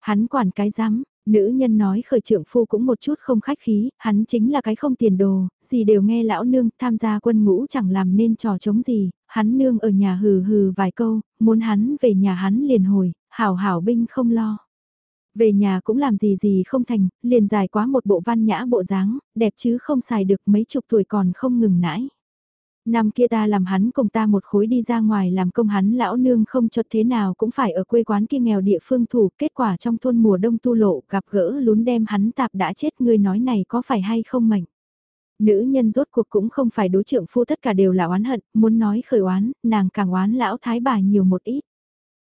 Hắn quản cái rắm Nữ nhân nói khởi trưởng phu cũng một chút không khách khí, hắn chính là cái không tiền đồ, gì đều nghe lão nương tham gia quân ngũ chẳng làm nên trò chống gì, hắn nương ở nhà hừ hừ vài câu, muốn hắn về nhà hắn liền hồi, hảo hảo binh không lo. Về nhà cũng làm gì gì không thành, liền dài quá một bộ văn nhã bộ dáng, đẹp chứ không xài được mấy chục tuổi còn không ngừng nãi. Năm kia ta làm hắn cùng ta một khối đi ra ngoài làm công hắn lão nương không cho thế nào cũng phải ở quê quán kia nghèo địa phương thủ, kết quả trong thôn mùa đông tu lộ gặp gỡ lún đem hắn tạp đã chết người nói này có phải hay không mảnh Nữ nhân rốt cuộc cũng không phải đối trưởng phu tất cả đều là oán hận, muốn nói khởi oán, nàng càng oán lão thái bà nhiều một ít.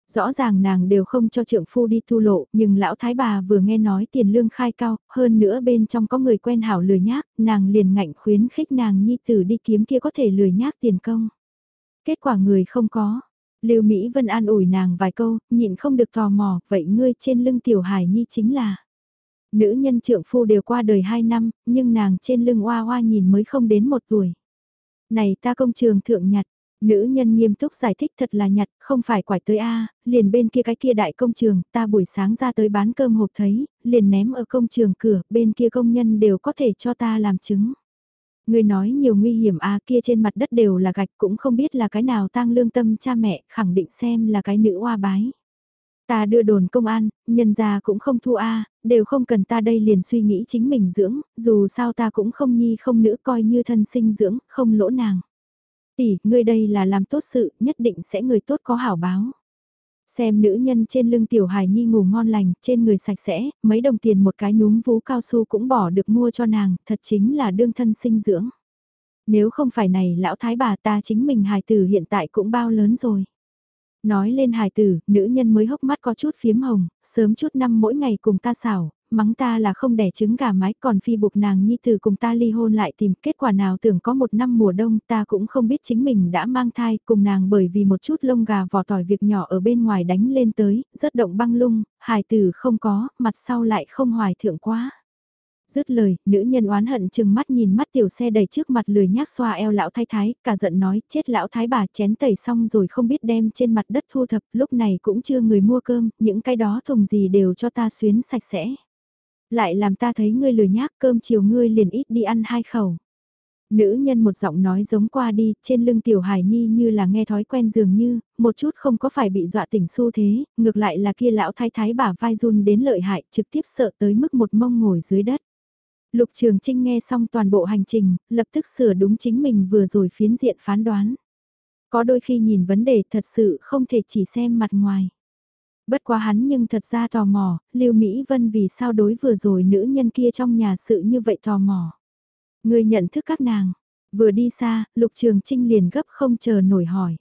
Rõ ràng nàng đều không cho trượng phu đi thu lộ, nhưng lão thái bà vừa nghe nói tiền lương khai cao, hơn nữa bên trong có người quen hảo lười nhác, nàng liền ngạnh khuyến khích nàng nhi tử đi kiếm kia có thể lười nhác tiền công. Kết quả người không có. Lưu Mỹ Vân an ủi nàng vài câu, nhịn không được tò mò, vậy ngươi trên lưng tiểu hải nhi chính là. Nữ nhân trượng phu đều qua đời 2 năm, nhưng nàng trên lưng oa oa nhìn mới không đến một tuổi. Này ta công trường thượng nhặt, Nữ nhân nghiêm túc giải thích thật là nhặt, không phải quải tới A, liền bên kia cái kia đại công trường, ta buổi sáng ra tới bán cơm hộp thấy, liền ném ở công trường cửa, bên kia công nhân đều có thể cho ta làm chứng. Người nói nhiều nguy hiểm A kia trên mặt đất đều là gạch cũng không biết là cái nào tang lương tâm cha mẹ, khẳng định xem là cái nữ oa bái. Ta đưa đồn công an, nhân gia cũng không thu A, đều không cần ta đây liền suy nghĩ chính mình dưỡng, dù sao ta cũng không nhi không nữ coi như thân sinh dưỡng, không lỗ nàng. Tỷ, ngươi đây là làm tốt sự, nhất định sẽ người tốt có hảo báo. Xem nữ nhân trên lưng tiểu hài nhi ngủ ngon lành, trên người sạch sẽ, mấy đồng tiền một cái núm vú cao su cũng bỏ được mua cho nàng, thật chính là đương thân sinh dưỡng. Nếu không phải này lão thái bà ta chính mình hài tử hiện tại cũng bao lớn rồi. Nói lên hài tử, nữ nhân mới hốc mắt có chút phiếm hồng, sớm chút năm mỗi ngày cùng ta xảo, mắng ta là không đẻ trứng gà mái còn phi buộc nàng nhi tử cùng ta ly hôn lại tìm kết quả nào tưởng có một năm mùa đông ta cũng không biết chính mình đã mang thai cùng nàng bởi vì một chút lông gà vỏ tỏi việc nhỏ ở bên ngoài đánh lên tới, rất động băng lung, hài tử không có, mặt sau lại không hoài thượng quá. Dứt lời, nữ nhân oán hận chừng mắt nhìn mắt tiểu xe đầy trước mặt lười nhác xoa eo lão thái thái, cả giận nói, chết lão thái bà chén tẩy xong rồi không biết đem trên mặt đất thu thập, lúc này cũng chưa người mua cơm, những cái đó thùng gì đều cho ta xuyến sạch sẽ. Lại làm ta thấy ngươi lười nhác cơm chiều ngươi liền ít đi ăn hai khẩu. Nữ nhân một giọng nói giống qua đi, trên lưng tiểu hải nhi như là nghe thói quen dường như, một chút không có phải bị dọa tỉnh xu thế, ngược lại là kia lão thái thái bả vai run đến lợi hại, trực tiếp sợ tới mức một mông ngồi dưới đất. Lục Trường Trinh nghe xong toàn bộ hành trình, lập tức sửa đúng chính mình vừa rồi phiến diện phán đoán. Có đôi khi nhìn vấn đề thật sự không thể chỉ xem mặt ngoài. Bất quá hắn nhưng thật ra tò mò, Lưu Mỹ Vân vì sao đối vừa rồi nữ nhân kia trong nhà sự như vậy tò mò. Người nhận thức các nàng, vừa đi xa, Lục Trường Trinh liền gấp không chờ nổi hỏi.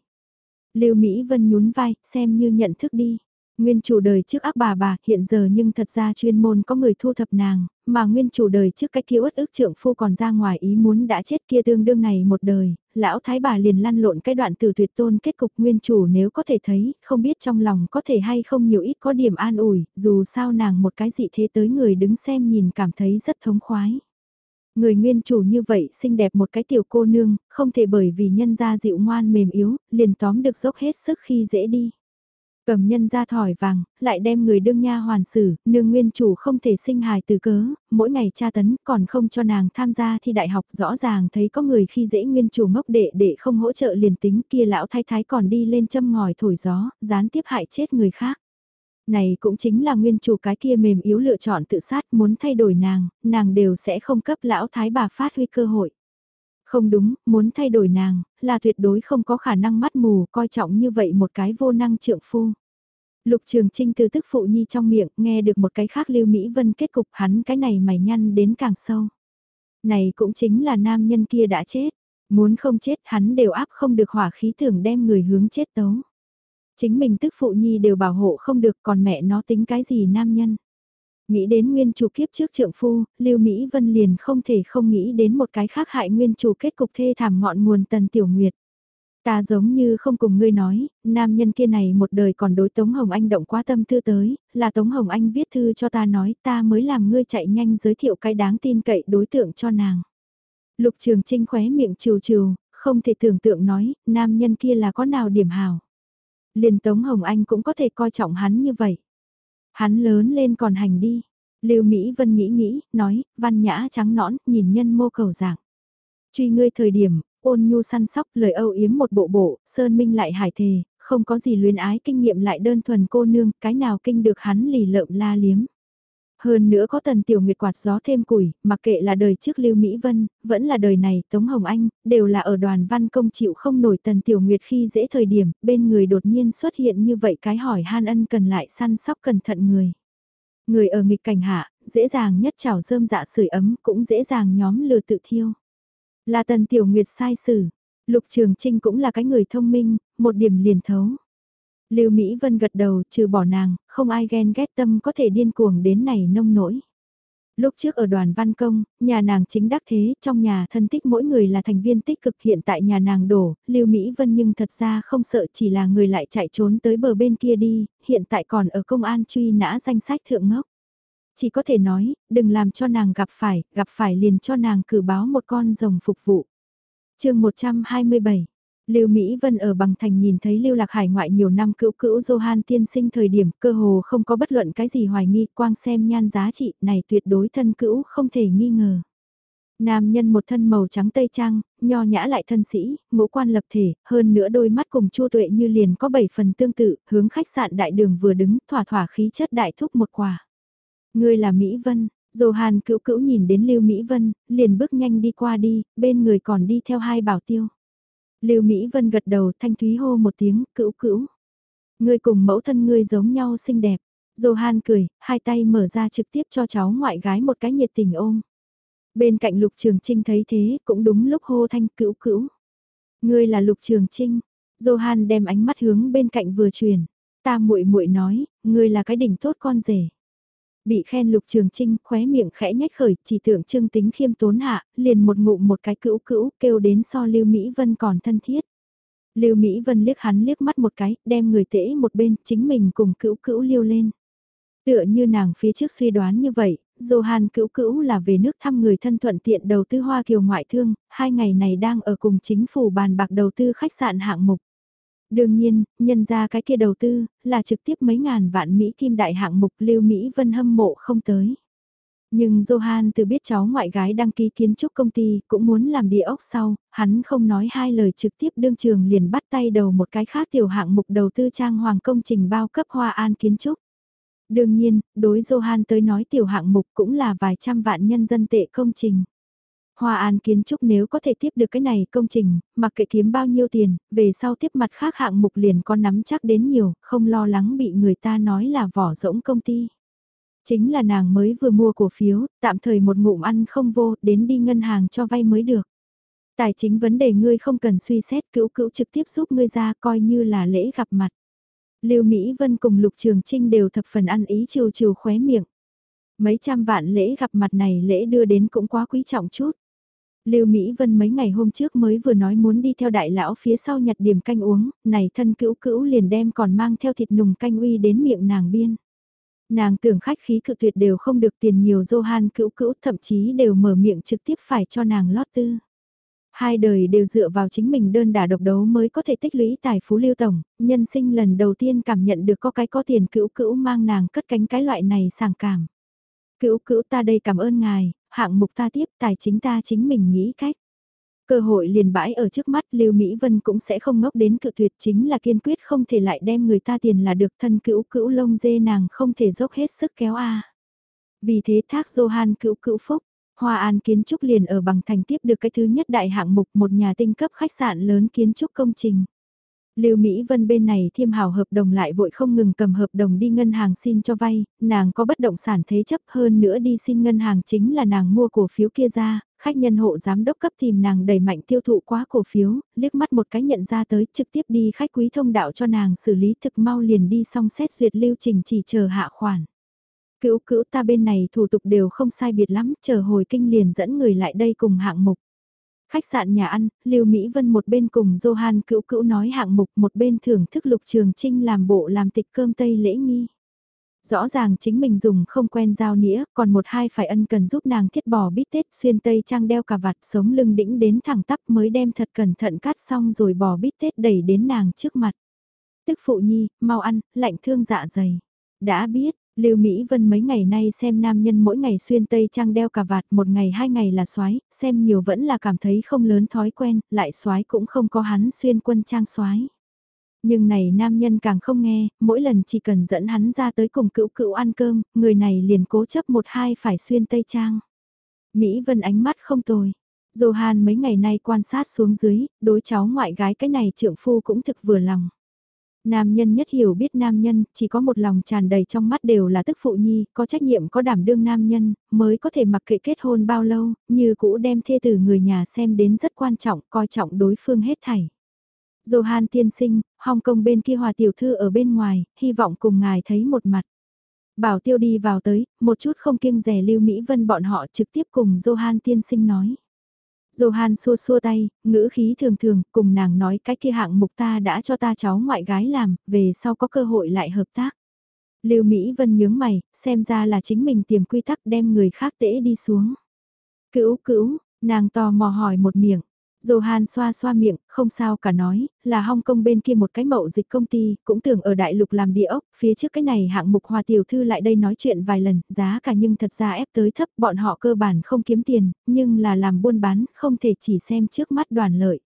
Lưu Mỹ Vân nhún vai, xem như nhận thức đi. Nguyên chủ đời trước ác bà bà hiện giờ nhưng thật ra chuyên môn có người thu thập nàng, mà nguyên chủ đời trước cách kia uất ức trượng phu còn ra ngoài ý muốn đã chết kia tương đương này một đời, lão thái bà liền lăn lộn cái đoạn từ tuyệt tôn kết cục nguyên chủ nếu có thể thấy, không biết trong lòng có thể hay không nhiều ít có điểm an ủi, dù sao nàng một cái dị thế tới người đứng xem nhìn cảm thấy rất thống khoái. Người nguyên chủ như vậy xinh đẹp một cái tiểu cô nương, không thể bởi vì nhân gia dịu ngoan mềm yếu, liền tóm được dốc hết sức khi dễ đi. Cầm nhân ra thỏi vàng, lại đem người đương nha hoàn xử, nương nguyên chủ không thể sinh hài từ cớ, mỗi ngày tra tấn còn không cho nàng tham gia thi đại học rõ ràng thấy có người khi dễ nguyên chủ ngốc đệ để không hỗ trợ liền tính kia lão thái thái còn đi lên châm ngòi thổi gió, gián tiếp hại chết người khác. Này cũng chính là nguyên chủ cái kia mềm yếu lựa chọn tự sát muốn thay đổi nàng, nàng đều sẽ không cấp lão thái bà phát huy cơ hội. Không đúng, muốn thay đổi nàng, là tuyệt đối không có khả năng mắt mù coi trọng như vậy một cái vô năng trượng phu. Lục Trường Trinh từ tức phụ nhi trong miệng nghe được một cái khác Lưu Mỹ Vân kết cục hắn cái này mày nhăn đến càng sâu. Này cũng chính là nam nhân kia đã chết, muốn không chết hắn đều áp không được hỏa khí tưởng đem người hướng chết tấu. Chính mình tức phụ nhi đều bảo hộ không được còn mẹ nó tính cái gì nam nhân. Nghĩ đến nguyên chủ kiếp trước trượng phu, Lưu Mỹ Vân liền không thể không nghĩ đến một cái khác hại nguyên chủ kết cục thê thảm ngọn nguồn Tần Tiểu Nguyệt. Ta giống như không cùng ngươi nói, nam nhân kia này một đời còn đối Tống Hồng Anh động quá tâm thư tới, là Tống Hồng Anh viết thư cho ta nói ta mới làm ngươi chạy nhanh giới thiệu cái đáng tin cậy đối tượng cho nàng. Lục Trường Trinh khóe miệng trừ trừ, không thể tưởng tượng nói, nam nhân kia là có nào điểm hào. Liền Tống Hồng Anh cũng có thể coi trọng hắn như vậy. Hắn lớn lên còn hành đi. Lưu Mỹ Vân nghĩ nghĩ, nói, văn nhã trắng nõn, nhìn nhân mô cầu dạng. Truy ngươi thời điểm, ôn nhu săn sóc lời âu yếm một bộ bộ, sơn minh lại hải thề, không có gì luyến ái kinh nghiệm lại đơn thuần cô nương, cái nào kinh được hắn lì lợm la liếm. Hơn nữa có tần tiểu nguyệt quạt gió thêm củi, mặc kệ là đời trước Lưu Mỹ Vân, vẫn là đời này Tống Hồng Anh, đều là ở đoàn văn công chịu không nổi tần tiểu nguyệt khi dễ thời điểm, bên người đột nhiên xuất hiện như vậy cái hỏi han ân cần lại săn sóc cẩn thận người. Người ở nghịch cảnh hạ, dễ dàng nhất chảo rơm dạ sưởi ấm cũng dễ dàng nhóm lừa tự thiêu. Là tần tiểu nguyệt sai xử, lục trường trinh cũng là cái người thông minh, một điểm liền thấu. Lưu Mỹ Vân gật đầu trừ bỏ nàng, không ai ghen ghét tâm có thể điên cuồng đến này nông nỗi. Lúc trước ở đoàn văn công, nhà nàng chính đắc thế, trong nhà thân tích mỗi người là thành viên tích cực hiện tại nhà nàng đổ, Lưu Mỹ Vân nhưng thật ra không sợ chỉ là người lại chạy trốn tới bờ bên kia đi, hiện tại còn ở công an truy nã danh sách thượng ngốc. Chỉ có thể nói, đừng làm cho nàng gặp phải, gặp phải liền cho nàng cử báo một con rồng phục vụ. chương 127 Lưu Mỹ Vân ở bằng thành nhìn thấy Lưu Lạc Hải ngoại nhiều năm cữu cữu Johan tiên sinh thời điểm cơ hồ không có bất luận cái gì hoài nghi quang xem nhan giá trị này tuyệt đối thân cữu không thể nghi ngờ. Nam nhân một thân màu trắng tây trang, nho nhã lại thân sĩ, ngũ quan lập thể, hơn nữa đôi mắt cùng chua tuệ như liền có bảy phần tương tự, hướng khách sạn đại đường vừa đứng, thỏa thỏa khí chất đại thúc một quả. Người là Mỹ Vân, Johan cữu cữu nhìn đến Lưu Mỹ Vân, liền bước nhanh đi qua đi, bên người còn đi theo hai bảo tiêu. Lưu Mỹ Vân gật đầu thanh thúy hô một tiếng, cữu cữu. Ngươi cùng mẫu thân ngươi giống nhau xinh đẹp. Johan cười, hai tay mở ra trực tiếp cho cháu ngoại gái một cái nhiệt tình ôm. Bên cạnh Lục Trường Trinh thấy thế, cũng đúng lúc hô thanh cữu cữu. Ngươi là Lục Trường Trinh. Johan đem ánh mắt hướng bên cạnh vừa truyền. Ta muội muội nói, ngươi là cái đỉnh tốt con rể. Bị khen lục trường trinh khóe miệng khẽ nhách khởi, chỉ tưởng trương tính khiêm tốn hạ, liền một ngụm một cái cữu cữu kêu đến so Lưu Mỹ Vân còn thân thiết. Lưu Mỹ Vân liếc hắn liếc mắt một cái, đem người tễ một bên, chính mình cùng cữu cữu liêu lên. Tựa như nàng phía trước suy đoán như vậy, Johan cữu cữu là về nước thăm người thân thuận tiện đầu tư Hoa Kiều ngoại thương, hai ngày này đang ở cùng chính phủ bàn bạc đầu tư khách sạn hạng mục. Đương nhiên, nhân ra cái kia đầu tư, là trực tiếp mấy ngàn vạn Mỹ kim đại hạng mục lưu Mỹ Vân hâm mộ không tới. Nhưng Johan từ biết cháu ngoại gái đăng ký kiến trúc công ty cũng muốn làm địa ốc sau, hắn không nói hai lời trực tiếp đương trường liền bắt tay đầu một cái khác tiểu hạng mục đầu tư trang hoàng công trình bao cấp hoa an kiến trúc. Đương nhiên, đối Johan tới nói tiểu hạng mục cũng là vài trăm vạn nhân dân tệ công trình. Hoa An kiến trúc nếu có thể tiếp được cái này công trình, mặc kệ kiếm bao nhiêu tiền, về sau tiếp mặt khác hạng mục liền có nắm chắc đến nhiều, không lo lắng bị người ta nói là vỏ rỗng công ty. Chính là nàng mới vừa mua cổ phiếu, tạm thời một ngụm ăn không vô, đến đi ngân hàng cho vay mới được. Tài chính vấn đề ngươi không cần suy xét cữu cữu trực tiếp giúp ngươi ra coi như là lễ gặp mặt. Lưu Mỹ Vân cùng Lục Trường Trinh đều thập phần ăn ý chiều chiều khóe miệng. Mấy trăm vạn lễ gặp mặt này lễ đưa đến cũng quá quý trọng chút. Lưu Mỹ Vân mấy ngày hôm trước mới vừa nói muốn đi theo đại lão phía sau nhặt điểm canh uống, này thân cữu cữu liền đem còn mang theo thịt nùng canh uy đến miệng nàng biên. Nàng tưởng khách khí cự tuyệt đều không được tiền nhiều Johan cữu cữu thậm chí đều mở miệng trực tiếp phải cho nàng lót tư. Hai đời đều dựa vào chính mình đơn đả độc đấu mới có thể tích lũy tài phú lưu tổng, nhân sinh lần đầu tiên cảm nhận được có cái có tiền cữu cữu mang nàng cất cánh cái loại này sàng cảm. Cữu cữu ta đây cảm ơn ngài, hạng mục ta tiếp, tài chính ta chính mình nghĩ cách. Cơ hội liền bãi ở trước mắt Lưu Mỹ Vân cũng sẽ không ngốc đến cự tuyệt chính là kiên quyết không thể lại đem người ta tiền là được thân cữu cữu lông dê nàng không thể dốc hết sức kéo a. Vì thế thác Johan cữu cữu phúc, Hoa An kiến trúc liền ở bằng thành tiếp được cái thứ nhất đại hạng mục một nhà tinh cấp khách sạn lớn kiến trúc công trình. Lưu Mỹ Vân bên này thiêm hảo hợp đồng lại vội không ngừng cầm hợp đồng đi ngân hàng xin cho vay, nàng có bất động sản thế chấp hơn nữa đi xin ngân hàng chính là nàng mua cổ phiếu kia ra, khách nhân hộ giám đốc cấp tìm nàng đẩy mạnh tiêu thụ quá cổ phiếu, liếc mắt một cái nhận ra tới trực tiếp đi khách quý thông đạo cho nàng xử lý thực mau liền đi xong xét duyệt lưu trình chỉ chờ hạ khoản. Cữu cữu ta bên này thủ tục đều không sai biệt lắm, chờ hồi kinh liền dẫn người lại đây cùng hạng mục. Khách sạn nhà ăn, Lưu Mỹ Vân một bên cùng Johan cữu cữu nói hạng mục một bên thưởng thức Lục Trường Trinh làm bộ làm tịch cơm Tây lễ nghi. Rõ ràng chính mình dùng không quen dao nĩa, còn một hai phải ân cần giúp nàng thiết bò bít tết xuyên tây trang đeo cà vạt sống lưng đĩnh đến thẳng tắp mới đem thật cẩn thận cắt xong rồi bò bít tết đẩy đến nàng trước mặt. Tức phụ nhi, mau ăn, lạnh thương dạ dày. Đã biết, Lưu Mỹ Vân mấy ngày nay xem nam nhân mỗi ngày xuyên tây trang đeo cà vạt một ngày hai ngày là xoái, xem nhiều vẫn là cảm thấy không lớn thói quen, lại xoái cũng không có hắn xuyên quân trang xoái. Nhưng này nam nhân càng không nghe, mỗi lần chỉ cần dẫn hắn ra tới cùng cựu cựu ăn cơm, người này liền cố chấp một hai phải xuyên tây trang. Mỹ Vân ánh mắt không tồi. Johan mấy ngày nay quan sát xuống dưới, đối cháu ngoại gái cái này trưởng phu cũng thực vừa lòng. Nam nhân nhất hiểu biết nam nhân, chỉ có một lòng tràn đầy trong mắt đều là tức phụ nhi, có trách nhiệm có đảm đương nam nhân, mới có thể mặc kệ kết hôn bao lâu, như cũ đem thê tử người nhà xem đến rất quan trọng, coi trọng đối phương hết thảy. Johan tiên sinh, Hong Kong bên kia hòa tiểu thư ở bên ngoài, hy vọng cùng ngài thấy một mặt. Bảo tiêu đi vào tới, một chút không kiêng rẻ Lưu Mỹ Vân bọn họ trực tiếp cùng Johan tiên sinh nói. Johan xua xua tay, ngữ khí thường thường, cùng nàng nói cái kia hạng mục ta đã cho ta cháu ngoại gái làm, về sau có cơ hội lại hợp tác. Lưu Mỹ Vân nhướng mày, xem ra là chính mình tìm quy tắc đem người khác tễ đi xuống. Cữu cữu, nàng tò mò hỏi một miệng, Johan xoa xoa miệng, không sao cả nói, là Hong Kong bên kia một cái mậu dịch công ty, cũng tưởng ở đại lục làm địa ốc, phía trước cái này hạng mục hòa tiểu thư lại đây nói chuyện vài lần, giá cả nhưng thật ra ép tới thấp, bọn họ cơ bản không kiếm tiền, nhưng là làm buôn bán, không thể chỉ xem trước mắt đoàn lợi.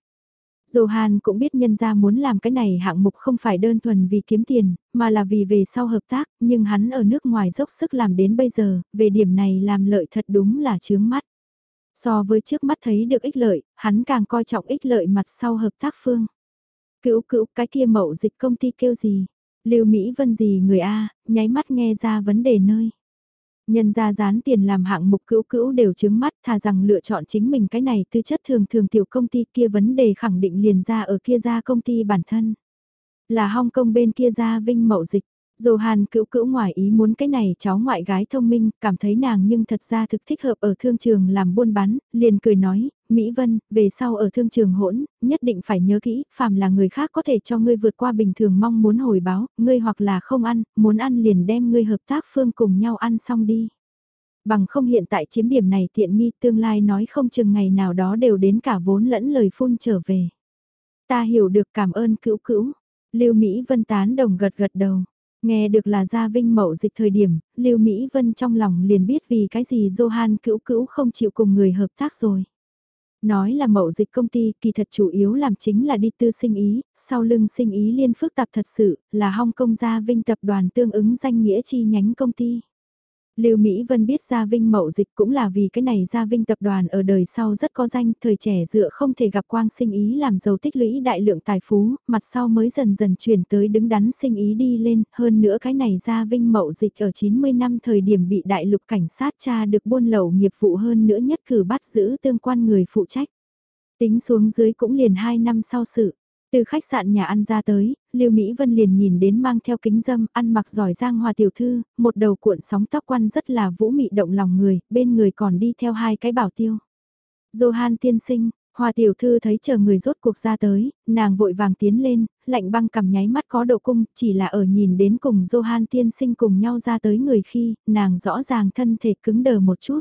Johan cũng biết nhân ra muốn làm cái này hạng mục không phải đơn thuần vì kiếm tiền, mà là vì về sau hợp tác, nhưng hắn ở nước ngoài dốc sức làm đến bây giờ, về điểm này làm lợi thật đúng là chướng mắt. So với trước mắt thấy được ích lợi, hắn càng coi trọng ích lợi mặt sau hợp tác phương. Cữu cữu cái kia mậu dịch công ty kêu gì? Lưu Mỹ Vân gì người A, nháy mắt nghe ra vấn đề nơi. Nhân ra dán tiền làm hạng mục cữu cữu đều chứng mắt thà rằng lựa chọn chính mình cái này tư chất thường thường tiểu công ty kia vấn đề khẳng định liền ra ở kia ra công ty bản thân. Là Hong Kong bên kia ra vinh mậu dịch, Johan cữu cữu ngoài ý muốn cái này cháu ngoại gái thông minh, cảm thấy nàng nhưng thật ra thực thích hợp ở thương trường làm buôn bán, liền cười nói, Mỹ Vân, về sau ở thương trường hỗn, nhất định phải nhớ kỹ, phàm là người khác có thể cho ngươi vượt qua bình thường mong muốn hồi báo, ngươi hoặc là không ăn, muốn ăn liền đem ngươi hợp tác phương cùng nhau ăn xong đi. Bằng không hiện tại chiếm điểm này tiện nghi tương lai nói không chừng ngày nào đó đều đến cả vốn lẫn lời phun trở về. Ta hiểu được cảm ơn cữu cữu. Lưu Mỹ Vân tán đồng gật gật đầu. Nghe được là gia vinh mậu dịch thời điểm, Lưu Mỹ Vân trong lòng liền biết vì cái gì Johan cữu cữu không chịu cùng người hợp tác rồi. Nói là mậu dịch công ty kỳ thật chủ yếu làm chính là đi tư sinh ý, sau lưng sinh ý liên phức tạp thật sự là Hong Kong gia vinh tập đoàn tương ứng danh nghĩa chi nhánh công ty. Lưu Mỹ Vân biết Gia Vinh mậu dịch cũng là vì cái này Gia Vinh tập đoàn ở đời sau rất có danh, thời trẻ dựa không thể gặp quang sinh ý làm giàu tích lũy đại lượng tài phú, mặt sau mới dần dần chuyển tới đứng đắn sinh ý đi lên, hơn nữa cái này Gia Vinh mậu dịch ở 90 năm thời điểm bị đại lục cảnh sát tra được buôn lậu nghiệp vụ hơn nữa nhất cử bắt giữ tương quan người phụ trách. Tính xuống dưới cũng liền 2 năm sau sự. Từ khách sạn nhà ăn ra tới, Lưu Mỹ Vân liền nhìn đến mang theo kính dâm, ăn mặc giỏi giang hòa tiểu thư, một đầu cuộn sóng tóc quăn rất là vũ mị động lòng người, bên người còn đi theo hai cái bảo tiêu. Johan tiên sinh, Hòa tiểu thư thấy chờ người rốt cuộc ra tới, nàng vội vàng tiến lên, lạnh băng cầm nháy mắt có độ cung, chỉ là ở nhìn đến cùng Johan tiên sinh cùng nhau ra tới người khi, nàng rõ ràng thân thể cứng đờ một chút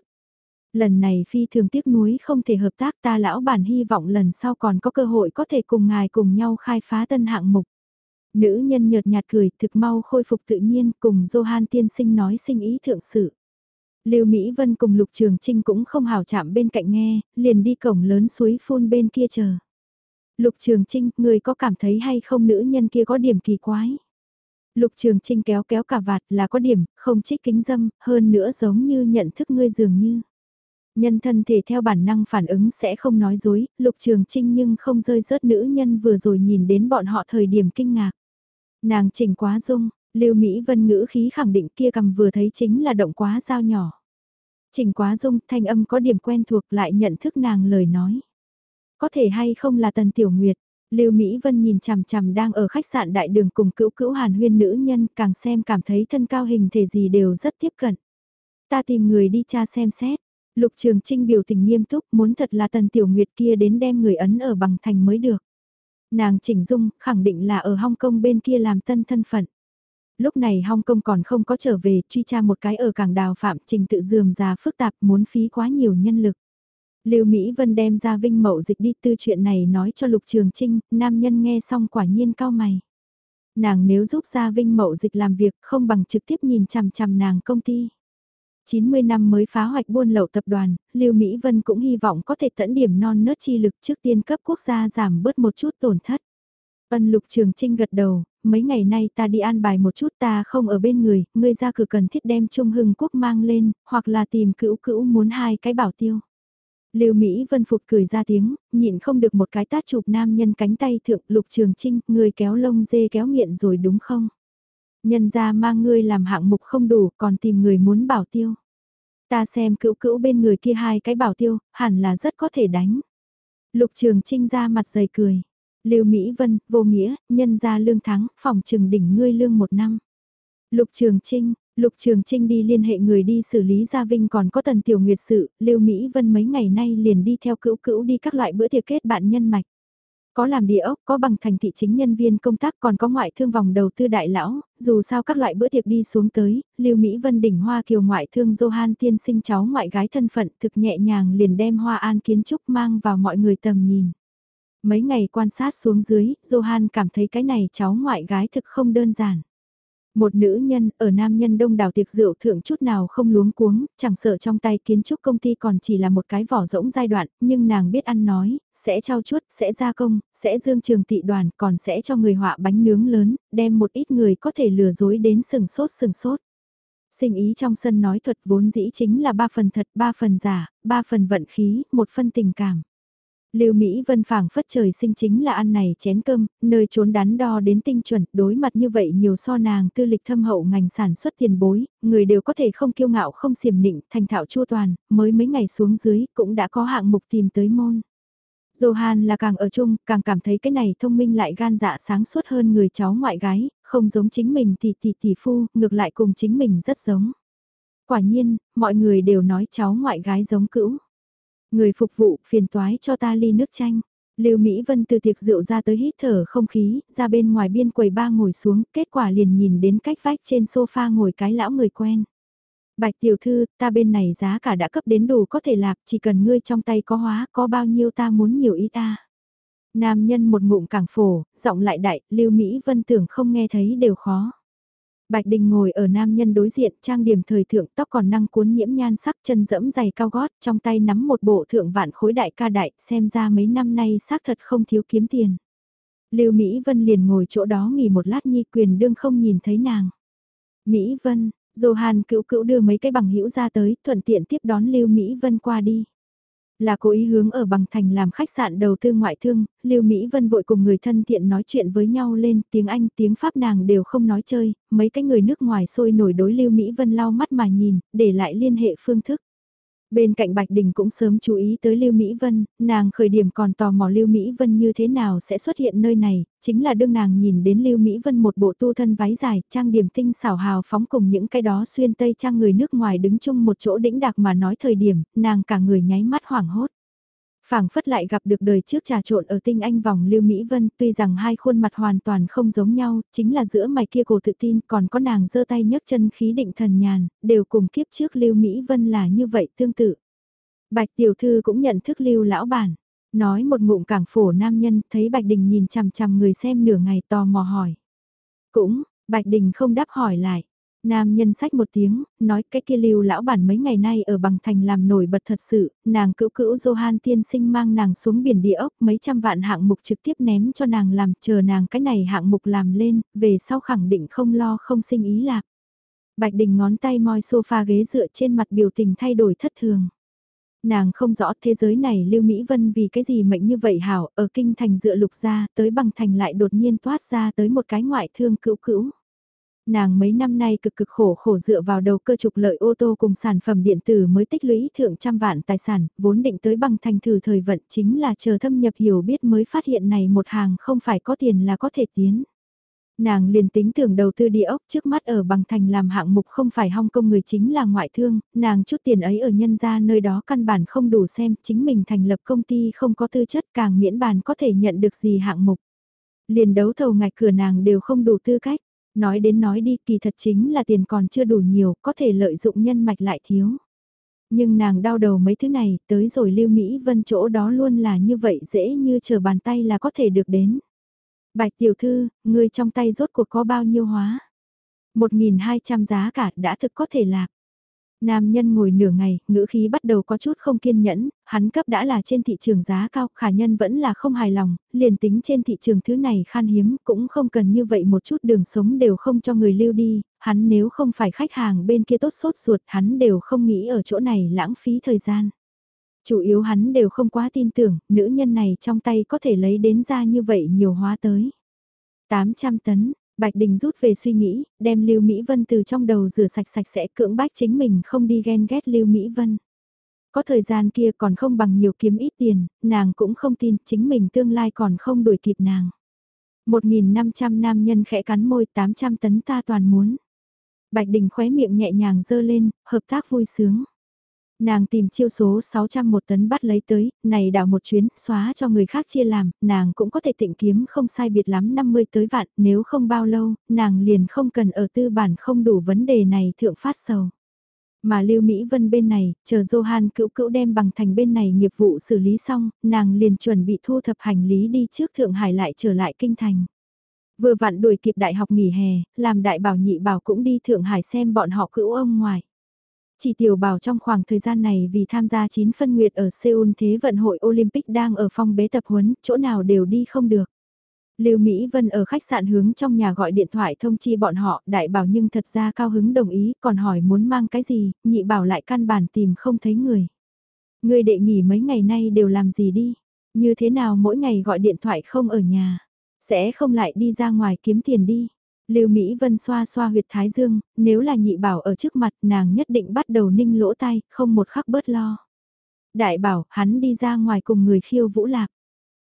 lần này phi thường tiếc nuối không thể hợp tác ta lão bản hy vọng lần sau còn có cơ hội có thể cùng ngài cùng nhau khai phá tân hạng mục. Nữ nhân nhợt nhạt cười thực mau khôi phục tự nhiên cùng Johan tiên sinh nói sinh ý thượng sự. Lưu Mỹ Vân cùng Lục Trường Trinh cũng không hào chạm bên cạnh nghe, liền đi cổng lớn suối phun bên kia chờ. Lục Trường Trinh, người có cảm thấy hay không nữ nhân kia có điểm kỳ quái? Lục Trường Trinh kéo kéo cả vạt là có điểm, không trích kính dâm, hơn nữa giống như nhận thức ngươi dường như. Nhân thân thể theo bản năng phản ứng sẽ không nói dối, Lục Trường Trinh nhưng không rơi rớt nữ nhân vừa rồi nhìn đến bọn họ thời điểm kinh ngạc. Nàng chỉnh quá dung, Lưu Mỹ Vân ngữ khí khẳng định kia cầm vừa thấy chính là động quá dao nhỏ. Chỉnh quá dung, thanh âm có điểm quen thuộc lại nhận thức nàng lời nói. Có thể hay không là Tần Tiểu Nguyệt, Lưu Mỹ Vân nhìn chằm chằm đang ở khách sạn đại đường cùng cữu cữu hàn huyên nữ nhân càng xem cảm thấy thân cao hình thể gì đều rất tiếp cận. Ta tìm người đi tra xem xét. Lục Trường Trinh biểu tình nghiêm túc muốn thật là Tần Tiểu Nguyệt kia đến đem người ấn ở bằng thành mới được. Nàng chỉnh dung khẳng định là ở Hong Kong bên kia làm tân thân phận. Lúc này Hong Kong còn không có trở về truy tra một cái ở cảng đào phạm trình tự dườm già phức tạp muốn phí quá nhiều nhân lực. Lưu Mỹ Vân đem ra Vinh Mậu Dịch đi tư chuyện này nói cho Lục Trường Trinh, nam nhân nghe xong quả nhiên cao mày. Nàng nếu giúp ra Vinh Mậu Dịch làm việc không bằng trực tiếp nhìn chằm chằm nàng công ty. 90 năm mới phá hoạch buôn lậu tập đoàn, Lưu Mỹ Vân cũng hy vọng có thể tận điểm non nớt chi lực trước tiên cấp quốc gia giảm bớt một chút tổn thất. Ân Lục Trường Trinh gật đầu, mấy ngày nay ta đi an bài một chút ta không ở bên người, ngươi ra cửa cần thiết đem Trung Hưng Quốc mang lên, hoặc là tìm cữu cữu muốn hai cái bảo tiêu. Lưu Mỹ Vân Phục cười ra tiếng, nhịn không được một cái tát chụp nam nhân cánh tay thượng Lục Trường Trinh, người kéo lông dê kéo nghiện rồi đúng không? Nhân ra mang ngươi làm hạng mục không đủ còn tìm người muốn bảo tiêu. Ta xem cữu cữu bên người kia hai cái bảo tiêu, hẳn là rất có thể đánh. Lục Trường Trinh ra mặt dày cười. Lưu Mỹ Vân, vô nghĩa, nhân ra lương thắng, phòng trừng đỉnh ngươi lương một năm. Lục Trường Trinh, Lục Trường Trinh đi liên hệ người đi xử lý Gia Vinh còn có tần tiểu nguyệt sự, Lưu Mỹ Vân mấy ngày nay liền đi theo cữu cữu đi các loại bữa tiệc kết bạn nhân mạch. Có làm địa ốc, có bằng thành thị chính nhân viên công tác còn có ngoại thương vòng đầu tư đại lão, dù sao các loại bữa tiệc đi xuống tới, Lưu Mỹ Vân đỉnh Hoa Kiều ngoại thương Johan tiên sinh cháu ngoại gái thân phận thực nhẹ nhàng liền đem Hoa An kiến trúc mang vào mọi người tầm nhìn. Mấy ngày quan sát xuống dưới, Johan cảm thấy cái này cháu ngoại gái thực không đơn giản. Một nữ nhân ở nam nhân đông đảo tiệc rượu thượng chút nào không luống cuống, chẳng sợ trong tay kiến trúc công ty còn chỉ là một cái vỏ rỗng giai đoạn, nhưng nàng biết ăn nói, sẽ trao chuốt, sẽ gia công, sẽ dương trường tị đoàn, còn sẽ cho người họa bánh nướng lớn, đem một ít người có thể lừa dối đến sừng sốt sừng sốt. Sinh ý trong sân nói thuật vốn dĩ chính là ba phần thật, ba phần giả, ba phần vận khí, một phần tình cảm. Lưu Mỹ Vân phảng phất trời sinh chính là ăn này chén cơm, nơi trốn đắn đo đến tinh chuẩn, đối mặt như vậy nhiều so nàng tư lịch thâm hậu ngành sản xuất tiền bối, người đều có thể không kiêu ngạo không xiểm nịnh, thành thạo chua toàn, mới mấy ngày xuống dưới cũng đã có hạng mục tìm tới môn. Johan là càng ở chung, càng cảm thấy cái này thông minh lại gan dạ sáng suốt hơn người cháu ngoại gái, không giống chính mình thì tỷ tỷ phu, ngược lại cùng chính mình rất giống. Quả nhiên, mọi người đều nói cháu ngoại gái giống cữu. Người phục vụ phiền toái cho ta ly nước chanh. Lưu Mỹ Vân từ tiệc rượu ra tới hít thở không khí, ra bên ngoài biên quầy ba ngồi xuống, kết quả liền nhìn đến cách vách trên sofa ngồi cái lão người quen. Bạch tiểu thư, ta bên này giá cả đã cấp đến đủ có thể lạp, chỉ cần ngươi trong tay có hóa, có bao nhiêu ta muốn nhiều ý ta. Nam nhân một ngụm cảng phổ, giọng lại đại, Lưu Mỹ Vân tưởng không nghe thấy đều khó. Bạch Đình ngồi ở nam nhân đối diện, trang điểm thời thượng tóc còn năng cuốn nhiễm nhan sắc chân dẫm giày cao gót, trong tay nắm một bộ thượng vạn khối đại ca đại, xem ra mấy năm nay xác thật không thiếu kiếm tiền. Lưu Mỹ Vân liền ngồi chỗ đó nghỉ một lát nhi quyền đương không nhìn thấy nàng. Mỹ Vân, Johan cữu cữu đưa mấy cái bằng hữu ra tới, thuận tiện tiếp đón Lưu Mỹ Vân qua đi. Là cố ý hướng ở bằng thành làm khách sạn đầu tư ngoại thương, Lưu Mỹ Vân vội cùng người thân thiện nói chuyện với nhau lên, tiếng Anh, tiếng Pháp nàng đều không nói chơi, mấy cái người nước ngoài sôi nổi đối Lưu Mỹ Vân lau mắt mà nhìn, để lại liên hệ phương thức. Bên cạnh Bạch Đình cũng sớm chú ý tới Lưu Mỹ Vân, nàng khởi điểm còn tò mò Lưu Mỹ Vân như thế nào sẽ xuất hiện nơi này, chính là đương nàng nhìn đến Lưu Mỹ Vân một bộ tu thân váy dài, trang điểm tinh xảo hào phóng cùng những cái đó xuyên tây trang người nước ngoài đứng chung một chỗ đĩnh đạc mà nói thời điểm, nàng cả người nháy mắt hoảng hốt phảng phất lại gặp được đời trước trà trộn ở tinh anh vòng Lưu Mỹ Vân, tuy rằng hai khuôn mặt hoàn toàn không giống nhau, chính là giữa mày kia cổ tự tin còn có nàng giơ tay nhấc chân khí định thần nhàn, đều cùng kiếp trước Lưu Mỹ Vân là như vậy tương tự. Bạch tiểu thư cũng nhận thức Lưu lão bản, nói một ngụm cảng phổ nam nhân, thấy Bạch Đình nhìn chằm chằm người xem nửa ngày tò mò hỏi. Cũng, Bạch Đình không đáp hỏi lại. Nam nhân sách một tiếng, nói cái kia lưu lão bản mấy ngày nay ở bằng thành làm nổi bật thật sự, nàng cữu cữu Johan tiên sinh mang nàng xuống biển địa ốc mấy trăm vạn hạng mục trực tiếp ném cho nàng làm, chờ nàng cái này hạng mục làm lên, về sau khẳng định không lo không sinh ý lạc. Bạch Đình ngón tay moi sofa ghế dựa trên mặt biểu tình thay đổi thất thường. Nàng không rõ thế giới này Lưu Mỹ Vân vì cái gì mệnh như vậy hảo, ở kinh thành dựa lục ra, tới bằng thành lại đột nhiên toát ra tới một cái ngoại thương cữu cữu. Nàng mấy năm nay cực cực khổ khổ dựa vào đầu cơ trục lợi ô tô cùng sản phẩm điện tử mới tích lũy thượng trăm vạn tài sản, vốn định tới bằng thành thử thời vận chính là chờ thâm nhập hiểu biết mới phát hiện này một hàng không phải có tiền là có thể tiến. Nàng liền tính tưởng đầu tư địa ốc trước mắt ở bằng thành làm hạng mục không phải Hong công người chính là ngoại thương, nàng chút tiền ấy ở nhân gia nơi đó căn bản không đủ xem, chính mình thành lập công ty không có tư chất càng miễn bàn có thể nhận được gì hạng mục. Liền đấu thầu ngạch cửa nàng đều không đủ tư cách, nói đến nói đi kỳ thật chính là tiền còn chưa đủ nhiều, có thể lợi dụng nhân mạch lại thiếu. Nhưng nàng đau đầu mấy thứ này, tới rồi lưu Mỹ Vân chỗ đó luôn là như vậy dễ như chờ bàn tay là có thể được đến. Bạch tiểu thư, người trong tay rốt cuộc có bao nhiêu hóa? 1.200 giá cả đã thực có thể lạc. Nam nhân ngồi nửa ngày, ngữ khí bắt đầu có chút không kiên nhẫn, hắn cấp đã là trên thị trường giá cao, khả nhân vẫn là không hài lòng, liền tính trên thị trường thứ này khan hiếm, cũng không cần như vậy một chút đường sống đều không cho người lưu đi, hắn nếu không phải khách hàng bên kia tốt sốt ruột, hắn đều không nghĩ ở chỗ này lãng phí thời gian. Chủ yếu hắn đều không quá tin tưởng, nữ nhân này trong tay có thể lấy đến ra như vậy nhiều hóa tới. 800 tấn, Bạch Đình rút về suy nghĩ, đem Lưu Mỹ Vân từ trong đầu rửa sạch sạch sẽ cưỡng bách chính mình không đi ghen ghét Lưu Mỹ Vân. Có thời gian kia còn không bằng nhiều kiếm ít tiền, nàng cũng không tin chính mình tương lai còn không đuổi kịp nàng. 1.500 nam nhân khẽ cắn môi 800 tấn ta toàn muốn. Bạch Đình khóe miệng nhẹ nhàng dơ lên, hợp tác vui sướng. Nàng tìm chiêu số 600 một tấn bắt lấy tới, này đảo một chuyến, xóa cho người khác chia làm, nàng cũng có thể tịnh kiếm không sai biệt lắm 50 tới vạn, nếu không bao lâu, nàng liền không cần ở tư bản không đủ vấn đề này thượng phát sầu. Mà Lưu Mỹ Vân bên này, chờ Johan cữu cữu đem bằng thành bên này nghiệp vụ xử lý xong, nàng liền chuẩn bị thu thập hành lý đi trước Thượng Hải lại trở lại kinh thành. Vừa vặn đuổi kịp đại học nghỉ hè, làm đại bảo nhị bảo cũng đi Thượng Hải xem bọn họ cữu ông ngoài. Chỉ tiểu bảo trong khoảng thời gian này vì tham gia 9 phân nguyệt ở Seoul Thế vận hội Olympic đang ở phòng bế tập huấn, chỗ nào đều đi không được. Lưu Mỹ Vân ở khách sạn hướng trong nhà gọi điện thoại thông chi bọn họ, đại bảo nhưng thật ra cao hứng đồng ý, còn hỏi muốn mang cái gì, nhị bảo lại căn bản tìm không thấy người. Người đệ nghỉ mấy ngày nay đều làm gì đi, như thế nào mỗi ngày gọi điện thoại không ở nhà, sẽ không lại đi ra ngoài kiếm tiền đi. Lưu Mỹ Vân xoa xoa huyệt thái dương, nếu là nhị bảo ở trước mặt nàng nhất định bắt đầu ninh lỗ tai, không một khắc bớt lo. Đại bảo, hắn đi ra ngoài cùng người khiêu vũ lạc.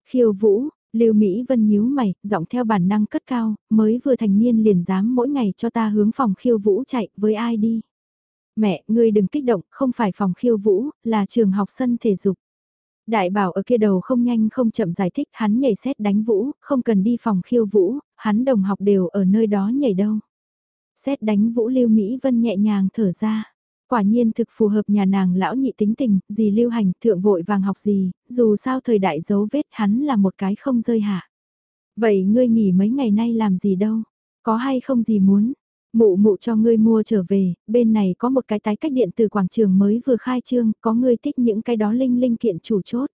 Khiêu vũ, Lưu Mỹ Vân nhíu mày, giọng theo bản năng cất cao, mới vừa thành niên liền dám mỗi ngày cho ta hướng phòng khiêu vũ chạy, với ai đi. Mẹ, ngươi đừng kích động, không phải phòng khiêu vũ, là trường học sân thể dục. Đại bảo ở kia đầu không nhanh không chậm giải thích hắn nhảy xét đánh vũ, không cần đi phòng khiêu vũ, hắn đồng học đều ở nơi đó nhảy đâu. Xét đánh vũ lưu Mỹ Vân nhẹ nhàng thở ra. Quả nhiên thực phù hợp nhà nàng lão nhị tính tình, gì lưu hành, thượng vội vàng học gì, dù sao thời đại dấu vết hắn là một cái không rơi hạ. Vậy ngươi nghỉ mấy ngày nay làm gì đâu? Có hay không gì muốn? Mụ mụ cho ngươi mua trở về, bên này có một cái tái cách điện từ quảng trường mới vừa khai trương, có ngươi thích những cái đó linh linh kiện chủ chốt.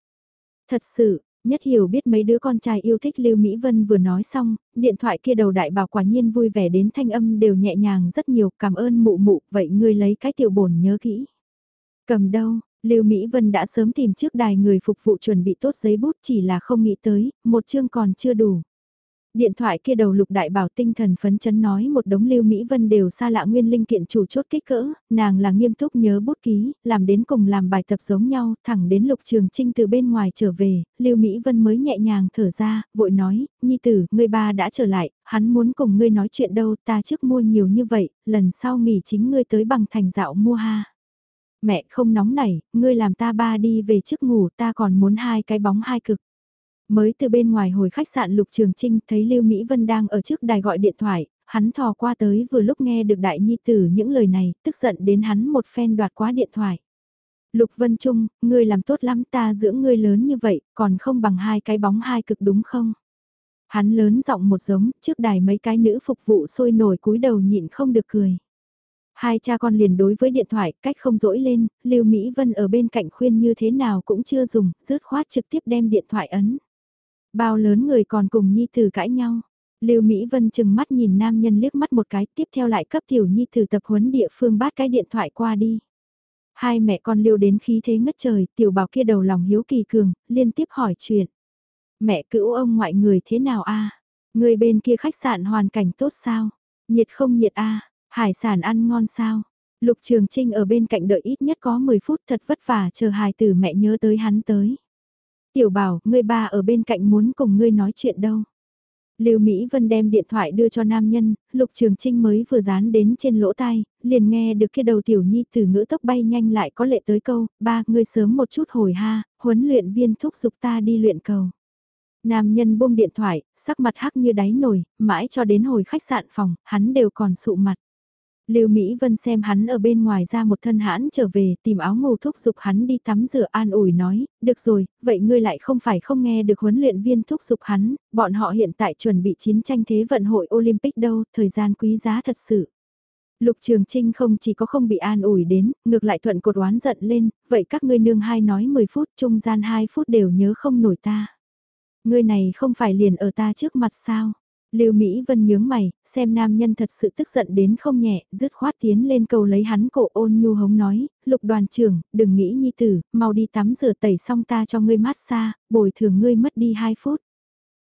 Thật sự, nhất hiểu biết mấy đứa con trai yêu thích Lưu Mỹ Vân vừa nói xong, điện thoại kia đầu đại bảo quả nhiên vui vẻ đến thanh âm đều nhẹ nhàng rất nhiều, cảm ơn mụ mụ, vậy ngươi lấy cái tiểu bổn nhớ kỹ. Cầm đâu, Lưu Mỹ Vân đã sớm tìm trước đài người phục vụ chuẩn bị tốt giấy bút chỉ là không nghĩ tới, một chương còn chưa đủ. Điện thoại kia đầu lục đại bảo tinh thần phấn chấn nói một đống lưu Mỹ Vân đều xa lạ nguyên linh kiện chủ chốt kích cỡ, nàng là nghiêm túc nhớ bút ký, làm đến cùng làm bài tập giống nhau, thẳng đến lục trường trinh từ bên ngoài trở về, lưu Mỹ Vân mới nhẹ nhàng thở ra, vội nói, nhi tử, ngươi ba đã trở lại, hắn muốn cùng ngươi nói chuyện đâu, ta trước mua nhiều như vậy, lần sau nghỉ chính ngươi tới bằng thành dạo mua ha. Mẹ không nóng nảy, ngươi làm ta ba đi về trước ngủ ta còn muốn hai cái bóng hai cực. Mới từ bên ngoài hồi khách sạn Lục Trường Trinh thấy Lưu Mỹ Vân đang ở trước đài gọi điện thoại, hắn thò qua tới vừa lúc nghe được đại nhi tử những lời này, tức giận đến hắn một phen đoạt quá điện thoại. Lục Vân Trung, ngươi làm tốt lắm ta dưỡng ngươi lớn như vậy, còn không bằng hai cái bóng hai cực đúng không? Hắn lớn giọng một giống, trước đài mấy cái nữ phục vụ sôi nổi cúi đầu nhịn không được cười. Hai cha con liền đối với điện thoại cách không dỗi lên, Lưu Mỹ Vân ở bên cạnh khuyên như thế nào cũng chưa dùng, rớt khoát trực tiếp đem điện thoại ấn. Bao lớn người còn cùng Nhi Tử cãi nhau. Lưu Mỹ Vân chừng mắt nhìn nam nhân liếc mắt một cái tiếp theo lại cấp tiểu Nhi Tử tập huấn địa phương bát cái điện thoại qua đi. Hai mẹ con Lưu đến khí thế ngất trời, tiểu bảo kia đầu lòng hiếu kỳ cường, liên tiếp hỏi chuyện. Mẹ cữu ông ngoại người thế nào a Người bên kia khách sạn hoàn cảnh tốt sao? Nhiệt không nhiệt a Hải sản ăn ngon sao? Lục Trường Trinh ở bên cạnh đợi ít nhất có 10 phút thật vất vả chờ hài tử mẹ nhớ tới hắn tới. Tiểu bảo, ngươi ba ở bên cạnh muốn cùng ngươi nói chuyện đâu. Lưu Mỹ Vân đem điện thoại đưa cho nam nhân, Lục Trường Trinh mới vừa dán đến trên lỗ tai, liền nghe được kia đầu tiểu nhi từ ngữ tốc bay nhanh lại có lệ tới câu, ba, ngươi sớm một chút hồi ha, huấn luyện viên thúc giục ta đi luyện cầu. Nam nhân buông điện thoại, sắc mặt hắc như đáy nồi, mãi cho đến hồi khách sạn phòng, hắn đều còn sụ mặt. Lưu Mỹ Vân xem hắn ở bên ngoài ra một thân hãn trở về tìm áo ngủ thúc giục hắn đi tắm rửa an ủi nói, được rồi, vậy ngươi lại không phải không nghe được huấn luyện viên thúc giục hắn, bọn họ hiện tại chuẩn bị chiến tranh thế vận hội Olympic đâu, thời gian quý giá thật sự. Lục Trường Trinh không chỉ có không bị an ủi đến, ngược lại thuận cột oán giận lên, vậy các ngươi nương hai nói 10 phút, trung gian 2 phút đều nhớ không nổi ta. Ngươi này không phải liền ở ta trước mặt sao? Lưu Mỹ Vân nhướng mày, xem nam nhân thật sự tức giận đến không nhẹ, dứt khoát tiến lên cầu lấy hắn cổ ôn nhu hống nói, lục đoàn trưởng, đừng nghĩ nhi tử, mau đi tắm rửa tẩy xong ta cho ngươi mát xa, bồi thường ngươi mất đi 2 phút.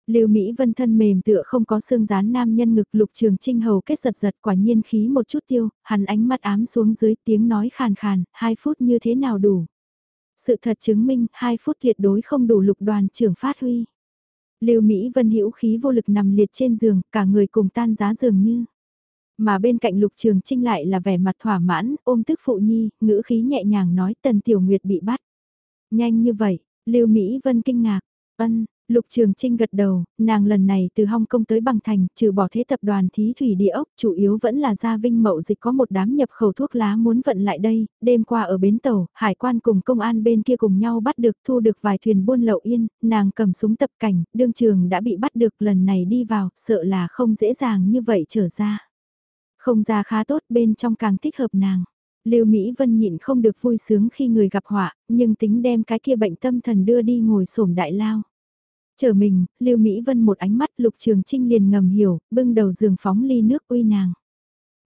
Lưu Mỹ Vân thân mềm tựa không có xương dán nam nhân ngực lục trường trinh hầu kết giật giật quả nhiên khí một chút tiêu, hắn ánh mắt ám xuống dưới tiếng nói khàn khàn, 2 phút như thế nào đủ. Sự thật chứng minh 2 phút tuyệt đối không đủ lục đoàn trưởng phát huy. Lưu Mỹ Vân hữu khí vô lực nằm liệt trên giường, cả người cùng tan giá giường như. Mà bên cạnh Lục Trường Trinh lại là vẻ mặt thỏa mãn, ôm tức phụ nhi, ngữ khí nhẹ nhàng nói Tần Tiểu Nguyệt bị bắt. Nhanh như vậy, Lưu Mỹ Vân kinh ngạc, ân, Lục Trường Trinh gật đầu, nàng lần này từ Hong Kong tới Bằng Thành, trừ bỏ thế tập đoàn thí thủy địa ốc, chủ yếu vẫn là gia vinh mậu dịch có một đám nhập khẩu thuốc lá muốn vận lại đây, đêm qua ở bến tàu, hải quan cùng công an bên kia cùng nhau bắt được thu được vài thuyền buôn lậu yên, nàng cầm súng tập cảnh, đương trường đã bị bắt được lần này đi vào, sợ là không dễ dàng như vậy trở ra. Không ra khá tốt bên trong càng thích hợp nàng. Lưu Mỹ Vân nhịn không được vui sướng khi người gặp họa, nhưng tính đem cái kia bệnh tâm thần đưa đi ngồi sổm đại lao. Chờ mình, Lưu Mỹ Vân một ánh mắt Lục Trường Trinh liền ngầm hiểu, bưng đầu giường phóng ly nước uy nàng.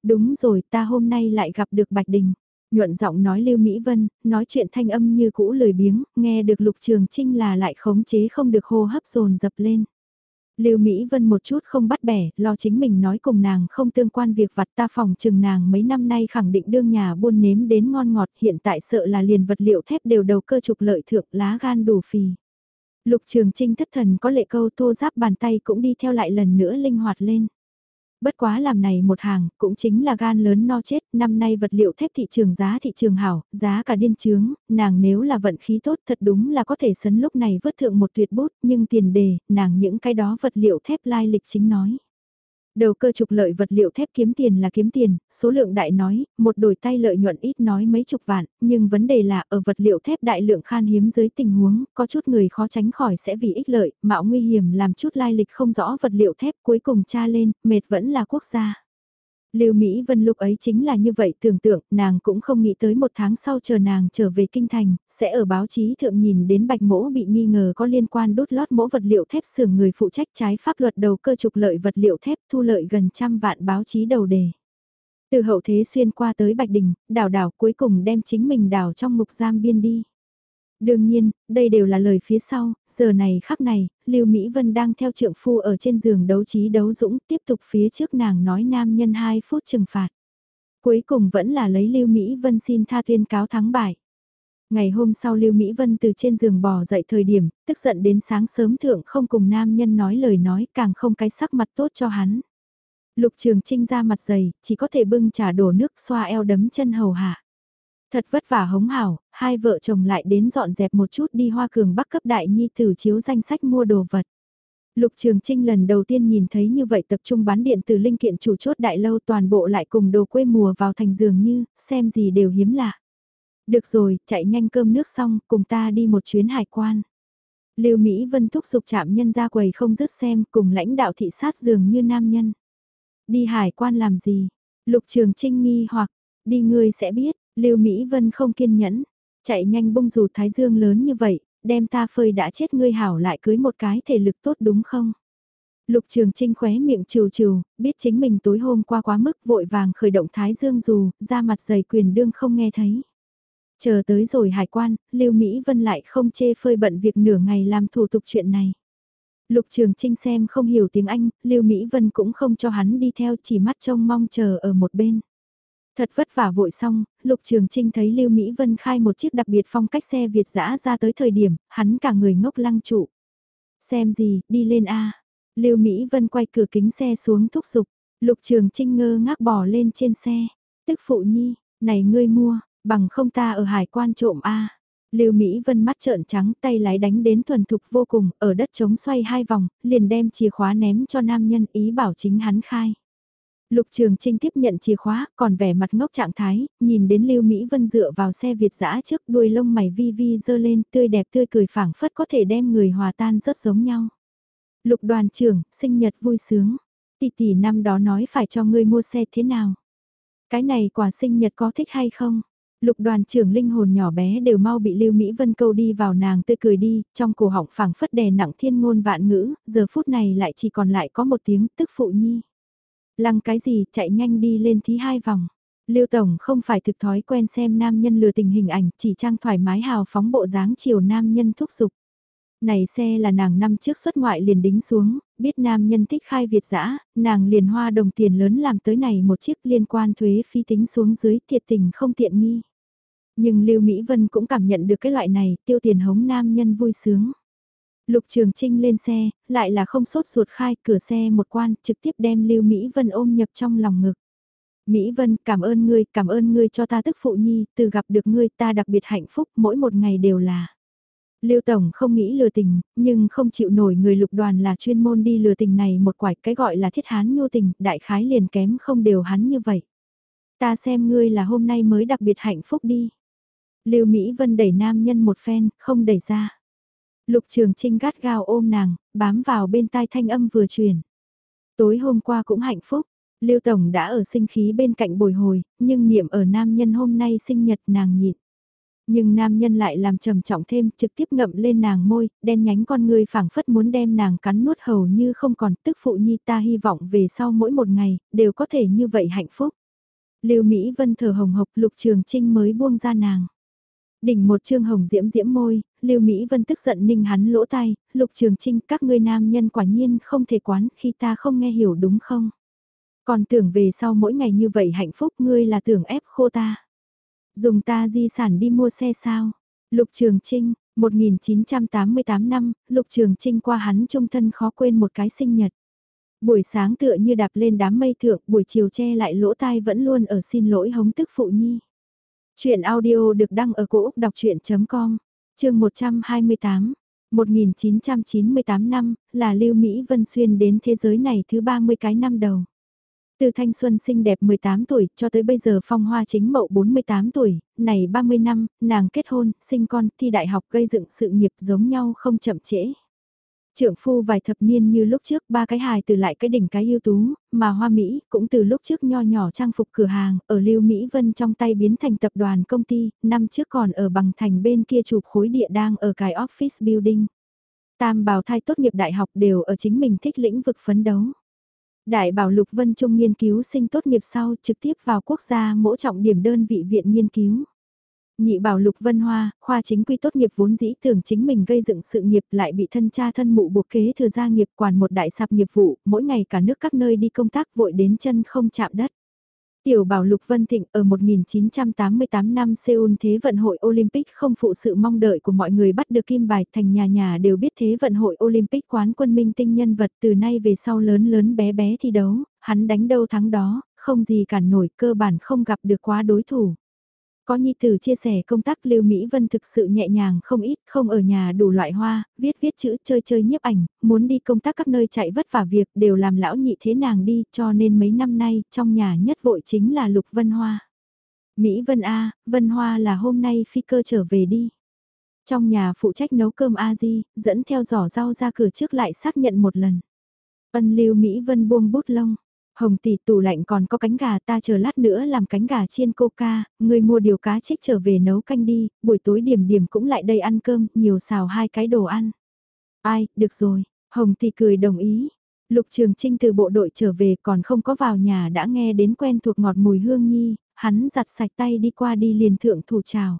Đúng rồi, ta hôm nay lại gặp được Bạch Đình. Nhuận giọng nói Lưu Mỹ Vân, nói chuyện thanh âm như cũ lười biếng, nghe được Lục Trường Trinh là lại khống chế không được hô hấp dồn dập lên. Lưu Mỹ Vân một chút không bắt bẻ, lo chính mình nói cùng nàng không tương quan việc vặt ta phòng chừng nàng mấy năm nay khẳng định đương nhà buôn nếm đến ngon ngọt hiện tại sợ là liền vật liệu thép đều đầu cơ trục lợi thượng lá gan đủ phì. Lục Trường Trinh thất thần có lệ câu thô giáp bàn tay cũng đi theo lại lần nữa linh hoạt lên. Bất quá làm này một hàng, cũng chính là gan lớn no chết, năm nay vật liệu thép thị trường giá thị trường hảo, giá cả điên trướng, nàng nếu là vận khí tốt thật đúng là có thể sấn lúc này vớt thượng một tuyệt bút, nhưng tiền đề, nàng những cái đó vật liệu thép lai lịch chính nói. Đầu cơ trục lợi vật liệu thép kiếm tiền là kiếm tiền, số lượng đại nói, một đổi tay lợi nhuận ít nói mấy chục vạn, nhưng vấn đề là ở vật liệu thép đại lượng khan hiếm dưới tình huống, có chút người khó tránh khỏi sẽ vì ích lợi, mạo nguy hiểm làm chút lai lịch không rõ vật liệu thép cuối cùng tra lên, mệt vẫn là quốc gia. Lưu Mỹ Vân lúc ấy chính là như vậy tưởng tượng, nàng cũng không nghĩ tới một tháng sau chờ nàng trở về kinh thành, sẽ ở báo chí thượng nhìn đến bạch mỗ bị nghi ngờ có liên quan đốt lót mỗ vật liệu thép xưởng người phụ trách trái pháp luật đầu cơ trục lợi vật liệu thép thu lợi gần trăm vạn báo chí đầu đề. Từ hậu thế xuyên qua tới Bạch Đình, đảo đảo cuối cùng đem chính mình đảo trong mục giam biên đi. Đương nhiên, đây đều là lời phía sau, giờ này khắc này, Lưu Mỹ Vân đang theo trượng phu ở trên giường đấu trí đấu dũng, tiếp tục phía trước nàng nói nam nhân 2 phút trừng phạt. Cuối cùng vẫn là lấy Lưu Mỹ Vân xin tha tuyên cáo thắng bại. Ngày hôm sau Lưu Mỹ Vân từ trên giường bò dậy thời điểm, tức giận đến sáng sớm thượng không cùng nam nhân nói lời nói càng không cái sắc mặt tốt cho hắn. Lục Trường Trinh ra mặt dày, chỉ có thể bưng trà đổ nước xoa eo đấm chân hầu hạ. Thật vất vả hống hảo, hai vợ chồng lại đến dọn dẹp một chút đi hoa cường bắc cấp đại nhi tử chiếu danh sách mua đồ vật. Lục Trường Trinh lần đầu tiên nhìn thấy như vậy tập trung bán điện từ linh kiện chủ chốt đại lâu toàn bộ lại cùng đồ quê mùa vào thành giường như, xem gì đều hiếm lạ. Được rồi, chạy nhanh cơm nước xong, cùng ta đi một chuyến hải quan. Lưu Mỹ Vân thúc giục chạm nhân ra quầy không dứt xem, cùng lãnh đạo thị sát giường như nam nhân. Đi hải quan làm gì? Lục Trường Trinh nghi hoặc, Đi ngươi sẽ biết, Lưu Mỹ Vân không kiên nhẫn, chạy nhanh bung dù thái dương lớn như vậy, đem ta phơi đã chết ngươi hảo lại cưới một cái thể lực tốt đúng không? Lục Trường Trinh khóe miệng trừ trừ, biết chính mình tối hôm qua quá mức vội vàng khởi động thái dương dù, ra mặt dày quyền đương không nghe thấy. Chờ tới rồi hải quan, Lưu Mỹ Vân lại không chê phơi bận việc nửa ngày làm thủ tục chuyện này. Lục Trường Trinh xem không hiểu tiếng Anh, Lưu Mỹ Vân cũng không cho hắn đi theo chỉ mắt trông mong chờ ở một bên. Thật vất vả vội xong, Lục Trường Trinh thấy Lưu Mỹ Vân khai một chiếc đặc biệt phong cách xe Việt dã ra tới thời điểm, hắn cả người ngốc lăng trụ. Xem gì, đi lên A. Lưu Mỹ Vân quay cửa kính xe xuống thúc giục, Lục Trường Trinh ngơ ngác bỏ lên trên xe. Tức phụ nhi, này ngươi mua, bằng không ta ở hải quan trộm A. Lưu Mỹ Vân mắt trợn trắng tay lái đánh đến thuần thục vô cùng, ở đất trống xoay hai vòng, liền đem chìa khóa ném cho nam nhân ý bảo chính hắn khai. Lục Trường Trinh tiếp nhận chìa khóa, còn vẻ mặt ngốc trạng thái, nhìn đến Lưu Mỹ Vân dựa vào xe Việt dã trước đuôi lông mày vi vi dơ lên tươi đẹp tươi cười phảng phất có thể đem người hòa tan rất giống nhau. Lục đoàn trưởng, sinh nhật vui sướng. Tỷ tỷ năm đó nói phải cho ngươi mua xe thế nào? Cái này quả sinh nhật có thích hay không? Lục đoàn trưởng linh hồn nhỏ bé đều mau bị Lưu Mỹ Vân câu đi vào nàng tươi cười đi, trong cổ họng phảng phất đè nặng thiên ngôn vạn ngữ, giờ phút này lại chỉ còn lại có một tiếng tức phụ nhi. Lăng cái gì, chạy nhanh đi lên thí hai vòng. Lưu Tổng không phải thực thói quen xem nam nhân lừa tình hình ảnh, chỉ trang thoải mái hào phóng bộ dáng chiều nam nhân thúc giục. Này xe là nàng năm trước xuất ngoại liền đính xuống, biết nam nhân thích khai Việt dã nàng liền hoa đồng tiền lớn làm tới này một chiếc liên quan thuế phi tính xuống dưới thiệt tình không tiện nghi. Nhưng Lưu Mỹ Vân cũng cảm nhận được cái loại này, tiêu tiền hống nam nhân vui sướng. Lục Trường Trinh lên xe, lại là không sốt ruột khai cửa xe một quan, trực tiếp đem Lưu Mỹ Vân ôm nhập trong lòng ngực. Mỹ Vân, cảm ơn ngươi, cảm ơn ngươi cho ta tức phụ nhi, từ gặp được ngươi ta đặc biệt hạnh phúc, mỗi một ngày đều là. Lưu Tổng không nghĩ lừa tình, nhưng không chịu nổi người lục đoàn là chuyên môn đi lừa tình này một quải cái gọi là thiết hán nhu tình, đại khái liền kém không đều hắn như vậy. Ta xem ngươi là hôm nay mới đặc biệt hạnh phúc đi. Lưu Mỹ Vân đẩy nam nhân một phen, không đẩy ra. Lục Trường Trinh gắt gao ôm nàng, bám vào bên tai thanh âm vừa truyền. Tối hôm qua cũng hạnh phúc, Lưu Tổng đã ở sinh khí bên cạnh bồi hồi, nhưng niệm ở nam nhân hôm nay sinh nhật nàng nhịn. Nhưng nam nhân lại làm trầm trọng thêm, trực tiếp ngậm lên nàng môi, đen nhánh con người phảng phất muốn đem nàng cắn nuốt hầu như không còn, tức phụ nhi ta hy vọng về sau mỗi một ngày, đều có thể như vậy hạnh phúc. Lưu Mỹ Vân thở hồng hộc lục trường trinh mới buông ra nàng. Đỉnh một trương hồng diễm diễm môi, Lưu Mỹ Vân tức giận ninh hắn lỗ tai, lục trường trinh các ngươi nam nhân quả nhiên không thể quán khi ta không nghe hiểu đúng không? Còn tưởng về sau mỗi ngày như vậy hạnh phúc ngươi là tưởng ép khô ta. Dùng ta di sản đi mua xe sao? Lục Trường Trinh, 1988 năm, Lục Trường Trinh qua hắn trung thân khó quên một cái sinh nhật. Buổi sáng tựa như đạp lên đám mây thượng, buổi chiều che lại lỗ tai vẫn luôn ở xin lỗi hống tức phụ nhi. Chuyện audio được đăng ở cổ Úc đọc chuyện.com, chương 128. 1998 năm, là Lưu Mỹ Vân Xuyên đến thế giới này thứ 30 cái năm đầu. Từ thanh xuân xinh đẹp 18 tuổi cho tới bây giờ phong hoa chính mậu 48 tuổi, này 30 năm, nàng kết hôn, sinh con, thi đại học gây dựng sự nghiệp giống nhau không chậm trễ. Trưởng phu vài thập niên như lúc trước ba cái hài từ lại cái đỉnh cái ưu tú, mà hoa Mỹ cũng từ lúc trước nho nhỏ trang phục cửa hàng ở Lưu Mỹ Vân trong tay biến thành tập đoàn công ty, năm trước còn ở bằng thành bên kia chụp khối địa đang ở cái office building. Tam bào thai tốt nghiệp đại học đều ở chính mình thích lĩnh vực phấn đấu. Đại bảo Lục Vân Trung nghiên cứu sinh tốt nghiệp sau trực tiếp vào quốc gia mỗi trọng điểm đơn vị viện nghiên cứu. Nhị bảo Lục Vân Hoa, khoa chính quy tốt nghiệp vốn dĩ tưởng chính mình gây dựng sự nghiệp lại bị thân cha thân mụ buộc kế thừa gia nghiệp quản một đại sạp nghiệp vụ, mỗi ngày cả nước các nơi đi công tác vội đến chân không chạm đất. Tiểu bảo Lục Vân Thịnh ở 1988 năm Seoul Thế vận hội Olympic không phụ sự mong đợi của mọi người bắt được kim bài thành nhà nhà đều biết Thế vận hội Olympic quán quân minh tinh nhân vật từ nay về sau lớn lớn bé bé thi đấu, hắn đánh đâu thắng đó, không gì cản nổi cơ bản không gặp được quá đối thủ. Có nhi tử chia sẻ công tác Lưu Mỹ Vân thực sự nhẹ nhàng không ít, không ở nhà đủ loại hoa, viết viết chữ chơi chơi nhiếp ảnh, muốn đi công tác các nơi chạy vất vả việc đều làm lão nhị thế nàng đi cho nên mấy năm nay trong nhà nhất vội chính là Lục Vân Hoa. Mỹ Vân A, Vân Hoa là hôm nay phi cơ trở về đi. Trong nhà phụ trách nấu cơm A Di, dẫn theo giỏ rau ra cửa trước lại xác nhận một lần. Ân Lưu Mỹ Vân buông bút lông. Hồng tỷ tủ lạnh còn có cánh gà ta chờ lát nữa làm cánh gà chiên coca, người mua điều cá chích trở về nấu canh đi, buổi tối điểm điểm cũng lại đây ăn cơm, nhiều xào hai cái đồ ăn. Ai, được rồi, Hồng tỷ cười đồng ý. Lục Trường Trinh từ bộ đội trở về còn không có vào nhà đã nghe đến quen thuộc ngọt mùi hương nhi, hắn giặt sạch tay đi qua đi liền thượng thủ chào.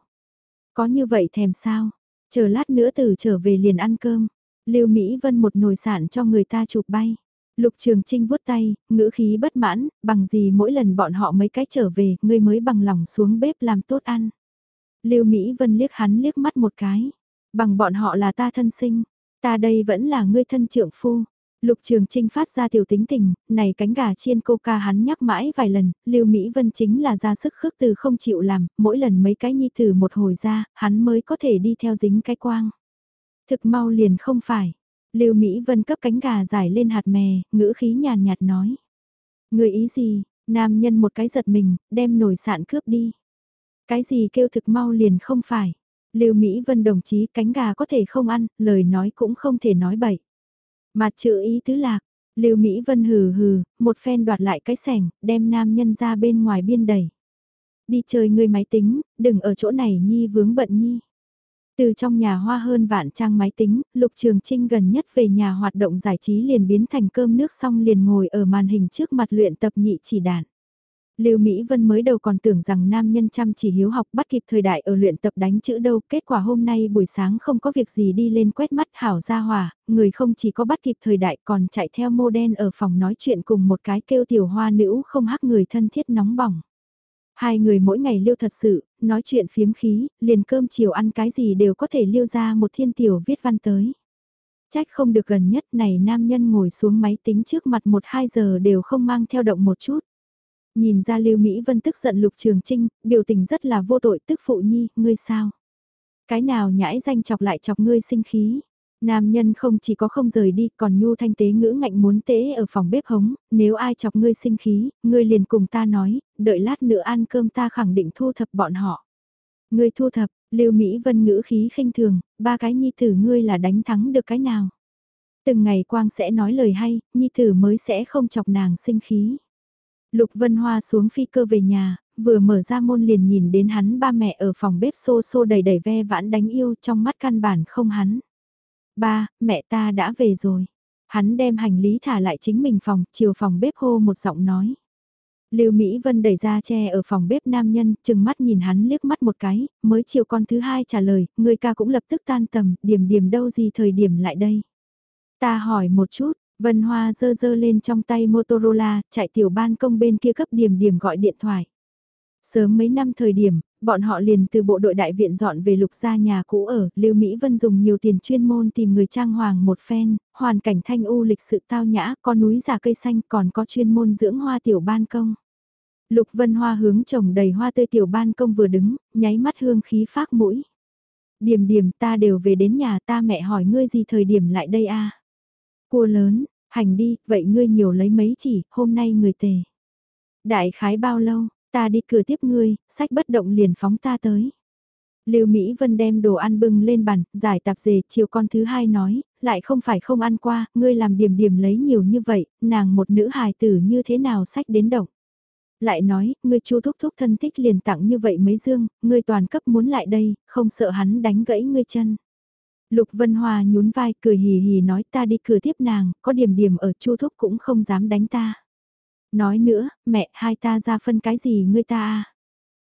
Có như vậy thèm sao? Chờ lát nữa từ trở về liền ăn cơm. Lưu Mỹ Vân một nồi sản cho người ta chụp bay. Lục Trường Trinh vuốt tay, ngữ khí bất mãn, bằng gì mỗi lần bọn họ mấy cái trở về, ngươi mới bằng lòng xuống bếp làm tốt ăn. Lưu Mỹ Vân liếc hắn liếc mắt một cái. Bằng bọn họ là ta thân sinh, ta đây vẫn là ngươi thân trượng phu. Lục Trường Trinh phát ra tiểu tính tình, này cánh gà chiên cô ca hắn nhắc mãi vài lần, Lưu Mỹ Vân chính là ra sức khước từ không chịu làm, mỗi lần mấy cái nhi thử một hồi ra, hắn mới có thể đi theo dính cái quang. Thực mau liền không phải. Lưu Mỹ Vân cấp cánh gà giải lên hạt mè, ngữ khí nhàn nhạt nói. Người ý gì, nam nhân một cái giật mình, đem nổi sạn cướp đi. Cái gì kêu thực mau liền không phải. Lưu Mỹ Vân đồng chí cánh gà có thể không ăn, lời nói cũng không thể nói bậy. Mặt chữ ý tứ lạc, Lưu Mỹ Vân hừ hừ, một phen đoạt lại cái sẻng, đem nam nhân ra bên ngoài biên đẩy. Đi chơi người máy tính, đừng ở chỗ này nhi vướng bận nhi. Từ trong nhà hoa hơn vạn trang máy tính, Lục Trường Trinh gần nhất về nhà hoạt động giải trí liền biến thành cơm nước xong liền ngồi ở màn hình trước mặt luyện tập nhị chỉ đàn. Lưu Mỹ Vân mới đầu còn tưởng rằng nam nhân chăm chỉ hiếu học bắt kịp thời đại ở luyện tập đánh chữ đâu, kết quả hôm nay buổi sáng không có việc gì đi lên quét mắt hảo gia hòa, người không chỉ có bắt kịp thời đại còn chạy theo mô đen ở phòng nói chuyện cùng một cái kêu tiểu hoa nữ không hắc người thân thiết nóng bỏng. Hai người mỗi ngày liêu thật sự, nói chuyện phiếm khí, liền cơm chiều ăn cái gì đều có thể liêu ra một thiên tiểu viết văn tới. Trách không được gần nhất này nam nhân ngồi xuống máy tính trước mặt một hai giờ đều không mang theo động một chút. Nhìn ra Lưu Mỹ Vân tức giận Lục Trường Trinh, biểu tình rất là vô tội tức phụ nhi, ngươi sao? Cái nào nhãi danh chọc lại chọc ngươi sinh khí? Nam nhân không chỉ có không rời đi, còn nhu thanh tế ngữ ngạnh muốn tế ở phòng bếp hống, nếu ai chọc ngươi sinh khí, ngươi liền cùng ta nói, đợi lát nữa ăn cơm ta khẳng định thu thập bọn họ. Ngươi thu thập, Lưu Mỹ Vân ngữ khí khinh thường, ba cái nhi tử ngươi là đánh thắng được cái nào? Từng ngày Quang sẽ nói lời hay, nhi tử mới sẽ không chọc nàng sinh khí. Lục Vân Hoa xuống phi cơ về nhà, vừa mở ra môn liền nhìn đến hắn ba mẹ ở phòng bếp xô xô đầy đầy ve vãn đánh yêu trong mắt căn bản không hắn. Ba, mẹ ta đã về rồi. Hắn đem hành lý thả lại chính mình phòng, chiều phòng bếp hô một giọng nói. Lưu Mỹ Vân đẩy ra che ở phòng bếp nam nhân, chừng mắt nhìn hắn liếc mắt một cái, mới chiều con thứ hai trả lời, người ca cũng lập tức tan tầm, điểm điểm đâu gì thời điểm lại đây. Ta hỏi một chút, Vân Hoa dơ dơ lên trong tay Motorola, chạy tiểu ban công bên kia cấp điểm điểm gọi điện thoại. Sớm mấy năm thời điểm, bọn họ liền từ bộ đội đại viện dọn về lục gia nhà cũ ở, Lưu Mỹ Vân dùng nhiều tiền chuyên môn tìm người trang hoàng một phen, hoàn cảnh thanh u lịch sự tao nhã, có núi già cây xanh còn có chuyên môn dưỡng hoa tiểu ban công. Lục Vân Hoa hướng trồng đầy hoa tươi tiểu ban công vừa đứng, nháy mắt hương khí phát mũi. Điểm điểm ta đều về đến nhà ta mẹ hỏi ngươi gì thời điểm lại đây a Cua lớn, hành đi, vậy ngươi nhiều lấy mấy chỉ, hôm nay người tề. Đại khái bao lâu, ta đi cửa tiếp ngươi, sách bất động liền phóng ta tới. Lưu Mỹ Vân đem đồ ăn bưng lên bàn, giải tạp dề, chiều con thứ hai nói, lại không phải không ăn qua, ngươi làm điểm điểm lấy nhiều như vậy, nàng một nữ hài tử như thế nào sách đến động. Lại nói, ngươi chu thúc thúc thân thích liền tặng như vậy mấy dương, ngươi toàn cấp muốn lại đây, không sợ hắn đánh gãy ngươi chân. Lục Vân Hòa nhún vai cười hì hì nói ta đi cửa tiếp nàng, có điểm điểm ở chu thúc cũng không dám đánh ta. Nói nữa, mẹ hai ta ra phân cái gì ngươi ta à?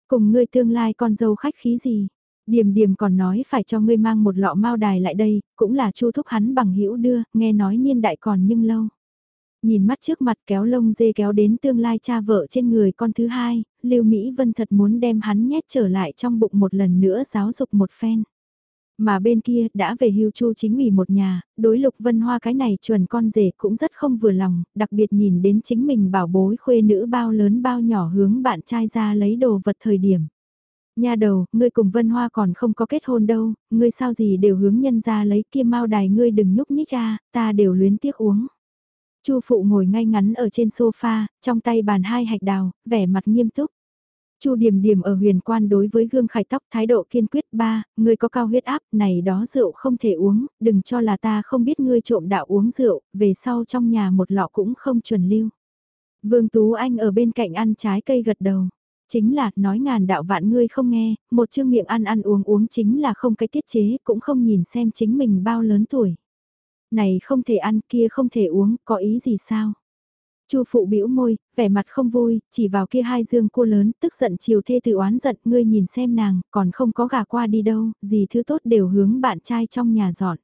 Cùng ngươi tương lai con dâu khách khí gì? Điềm điềm còn nói phải cho ngươi mang một lọ mao đài lại đây, cũng là chu thúc hắn bằng hữu đưa, nghe nói niên đại còn nhưng lâu. Nhìn mắt trước mặt kéo lông dê kéo đến tương lai cha vợ trên người con thứ hai, Lưu Mỹ Vân thật muốn đem hắn nhét trở lại trong bụng một lần nữa giáo dục một phen. Mà bên kia đã về hưu chu chính ủy một nhà, đối lục vân hoa cái này chuẩn con rể cũng rất không vừa lòng, đặc biệt nhìn đến chính mình bảo bối khuê nữ bao lớn bao nhỏ hướng bạn trai ra lấy đồ vật thời điểm. Nha đầu, ngươi cùng Vân Hoa còn không có kết hôn đâu, ngươi sao gì đều hướng nhân ra lấy kia mau đài ngươi đừng nhúc nhích ra, ta đều luyến tiếc uống. Chu phụ ngồi ngay ngắn ở trên sofa, trong tay bàn hai hạch đào, vẻ mặt nghiêm túc. Chu Điểm Điểm ở huyền quan đối với gương khải tóc thái độ kiên quyết ba, ngươi có cao huyết áp, này đó rượu không thể uống, đừng cho là ta không biết ngươi trộm đạo uống rượu, về sau trong nhà một lọ cũng không chuẩn lưu. Vương Tú Anh ở bên cạnh ăn trái cây gật đầu. Chính là, nói ngàn đạo vạn ngươi không nghe, một chương miệng ăn ăn uống uống chính là không cái tiết chế, cũng không nhìn xem chính mình bao lớn tuổi. Này không thể ăn, kia không thể uống, có ý gì sao? Chu phụ bĩu môi, vẻ mặt không vui, chỉ vào kia hai dương cua lớn, tức giận chiều thê tự oán giận, ngươi nhìn xem nàng, còn không có gà qua đi đâu, gì thứ tốt đều hướng bạn trai trong nhà dọn.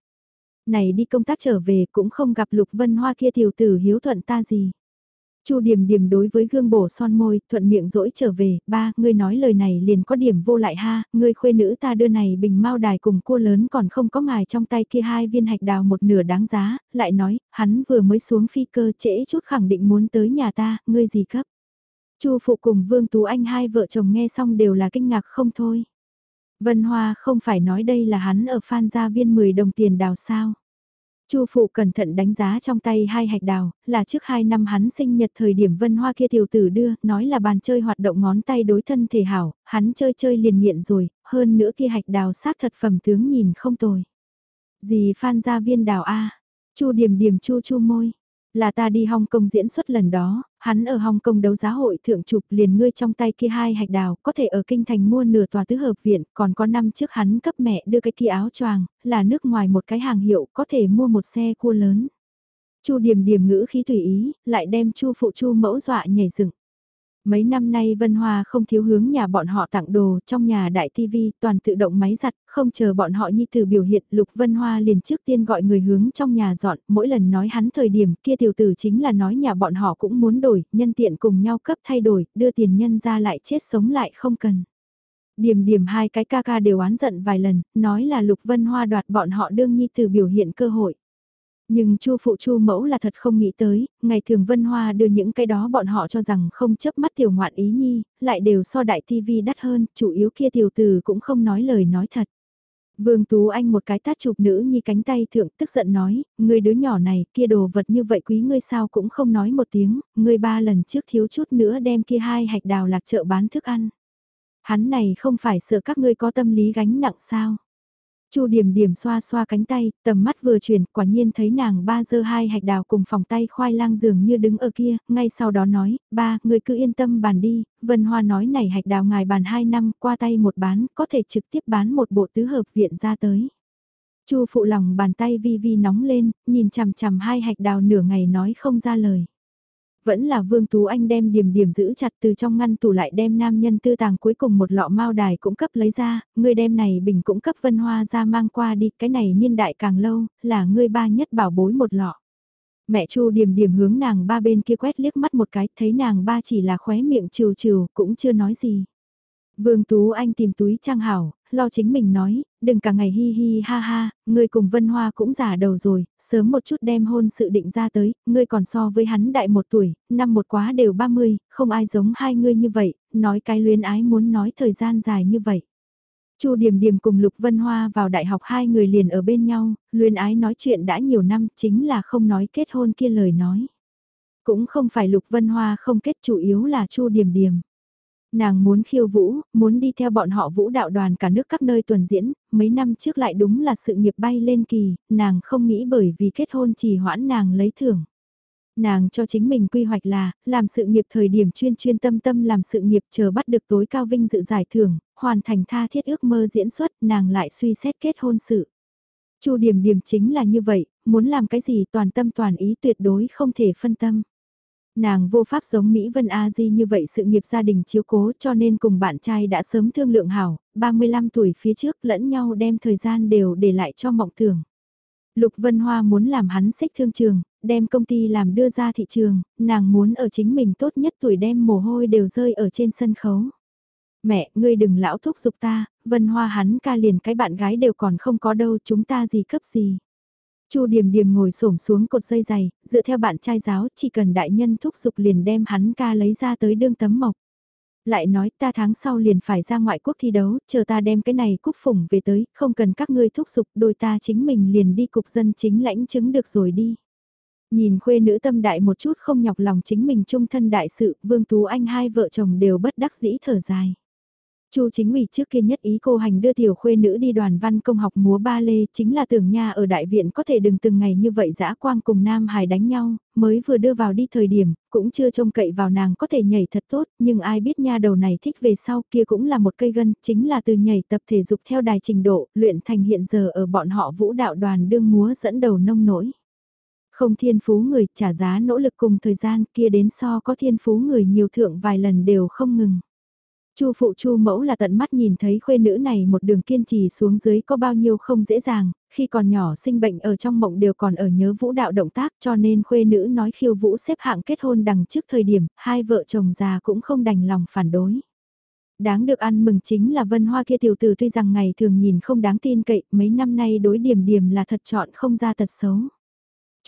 Này đi công tác trở về cũng không gặp Lục Vân Hoa kia tiểu tử hiếu thuận ta gì. Chu Điềm Điềm đối với gương bổ son môi, thuận miệng dỗi trở về, ba, ngươi nói lời này liền có điểm vô lại ha, ngươi khuê nữ ta đưa này bình mau đài cùng cua lớn còn không có ngài trong tay kia hai viên hạch đào một nửa đáng giá, lại nói, hắn vừa mới xuống phi cơ trễ chút khẳng định muốn tới nhà ta, ngươi gì cấp. Chu Phụ cùng Vương Tú Anh hai vợ chồng nghe xong đều là kinh ngạc không thôi. Vân Hoa không phải nói đây là hắn ở Phan Gia Viên 10 đồng tiền đào sao. Chu phụ cẩn thận đánh giá trong tay hai hạch đào, là trước hai năm hắn sinh nhật thời điểm vân hoa kia tiểu tử đưa, nói là bàn chơi hoạt động ngón tay đối thân thể hảo, hắn chơi chơi liền nghiện rồi, hơn nữa kia hạch đào sát thật phẩm tướng nhìn không tồi. Gì phan gia viên đào A, chu điểm điểm chu chu môi, là ta đi Hong Kong diễn xuất lần đó, hắn ở Hong Kong đấu giá hội thượng chụp liền ngươi trong tay kia hai hạch đào, có thể ở kinh thành mua nửa tòa tứ hợp viện, còn có năm trước hắn cấp mẹ đưa cái kia áo choàng, là nước ngoài một cái hàng hiệu, có thể mua một xe cua lớn. Chu Điềm Điềm ngữ khí tùy ý, lại đem Chu phụ Chu mẫu dọa nhảy dựng. Mấy năm nay Vân Hoa không thiếu hướng nhà bọn họ tặng đồ trong nhà đại Tivi toàn tự động máy giặt, không chờ bọn họ nhi từ biểu hiện Lục Vân Hoa liền trước tiên gọi người hướng trong nhà dọn, mỗi lần nói hắn thời điểm kia tiểu tử chính là nói nhà bọn họ cũng muốn đổi, nhân tiện cùng nhau cấp thay đổi, đưa tiền nhân ra lại chết sống lại không cần. Điểm điểm hai cái ca ca đều oán giận vài lần, nói là Lục Vân Hoa đoạt bọn họ đương nhi từ biểu hiện cơ hội. Nhưng Chu phụ Chu mẫu là thật không nghĩ tới, ngày thường Vân Hoa đưa những cái đó bọn họ cho rằng không chấp mắt tiểu ngoạn ý nhi, lại đều so đại tivi đắt hơn, chủ yếu kia tiểu tử cũng không nói lời nói thật. Vương Tú Anh một cái tát chụp nữ nhi cánh tay thượng tức giận nói, người đứa nhỏ này kia đồ vật như vậy quý ngươi sao cũng không nói một tiếng, ngươi ba lần trước thiếu chút nữa đem kia hai hạch đào lạc chợ bán thức ăn. Hắn này không phải sợ các ngươi có tâm lý gánh nặng sao. Chu Điểm Điểm xoa xoa cánh tay, tầm mắt vừa chuyển, quả nhiên thấy nàng ba dơ hai hạch đào cùng phòng tay khoai lang dường như đứng ở kia, ngay sau đó nói, ba, người cứ yên tâm bàn đi, Vân Hoa nói này hạch đào ngài bàn hai năm, qua tay một bán, có thể trực tiếp bán một bộ tứ hợp viện ra tới. Chu phụ lòng bàn tay vi vi nóng lên, nhìn chằm chằm hai hạch đào nửa ngày nói không ra lời. Vẫn là Vương Tú Anh đem điểm điểm giữ chặt từ trong ngăn tủ lại đem nam nhân tư tàng cuối cùng một lọ mao đài cũng cấp lấy ra, người đem này bình cũng cấp vân hoa ra mang qua đi, cái này niên đại càng lâu, là ngươi ba nhất bảo bối một lọ. Mẹ Chu điểm điểm hướng nàng ba bên kia quét liếc mắt một cái, thấy nàng ba chỉ là khóe miệng trừ trừ, cũng chưa nói gì. Vương Tú Anh tìm túi trang hảo, lo chính mình nói, đừng cả ngày hi hi ha ha, ngươi cùng Vân Hoa cũng già đầu rồi, sớm một chút đem hôn sự định ra tới, ngươi còn so với hắn đại một tuổi, năm một quá đều 30, không ai giống hai ngươi như vậy, nói cái luyến ái muốn nói thời gian dài như vậy. Chu Điềm Điềm cùng Lục Vân Hoa vào đại học hai người liền ở bên nhau, luyến ái nói chuyện đã nhiều năm, chính là không nói kết hôn kia lời nói. Cũng không phải Lục Vân Hoa không kết chủ yếu là Chu Điềm Điềm. Nàng muốn khiêu vũ, muốn đi theo bọn họ vũ đạo đoàn cả nước các nơi tuần diễn, mấy năm trước lại đúng là sự nghiệp bay lên kỳ, nàng không nghĩ bởi vì kết hôn chỉ hoãn nàng lấy thưởng. Nàng cho chính mình quy hoạch là, làm sự nghiệp thời điểm chuyên chuyên tâm tâm làm sự nghiệp chờ bắt được tối cao vinh dự giải thưởng, hoàn thành tha thiết ước mơ diễn xuất, nàng lại suy xét kết hôn sự. Chu điểm điểm chính là như vậy, muốn làm cái gì toàn tâm toàn ý tuyệt đối không thể phân tâm. Nàng vô pháp giống Mỹ Vân A Di như vậy sự nghiệp gia đình chiếu cố cho nên cùng bạn trai đã sớm thương lượng hảo, 35 tuổi phía trước lẫn nhau đem thời gian đều để lại cho mộng tưởng. Lục Vân Hoa muốn làm hắn xích thương trường, đem công ty làm đưa ra thị trường, nàng muốn ở chính mình tốt nhất tuổi đem mồ hôi đều rơi ở trên sân khấu. Mẹ, ngươi đừng lão thúc giục ta, Vân Hoa hắn ca liền cái bạn gái đều còn không có đâu chúng ta gì cấp gì. Chu Điềm Điềm ngồi xổm xuống cột dây dày, dựa theo bạn trai giáo, chỉ cần đại nhân thúc giục liền đem hắn ca lấy ra tới đương tấm mộc. Lại nói ta tháng sau liền phải ra ngoại quốc thi đấu, chờ ta đem cái này cúc phủng về tới, không cần các ngươi thúc giục, đôi ta chính mình liền đi cục dân chính lãnh chứng được rồi đi. Nhìn khuê nữ tâm đại một chút không nhọc lòng chính mình trung thân đại sự, Vương Tú Anh hai vợ chồng đều bất đắc dĩ thở dài. Chu chính ủy trước kia nhất ý cô hành đưa tiểu khuê nữ đi đoàn văn công học múa ba lê chính là tưởng nha ở đại viện có thể đừng từng ngày như vậy dã quang cùng Nam Hải đánh nhau, mới vừa đưa vào đi thời điểm, cũng chưa trông cậy vào nàng có thể nhảy thật tốt, nhưng ai biết nha đầu này thích về sau kia cũng là một cây gân, chính là từ nhảy tập thể dục theo đài trình độ, luyện thành hiện giờ ở bọn họ vũ đạo đoàn đương múa dẫn đầu nông nổi. Không thiên phú người trả giá nỗ lực cùng thời gian kia đến so có thiên phú người nhiều thượng vài lần đều không ngừng. Chu phụ Chu mẫu là tận mắt nhìn thấy khuê nữ này một đường kiên trì xuống dưới có bao nhiêu không dễ dàng, khi còn nhỏ sinh bệnh ở trong mộng đều còn ở nhớ vũ đạo động tác cho nên khuê nữ nói khiêu vũ xếp hạng kết hôn đằng trước thời điểm, hai vợ chồng già cũng không đành lòng phản đối. Đáng được ăn mừng chính là vân hoa kia tiểu tử tuy rằng ngày thường nhìn không đáng tin cậy, mấy năm nay đối điểm điểm là thật chọn không ra thật xấu.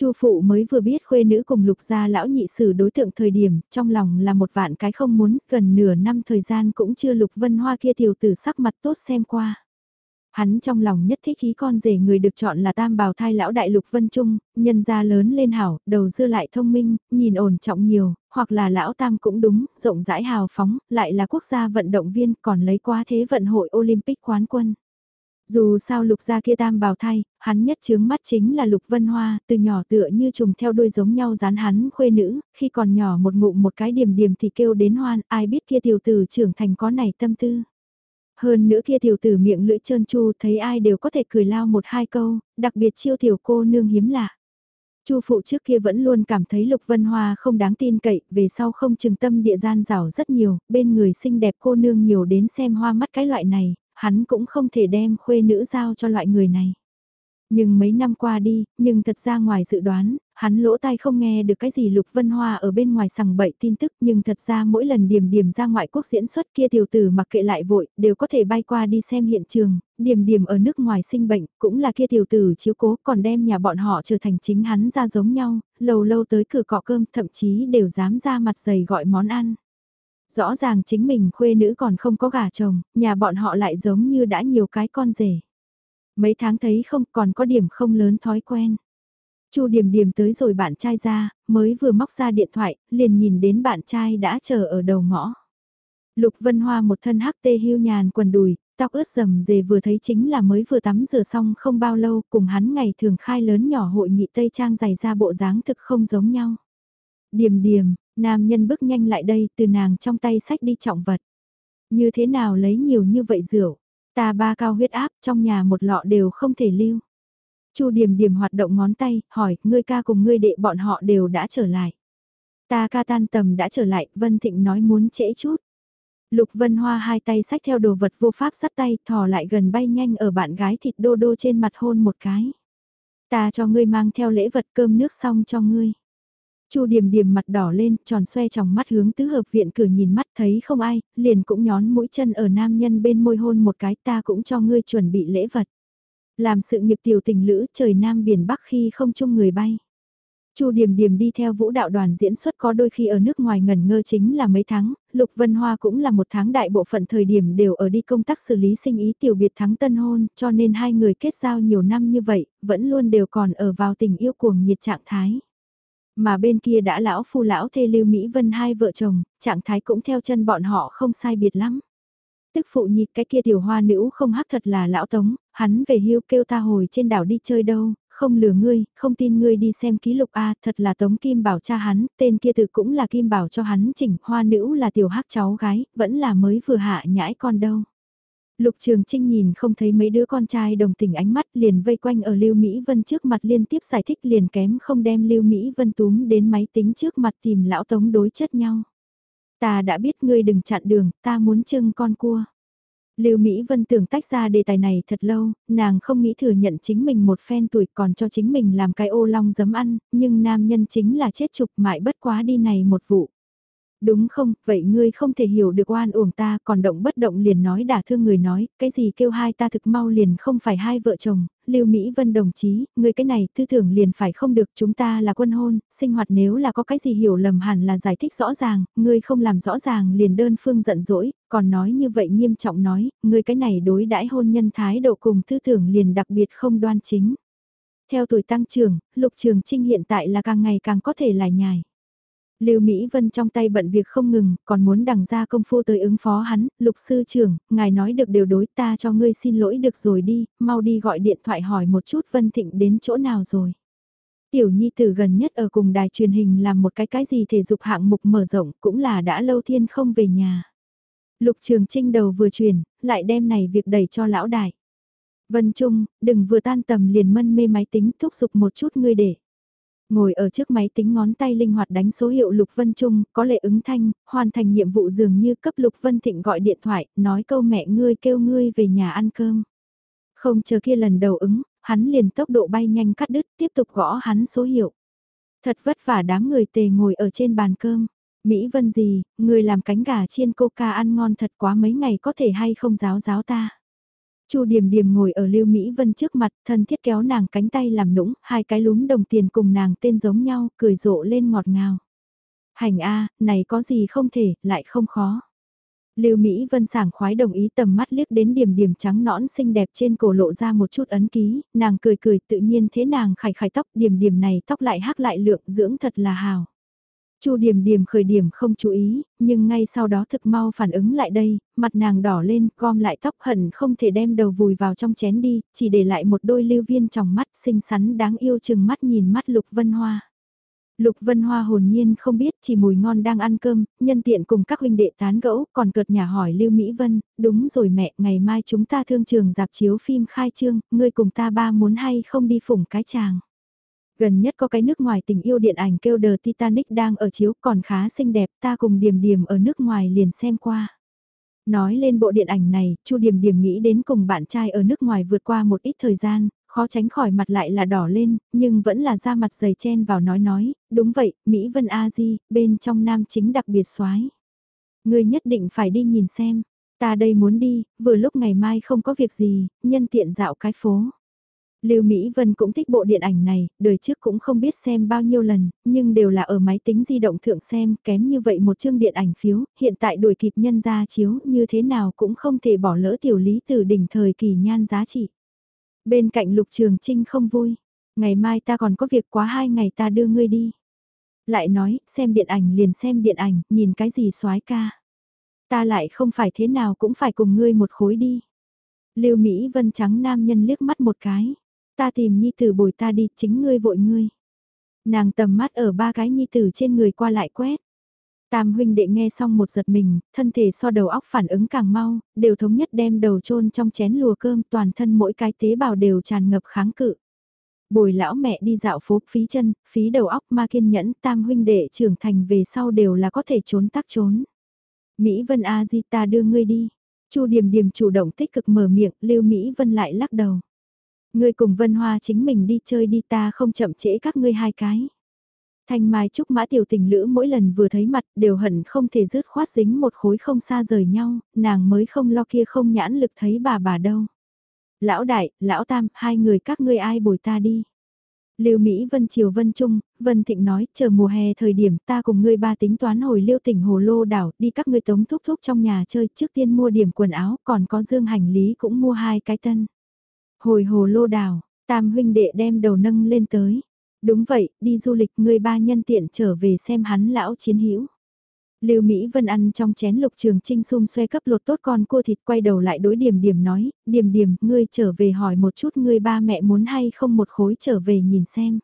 Chu phụ mới vừa biết khuê nữ cùng lục gia lão nhị sử đối tượng thời điểm, trong lòng là một vạn cái không muốn, gần nửa năm thời gian cũng chưa lục vân hoa kia tiểu tử sắc mặt tốt xem qua. Hắn trong lòng nhất thích ý con rể người được chọn là tam bào thai lão đại lục vân trung, nhân gia lớn lên hảo, đầu dưa lại thông minh, nhìn ổn trọng nhiều, hoặc là lão tam cũng đúng, rộng rãi hào phóng, lại là quốc gia vận động viên còn lấy quá thế vận hội Olympic quán quân. Dù sao lục gia kia tam bào thay hắn nhất chướng mắt chính là lục vân hoa, từ nhỏ tựa như trùng theo đuôi giống nhau dán hắn khuê nữ, khi còn nhỏ một ngụm một cái điểm điểm thì kêu đến hoan, ai biết kia tiểu tử trưởng thành có này tâm tư. Hơn nữa kia tiểu tử miệng lưỡi trơn chu thấy ai đều có thể cười lao một hai câu, đặc biệt chiêu tiểu cô nương hiếm lạ. Chu phụ trước kia vẫn luôn cảm thấy Lục Vân Hoa không đáng tin cậy, về sau không chừng tâm địa gian rảo rất nhiều, bên người xinh đẹp cô nương nhiều đến xem hoa mắt cái loại này, hắn cũng không thể đem khuê nữ giao cho loại người này. Nhưng mấy năm qua đi, nhưng thật ra ngoài dự đoán, hắn lỗ tai không nghe được cái gì Lục Vân Hoa ở bên ngoài sằng bậy tin tức nhưng thật ra mỗi lần điểm điểm ra ngoại quốc diễn xuất kia tiểu tử mặc kệ lại vội, đều có thể bay qua đi xem hiện trường, điểm điểm ở nước ngoài sinh bệnh, cũng là kia tiểu tử chiếu cố còn đem nhà bọn họ trở thành chính hắn ra giống nhau, lâu lâu tới cửa cọ cơm thậm chí đều dám ra mặt dày gọi món ăn. Rõ ràng chính mình khuê nữ còn không có gả chồng, nhà bọn họ lại giống như đã nhiều cái con rể. Mấy tháng thấy không còn có điểm không lớn thói quen. Chu điểm điểm tới rồi bạn trai ra, mới vừa móc ra điện thoại, liền nhìn đến bạn trai đã chờ ở đầu ngõ. Lục Vân Hoa một thân hắc tê hưu nhàn quần đùi, tóc ướt rầm dề vừa thấy chính là mới vừa tắm rửa xong không bao lâu, cùng hắn ngày thường khai lớn nhỏ hội nghị Tây Trang dày ra bộ dáng thực không giống nhau. Điềm điềm, nam nhân bước nhanh lại đây từ nàng trong tay sách đi trọng vật. Như thế nào lấy nhiều như vậy rượu, ta ba cao huyết áp trong nhà một lọ đều không thể lưu. Chu Điềm Điềm hoạt động ngón tay, hỏi, ngươi ca cùng ngươi đệ bọn họ đều đã trở lại. Ta ca tan tầm đã trở lại, Vân Thịnh nói muốn trễ chút. Lục Vân Hoa hai tay sách theo đồ vật vô pháp sắt tay, thò lại gần bay nhanh ở bạn gái thịt đô đô trên mặt hôn một cái. Ta cho ngươi mang theo lễ vật cơm nước xong cho ngươi. Chu Điềm Điềm mặt đỏ lên, tròn xoe trong mắt hướng tứ hợp viện cửa nhìn mắt thấy không ai, liền cũng nhón mũi chân ở nam nhân bên môi hôn một cái ta cũng cho ngươi chuẩn bị lễ vật. Làm sự nghiệp tiểu tình lữ trời nam biển bắc khi không chung người bay. Chu Điềm Điềm đi theo vũ đạo đoàn diễn xuất có đôi khi ở nước ngoài ngẩn ngơ chính là mấy tháng, Lục Vân Hoa cũng là một tháng đại bộ phận thời điểm đều ở đi công tác xử lý sinh ý tiểu biệt thắng tân hôn, cho nên hai người kết giao nhiều năm như vậy, vẫn luôn đều còn ở vào tình yêu cuồng nhiệt trạng thái. Mà bên kia đã lão phu lão thê Lưu Mỹ Vân hai vợ chồng, trạng thái cũng theo chân bọn họ không sai biệt lắm. Tức phụ nhị cái kia tiểu hoa nữ không hắc thật là lão tống, hắn về hưu kêu ta hồi trên đảo đi chơi đâu, không lừa ngươi, không tin ngươi đi xem ký lục A, thật là tống kim bảo cha hắn, tên kia tự cũng là kim bảo cho hắn chỉnh, hoa nữ là tiểu hắc cháu gái, vẫn là mới vừa hạ nhãi con đâu. Lục Trường Trinh nhìn không thấy mấy đứa con trai đồng tình ánh mắt liền vây quanh ở Lưu Mỹ Vân trước mặt liên tiếp giải thích liền kém không đem Lưu Mỹ Vân túm đến máy tính trước mặt tìm lão tống đối chất nhau. Ta đã biết ngươi đừng chặn đường, ta muốn trưng con cua. Lưu Mỹ Vân tưởng tách ra đề tài này thật lâu, nàng không nghĩ thừa nhận chính mình một phen tuổi còn cho chính mình làm cái ô long giấm ăn, nhưng nam nhân chính là chết trục mãi bất quá đi này một vụ. Đúng không, vậy ngươi không thể hiểu được oan uổng ta, còn động bất động liền nói đả thương người nói, cái gì kêu hai ta thực mau liền không phải hai vợ chồng, Lưu Mỹ Vân đồng chí, ngươi cái này tư tưởng liền phải không được, chúng ta là quân hôn, sinh hoạt nếu là có cái gì hiểu lầm hẳn là giải thích rõ ràng, ngươi không làm rõ ràng liền đơn phương giận dỗi, còn nói như vậy nghiêm trọng nói, ngươi cái này đối đãi hôn nhân thái độ cùng tư tưởng liền đặc biệt không đoan chính. Theo tuổi tăng trưởng, Lục Trường Trinh hiện tại là càng ngày càng có thể lại nhài. Lưu Mỹ Vân trong tay bận việc không ngừng, còn muốn đằng ra công phu tới ứng phó hắn, lục sư trưởng, ngài nói được đều đối ta cho ngươi xin lỗi được rồi đi, mau đi gọi điện thoại hỏi một chút Vân Thịnh đến chỗ nào rồi. Tiểu Nhi Tử gần nhất ở cùng đài truyền hình làm một cái cái gì thể dục hạng mục mở rộng cũng là đã lâu thiên không về nhà. Lục Trường Trinh đầu vừa truyền, lại đem này việc đẩy cho lão đại. Vân Trung, đừng vừa tan tầm liền mân mê máy tính thúc giục một chút ngươi để. Ngồi ở trước máy tính ngón tay linh hoạt đánh số hiệu Lục Vân Trung, có lệ ứng thanh, hoàn thành nhiệm vụ dường như cấp Lục Vân Thịnh gọi điện thoại, nói câu mẹ ngươi kêu ngươi về nhà ăn cơm. Không chờ kia lần đầu ứng, hắn liền tốc độ bay nhanh cắt đứt, tiếp tục gõ hắn số hiệu. Thật vất vả đám người tề ngồi ở trên bàn cơm. Mỹ Vân gì, người làm cánh gà chiên coca ăn ngon thật quá mấy ngày có thể hay không giáo giáo ta. Chu Điềm Điềm ngồi ở Lưu Mỹ Vân trước mặt, thân thiết kéo nàng cánh tay làm nũng, hai cái lúm đồng tiền cùng nàng tên giống nhau, cười rộ lên ngọt ngào. Hành a, này có gì không thể, lại không khó. Lưu Mỹ Vân sảng khoái đồng ý tầm mắt liếc đến điểm điểm trắng nõn xinh đẹp trên cổ lộ ra một chút ấn ký, nàng cười cười tự nhiên thế nàng khải khải tóc điểm điểm này tóc lại hắc lại lượng dưỡng thật là hào. Chu Điềm Điềm khởi điểm không chú ý, nhưng ngay sau đó thực mau phản ứng lại đây, mặt nàng đỏ lên, gom lại tóc hận không thể đem đầu vùi vào trong chén đi, chỉ để lại một đôi lưu viên trong mắt xinh xắn đáng yêu chừng mắt nhìn mắt Lục Vân Hoa. Lục Vân Hoa hồn nhiên không biết chỉ mùi ngon đang ăn cơm, nhân tiện cùng các huynh đệ tán gẫu, còn cợt nhà hỏi Lưu Mỹ Vân, đúng rồi mẹ, ngày mai chúng ta thương trường dạp chiếu phim khai trương, ngươi cùng ta ba muốn hay không đi phủng cái chàng. Gần nhất có cái nước ngoài tình yêu điện ảnh kêu The Titanic đang ở chiếu còn khá xinh đẹp ta cùng điểm điểm ở nước ngoài liền xem qua. Nói lên bộ điện ảnh này, Chu Điềm Điềm nghĩ đến cùng bạn trai ở nước ngoài vượt qua một ít thời gian, khó tránh khỏi mặt lại là đỏ lên, nhưng vẫn là da mặt dày chen vào nói nói, đúng vậy, Mỹ Vân A Di, bên trong nam chính đặc biệt soái. Người nhất định phải đi nhìn xem, ta đây muốn đi, vừa lúc ngày mai không có việc gì, nhân tiện dạo cái phố. Lưu Mỹ Vân cũng thích bộ điện ảnh này, đời trước cũng không biết xem bao nhiêu lần, nhưng đều là ở máy tính di động thượng xem, kém như vậy một chương điện ảnh phiếu, hiện tại đuổi kịp nhân ra chiếu như thế nào cũng không thể bỏ lỡ tiểu lý từ đỉnh thời kỳ nhan giá trị. Bên cạnh Lục Trường Trinh không vui, ngày mai ta còn có việc quá hai ngày ta đưa ngươi đi. Lại nói, xem điện ảnh liền xem điện ảnh, nhìn cái gì soái ca. Ta lại không phải thế nào cũng phải cùng ngươi một khối đi. Lưu Mỹ Vân trắng nam nhân liếc mắt một cái. Ta tìm nhi tử bồi ta đi, chính ngươi vội ngươi. Nàng tầm mắt ở ba cái nhi tử trên người qua lại quét. Tam huynh đệ nghe xong một giật mình, thân thể so đầu óc phản ứng càng mau, đều thống nhất đem đầu chôn trong chén lùa cơm toàn thân mỗi cái tế bào đều tràn ngập kháng cự. Bồi lão mẹ đi dạo phố phí chân, phí đầu óc ma kiên nhẫn tam huynh đệ trưởng thành về sau đều là có thể trốn tắc trốn. Mỹ Vân A Di ta đưa ngươi đi. Chu Điềm Điềm chủ động tích cực mở miệng, Lưu Mỹ Vân lại lắc đầu. Ngươi cùng Vân Hoa chính mình đi chơi đi ta không chậm trễ các ngươi hai cái. Thanh Mai Trúc Mã tiểu tình lữ mỗi lần vừa thấy mặt đều hận không thể rứt khoát dính một khối không xa rời nhau, nàng mới không lo kia không nhãn lực thấy bà bà đâu. Lão đại, lão tam, hai người các ngươi ai bồi ta đi. Lưu Mỹ Vân Triều Vân Trung, Vân Thịnh nói, chờ mùa hè thời điểm ta cùng ngươi ba tính toán hồi liêu tỉnh Hồ Lô đảo, đi các ngươi tống thúc thúc trong nhà chơi, trước tiên mua điểm quần áo, còn có dương hành lý cũng mua hai cái tân. Hồi Hồ Lô đảo, tam huynh đệ đem đầu nâng lên tới. Đúng vậy, đi du lịch người ba nhân tiện trở về xem hắn lão chiến hữu. Lưu Mỹ Vân ăn trong chén lục trường trinh xung xoe cấp lột tốt con cua thịt quay đầu lại đối điểm điểm nói, điểm điểm, ngươi trở về hỏi một chút ngươi ba mẹ muốn hay không một khối trở về nhìn xem.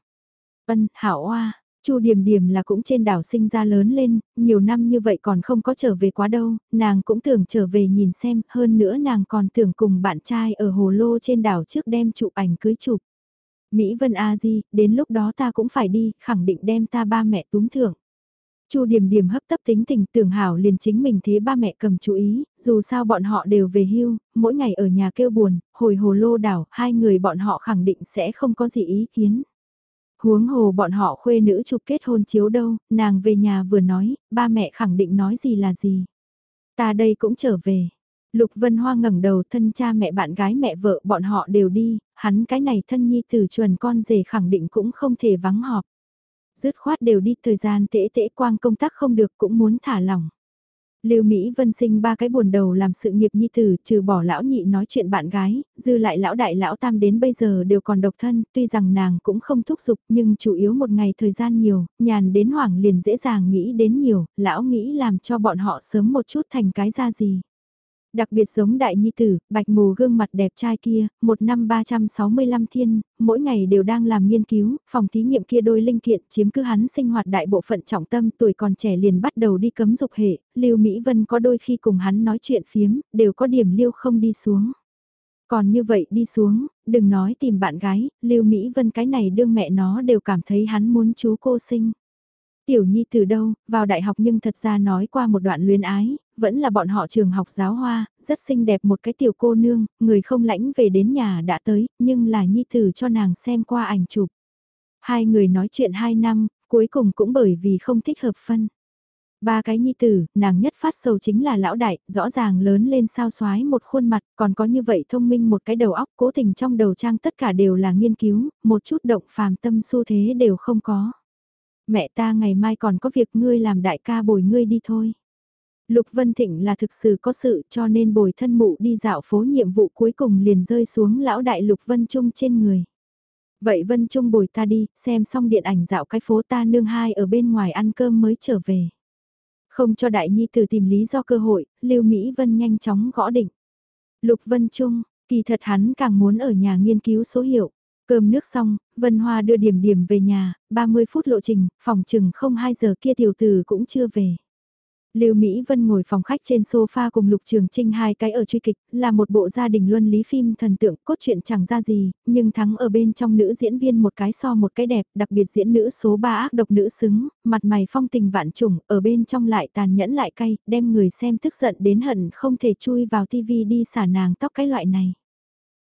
Ân, hảo oa, Chu Điềm Điềm là cũng trên đảo sinh ra lớn lên, nhiều năm như vậy còn không có trở về quá đâu, nàng cũng tưởng trở về nhìn xem, hơn nữa nàng còn tưởng cùng bạn trai ở hồ lô trên đảo trước đem chụp ảnh cưới chụp. Mỹ Vân A Di, đến lúc đó ta cũng phải đi, khẳng định đem ta ba mẹ túm thưởng. Chu Điềm Điềm hấp tấp tính tình tưởng hảo liền chính mình thế ba mẹ cầm chú ý, dù sao bọn họ đều về hưu, mỗi ngày ở nhà kêu buồn, hồi hồ lô đảo, hai người bọn họ khẳng định sẽ không có gì ý kiến. Huống hồ bọn họ khuê nữ chụp kết hôn chiếu đâu, nàng về nhà vừa nói, ba mẹ khẳng định nói gì là gì. Ta đây cũng trở về. Lục Vân Hoa ngẩng đầu thân cha mẹ bạn gái mẹ vợ bọn họ đều đi, hắn cái này thân nhi từ chuẩn con rể khẳng định cũng không thể vắng họp. Dứt khoát đều đi thời gian tễ tễ quang công tác không được cũng muốn thả lỏng. Lưu Mỹ Vân sinh ba cái buồn đầu làm sự nghiệp nhi tử, trừ bỏ lão nhị nói chuyện bạn gái, dư lại lão đại lão tam đến bây giờ đều còn độc thân, tuy rằng nàng cũng không thúc giục nhưng chủ yếu một ngày thời gian nhiều, nhàn đến hoảng liền dễ dàng nghĩ đến nhiều, lão nghĩ làm cho bọn họ sớm một chút thành cái ra gì. Đặc biệt giống đại nhi tử, bạch mù gương mặt đẹp trai kia, một năm 365 thiên, mỗi ngày đều đang làm nghiên cứu, phòng thí nghiệm kia đôi linh kiện chiếm cứ hắn sinh hoạt đại bộ phận trọng tâm tuổi còn trẻ liền bắt đầu đi cấm dục hệ, Lưu Mỹ Vân có đôi khi cùng hắn nói chuyện phiếm, đều có điểm Lưu không đi xuống. Còn như vậy đi xuống, đừng nói tìm bạn gái, Lưu Mỹ Vân cái này đương mẹ nó đều cảm thấy hắn muốn chú cô sinh. Tiểu Nhi từ đâu, vào đại học nhưng thật ra nói qua một đoạn luyến ái, vẫn là bọn họ trường học giáo hoa, rất xinh đẹp một cái tiểu cô nương, người không lãnh về đến nhà đã tới, nhưng là Nhi tử cho nàng xem qua ảnh chụp. Hai người nói chuyện hai năm, cuối cùng cũng bởi vì không thích hợp phân. Ba cái nhi tử, nàng nhất phát sầu chính là lão đại, rõ ràng lớn lên sao xoái một khuôn mặt, còn có như vậy thông minh một cái đầu óc cố tình trong đầu trang tất cả đều là nghiên cứu, một chút động phàm tâm xu thế đều không có mẹ ta ngày mai còn có việc ngươi làm đại ca bồi ngươi đi thôi. Lục Vân Thịnh là thực sự có sự cho nên bồi thân mụ đi dạo phố nhiệm vụ cuối cùng liền rơi xuống lão đại Lục Vân Trung trên người. Vậy Vân Trung bồi ta đi, xem xong điện ảnh dạo cái phố ta nương hai ở bên ngoài ăn cơm mới trở về. Không cho đại nhi từ tìm lý do cơ hội, Lưu Mỹ Vân nhanh chóng gõ định. Lục Vân Trung, kỳ thật hắn càng muốn ở nhà nghiên cứu số hiệu. Cơm nước xong, Vân Hoa đưa điểm điểm về nhà, 30 phút lộ trình, phòng chừng không 2 giờ kia tiểu tử cũng chưa về. Lưu Mỹ Vân ngồi phòng khách trên sofa cùng Lục Trường Trinh hai cái ở truy kịch, là một bộ gia đình luân lý phim thần tượng, cốt truyện chẳng ra gì, nhưng thắng ở bên trong nữ diễn viên một cái so một cái đẹp, đặc biệt diễn nữ số 3 ác độc nữ xứng, mặt mày phong tình vạn trùng, ở bên trong lại tàn nhẫn lại cay, đem người xem tức giận đến hận không thể chui vào tivi đi xả nàng tóc cái loại này.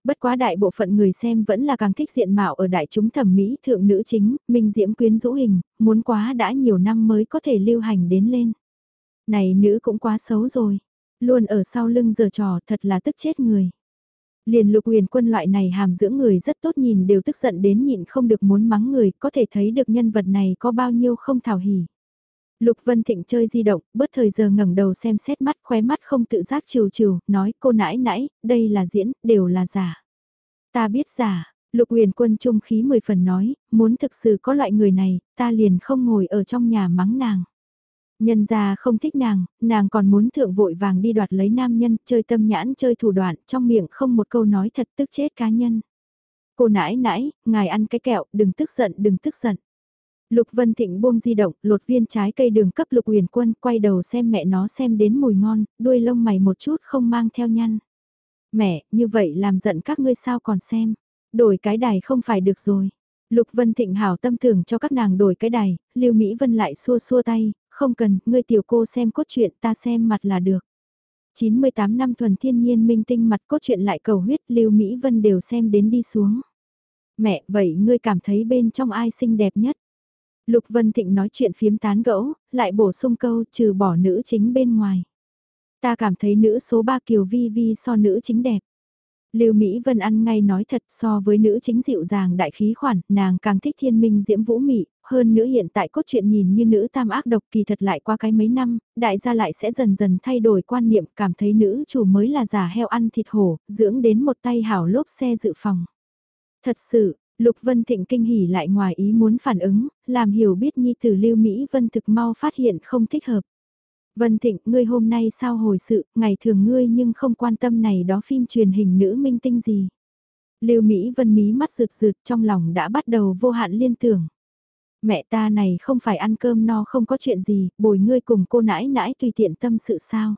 Bất quá đại bộ phận người xem vẫn là càng thích diện mạo ở đại chúng thẩm mỹ thượng nữ chính, minh diễm quyến rũ hình, muốn quá đã nhiều năm mới có thể lưu hành đến lên. Này nữ cũng quá xấu rồi, luôn ở sau lưng giờ trò thật là tức chết người. Liền lục huyền quân loại này hàm dưỡng người rất tốt nhìn đều tức giận đến nhịn không được muốn mắng người, có thể thấy được nhân vật này có bao nhiêu không thảo hỉ. Lục Vân Thịnh chơi di động, bớt thời giờ ngẩng đầu xem xét mắt khóe mắt không tự giác chiều chiều, nói cô nãi nãi, đây là diễn, đều là giả. Ta biết giả, Lục huyền quân trung khí mười phần nói, muốn thực sự có loại người này, ta liền không ngồi ở trong nhà mắng nàng. Nhân gia không thích nàng, nàng còn muốn thượng vội vàng đi đoạt lấy nam nhân, chơi tâm nhãn chơi thủ đoạn, trong miệng không một câu nói thật tức chết cá nhân. Cô nãi nãi, ngài ăn cái kẹo, đừng tức giận, đừng tức giận. Lục Vân Thịnh buông di động, lột viên trái cây đường cấp Lục Huyền Quân, quay đầu xem mẹ nó xem đến mùi ngon, đuôi lông mày một chút không mang theo nhăn. Mẹ, như vậy làm giận các ngươi sao còn xem. Đổi cái đài không phải được rồi. Lục Vân Thịnh hảo tâm tưởng cho các nàng đổi cái đài, Lưu Mỹ Vân lại xua xua tay, không cần, ngươi tiểu cô xem cốt truyện ta xem mặt là được. 98 năm thuần thiên nhiên minh tinh mặt cốt truyện lại cầu huyết Lưu Mỹ Vân đều xem đến đi xuống. Mẹ, vậy ngươi cảm thấy bên trong ai xinh đẹp nhất? Lục Vân Thịnh nói chuyện phiếm tán gẫu, lại bổ sung câu trừ bỏ nữ chính bên ngoài. Ta cảm thấy nữ số 3 Kiều Vi Vi so nữ chính đẹp. Lưu Mỹ Vân ăn ngay nói thật so với nữ chính dịu dàng đại khí khoản, nàng càng thích thiên minh diễm vũ mị, hơn nữa hiện tại cốt truyện nhìn như nữ tam ác độc kỳ thật lại qua cái mấy năm, đại gia lại sẽ dần dần thay đổi quan niệm cảm thấy nữ chủ mới là giả heo ăn thịt hổ, dưỡng đến một tay hảo lốp xe dự phòng. Thật sự, Lục Vân Thịnh kinh hỉ lại ngoài ý muốn phản ứng, làm hiểu biết nhi tử Lưu Mỹ Vân thực mau phát hiện không thích hợp. Vân Thịnh, ngươi hôm nay sao hồi sự, ngày thường ngươi nhưng không quan tâm này đó phim truyền hình nữ minh tinh gì. Lưu Mỹ Vân mí mắt rực rực trong lòng đã bắt đầu vô hạn liên tưởng. Mẹ ta này không phải ăn cơm no không có chuyện gì, bồi ngươi cùng cô nãi nãi tùy tiện tâm sự sao.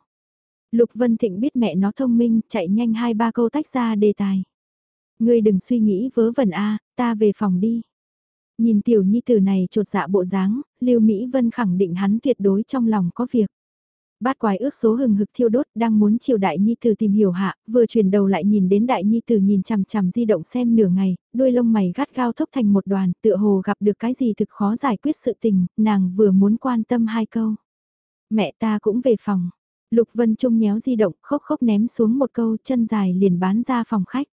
Lục Vân Thịnh biết mẹ nó thông minh, chạy nhanh hai ba câu tách ra đề tài. Ngươi đừng suy nghĩ vớ vẩn a, ta về phòng đi. Nhìn tiểu nhi tử này trột dạ bộ dáng, Lưu Mỹ Vân khẳng định hắn tuyệt đối trong lòng có việc. Bát quái ước số hừng hực thiêu đốt đang muốn chiều đại nhi tử tìm hiểu hạ, vừa chuyển đầu lại nhìn đến đại nhi tử nhìn chằm chằm di động xem nửa ngày, đuôi lông mày gắt gao thốc thành một đoàn, tựa hồ gặp được cái gì thực khó giải quyết sự tình, nàng vừa muốn quan tâm hai câu. Mẹ ta cũng về phòng. Lục Vân Trung nhéo di động, khóc khóc ném xuống một câu, chân dài liền bán ra phòng khách.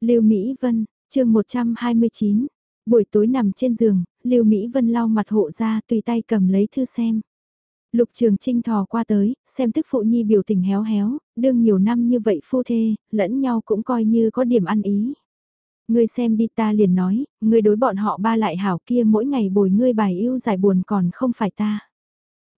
Lưu Mỹ Vân, chương 129. Buổi tối nằm trên giường, Lưu Mỹ Vân lau mặt hộ ra tùy tay cầm lấy thư xem. Lục Trường Trinh thò qua tới, xem tức phụ nhi biểu tình héo héo, đương nhiều năm như vậy phu thê, lẫn nhau cũng coi như có điểm ăn ý. Ngươi xem đi ta liền nói, ngươi đối bọn họ ba lại hảo kia mỗi ngày bồi ngươi bài yêu giải buồn còn không phải ta.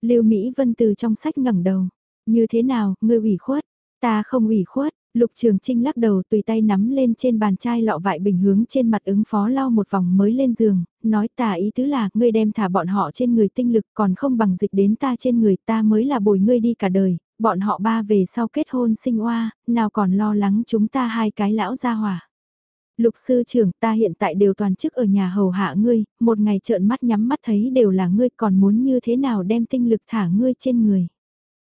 Lưu Mỹ Vân từ trong sách ngẩng đầu, như thế nào, ngươi ủy khuất, ta không ủy khuất, Lục Trường Trinh lắc đầu tùy tay nắm lên trên bàn chai lọ vại bình hướng trên mặt ứng phó lau một vòng mới lên giường, nói tà ý tứ là ngươi đem thả bọn họ trên người tinh lực còn không bằng dịch đến ta trên người ta mới là bồi ngươi đi cả đời, bọn họ ba về sau kết hôn sinh oa, nào còn lo lắng chúng ta hai cái lão gia hỏa. Lục sư trưởng ta hiện tại đều toàn chức ở nhà hầu hạ ngươi, một ngày trợn mắt nhắm mắt thấy đều là ngươi còn muốn như thế nào đem tinh lực thả ngươi trên người.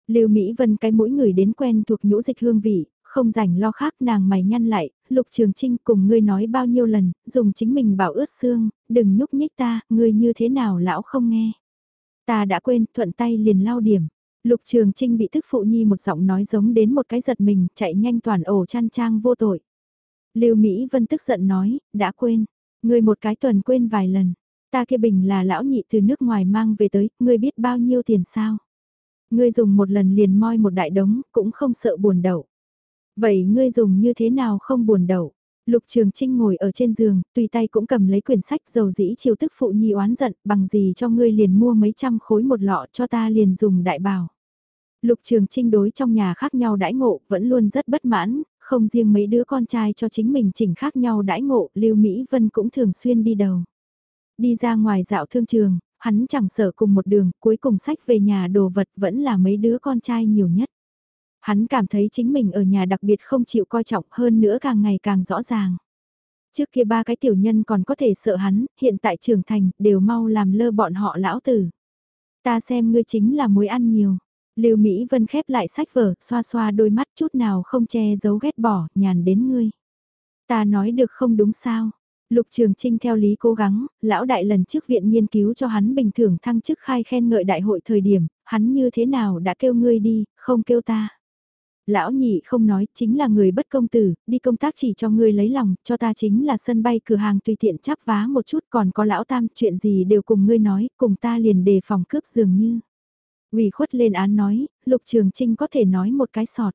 Lưu Mỹ Vân cái mũi người đến quen thuộc nhũ dịch hương vị, không rảnh lo khác nàng mày nhăn lại, Lục Trường Trinh cùng ngươi nói bao nhiêu lần, dùng chính mình bảo ướt xương, đừng nhúc nhích ta, ngươi như thế nào lão không nghe. Ta đã quên, thuận tay liền lao điểm. Lục Trường Trinh bị thức phụ nhi một giọng nói giống đến một cái giật mình, chạy nhanh toàn ổ chăn trang vô tội. Lưu Mỹ Vân tức giận nói, đã quên, ngươi một cái tuần quên vài lần, ta kia bình là lão nhị từ nước ngoài mang về tới, ngươi biết bao nhiêu tiền sao? Ngươi dùng một lần liền moi một đại đống, cũng không sợ buồn đậu. Vậy ngươi dùng như thế nào không buồn đậu? Lục Trường Trinh ngồi ở trên giường, tùy tay cũng cầm lấy quyển sách dầu dĩ chiều tức phụ nhi oán giận, bằng gì cho ngươi liền mua mấy trăm khối một lọ cho ta liền dùng đại bảo. Lục Trường Trinh đối trong nhà khác nhau đãi ngộ vẫn luôn rất bất mãn, không riêng mấy đứa con trai cho chính mình chỉnh khác nhau đãi ngộ, Lưu Mỹ Vân cũng thường xuyên đi đầu. Đi ra ngoài dạo thương trường, hắn chẳng sợ cùng một đường, cuối cùng sách về nhà đồ vật vẫn là mấy đứa con trai nhiều nhất. Hắn cảm thấy chính mình ở nhà đặc biệt không chịu coi trọng hơn nữa càng ngày càng rõ ràng. Trước kia ba cái tiểu nhân còn có thể sợ hắn, hiện tại trưởng thành, đều mau làm lơ bọn họ lão tử. Ta xem ngươi chính là muối ăn nhiều. Lưu Mỹ Vân khép lại sách vở, xoa xoa đôi mắt chút nào không che giấu ghét bỏ, nhàn đến ngươi. Ta nói được không đúng sao? Lục Trường Trinh theo lý cố gắng, lão đại lần trước viện nghiên cứu cho hắn bình thường thăng chức khai khen ngợi đại hội thời điểm, hắn như thế nào đã kêu ngươi đi, không kêu ta. Lão nhị không nói, chính là người bất công tử, đi công tác chỉ cho ngươi lấy lòng, cho ta chính là sân bay cửa hàng tùy tiện chắp vá một chút còn có lão tam, chuyện gì đều cùng ngươi nói, cùng ta liền đề phòng cướp dường như ủy khuất lên án nói, Lục Trường Trinh có thể nói một cái sọt.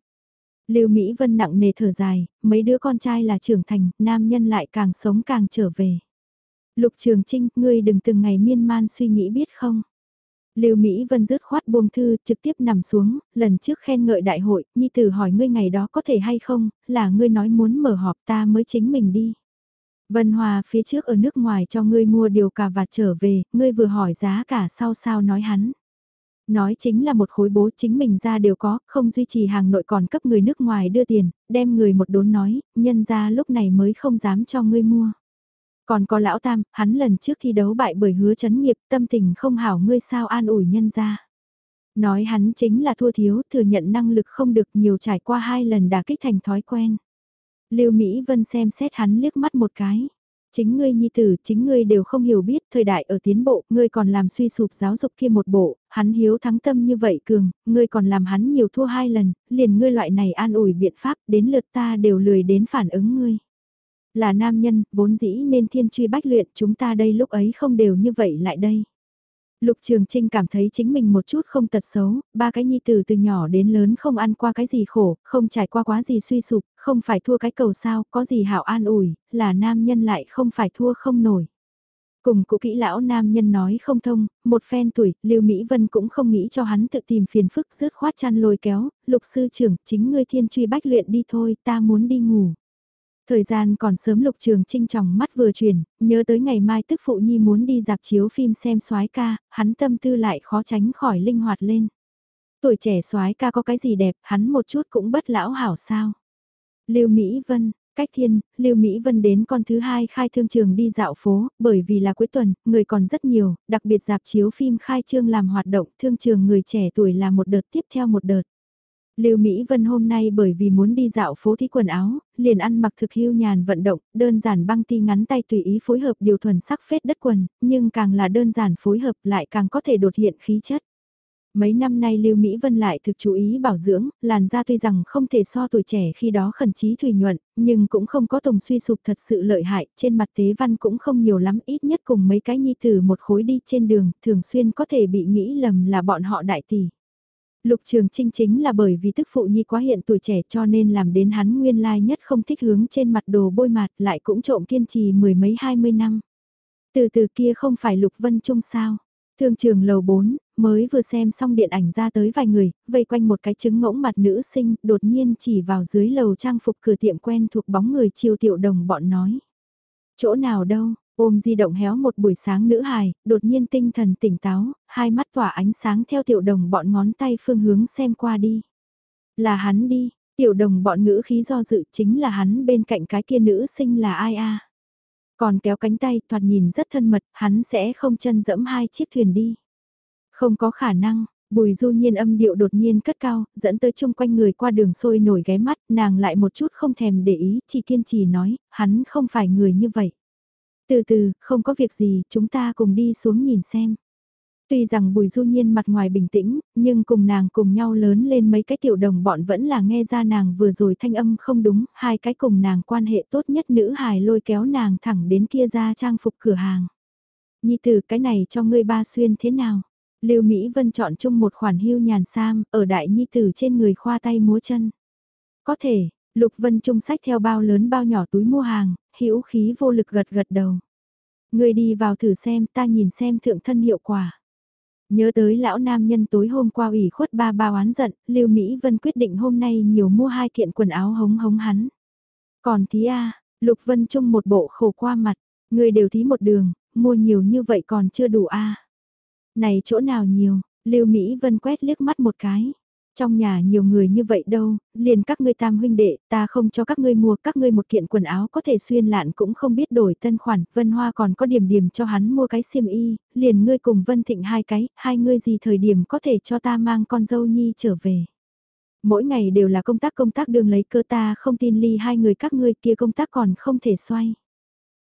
Lưu Mỹ Vân nặng nề thở dài, mấy đứa con trai là trưởng thành, nam nhân lại càng sống càng trở về. Lục Trường Trinh, ngươi đừng từng ngày miên man suy nghĩ biết không? Lưu Mỹ Vân dứt khoát buông thư, trực tiếp nằm xuống, lần trước khen ngợi đại hội, Nhi Tử hỏi ngươi ngày đó có thể hay không, là ngươi nói muốn mở họp ta mới chính mình đi. Vân Hòa phía trước ở nước ngoài cho ngươi mua điều cà vạt trở về, ngươi vừa hỏi giá cả sau sao nói hắn. Nói chính là một khối bố chính mình ra đều có, không duy trì hàng nội còn cấp người nước ngoài đưa tiền, đem người một đốn nói, nhân ra lúc này mới không dám cho ngươi mua. Còn có lão tam, hắn lần trước thi đấu bại bởi hứa chấn nghiệp tâm tình không hảo ngươi sao an ủi nhân ra. Nói hắn chính là thua thiếu, thừa nhận năng lực không được nhiều trải qua hai lần đả kích thành thói quen. Lưu Mỹ Vân xem xét hắn liếc mắt một cái. Chính ngươi nhi tử, chính ngươi đều không hiểu biết, thời đại ở tiến bộ, ngươi còn làm suy sụp giáo dục kia một bộ, hắn hiếu thắng tâm như vậy cường, ngươi còn làm hắn nhiều thua hai lần, liền ngươi loại này an ủi biện pháp, đến lượt ta đều lười đến phản ứng ngươi. Là nam nhân, vốn dĩ nên thiên truy bách luyện, chúng ta đây lúc ấy không đều như vậy lại đây. Lục Trường Trinh cảm thấy chính mình một chút không tật xấu, ba cái nhi tử từ nhỏ đến lớn không ăn qua cái gì khổ, không trải qua quá gì suy sụp, không phải thua cái cầu sao, có gì hảo an ủi, là nam nhân lại không phải thua không nổi. Cùng cụ kỹ lão nam nhân nói không thông, một phen tuổi, Lưu Mỹ Vân cũng không nghĩ cho hắn tự tìm phiền phức dứt khoát chăn lôi kéo, lục sư trưởng, chính ngươi thiên truy bách luyện đi thôi, ta muốn đi ngủ. Thời gian còn sớm lục trường trinh trọng mắt vừa chuyển, nhớ tới ngày mai tức phụ nhi muốn đi dạp chiếu phim xem soái ca, hắn tâm tư lại khó tránh khỏi linh hoạt lên. Tuổi trẻ soái ca có cái gì đẹp, hắn một chút cũng bất lão hảo sao. Lưu Mỹ Vân, cách thiên, Lưu Mỹ Vân đến con thứ hai khai thương trường đi dạo phố, bởi vì là cuối tuần, người còn rất nhiều, đặc biệt dạp chiếu phim khai trương làm hoạt động, thương trường người trẻ tuổi là một đợt tiếp theo một đợt. Lưu Mỹ Vân hôm nay bởi vì muốn đi dạo phố thí quần áo, liền ăn mặc thực hưu nhàn vận động, đơn giản băng ti ngắn tay tùy ý phối hợp điều thuần sắc phết đất quần, nhưng càng là đơn giản phối hợp lại càng có thể đột hiện khí chất. Mấy năm nay Lưu Mỹ Vân lại thực chú ý bảo dưỡng, làn da tuy rằng không thể so tuổi trẻ khi đó khẩn trí thủy nhuận, nhưng cũng không có tổng suy sụp thật sự lợi hại, trên mặt tế văn cũng không nhiều lắm, ít nhất cùng mấy cái nhi tử một khối đi trên đường, thường xuyên có thể bị nghĩ lầm là bọn họ đại tỷ. Lục Trường Trinh chính là bởi vì tức phụ nhi quá hiện tuổi trẻ cho nên làm đến hắn nguyên lai nhất không thích hướng trên mặt đồ bôi mặt lại cũng trộm kiên trì mười mấy hai mươi năm. Từ từ kia không phải Lục Vân Trung sao? Thương trường lầu 4, mới vừa xem xong điện ảnh ra tới vài người, vây quanh một cái trứng ngỗng mặt nữ sinh, đột nhiên chỉ vào dưới lầu trang phục cửa tiệm quen thuộc bóng người chiêu tiểu đồng bọn nói. Chỗ nào đâu, ôm di động héo một buổi sáng nữ hài, đột nhiên tinh thần tỉnh táo, hai mắt tỏa ánh sáng theo tiểu đồng bọn ngón tay phương hướng xem qua đi. Là hắn đi, tiểu đồng bọn ngữ khí do dự chính là hắn bên cạnh cái kia nữ sinh là ai a Còn kéo cánh tay thoạt nhìn rất thân mật, hắn sẽ không chân dẫm hai chiếc thuyền đi. Không có khả năng, Bùi du nhiên âm điệu đột nhiên cất cao, dẫn tới chung quanh người qua đường sôi nổi ghé mắt, nàng lại một chút không thèm để ý, chỉ kiên trì nói, hắn không phải người như vậy. Từ từ, không có việc gì, chúng ta cùng đi xuống nhìn xem. Tuy rằng Bùi Du Nhiên mặt ngoài bình tĩnh, nhưng cùng nàng cùng nhau lớn lên mấy cái tiểu đồng bọn vẫn là nghe ra nàng vừa rồi thanh âm không đúng, hai cái cùng nàng quan hệ tốt nhất nữ hài lôi kéo nàng thẳng đến kia ra trang phục cửa hàng. Nhi tử cái này cho ngươi ba xuyên thế nào? Lưu Mỹ Vân chọn chung một khoản hưu nhàn sam, ở đại nhi tử trên người khoa tay múa chân. Có thể, Lục Vân Trung sách theo bao lớn bao nhỏ túi mua hàng, hữu khí vô lực gật gật đầu. Người đi vào thử xem, ta nhìn xem thượng thân hiệu quả. Nhớ tới lão nam nhân tối hôm qua ủy khuất ba ba oán giận, Lưu Mỹ Vân quyết định hôm nay nhiều mua hai kiện quần áo hống hống hắn. Còn thí a, Lục Vân Trung một bộ khổ qua mặt, người đều thí một đường, mua nhiều như vậy còn chưa đủ a. Này chỗ nào nhiều, Lưu Mỹ Vân quét liếc mắt một cái. Trong nhà nhiều người như vậy đâu, liền các ngươi tam huynh đệ, ta không cho các ngươi mua các ngươi một kiện quần áo có thể xuyên lạn cũng không biết đổi tân khoản, Vân Hoa còn có điểm điểm cho hắn mua cái xiêm y, liền ngươi cùng Vân Thịnh hai cái, hai ngươi gì thời điểm có thể cho ta mang con dâu nhi trở về. Mỗi ngày đều là công tác công tác đường lấy cơ ta không tin ly hai người các ngươi kia công tác còn không thể xoay.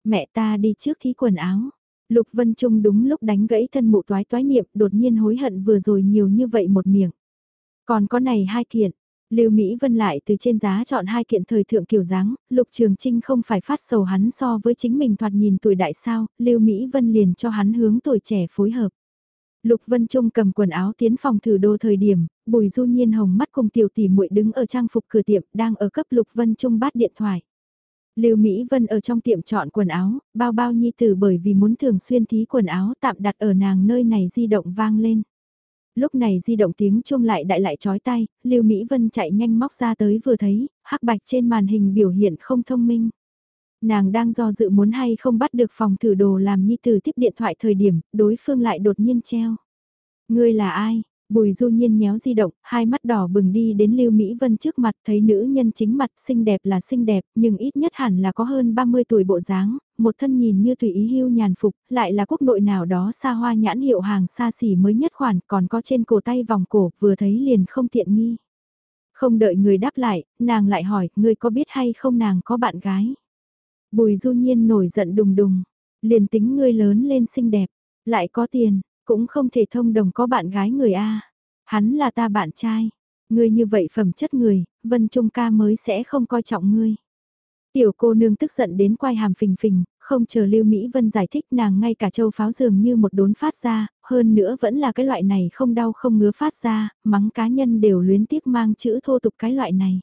Mẹ ta đi trước thí quần áo. Lục Vân Trung đúng lúc đánh gãy thân mụ toái toái niệm đột nhiên hối hận vừa rồi nhiều như vậy một miệng. Còn có này hai kiện, Lưu Mỹ Vân lại từ trên giá chọn hai kiện thời thượng kiểu dáng, Lục Trường Trinh không phải phát sầu hắn so với chính mình thoạt nhìn tuổi đại sao, Lưu Mỹ Vân liền cho hắn hướng tuổi trẻ phối hợp. Lục Vân Trung cầm quần áo tiến phòng thử đô thời điểm, Bùi Du Nhiên hồng mắt cùng tiểu tỷ muội đứng ở trang phục cửa tiệm, đang ở cấp Lục Vân Trung bát điện thoại. Lưu Mỹ Vân ở trong tiệm chọn quần áo, bao bao nhi tử bởi vì muốn thường xuyên thí quần áo tạm đặt ở nàng nơi này di động vang lên lúc này di động tiếng chuông lại đại lại chói tay, Lưu Mỹ Vân chạy nhanh móc ra tới vừa thấy, hắc bạch trên màn hình biểu hiện không thông minh. Nàng đang do dự muốn hay không bắt được phòng thử đồ làm nhi tử tiếp điện thoại thời điểm, đối phương lại đột nhiên treo. Ngươi là ai? Bùi du nhiên nhéo di động, hai mắt đỏ bừng đi đến Lưu Mỹ Vân trước mặt thấy nữ nhân chính mặt xinh đẹp là xinh đẹp, nhưng ít nhất hẳn là có hơn 30 tuổi bộ dáng, một thân nhìn như tùy ý hưu nhàn phục, lại là quốc nội nào đó xa hoa nhãn hiệu hàng xa xỉ mới nhất khoản, còn có trên cổ tay vòng cổ, vừa thấy liền không tiện nghi. Không đợi người đáp lại, nàng lại hỏi, người có biết hay không nàng có bạn gái? Bùi du nhiên nổi giận đùng đùng, liền tính ngươi lớn lên xinh đẹp, lại có tiền, cũng không thể thông đồng có bạn gái người A. Hắn là ta bạn trai. Ngươi như vậy phẩm chất người, Vân Trung ca mới sẽ không coi trọng ngươi. Tiểu cô nương tức giận đến quay hàm phình phình, không chờ Lưu Mỹ Vân giải thích nàng ngay cả châu pháo dường như một đốn phát ra, hơn nữa vẫn là cái loại này không đau không ngứa phát ra, mắng cá nhân đều luyến tiếc mang chữ thô tục cái loại này.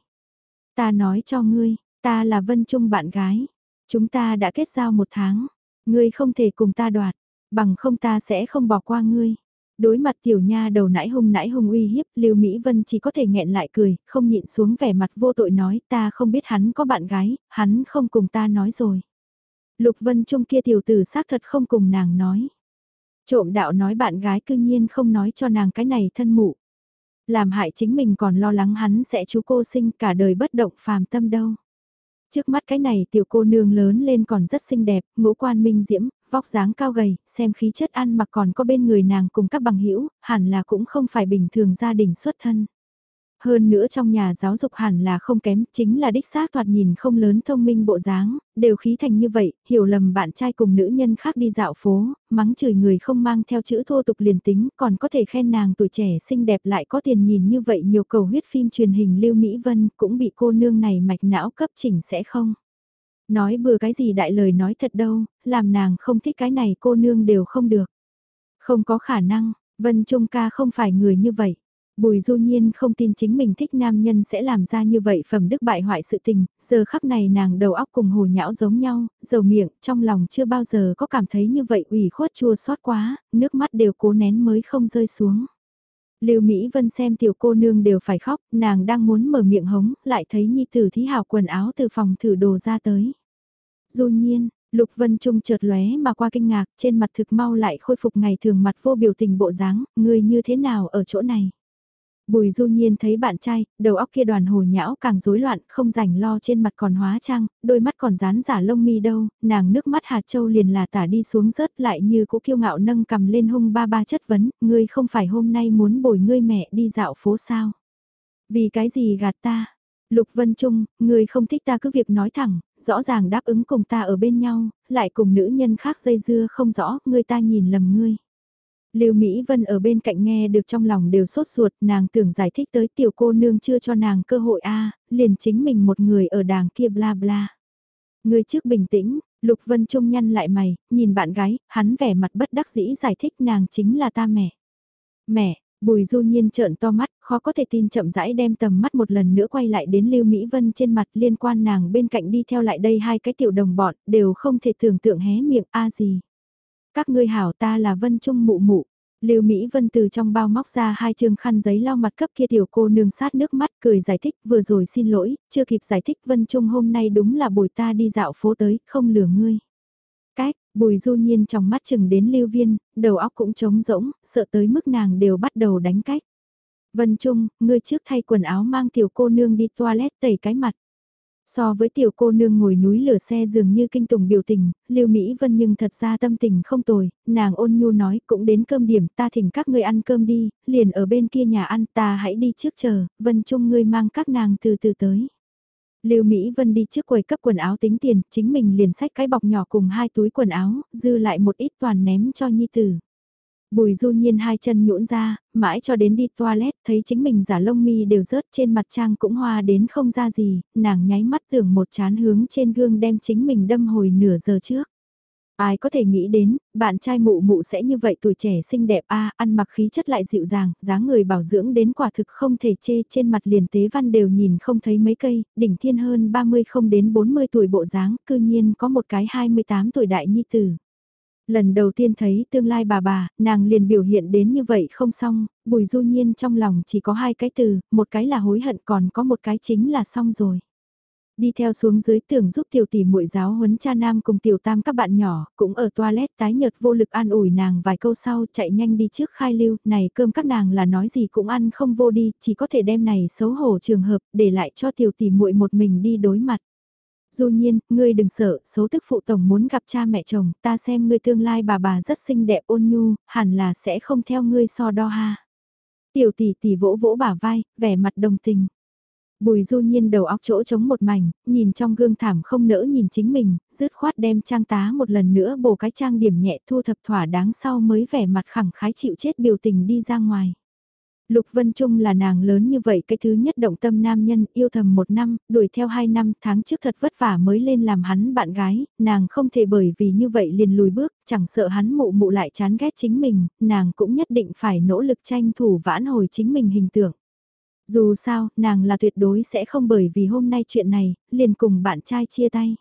Ta nói cho ngươi, ta là Vân Trung bạn gái, chúng ta đã kết giao một tháng, ngươi không thể cùng ta đoạt, bằng không ta sẽ không bỏ qua ngươi. Đối mặt tiểu nha đầu nãi hung nãi hung uy hiếp, Lưu Mỹ Vân chỉ có thể nghẹn lại cười, không nhịn xuống vẻ mặt vô tội nói ta không biết hắn có bạn gái, hắn không cùng ta nói rồi. Lục Vân Trung kia tiểu tử xác thật không cùng nàng nói. Trộm đạo nói bạn gái cư nhiên không nói cho nàng cái này thân mụ. Làm hại chính mình còn lo lắng hắn sẽ chú cô sinh cả đời bất động phàm tâm đâu. Trước mắt cái này tiểu cô nương lớn lên còn rất xinh đẹp, ngũ quan minh diễm, vóc dáng cao gầy, xem khí chất ăn mặc còn có bên người nàng cùng các bằng hữu hẳn là cũng không phải bình thường gia đình xuất thân. Hơn nữa trong nhà giáo dục hẳn là không kém, chính là đích xác thoạt nhìn không lớn thông minh bộ dáng, đều khí thành như vậy, hiểu lầm bạn trai cùng nữ nhân khác đi dạo phố, mắng chửi người không mang theo chữ thô tục liền tính, còn có thể khen nàng tuổi trẻ xinh đẹp lại có tiền nhìn như vậy nhiều cầu huyết phim truyền hình Lưu Mỹ Vân cũng bị cô nương này mạch não cấp chỉnh sẽ không. Nói bừa cái gì đại lời nói thật đâu, làm nàng không thích cái này cô nương đều không được. Không có khả năng, Vân Trung ca không phải người như vậy. Bùi du nhiên không tin chính mình thích nam nhân sẽ làm ra như vậy phẩm đức bại hoại sự tình, giờ khắc này nàng đầu óc cùng hồ nhão giống nhau, dầu miệng, trong lòng chưa bao giờ có cảm thấy như vậy ủy khuất chua xót quá, nước mắt đều cố nén mới không rơi xuống. Lưu Mỹ Vân xem tiểu cô nương đều phải khóc, nàng đang muốn mở miệng hống, lại thấy Nhi Tử thí hào quần áo từ phòng thử đồ ra tới. Du nhiên, Lục Vân Trung chợt lóe mà qua kinh ngạc, trên mặt thực mau lại khôi phục ngày thường mặt vô biểu tình bộ dáng, người như thế nào ở chỗ này. Bùi du nhiên thấy bạn trai, đầu óc kia đoàn hồ nhão càng rối loạn, không rảnh lo trên mặt còn hóa trang, đôi mắt còn dán giả lông mi đâu, nàng nước mắt hạt châu liền là tả đi xuống rớt lại như cũ kiêu ngạo nâng cầm lên hung ba ba chất vấn, ngươi không phải hôm nay muốn bồi ngươi mẹ đi dạo phố sao? Vì cái gì gạt ta? Lục Vân Trung, ngươi không thích ta cứ việc nói thẳng, rõ ràng đáp ứng cùng ta ở bên nhau, lại cùng nữ nhân khác dây dưa không rõ, ngươi ta nhìn lầm ngươi. Lưu Mỹ Vân ở bên cạnh nghe được trong lòng đều sốt ruột, nàng tưởng giải thích tới tiểu cô nương chưa cho nàng cơ hội a, liền chính mình một người ở đàng kia bla bla. Người trước bình tĩnh, Lục Vân Trung nhăn lại mày, nhìn bạn gái, hắn vẻ mặt bất đắc dĩ giải thích nàng chính là ta mẹ. Mẹ, Bùi du nhiên trợn to mắt, khó có thể tin chậm rãi đem tầm mắt một lần nữa quay lại đến Lưu Mỹ Vân trên mặt liên quan nàng bên cạnh đi theo lại đây hai cái tiểu đồng bọn, đều không thể tưởng tượng hé miệng a gì. Các ngươi hảo ta là Vân Trung mụ mụ. Lưu Mỹ Vân từ trong bao móc ra hai trường khăn giấy lau mặt cấp kia tiểu cô nương sát nước mắt cười giải thích vừa rồi xin lỗi, chưa kịp giải thích Vân Trung hôm nay đúng là bồi ta đi dạo phố tới, không lừa ngươi. Cách, bùi du nhiên trong mắt chừng đến lưu viên, đầu óc cũng trống rỗng, sợ tới mức nàng đều bắt đầu đánh cách. Vân Trung, ngươi trước thay quần áo mang tiểu cô nương đi toilet tẩy cái mặt. So với tiểu cô nương ngồi núi lửa xe dường như kinh tủng biểu tình, Lưu Mỹ Vân nhưng thật ra tâm tình không tồi, nàng ôn nhu nói cũng đến cơm điểm ta thỉnh các ngươi ăn cơm đi, liền ở bên kia nhà ăn ta hãy đi trước chờ, Vân Trung ngươi mang các nàng từ từ tới. Lưu Mỹ Vân đi trước quầy cấp quần áo tính tiền, chính mình liền xách cái bọc nhỏ cùng hai túi quần áo, dư lại một ít toàn ném cho Nhi Tử. Bùi du nhiên hai chân nhũn ra, mãi cho đến đi toilet, thấy chính mình giả lông mi đều rớt trên mặt trang cũng hoa đến không ra gì, nàng nháy mắt tưởng một chán hướng trên gương đem chính mình đâm hồi nửa giờ trước. Ai có thể nghĩ đến, bạn trai mụ mụ sẽ như vậy tuổi trẻ xinh đẹp a ăn mặc khí chất lại dịu dàng, dáng người bảo dưỡng đến quả thực không thể chê trên mặt liền tế văn đều nhìn không thấy mấy cây, đỉnh thiên hơn 30 không đến 40 tuổi bộ dáng, cư nhiên có một cái 28 tuổi đại nhi tử. Lần đầu tiên thấy tương lai bà bà, nàng liền biểu hiện đến như vậy không xong, bùi du nhiên trong lòng chỉ có hai cái từ, một cái là hối hận còn có một cái chính là xong rồi. Đi theo xuống dưới tưởng giúp tiểu tỷ muội giáo huấn cha nam cùng tiểu tam các bạn nhỏ, cũng ở toilet tái nhợt vô lực an ủi nàng vài câu sau chạy nhanh đi trước khai lưu, này cơm các nàng là nói gì cũng ăn không vô đi, chỉ có thể đem này xấu hổ trường hợp để lại cho tiểu tỷ muội một mình đi đối mặt. Du nhiên, ngươi đừng sợ, số tức phụ tổng muốn gặp cha mẹ chồng, ta xem ngươi tương lai bà bà rất xinh đẹp ôn nhu, hẳn là sẽ không theo ngươi so đo ha. Tiểu tỷ tỷ vỗ vỗ bả vai, vẻ mặt đồng tình. Bùi du nhiên đầu óc chỗ trống một mảnh, nhìn trong gương thảm không nỡ nhìn chính mình, dứt khoát đem trang tá một lần nữa bổ cái trang điểm nhẹ thu thập thỏa đáng sau mới vẻ mặt khẳng khái chịu chết biểu tình đi ra ngoài. Lục Vân Trung là nàng lớn như vậy cái thứ nhất động tâm nam nhân yêu thầm một năm, đuổi theo hai năm tháng trước thật vất vả mới lên làm hắn bạn gái, nàng không thể bởi vì như vậy liền lùi bước, chẳng sợ hắn mụ mụ lại chán ghét chính mình, nàng cũng nhất định phải nỗ lực tranh thủ vãn hồi chính mình hình tượng. Dù sao, nàng là tuyệt đối sẽ không bởi vì hôm nay chuyện này, liền cùng bạn trai chia tay.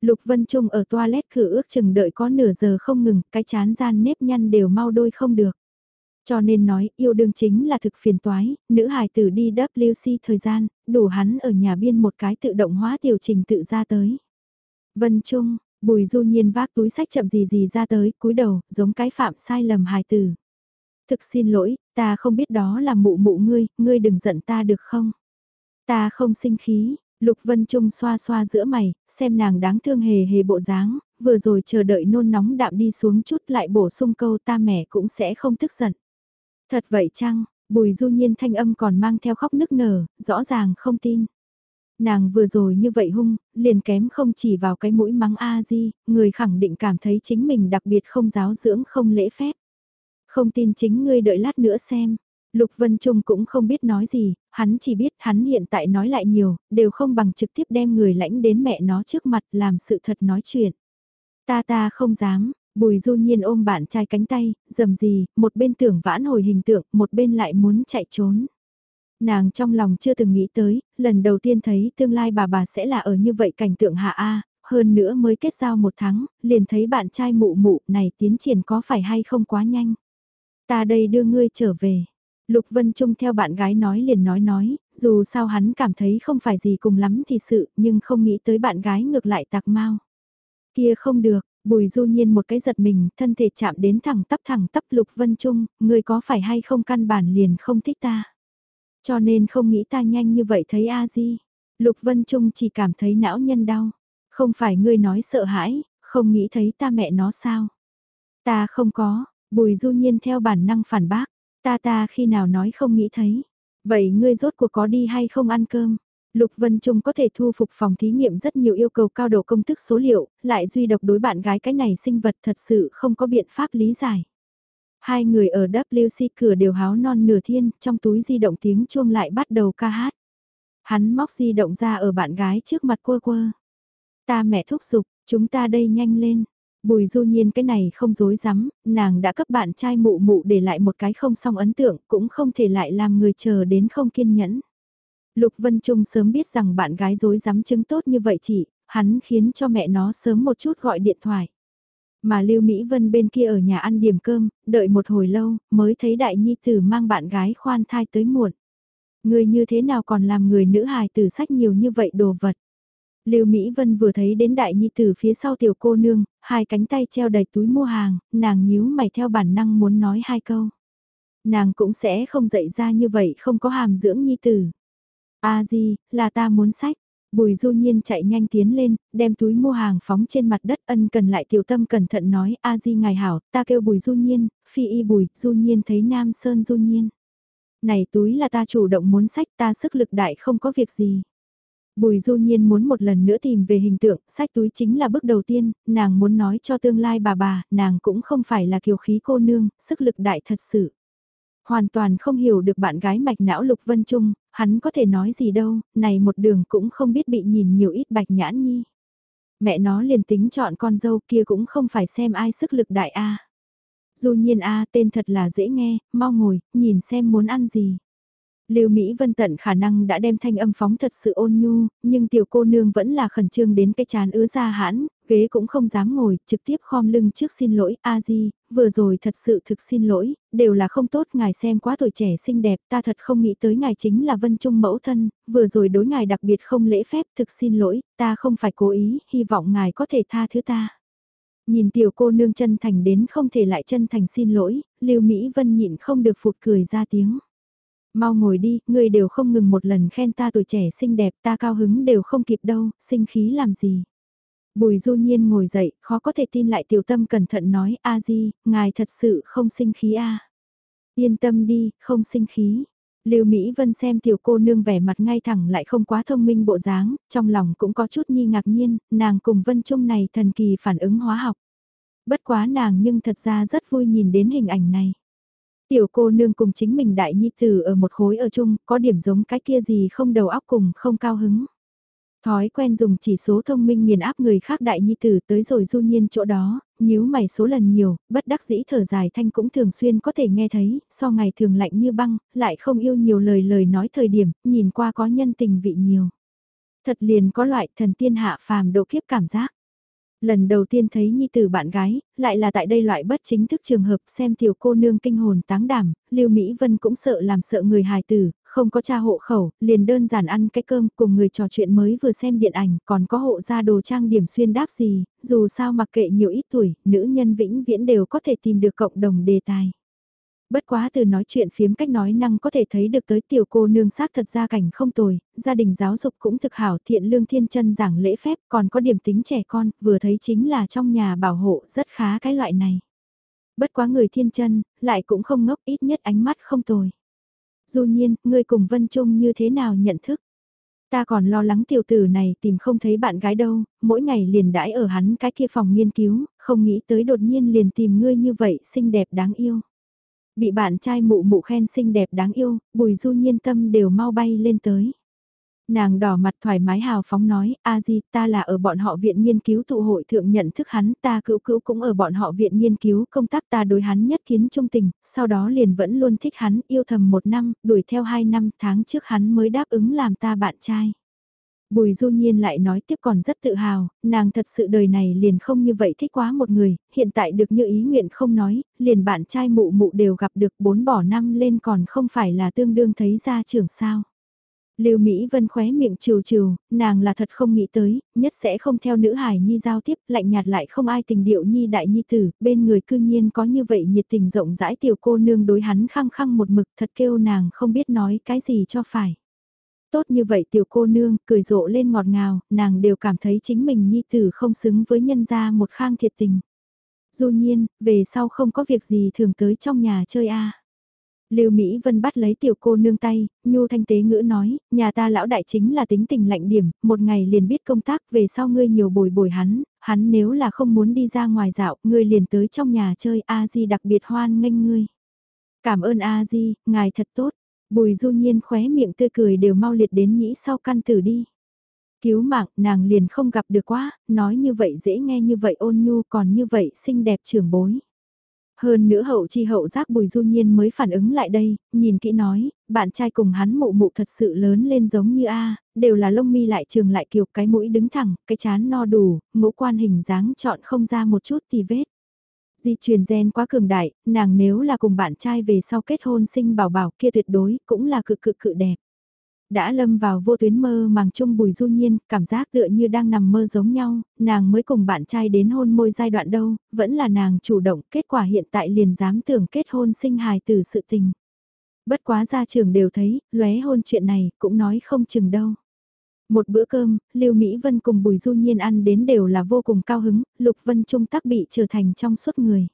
Lục Vân Trung ở toilet cử ước chừng đợi có nửa giờ không ngừng, cái chán gian nếp nhăn đều mau đôi không được. Cho nên nói, yêu đương chính là thực phiền toái, nữ hài tử đi WC thời gian, đủ hắn ở nhà biên một cái tự động hóa tiểu trình tự ra tới. Vân Trung, Bùi Du Nhiên vác túi sách chậm gì gì ra tới, cúi đầu, giống cái phạm sai lầm hài tử. Thực xin lỗi, ta không biết đó là mụ mụ ngươi, ngươi đừng giận ta được không? Ta không sinh khí, Lục Vân Trung xoa xoa giữa mày, xem nàng đáng thương hề hề bộ dáng, vừa rồi chờ đợi nôn nóng đạm đi xuống chút lại bổ sung câu ta mẹ cũng sẽ không tức giận. Thật vậy chăng, Bùi du nhiên thanh âm còn mang theo khóc nức nở, rõ ràng không tin. Nàng vừa rồi như vậy hung, liền kém không chỉ vào cái mũi mắng A-di, người khẳng định cảm thấy chính mình đặc biệt không giáo dưỡng không lễ phép. Không tin chính ngươi đợi lát nữa xem. Lục Vân Trung cũng không biết nói gì, hắn chỉ biết hắn hiện tại nói lại nhiều, đều không bằng trực tiếp đem người lãnh đến mẹ nó trước mặt làm sự thật nói chuyện. Ta ta không dám, Bùi du nhiên ôm bạn trai cánh tay, dầm gì, một bên tưởng vãn hồi hình tượng, một bên lại muốn chạy trốn. Nàng trong lòng chưa từng nghĩ tới, lần đầu tiên thấy tương lai bà bà sẽ là ở như vậy cảnh tượng hạ A, hơn nữa mới kết giao một tháng, liền thấy bạn trai mụ mụ này tiến triển có phải hay không quá nhanh. Ta đây đưa ngươi trở về. Lục Vân Trung theo bạn gái nói liền nói nói, dù sao hắn cảm thấy không phải gì cùng lắm thì sự, nhưng không nghĩ tới bạn gái ngược lại tạc mau. Kia không được, Bùi du nhiên một cái giật mình, thân thể chạm đến thẳng tắp thẳng tắp Lục Vân Trung, người có phải hay không căn bản liền không thích ta. Cho nên không nghĩ ta nhanh như vậy thấy a di. Lục Vân Trung chỉ cảm thấy não nhân đau. Không phải ngươi nói sợ hãi, không nghĩ thấy ta mẹ nó sao. Ta không có, bùi du nhiên theo bản năng phản bác. Ta ta khi nào nói không nghĩ thấy. Vậy ngươi rốt cuộc có đi hay không ăn cơm? Lục Vân Trung có thể thu phục phòng thí nghiệm rất nhiều yêu cầu cao độ công thức số liệu, lại duy độc đối bạn gái cái này sinh vật thật sự không có biện pháp lý giải. Hai người ở WC cửa đều háo non nửa thiên, trong túi di động tiếng chuông lại bắt đầu ca hát. Hắn móc di động ra ở bạn gái trước mặt quơ quơ. Ta mẹ thúc giục, chúng ta đây nhanh lên. Bùi du nhiên cái này không dối rắm nàng đã cấp bạn trai mụ mụ để lại một cái không xong ấn tượng, cũng không thể lại làm người chờ đến không kiên nhẫn. Lục Vân Trung sớm biết rằng bạn gái dối dám chứng tốt như vậy chị hắn khiến cho mẹ nó sớm một chút gọi điện thoại. Mà Lưu Mỹ Vân bên kia ở nhà ăn điểm cơm, đợi một hồi lâu, mới thấy đại nhi tử mang bạn gái khoan thai tới muộn. Người như thế nào còn làm người nữ hài tử sách nhiều như vậy đồ vật. Lưu Mỹ Vân vừa thấy đến đại nhi tử phía sau tiểu cô nương, hai cánh tay treo đầy túi mua hàng, nàng nhíu mày theo bản năng muốn nói hai câu. Nàng cũng sẽ không dậy ra như vậy không có hàm dưỡng nhi tử. A Di, là ta muốn sách. Bùi du nhiên chạy nhanh tiến lên, đem túi mua hàng phóng trên mặt đất ân cần lại tiểu tâm cẩn thận nói A Di ngài hảo, ta kêu bùi du nhiên, phi y bùi, du nhiên thấy nam sơn du nhiên. Này túi là ta chủ động muốn sách ta sức lực đại không có việc gì. Bùi du nhiên muốn một lần nữa tìm về hình tượng, sách túi chính là bước đầu tiên, nàng muốn nói cho tương lai bà bà, nàng cũng không phải là kiều khí cô nương, sức lực đại thật sự. Hoàn toàn không hiểu được bạn gái mạch não Lục Vân Trung, hắn có thể nói gì đâu, này một đường cũng không biết bị nhìn nhiều ít bạch nhãn nhi. Mẹ nó liền tính chọn con dâu kia cũng không phải xem ai sức lực đại A. Du nhiên A tên thật là dễ nghe, mau ngồi, nhìn xem muốn ăn gì. Lưu Mỹ Vân tận khả năng đã đem thanh âm phóng thật sự ôn nhu, nhưng tiểu cô nương vẫn là khẩn trương đến cái chán ứa ra hãn, ghế cũng không dám ngồi, trực tiếp khom lưng trước xin lỗi, a di, vừa rồi thật sự thực xin lỗi, đều là không tốt, ngài xem quá tuổi trẻ xinh đẹp, ta thật không nghĩ tới ngài chính là Vân Trung mẫu thân, vừa rồi đối ngài đặc biệt không lễ phép, thực xin lỗi, ta không phải cố ý, hy vọng ngài có thể tha thứ ta. Nhìn tiểu cô nương chân thành đến không thể lại chân thành xin lỗi, Lưu Mỹ Vân nhịn không được phụt cười ra tiếng. Mau ngồi đi, ngươi đều không ngừng một lần khen ta tuổi trẻ xinh đẹp, ta cao hứng đều không kịp đâu, sinh khí làm gì. Bùi du nhiên ngồi dậy, khó có thể tin lại tiểu tâm cẩn thận nói, a di, ngài thật sự không sinh khí a Yên tâm đi, không sinh khí. Lưu Mỹ Vân xem tiểu cô nương vẻ mặt ngay thẳng lại không quá thông minh bộ dáng, trong lòng cũng có chút nhi ngạc nhiên, nàng cùng Vân Trung này thần kỳ phản ứng hóa học. Bất quá nàng nhưng thật ra rất vui nhìn đến hình ảnh này. Tiểu cô nương cùng chính mình đại nhi tử ở một khối ở chung, có điểm giống cái kia gì không đầu óc cùng không cao hứng. Thói quen dùng chỉ số thông minh nghiền áp người khác đại nhi tử tới rồi du nhiên chỗ đó, nhíu mày số lần nhiều, bất đắc dĩ thở dài thanh cũng thường xuyên có thể nghe thấy, so ngày thường lạnh như băng, lại không yêu nhiều lời lời nói thời điểm, nhìn qua có nhân tình vị nhiều. Thật liền có loại thần tiên hạ phàm độ kiếp cảm giác. Lần đầu tiên thấy nhi tử bạn gái, lại là tại đây loại bất chính thức trường hợp xem tiểu cô nương kinh hồn táng đảm, Lưu Mỹ Vân cũng sợ làm sợ người hài tử, không có cha hộ khẩu, liền đơn giản ăn cái cơm cùng người trò chuyện mới vừa xem điện ảnh, còn có hộ ra đồ trang điểm xuyên đáp gì, dù sao mặc kệ nhiều ít tuổi, nữ nhân vĩnh viễn đều có thể tìm được cộng đồng đề tài. Bất quá từ nói chuyện phiếm cách nói năng có thể thấy được tới tiểu cô nương xác thật ra cảnh không tồi, gia đình giáo dục cũng thực hảo thiện lương thiên chân giảng lễ phép còn có điểm tính trẻ con, vừa thấy chính là trong nhà bảo hộ rất khá cái loại này. Bất quá người thiên chân, lại cũng không ngốc ít nhất ánh mắt không tồi. Du nhiên, ngươi cùng Vân Trung như thế nào nhận thức? Ta còn lo lắng tiểu tử này tìm không thấy bạn gái đâu, mỗi ngày liền đãi ở hắn cái kia phòng nghiên cứu, không nghĩ tới đột nhiên liền tìm ngươi như vậy xinh đẹp đáng yêu. Bị bạn trai mụ mụ khen xinh đẹp đáng yêu, bùi du nhiên tâm đều mau bay lên tới. Nàng đỏ mặt thoải mái hào phóng nói, a di ta là ở bọn họ viện nghiên cứu tụ hội thượng nhận thức hắn, ta cữu cữu cũng ở bọn họ viện nghiên cứu công tác ta đối hắn nhất kiến trung tình, sau đó liền vẫn luôn thích hắn, yêu thầm một năm, đuổi theo hai năm, tháng trước hắn mới đáp ứng làm ta bạn trai. Bùi du nhiên lại nói tiếp còn rất tự hào, nàng thật sự đời này liền không như vậy thích quá một người, hiện tại được như ý nguyện không nói, liền bạn trai mụ mụ đều gặp được bốn bỏ năm lên còn không phải là tương đương thấy ra trưởng sao. Lưu Mỹ Vân khóe miệng trừ trừ, nàng là thật không nghĩ tới, nhất sẽ không theo nữ hải nhi giao tiếp, lạnh nhạt lại không ai tình điệu nhi đại nhi tử, bên người cư nhiên có như vậy nhiệt tình rộng rãi tiểu cô nương đối hắn khăng khăng một mực thật kêu nàng không biết nói cái gì cho phải. Tốt như vậy tiểu cô nương, cười rộ lên ngọt ngào, nàng đều cảm thấy chính mình nhi tử không xứng với nhân gia một khang thiệt tình. Dù nhiên, về sau không có việc gì thường tới trong nhà chơi a Lưu Mỹ Vân bắt lấy tiểu cô nương tay, Nhu Thanh Tế ngữ nói, nhà ta lão đại chính là tính tình lạnh điểm, một ngày liền biết công tác về sau ngươi nhiều bồi bồi hắn, hắn nếu là không muốn đi ra ngoài dạo, ngươi liền tới trong nhà chơi A Di đặc biệt hoan nghênh ngươi. Cảm ơn A Di, ngài thật tốt, bùi du nhiên khóe miệng tươi cười đều mau liệt đến nhĩ sau căn tử đi. Cứu mạng, nàng liền không gặp được quá, nói như vậy dễ nghe như vậy ôn nhu còn như vậy xinh đẹp trưởng bối. Hơn nữa hậu chi hậu giác bùi du nhiên mới phản ứng lại đây, nhìn kỹ nói, bạn trai cùng hắn mụ mụ thật sự lớn lên giống như A, đều là lông mi lại trường lại kiều cái mũi đứng thẳng, cái chán no đủ, ngũ quan hình dáng chọn không ra một chút thì vết. Di truyền gen quá cường đại, nàng nếu là cùng bạn trai về sau kết hôn sinh bảo bảo kia tuyệt đối cũng là cực cực cự đẹp đã lâm vào vô tuyến mơ màng chung bùi du nhiên, cảm giác tựa như đang nằm mơ giống nhau, nàng mới cùng bạn trai đến hôn môi giai đoạn đâu, vẫn là nàng chủ động, kết quả hiện tại liền dám tưởng kết hôn sinh hài từ sự tình. Bất quá gia trưởng đều thấy, lóe hôn chuyện này, cũng nói không chừng đâu. Một bữa cơm, Lưu Mỹ Vân cùng Bùi Du Nhiên ăn đến đều là vô cùng cao hứng, Lục Vân Trung tắc bị trở thành trong suốt người.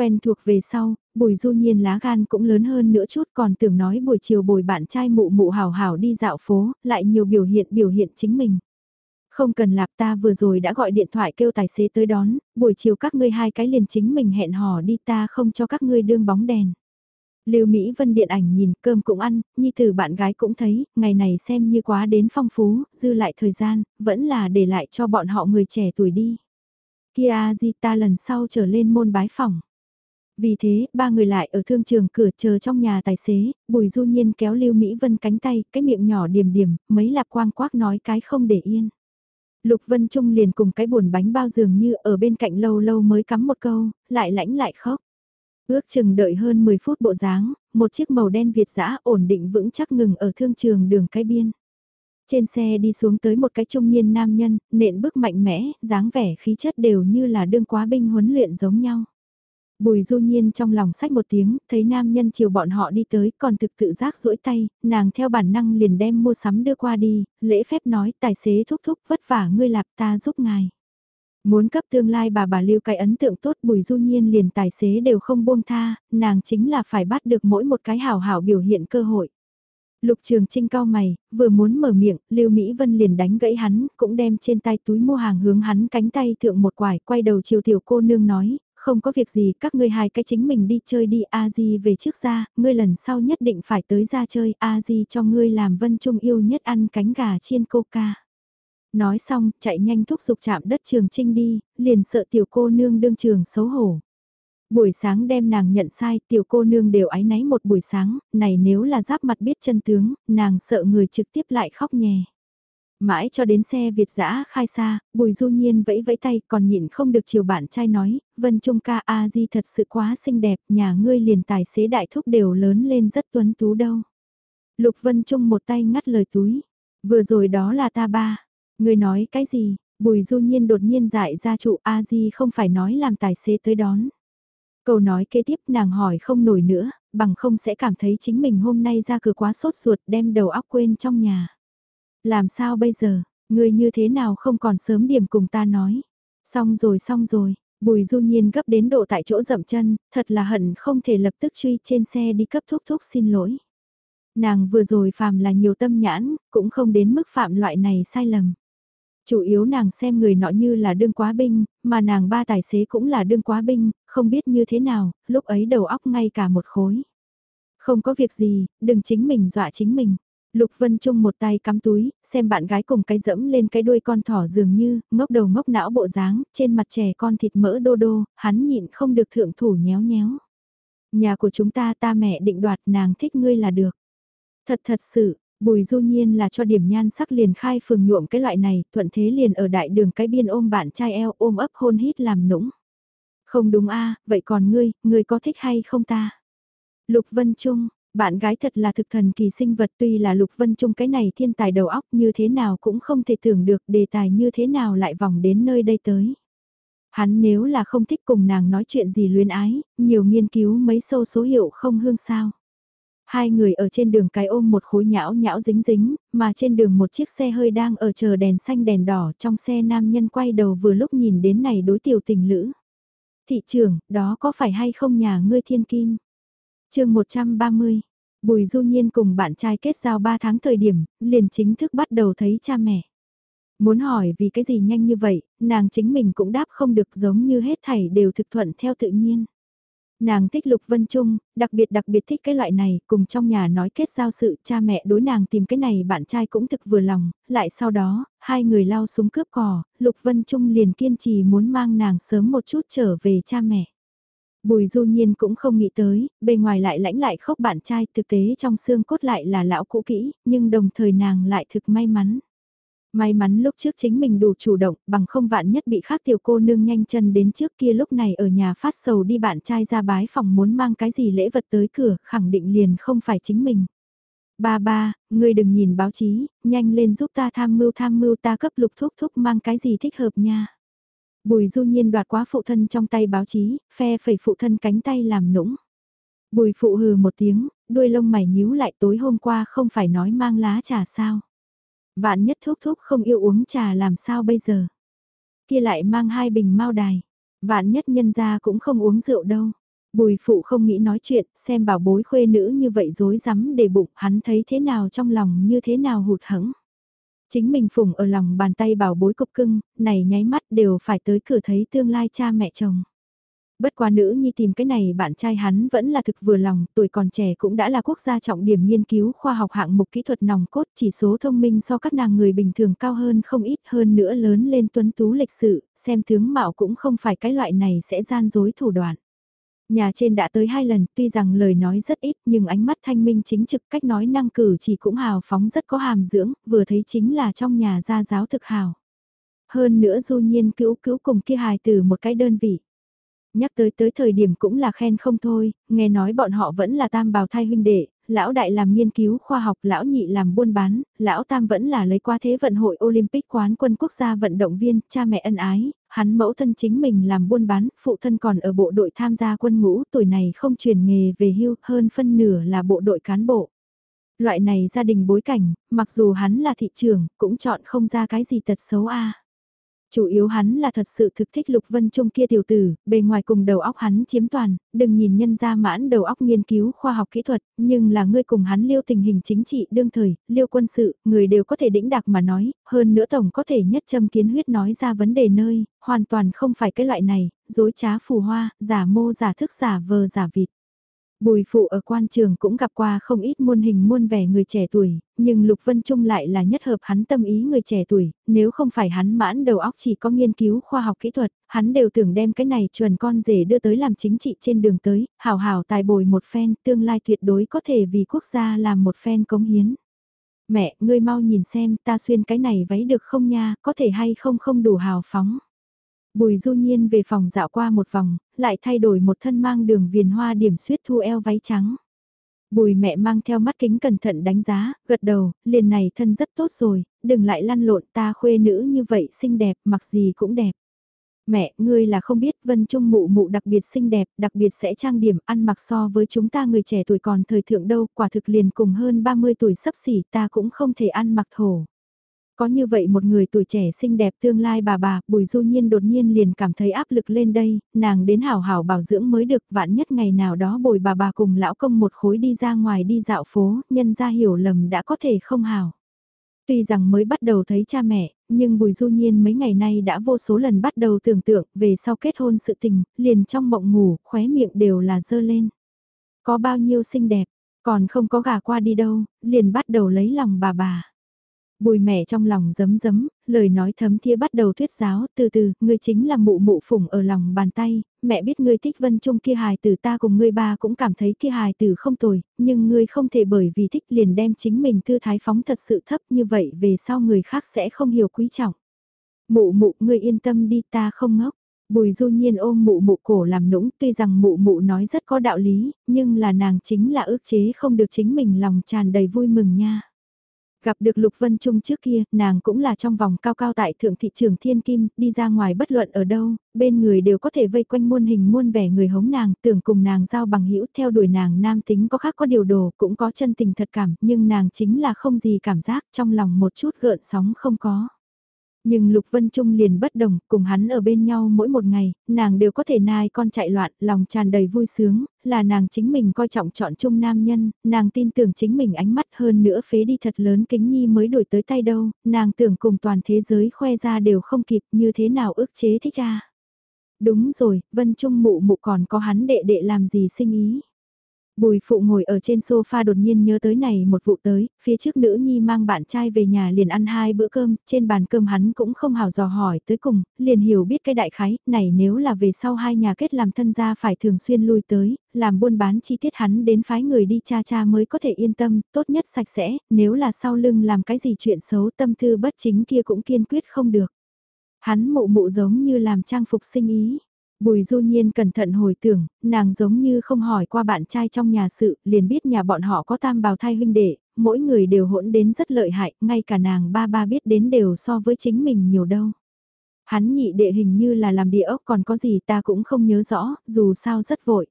Quen thuộc về sau, bùi du nhiên lá gan cũng lớn hơn nữa chút còn tưởng nói buổi chiều bồi bạn trai mụ mụ hào hào đi dạo phố, lại nhiều biểu hiện biểu hiện chính mình. Không cần lạp ta vừa rồi đã gọi điện thoại kêu tài xế tới đón, buổi chiều các ngươi hai cái liền chính mình hẹn hò đi ta không cho các ngươi đương bóng đèn. Lưu Mỹ Vân điện ảnh nhìn cơm cũng ăn, nhi từ bạn gái cũng thấy, ngày này xem như quá đến phong phú, dư lại thời gian, vẫn là để lại cho bọn họ người trẻ tuổi đi. Kia Di ta lần sau trở lên môn bái phòng. Vì thế, ba người lại ở thương trường cửa chờ trong nhà tài xế, Bùi Du Nhiên kéo Lưu Mỹ Vân cánh tay, cái miệng nhỏ điểm điểm, mấy lạp quang quác nói cái không để yên. Lục Vân Trung liền cùng cái buồn bánh bao dường như ở bên cạnh lâu lâu mới cắm một câu, lại lãnh lại khóc. Ước chừng đợi hơn 10 phút bộ dáng, một chiếc màu đen Việt dã ổn định vững chắc ngừng ở thương trường đường cái biên. Trên xe đi xuống tới một cái trung niên nam nhân, nện bước mạnh mẽ, dáng vẻ khí chất đều như là đương quá binh huấn luyện giống nhau. Bùi du nhiên trong lòng sách một tiếng, thấy nam nhân chiều bọn họ đi tới, còn thực tự giác duỗi tay, nàng theo bản năng liền đem mua sắm đưa qua đi, lễ phép nói tài xế thúc thúc vất vả ngươi lạp ta giúp ngài. Muốn cấp tương lai bà bà lưu cái ấn tượng tốt bùi du nhiên liền tài xế đều không buông tha, nàng chính là phải bắt được mỗi một cái hảo hảo biểu hiện cơ hội. Lục Trường Trinh cao mày, vừa muốn mở miệng, Lưu Mỹ Vân liền đánh gãy hắn, cũng đem trên tay túi mua hàng hướng hắn cánh tay thượng một quải, quay đầu chiều tiểu cô nương nói, không có việc gì các ngươi hai cái chính mình đi chơi đi a di về trước ra, ngươi lần sau nhất định phải tới ra chơi a di cho ngươi làm vân trung yêu nhất ăn cánh gà chiên coca. Nói xong, chạy nhanh thúc giục chạm đất trường trinh đi, liền sợ tiểu cô nương đương trường xấu hổ. Buổi sáng đem nàng nhận sai, tiểu cô nương đều ái náy một buổi sáng, này nếu là giáp mặt biết chân tướng, nàng sợ người trực tiếp lại khóc nhè. Mãi cho đến xe Việt giã khai xa, Bùi Du Nhiên vẫy vẫy tay còn nhịn không được chiều bạn trai nói, Vân Trung ca A Di thật sự quá xinh đẹp, nhà ngươi liền tài xế đại thúc đều lớn lên rất tuấn tú đâu. Lục Vân Trung một tay ngắt lời túi, vừa rồi đó là ta ba, ngươi nói cái gì, Bùi Du Nhiên đột nhiên dại ra trụ A Di không phải nói làm tài xế tới đón. Câu nói kế tiếp nàng hỏi không nổi nữa, bằng không sẽ cảm thấy chính mình hôm nay ra cửa quá sốt ruột đem đầu óc quên trong nhà. Làm sao bây giờ, người như thế nào không còn sớm điểm cùng ta nói. Xong rồi xong rồi, bùi du nhiên gấp đến độ tại chỗ dậm chân, thật là hận không thể lập tức truy trên xe đi cấp thúc thúc xin lỗi. Nàng vừa rồi phàm là nhiều tâm nhãn, cũng không đến mức phạm loại này sai lầm. Chủ yếu nàng xem người nọ như là đương quá binh, mà nàng ba tài xế cũng là đương quá binh, không biết như thế nào, lúc ấy đầu óc ngay cả một khối. Không có việc gì, đừng chính mình dọa chính mình. Lục Vân Trung một tay cắm túi, xem bạn gái cùng cái dẫm lên cái đuôi con thỏ dường như, ngốc đầu ngốc não bộ dáng, trên mặt trẻ con thịt mỡ đô đô, hắn nhịn không được thượng thủ nhéo nhéo. Nhà của chúng ta ta mẹ định đoạt nàng thích ngươi là được. Thật thật sự, Bùi du nhiên là cho điểm nhan sắc liền khai phường nhuộm cái loại này, thuận thế liền ở đại đường cái biên ôm bạn trai eo ôm ấp hôn hít làm nũng. Không đúng a vậy còn ngươi, ngươi có thích hay không ta? Lục Vân Trung, bạn gái thật là thực thần kỳ sinh vật tuy là Lục Vân Trung cái này thiên tài đầu óc như thế nào cũng không thể tưởng được đề tài như thế nào lại vòng đến nơi đây tới. Hắn nếu là không thích cùng nàng nói chuyện gì luyến ái, nhiều nghiên cứu mấy sâu số hiệu không hương sao. Hai người ở trên đường cái ôm một khối nhão nhão dính dính, mà trên đường một chiếc xe hơi đang ở chờ đèn xanh đèn đỏ trong xe nam nhân quay đầu vừa lúc nhìn đến này đối tiểu tình lữ. Thị trưởng, đó có phải hay không nhà ngươi thiên kim? Chương 130, Bùi Du Nhiên cùng bạn trai kết giao 3 tháng thời điểm, liền chính thức bắt đầu thấy cha mẹ. Muốn hỏi vì cái gì nhanh như vậy, nàng chính mình cũng đáp không được giống như hết thảy đều thực thuận theo tự nhiên. Nàng thích Lục Vân Trung, đặc biệt đặc biệt thích cái loại này, cùng trong nhà nói kết giao sự, cha mẹ đối nàng tìm cái này bạn trai cũng thực vừa lòng, lại sau đó, hai người lao súng cướp cỏ Lục Vân Trung liền kiên trì muốn mang nàng sớm một chút trở về cha mẹ. Bùi du nhiên cũng không nghĩ tới, bề ngoài lại lãnh lại khóc bạn trai, thực tế trong xương cốt lại là lão cũ kỹ, nhưng đồng thời nàng lại thực may mắn. May mắn lúc trước chính mình đủ chủ động, bằng không vạn nhất bị khác tiểu cô nương nhanh chân đến trước kia lúc này ở nhà phát sầu đi bạn trai ra bái phòng muốn mang cái gì lễ vật tới cửa, khẳng định liền không phải chính mình. Ba ba, ngươi đừng nhìn báo chí, nhanh lên giúp ta tham mưu tham mưu ta cấp lục thúc thúc mang cái gì thích hợp nha. Bùi du nhiên đoạt quá phụ thân trong tay báo chí, phe phẩy phụ thân cánh tay làm nũng. Bùi phụ hừ một tiếng, đuôi lông mày nhíu lại tối hôm qua không phải nói mang lá trà sao. Vạn nhất thúc thúc không yêu uống trà làm sao bây giờ. Kia lại mang hai bình mau đài. Vạn nhất nhân gia cũng không uống rượu đâu. Bùi phụ không nghĩ nói chuyện, xem bảo bối khuê nữ như vậy dối rắm để bụng, hắn thấy thế nào trong lòng như thế nào hụt hẫng. Chính mình phùng ở lòng bàn tay bảo bối cục cưng, này nháy mắt đều phải tới cửa thấy tương lai cha mẹ chồng. Bất quá nữ nhi tìm cái này bạn trai hắn vẫn là thực vừa lòng, tuổi còn trẻ cũng đã là quốc gia trọng điểm nghiên cứu khoa học hạng mục kỹ thuật nòng cốt chỉ số thông minh so các nàng người bình thường cao hơn không ít hơn nữa lớn lên tuấn tú lịch sự, xem tướng mạo cũng không phải cái loại này sẽ gian dối thủ đoạn. Nhà trên đã tới hai lần, tuy rằng lời nói rất ít nhưng ánh mắt thanh minh chính trực cách nói năng cử chỉ cũng hào phóng rất có hàm dưỡng, vừa thấy chính là trong nhà gia giáo thực hào. Hơn nữa du nhiên cứu cứu cùng kia hài từ một cái đơn vị. Nhắc tới tới thời điểm cũng là khen không thôi, nghe nói bọn họ vẫn là tam bào thai huynh đệ, lão đại làm nghiên cứu khoa học, lão nhị làm buôn bán, lão tam vẫn là lấy qua thế vận hội Olympic quán quân quốc gia vận động viên, cha mẹ ân ái, hắn mẫu thân chính mình làm buôn bán, phụ thân còn ở bộ đội tham gia quân ngũ, tuổi này không chuyển nghề về hưu, hơn phân nửa là bộ đội cán bộ. Loại này gia đình bối cảnh, mặc dù hắn là thị trường, cũng chọn không ra cái gì tật xấu a. Chủ yếu hắn là thật sự thực thích Lục Vân Trung kia tiểu tử, bề ngoài cùng đầu óc hắn chiếm toàn, đừng nhìn nhân ra mãn đầu óc nghiên cứu khoa học kỹ thuật, nhưng là ngươi cùng hắn liêu tình hình chính trị đương thời, liêu quân sự, người đều có thể đĩnh đạc mà nói, hơn nữa tổng có thể nhất châm kiến huyết nói ra vấn đề nơi, hoàn toàn không phải cái loại này, dối trá phù hoa, giả mô giả thức giả vờ giả vịt. Bùi phụ ở quan trường cũng gặp qua không ít muôn hình muôn vẻ người trẻ tuổi, nhưng Lục Vân Trung lại là nhất hợp hắn tâm ý người trẻ tuổi, nếu không phải hắn mãn đầu óc chỉ có nghiên cứu khoa học kỹ thuật, hắn đều tưởng đem cái này chuẩn con rể đưa tới làm chính trị trên đường tới, hào hào tài bồi một phen, tương lai tuyệt đối có thể vì quốc gia làm một phen cống hiến. Mẹ, ngươi mau nhìn xem ta xuyên cái này váy được không nha, có thể hay không không đủ hào phóng. Bùi du nhiên về phòng dạo qua một vòng, lại thay đổi một thân mang đường viền hoa điểm suyết thu eo váy trắng. Bùi mẹ mang theo mắt kính cẩn thận đánh giá, gật đầu, liền này thân rất tốt rồi, đừng lại lăn lộn ta khuê nữ như vậy xinh đẹp, mặc gì cũng đẹp. Mẹ, ngươi là không biết Vân Trung mụ mụ đặc biệt xinh đẹp, đặc biệt sẽ trang điểm ăn mặc so với chúng ta người trẻ tuổi còn thời thượng đâu, quả thực liền cùng hơn 30 tuổi sắp xỉ ta cũng không thể ăn mặc thổ. Có như vậy một người tuổi trẻ xinh đẹp tương lai bà bà, Bùi Du Nhiên đột nhiên liền cảm thấy áp lực lên đây, nàng đến hảo hảo bảo dưỡng mới được vạn nhất ngày nào đó bồi bà bà cùng lão công một khối đi ra ngoài đi dạo phố, nhân ra hiểu lầm đã có thể không hảo. Tuy rằng mới bắt đầu thấy cha mẹ, nhưng Bùi Du Nhiên mấy ngày nay đã vô số lần bắt đầu tưởng tượng về sau kết hôn sự tình, liền trong mộng ngủ, khóe miệng đều là dơ lên. Có bao nhiêu xinh đẹp, còn không có gà qua đi đâu, liền bắt đầu lấy lòng bà bà. Bùi mẹ trong lòng giấm giấm, lời nói thấm thía bắt đầu thuyết giáo, từ từ, ngươi chính là mụ mụ phủng ở lòng bàn tay, mẹ biết ngươi thích vân trung kia hài tử ta cùng ngươi ba cũng cảm thấy kia hài tử không tồi, nhưng ngươi không thể bởi vì thích liền đem chính mình tư thái phóng thật sự thấp như vậy về sau người khác sẽ không hiểu quý trọng. Mụ mụ ngươi yên tâm đi ta không ngốc. Bùi du nhiên ôm mụ mụ cổ làm nũng tuy rằng mụ mụ nói rất có đạo lý, nhưng là nàng chính là ước chế không được chính mình lòng tràn đầy vui mừng nha. Gặp được Lục Vân Trung trước kia, nàng cũng là trong vòng cao cao tại thượng thị trường thiên kim, đi ra ngoài bất luận ở đâu, bên người đều có thể vây quanh muôn hình muôn vẻ người hống nàng, tưởng cùng nàng giao bằng hữu theo đuổi nàng nam tính có khác có điều đồ, cũng có chân tình thật cảm, nhưng nàng chính là không gì cảm giác, trong lòng một chút gợn sóng không có. Nhưng Lục Vân Trung liền bất đồng, cùng hắn ở bên nhau mỗi một ngày, nàng đều có thể nai con chạy loạn, lòng tràn đầy vui sướng, là nàng chính mình coi trọng chọn chung nam nhân, nàng tin tưởng chính mình ánh mắt hơn nữa phế đi thật lớn kính nhi mới đổi tới tay đâu, nàng tưởng cùng toàn thế giới khoe ra đều không kịp như thế nào ức chế thích ra. Đúng rồi, Vân Trung mụ mụ còn có hắn đệ đệ làm gì sinh ý. Bùi phụ ngồi ở trên sofa đột nhiên nhớ tới này một vụ tới, phía trước nữ nhi mang bạn trai về nhà liền ăn hai bữa cơm, trên bàn cơm hắn cũng không hào dò hỏi tới cùng, liền hiểu biết cái đại khái, này nếu là về sau hai nhà kết làm thân gia phải thường xuyên lui tới, làm buôn bán chi tiết hắn đến phái người đi cha cha mới có thể yên tâm, tốt nhất sạch sẽ, nếu là sau lưng làm cái gì chuyện xấu tâm tư bất chính kia cũng kiên quyết không được. Hắn mụ mụ giống như làm trang phục sinh ý. Bùi du nhiên cẩn thận hồi tưởng, nàng giống như không hỏi qua bạn trai trong nhà sự, liền biết nhà bọn họ có tam bào thai huynh đệ, mỗi người đều hỗn đến rất lợi hại, ngay cả nàng ba ba biết đến đều so với chính mình nhiều đâu. Hắn nhị đệ hình như là làm địa ốc còn có gì ta cũng không nhớ rõ, dù sao rất vội.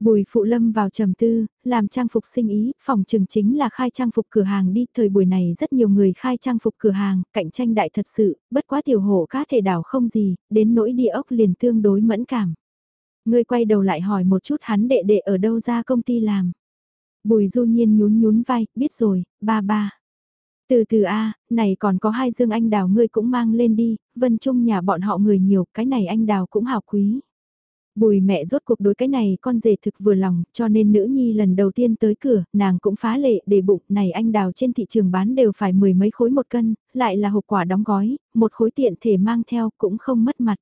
Bùi phụ lâm vào trầm tư, làm trang phục sinh ý, phòng trường chính là khai trang phục cửa hàng đi, thời buổi này rất nhiều người khai trang phục cửa hàng, cạnh tranh đại thật sự, bất quá tiểu hộ cá thể đảo không gì, đến nỗi địa ốc liền tương đối mẫn cảm. Người quay đầu lại hỏi một chút hắn đệ đệ ở đâu ra công ty làm. Bùi du nhiên nhún nhún vai, biết rồi, ba ba. Từ từ a này còn có hai dương anh đào ngươi cũng mang lên đi, vân trung nhà bọn họ người nhiều, cái này anh đào cũng hào quý. Bùi mẹ rốt cuộc đối cái này con rể thực vừa lòng, cho nên nữ nhi lần đầu tiên tới cửa, nàng cũng phá lệ để bụng này anh đào trên thị trường bán đều phải mười mấy khối một cân, lại là hộp quả đóng gói, một khối tiện thể mang theo cũng không mất mặt.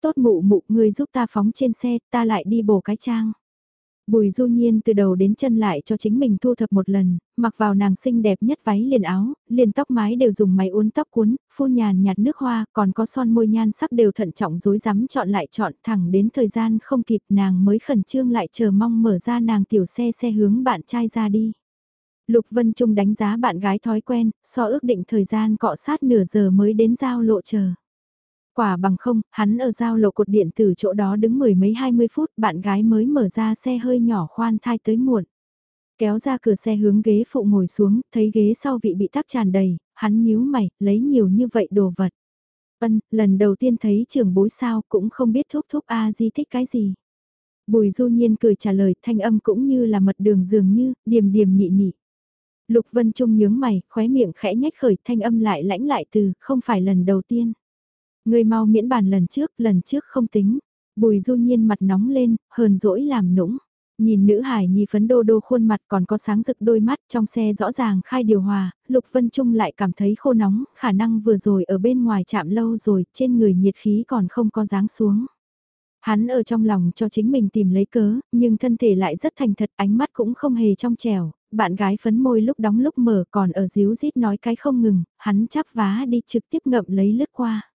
Tốt mụ mụ người giúp ta phóng trên xe, ta lại đi bổ cái trang. Bùi du nhiên từ đầu đến chân lại cho chính mình thu thập một lần, mặc vào nàng xinh đẹp nhất váy liền áo, liền tóc mái đều dùng máy uốn tóc cuốn, phun nhàn nhạt nước hoa, còn có son môi nhan sắc đều thận trọng dối rắm chọn lại chọn thẳng đến thời gian không kịp nàng mới khẩn trương lại chờ mong mở ra nàng tiểu xe xe hướng bạn trai ra đi. Lục Vân Trung đánh giá bạn gái thói quen, so ước định thời gian cọ sát nửa giờ mới đến giao lộ chờ. Quả bằng không, hắn ở giao lộ cột điện từ chỗ đó đứng mười mấy hai mươi phút, bạn gái mới mở ra xe hơi nhỏ khoan thai tới muộn. Kéo ra cửa xe hướng ghế phụ ngồi xuống, thấy ghế sau vị bị tắc tràn đầy, hắn nhíu mày, lấy nhiều như vậy đồ vật. Ân, lần đầu tiên thấy trường bối sao cũng không biết thúc thúc A di thích cái gì. Bùi du nhiên cười trả lời thanh âm cũng như là mật đường dường như, điềm điềm nhị nhị. Lục Vân Trung nhướng mày, khóe miệng khẽ nhếch khởi thanh âm lại lãnh lại từ, không phải lần đầu tiên. Người mau miễn bàn lần trước, lần trước không tính. Bùi du nhiên mặt nóng lên, hờn dỗi làm nũng. Nhìn nữ hải nhi phấn đô đô khuôn mặt còn có sáng rực đôi mắt trong xe rõ ràng khai điều hòa, Lục Vân Trung lại cảm thấy khô nóng, khả năng vừa rồi ở bên ngoài chạm lâu rồi, trên người nhiệt khí còn không có dáng xuống. Hắn ở trong lòng cho chính mình tìm lấy cớ, nhưng thân thể lại rất thành thật, ánh mắt cũng không hề trong trẻo, bạn gái phấn môi lúc đóng lúc mở còn ở díu rít nói cái không ngừng, hắn chắp vá đi trực tiếp ngậm lấy lướt qua.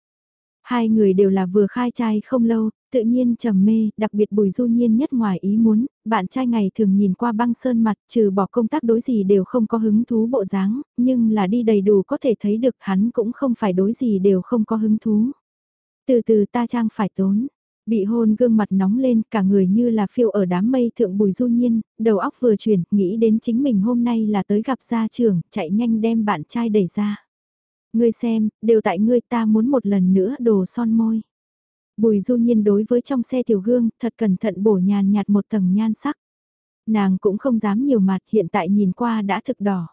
Hai người đều là vừa khai trai không lâu, tự nhiên trầm mê, đặc biệt bùi du nhiên nhất ngoài ý muốn, bạn trai ngày thường nhìn qua băng sơn mặt trừ bỏ công tác đối gì đều không có hứng thú bộ dáng, nhưng là đi đầy đủ có thể thấy được hắn cũng không phải đối gì đều không có hứng thú. Từ từ ta trang phải tốn, bị hôn gương mặt nóng lên cả người như là phiêu ở đám mây thượng bùi du nhiên, đầu óc vừa chuyển, nghĩ đến chính mình hôm nay là tới gặp gia trưởng, chạy nhanh đem bạn trai đẩy ra. Ngươi xem, đều tại ngươi ta muốn một lần nữa đồ son môi. Bùi du nhiên đối với trong xe tiểu gương, thật cẩn thận bổ nhàn nhạt một tầng nhan sắc. Nàng cũng không dám nhiều mặt hiện tại nhìn qua đã thực đỏ.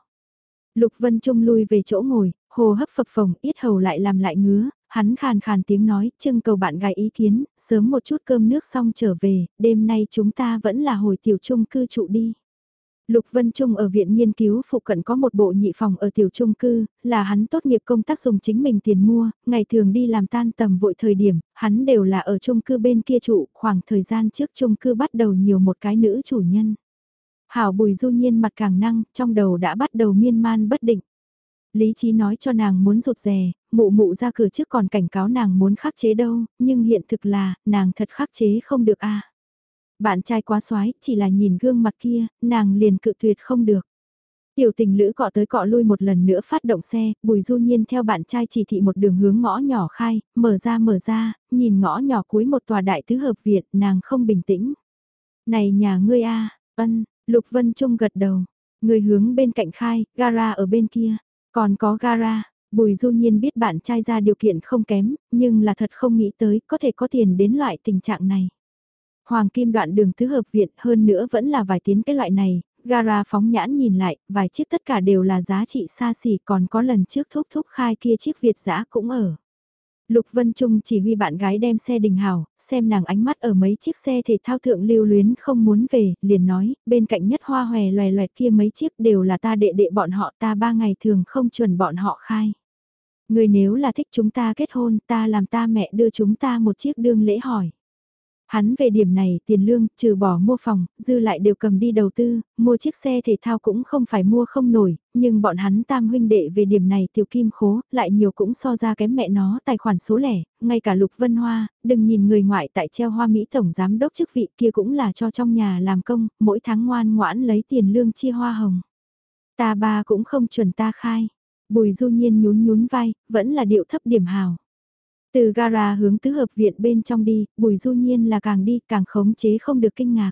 Lục Vân Trung lui về chỗ ngồi, hồ hấp phập phồng, ít hầu lại làm lại ngứa, hắn khàn khàn tiếng nói, trưng cầu bạn gái ý kiến, sớm một chút cơm nước xong trở về, đêm nay chúng ta vẫn là hồi tiểu trung cư trụ đi. Lục Vân Trung ở viện nghiên cứu phụ cận có một bộ nhị phòng ở tiểu trung cư, là hắn tốt nghiệp công tác dùng chính mình tiền mua, ngày thường đi làm tan tầm vội thời điểm, hắn đều là ở trung cư bên kia trụ, khoảng thời gian trước trung cư bắt đầu nhiều một cái nữ chủ nhân. Hảo bùi du nhiên mặt càng năng, trong đầu đã bắt đầu miên man bất định. Lý trí nói cho nàng muốn rụt rè, mụ mụ ra cửa trước còn cảnh cáo nàng muốn khắc chế đâu, nhưng hiện thực là, nàng thật khắc chế không được a bạn trai quá xoái, chỉ là nhìn gương mặt kia, nàng liền cự tuyệt không được. Tiểu tình lữ cọ tới cọ lui một lần nữa phát động xe, bùi du nhiên theo bạn trai chỉ thị một đường hướng ngõ nhỏ khai, mở ra mở ra, nhìn ngõ nhỏ cuối một tòa đại tứ hợp viện, nàng không bình tĩnh. Này nhà ngươi a ân, Lục Vân Trung gật đầu, người hướng bên cạnh khai, gara ở bên kia, còn có gara. Bùi du nhiên biết bạn trai ra điều kiện không kém, nhưng là thật không nghĩ tới có thể có tiền đến loại tình trạng này. Hoàng kim đoạn đường tứ hợp viện hơn nữa vẫn là vài tiếng cái loại này, gara phóng nhãn nhìn lại, vài chiếc tất cả đều là giá trị xa xỉ còn có lần trước thúc thúc khai kia chiếc Việt giã cũng ở. Lục Vân Trung chỉ huy bạn gái đem xe đình hào xem nàng ánh mắt ở mấy chiếc xe thể thao thượng lưu luyến không muốn về, liền nói, bên cạnh nhất hoa hòe loè loẹt kia mấy chiếc đều là ta đệ đệ bọn họ ta ba ngày thường không chuẩn bọn họ khai. Người nếu là thích chúng ta kết hôn ta làm ta mẹ đưa chúng ta một chiếc đương lễ hỏi. Hắn về điểm này tiền lương, trừ bỏ mua phòng, dư lại đều cầm đi đầu tư, mua chiếc xe thể thao cũng không phải mua không nổi, nhưng bọn hắn tam huynh đệ về điểm này tiểu kim khố, lại nhiều cũng so ra kém mẹ nó tài khoản số lẻ, ngay cả Lục Vân Hoa, đừng nhìn người ngoại tại treo hoa Mỹ Tổng Giám đốc chức vị kia cũng là cho trong nhà làm công, mỗi tháng ngoan ngoãn lấy tiền lương chia hoa hồng. Ta ba cũng không chuẩn ta khai. Bùi du nhiên nhún nhún vai, vẫn là điệu thấp điểm hào. Từ gara hướng tứ hợp viện bên trong đi, bùi du nhiên là càng đi càng khống chế không được kinh ngạc.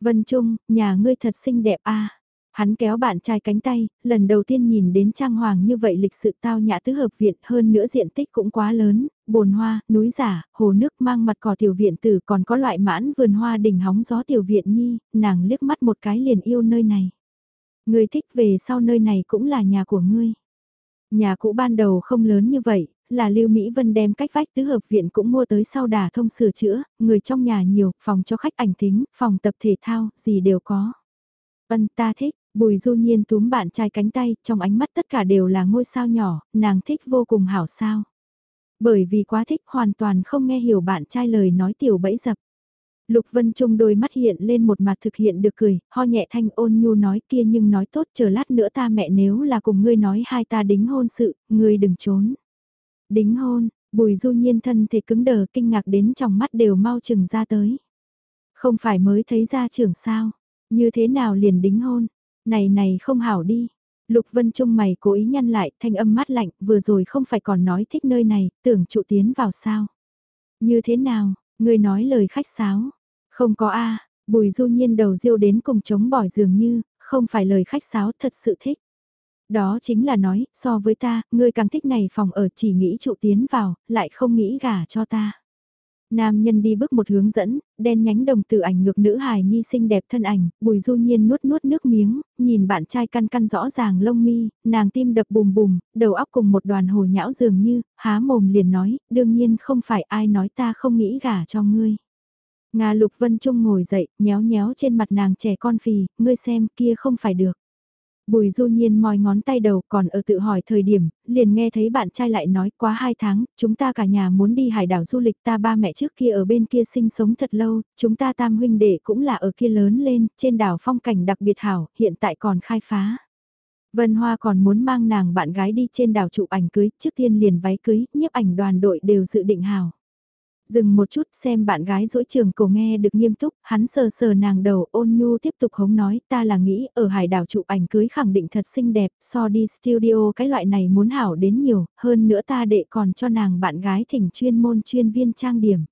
Vân Trung, nhà ngươi thật xinh đẹp a. Hắn kéo bạn trai cánh tay, lần đầu tiên nhìn đến trang hoàng như vậy lịch sự tao nhã tứ hợp viện hơn nữa diện tích cũng quá lớn, bồn hoa, núi giả, hồ nước mang mặt cỏ tiểu viện tử còn có loại mãn vườn hoa đỉnh hóng gió tiểu viện nhi, nàng liếc mắt một cái liền yêu nơi này. Ngươi thích về sau nơi này cũng là nhà của ngươi. Nhà cũ ban đầu không lớn như vậy, là Lưu Mỹ Vân đem cách vách tứ hợp viện cũng mua tới sau đà thông sửa chữa, người trong nhà nhiều, phòng cho khách ảnh tính, phòng tập thể thao, gì đều có. Vân ta thích, Bùi du nhiên túm bạn trai cánh tay, trong ánh mắt tất cả đều là ngôi sao nhỏ, nàng thích vô cùng hảo sao. Bởi vì quá thích hoàn toàn không nghe hiểu bạn trai lời nói tiểu bẫy dập. Lục Vân Trung đôi mắt hiện lên một mặt thực hiện được cười, ho nhẹ thanh ôn nhu nói kia nhưng nói tốt chờ lát nữa ta mẹ nếu là cùng ngươi nói hai ta đính hôn sự, ngươi đừng trốn. Đính hôn, bùi du nhiên thân thể cứng đờ kinh ngạc đến trong mắt đều mau chừng ra tới. Không phải mới thấy ra trưởng sao, như thế nào liền đính hôn, này này không hảo đi. Lục Vân Trung mày cố ý nhăn lại, thanh âm mát lạnh, vừa rồi không phải còn nói thích nơi này, tưởng trụ tiến vào sao. Như thế nào, người nói lời khách sáo. Không có a bùi du nhiên đầu diêu đến cùng chống bỏi dường như, không phải lời khách sáo thật sự thích. Đó chính là nói, so với ta, ngươi càng thích này phòng ở chỉ nghĩ trụ tiến vào, lại không nghĩ gả cho ta. Nam nhân đi bước một hướng dẫn, đen nhánh đồng tử ảnh ngược nữ hài nhi xinh đẹp thân ảnh, bùi du nhiên nuốt nuốt nước miếng, nhìn bạn trai căn căn rõ ràng lông mi, nàng tim đập bùm bùm, đầu óc cùng một đoàn hồ nhão dường như, há mồm liền nói, đương nhiên không phải ai nói ta không nghĩ gả cho ngươi. Nga Lục Vân Trung ngồi dậy, nhéo nhéo trên mặt nàng trẻ con phì, ngươi xem kia không phải được. Bùi du nhiên moi ngón tay đầu còn ở tự hỏi thời điểm, liền nghe thấy bạn trai lại nói quá hai tháng, chúng ta cả nhà muốn đi hải đảo du lịch ta ba mẹ trước kia ở bên kia sinh sống thật lâu, chúng ta tam huynh đệ cũng là ở kia lớn lên, trên đảo phong cảnh đặc biệt hảo, hiện tại còn khai phá. Vân Hoa còn muốn mang nàng bạn gái đi trên đảo chụp ảnh cưới, trước tiên liền váy cưới, nhiếp ảnh đoàn đội đều dự định hảo. Dừng một chút xem bạn gái dỗi trường cổ nghe được nghiêm túc, hắn sờ sờ nàng đầu ôn nhu tiếp tục hống nói ta là nghĩ ở hải đảo chụp ảnh cưới khẳng định thật xinh đẹp, so đi studio cái loại này muốn hảo đến nhiều, hơn nữa ta đệ còn cho nàng bạn gái thỉnh chuyên môn chuyên viên trang điểm.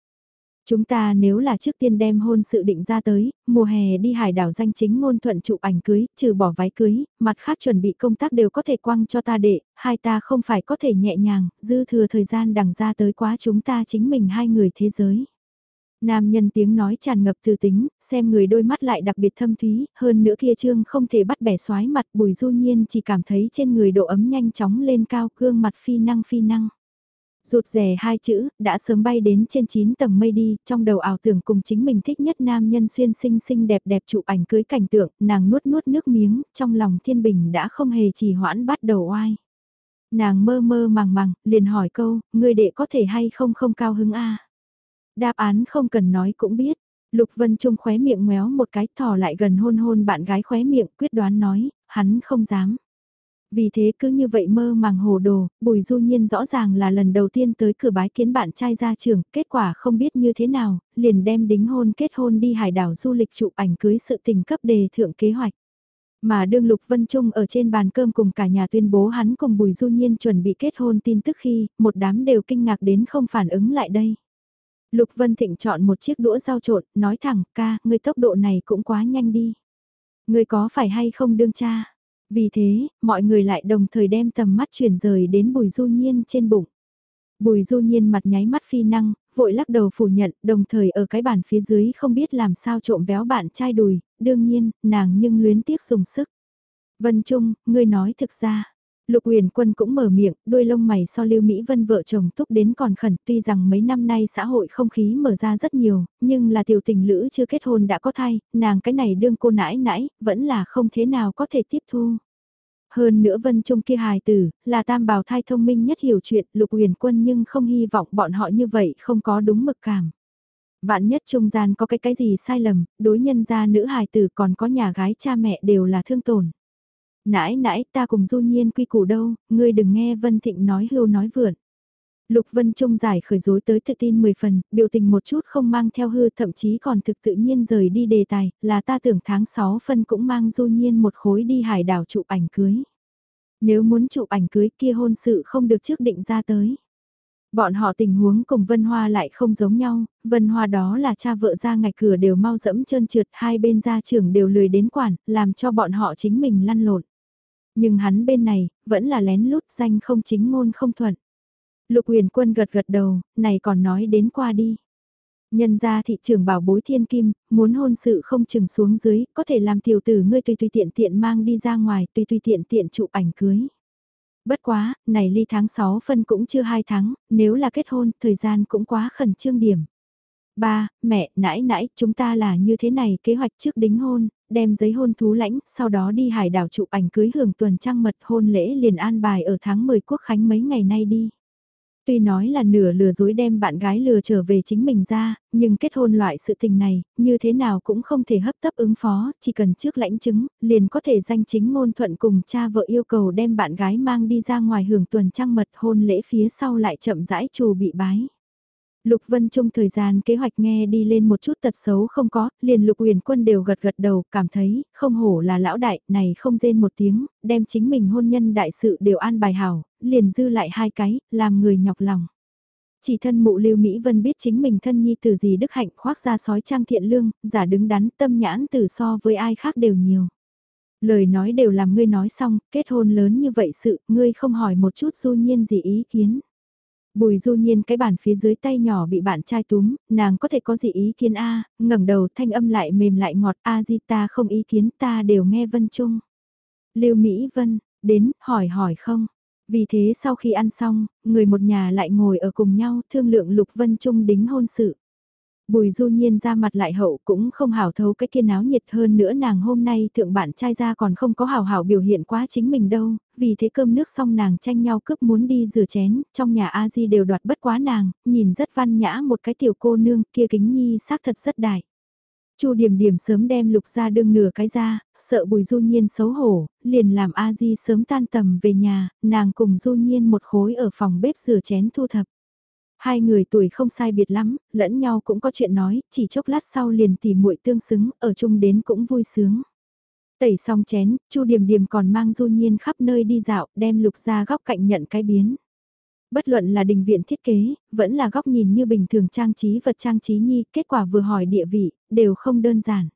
Chúng ta nếu là trước tiên đem hôn sự định ra tới, mùa hè đi hải đảo danh chính ngôn thuận chụp ảnh cưới, trừ bỏ váy cưới, mặt khác chuẩn bị công tác đều có thể quăng cho ta đệ, hai ta không phải có thể nhẹ nhàng, dư thừa thời gian đằng ra tới quá chúng ta chính mình hai người thế giới. Nam nhân tiếng nói tràn ngập từ tính, xem người đôi mắt lại đặc biệt thâm thúy, hơn nữa kia trương không thể bắt bẻ xoái mặt bùi du nhiên chỉ cảm thấy trên người độ ấm nhanh chóng lên cao cương mặt phi năng phi năng. Rụt rè hai chữ, đã sớm bay đến trên 9 tầng mây đi, trong đầu ảo tưởng cùng chính mình thích nhất nam nhân xuyên xinh xinh đẹp đẹp chụp ảnh cưới cảnh tượng, nàng nuốt nuốt nước miếng, trong lòng thiên bình đã không hề trì hoãn bắt đầu oai. Nàng mơ mơ màng màng, liền hỏi câu, người đệ có thể hay không không cao hứng a Đáp án không cần nói cũng biết. Lục Vân Trung khóe miệng ngoéo một cái thò lại gần hôn hôn bạn gái khóe miệng quyết đoán nói, hắn không dám. Vì thế cứ như vậy mơ màng hồ đồ, Bùi Du Nhiên rõ ràng là lần đầu tiên tới cửa bái kiến bạn trai ra trường, kết quả không biết như thế nào, liền đem đính hôn kết hôn đi hải đảo du lịch chụp ảnh cưới sự tình cấp đề thượng kế hoạch. Mà đương Lục Vân Trung ở trên bàn cơm cùng cả nhà tuyên bố hắn cùng Bùi Du Nhiên chuẩn bị kết hôn tin tức khi, một đám đều kinh ngạc đến không phản ứng lại đây. Lục Vân Thịnh chọn một chiếc đũa rau trộn, nói thẳng, ca, ngươi tốc độ này cũng quá nhanh đi. Ngươi có phải hay không đương cha? Vì thế, mọi người lại đồng thời đem tầm mắt chuyển rời đến Bùi Du Nhiên trên bụng. Bùi Du Nhiên mặt nháy mắt phi năng, vội lắc đầu phủ nhận, đồng thời ở cái bàn phía dưới không biết làm sao trộm véo bạn trai đùi, đương nhiên, nàng nhưng luyến tiếc dùng sức. Vân Trung, ngươi nói thực ra, Lục Huyền Quân cũng mở miệng, đôi lông mày so Lưu Mỹ Vân vợ chồng túc đến còn khẩn, tuy rằng mấy năm nay xã hội không khí mở ra rất nhiều, nhưng là tiểu tình lữ chưa kết hôn đã có thai, nàng cái này đương cô nãi nãi, vẫn là không thế nào có thể tiếp thu. Hơn nữa Vân Trung kia hài tử, là tam bào thai thông minh nhất hiểu chuyện, Lục Huyền Quân nhưng không hy vọng bọn họ như vậy không có đúng mực cảm. Vạn nhất trung gian có cái cái gì sai lầm, đối nhân gia nữ hài tử còn có nhà gái cha mẹ đều là thương tổn nãi nãi ta cùng du nhiên quy củ đâu, ngươi đừng nghe Vân Thịnh nói hưu nói vượn. Lục Vân Trung giải khởi dối tới tự tin 10 phần, biểu tình một chút không mang theo hư thậm chí còn thực tự nhiên rời đi đề tài, là ta tưởng tháng 6 phân cũng mang du nhiên một khối đi hải đảo chụp ảnh cưới. Nếu muốn chụp ảnh cưới kia hôn sự không được trước định ra tới. Bọn họ tình huống cùng Vân Hoa lại không giống nhau, Vân Hoa đó là cha vợ ra ngạch cửa đều mau dẫm trơn trượt hai bên gia trưởng đều lười đến quản, làm cho bọn họ chính mình lăn lộn. Nhưng hắn bên này, vẫn là lén lút danh không chính ngôn không thuận. Lục huyền quân gật gật đầu, này còn nói đến qua đi. Nhân ra thị trường bảo bối thiên kim, muốn hôn sự không chừng xuống dưới, có thể làm tiểu tử ngươi tùy tùy tiện tiện mang đi ra ngoài, tùy tùy tiện tiện chụp ảnh cưới. Bất quá, này ly tháng 6 phân cũng chưa 2 tháng, nếu là kết hôn, thời gian cũng quá khẩn trương điểm. Ba, mẹ, nãy nãy, chúng ta là như thế này, kế hoạch trước đính hôn, đem giấy hôn thú lãnh, sau đó đi hải đảo chụp ảnh cưới hưởng tuần trăng mật hôn lễ liền an bài ở tháng 10 quốc khánh mấy ngày nay đi. Tuy nói là nửa lừa dối đem bạn gái lừa trở về chính mình ra, nhưng kết hôn loại sự tình này, như thế nào cũng không thể hấp tấp ứng phó, chỉ cần trước lãnh chứng, liền có thể danh chính ngôn thuận cùng cha vợ yêu cầu đem bạn gái mang đi ra ngoài hưởng tuần trăng mật hôn lễ phía sau lại chậm rãi trù bị bái. Lục Vân Trung thời gian kế hoạch nghe đi lên một chút tật xấu không có, liền Lục Huyền Quân đều gật gật đầu, cảm thấy, không hổ là lão đại, này không rên một tiếng, đem chính mình hôn nhân đại sự đều an bài hảo, liền dư lại hai cái, làm người nhọc lòng. Chỉ thân mụ Lưu Mỹ Vân biết chính mình thân nhi từ gì đức hạnh khoác ra sói trang thiện lương, giả đứng đắn tâm nhãn từ so với ai khác đều nhiều. Lời nói đều làm ngươi nói xong, kết hôn lớn như vậy sự, ngươi không hỏi một chút du nhiên gì ý kiến. Bùi du nhiên cái bàn phía dưới tay nhỏ bị bạn trai túm, nàng có thể có gì ý kiến A, ngẩng đầu thanh âm lại mềm lại ngọt A di ta không ý kiến ta đều nghe Vân Trung. lưu Mỹ Vân, đến, hỏi hỏi không. Vì thế sau khi ăn xong, người một nhà lại ngồi ở cùng nhau thương lượng Lục Vân Trung đính hôn sự. Bùi du nhiên ra mặt lại hậu cũng không hảo thấu cái kia náo nhiệt hơn nữa nàng hôm nay thượng bạn trai ra còn không có hảo hảo biểu hiện quá chính mình đâu, vì thế cơm nước xong nàng tranh nhau cướp muốn đi rửa chén, trong nhà A Di đều đoạt bất quá nàng, nhìn rất văn nhã một cái tiểu cô nương kia kính nhi xác thật rất đại. Chu điểm điểm sớm đem lục ra đương nửa cái ra, sợ bùi du nhiên xấu hổ, liền làm A Di sớm tan tầm về nhà, nàng cùng du nhiên một khối ở phòng bếp rửa chén thu thập. Hai người tuổi không sai biệt lắm, lẫn nhau cũng có chuyện nói, chỉ chốc lát sau liền tỉ muội tương xứng, ở chung đến cũng vui sướng. Tẩy xong chén, Chu Điềm Điềm còn mang Du Nhiên khắp nơi đi dạo, đem lục ra góc cạnh nhận cái biến. Bất luận là đình viện thiết kế, vẫn là góc nhìn như bình thường trang trí vật trang trí nhi, kết quả vừa hỏi địa vị, đều không đơn giản.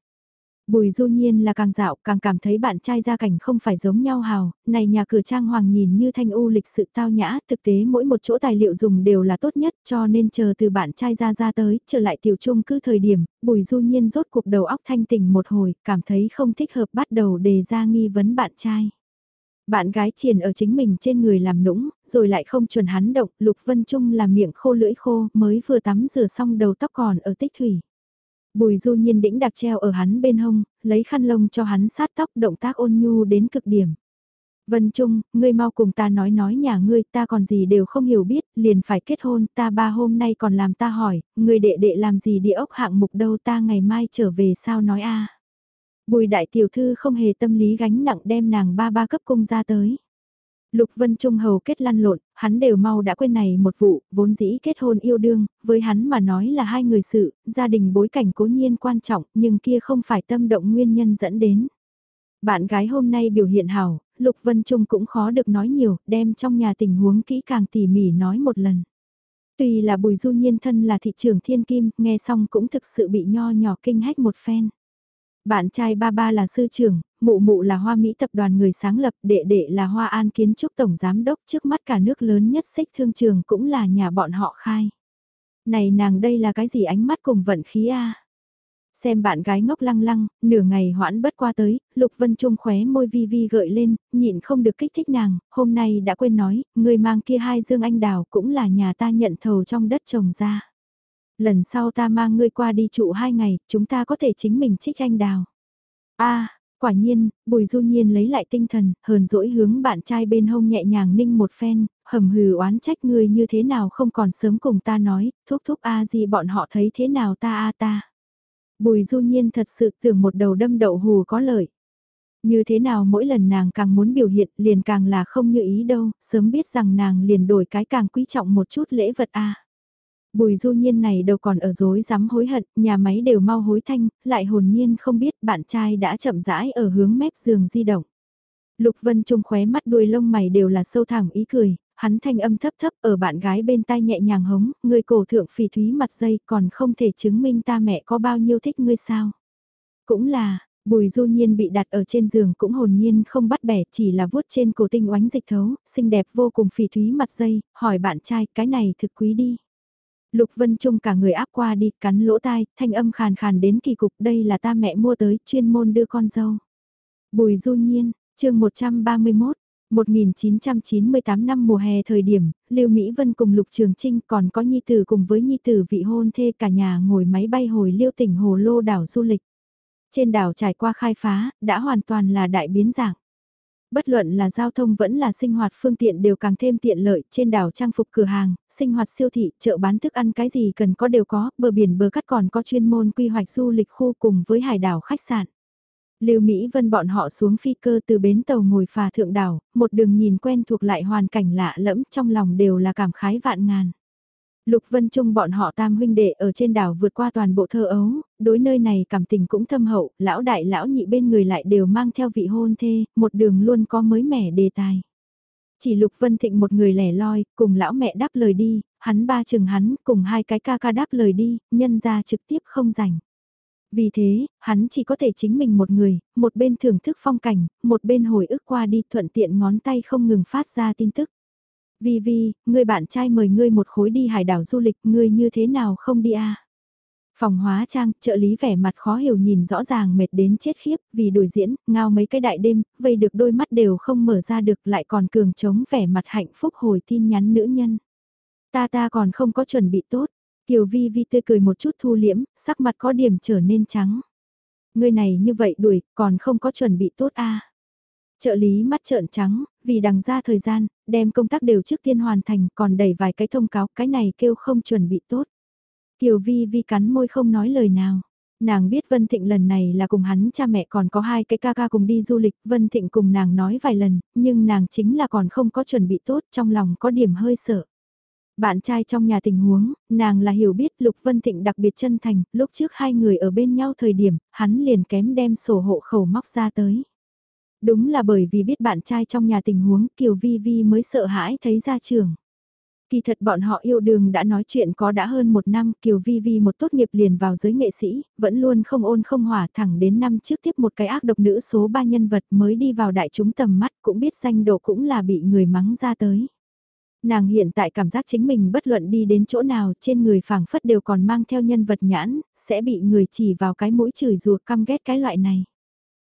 Bùi du nhiên là càng dạo càng cảm thấy bạn trai gia cảnh không phải giống nhau hào, này nhà cửa trang hoàng nhìn như thanh u lịch sự tao nhã, thực tế mỗi một chỗ tài liệu dùng đều là tốt nhất cho nên chờ từ bạn trai ra ra tới, trở lại tiểu trung cứ thời điểm, bùi du nhiên rốt cuộc đầu óc thanh tỉnh một hồi, cảm thấy không thích hợp bắt đầu đề ra nghi vấn bạn trai. Bạn gái triền ở chính mình trên người làm nũng, rồi lại không chuẩn hắn động, Lục Vân Trung là miệng khô lưỡi khô, mới vừa tắm rửa xong đầu tóc còn ở tích thủy. Bùi du nhiên đĩnh đặc treo ở hắn bên hông, lấy khăn lông cho hắn sát tóc động tác ôn nhu đến cực điểm. Vân Trung, ngươi mau cùng ta nói nói nhà ngươi, ta còn gì đều không hiểu biết, liền phải kết hôn, ta ba hôm nay còn làm ta hỏi, ngươi đệ đệ làm gì địa ốc hạng mục đâu ta ngày mai trở về sao nói a Bùi đại tiểu thư không hề tâm lý gánh nặng đem nàng ba ba cấp cung ra tới. Lục Vân Trung hầu kết lăn lộn, hắn đều mau đã quên này một vụ, vốn dĩ kết hôn yêu đương, với hắn mà nói là hai người sự, gia đình bối cảnh cố nhiên quan trọng, nhưng kia không phải tâm động nguyên nhân dẫn đến. Bạn gái hôm nay biểu hiện hảo, Lục Vân Trung cũng khó được nói nhiều, đem trong nhà tình huống kỹ càng tỉ mỉ nói một lần. Tuy là bùi du nhiên thân là thị trường thiên kim, nghe xong cũng thực sự bị nho nhỏ kinh hách một phen. Bạn trai ba ba là sư trưởng, mụ mụ là hoa Mỹ tập đoàn người sáng lập, đệ đệ là hoa an kiến trúc tổng giám đốc trước mắt cả nước lớn nhất xích thương trường cũng là nhà bọn họ khai. Này nàng đây là cái gì ánh mắt cùng vận khí a Xem bạn gái ngốc lăng lăng, nửa ngày hoãn bất qua tới, Lục Vân Trung khóe môi vi vi gợi lên, nhịn không được kích thích nàng, hôm nay đã quên nói, người mang kia hai dương anh đào cũng là nhà ta nhận thầu trong đất trồng ra. Lần sau ta mang ngươi qua đi trụ hai ngày, chúng ta có thể chính mình trích anh đào. a Quả nhiên, Bùi Du Nhiên lấy lại tinh thần, hờn dỗi hướng bạn trai bên hông nhẹ nhàng ninh một phen, hầm hừ oán trách người như thế nào không còn sớm cùng ta nói, thúc thúc a gì bọn họ thấy thế nào ta a ta. Bùi Du Nhiên thật sự tưởng một đầu đâm đậu hù có lợi. Như thế nào mỗi lần nàng càng muốn biểu hiện liền càng là không như ý đâu, sớm biết rằng nàng liền đổi cái càng quý trọng một chút lễ vật a. Bùi du nhiên này đâu còn ở dối dám hối hận, nhà máy đều mau hối thanh, lại hồn nhiên không biết bạn trai đã chậm rãi ở hướng mép giường di động. Lục Vân Trung khóe mắt đuôi lông mày đều là sâu thẳm ý cười, hắn thanh âm thấp thấp ở bạn gái bên tai nhẹ nhàng hống, người cổ thượng phỉ thúy mặt dây còn không thể chứng minh ta mẹ có bao nhiêu thích ngươi sao. Cũng là, Bùi du nhiên bị đặt ở trên giường cũng hồn nhiên không bắt bẻ chỉ là vuốt trên cổ tinh oánh dịch thấu, xinh đẹp vô cùng phỉ thúy mặt dây, hỏi bạn trai cái này thực quý đi. Lục Vân Trung cả người áp qua đi, cắn lỗ tai, thanh âm khàn khàn đến kỳ cục, đây là ta mẹ mua tới, chuyên môn đưa con dâu. Bùi Du Nhiên, chương 131, 1998 năm mùa hè thời điểm, Lưu Mỹ Vân cùng Lục Trường Trinh còn có Nhi Tử cùng với Nhi Tử vị hôn thê cả nhà ngồi máy bay hồi Liêu tỉnh Hồ Lô đảo du lịch. Trên đảo trải qua khai phá, đã hoàn toàn là đại biến dạng. Bất luận là giao thông vẫn là sinh hoạt phương tiện đều càng thêm tiện lợi, trên đảo trang phục cửa hàng, sinh hoạt siêu thị, chợ bán thức ăn cái gì cần có đều có, bờ biển bờ cắt còn có chuyên môn quy hoạch du lịch khu cùng với hải đảo khách sạn. Lưu Mỹ Vân bọn họ xuống phi cơ từ bến tàu ngồi phà thượng đảo, một đường nhìn quen thuộc lại hoàn cảnh lạ lẫm trong lòng đều là cảm khái vạn ngàn. Lục Vân Trung bọn họ tam huynh đệ ở trên đảo vượt qua toàn bộ thơ ấu, đối nơi này cảm tình cũng thâm hậu, lão đại lão nhị bên người lại đều mang theo vị hôn thê, một đường luôn có mới mẻ đề tài. Chỉ Lục Vân Thịnh một người lẻ loi, cùng lão mẹ đáp lời đi, hắn ba chừng hắn, cùng hai cái ca ca đáp lời đi, nhân ra trực tiếp không rảnh. Vì thế, hắn chỉ có thể chính mình một người, một bên thưởng thức phong cảnh, một bên hồi ức qua đi thuận tiện ngón tay không ngừng phát ra tin tức. Vi Vi, người bạn trai mời ngươi một khối đi hải đảo du lịch, ngươi như thế nào không đi à? Phòng hóa trang, trợ lý vẻ mặt khó hiểu nhìn rõ ràng mệt đến chết khiếp, vì đuổi diễn, ngao mấy cái đại đêm, vây được đôi mắt đều không mở ra được lại còn cường chống vẻ mặt hạnh phúc hồi tin nhắn nữ nhân. Ta ta còn không có chuẩn bị tốt, Kiều Vi Vi tươi cười một chút thu liễm, sắc mặt có điểm trở nên trắng. Người này như vậy đuổi, còn không có chuẩn bị tốt à. Trợ lý mắt trợn trắng, vì đằng ra thời gian, đem công tác đều trước tiên hoàn thành còn đẩy vài cái thông cáo, cái này kêu không chuẩn bị tốt. Kiều Vi Vi cắn môi không nói lời nào. Nàng biết Vân Thịnh lần này là cùng hắn cha mẹ còn có hai cái ca ca cùng đi du lịch, Vân Thịnh cùng nàng nói vài lần, nhưng nàng chính là còn không có chuẩn bị tốt, trong lòng có điểm hơi sợ. Bạn trai trong nhà tình huống, nàng là hiểu biết Lục Vân Thịnh đặc biệt chân thành, lúc trước hai người ở bên nhau thời điểm, hắn liền kém đem sổ hộ khẩu móc ra tới. Đúng là bởi vì biết bạn trai trong nhà tình huống Kiều Vi Vi mới sợ hãi thấy ra trường. Kỳ thật bọn họ yêu đương đã nói chuyện có đã hơn một năm, Kiều Vi Vi một tốt nghiệp liền vào giới nghệ sĩ, vẫn luôn không ôn không hỏa thẳng đến năm trước tiếp một cái ác độc nữ số 3 nhân vật mới đi vào đại chúng tầm mắt cũng biết danh độ cũng là bị người mắng ra tới. Nàng hiện tại cảm giác chính mình bất luận đi đến chỗ nào trên người phảng phất đều còn mang theo nhân vật nhãn, sẽ bị người chỉ vào cái mũi chửi rùa căm ghét cái loại này.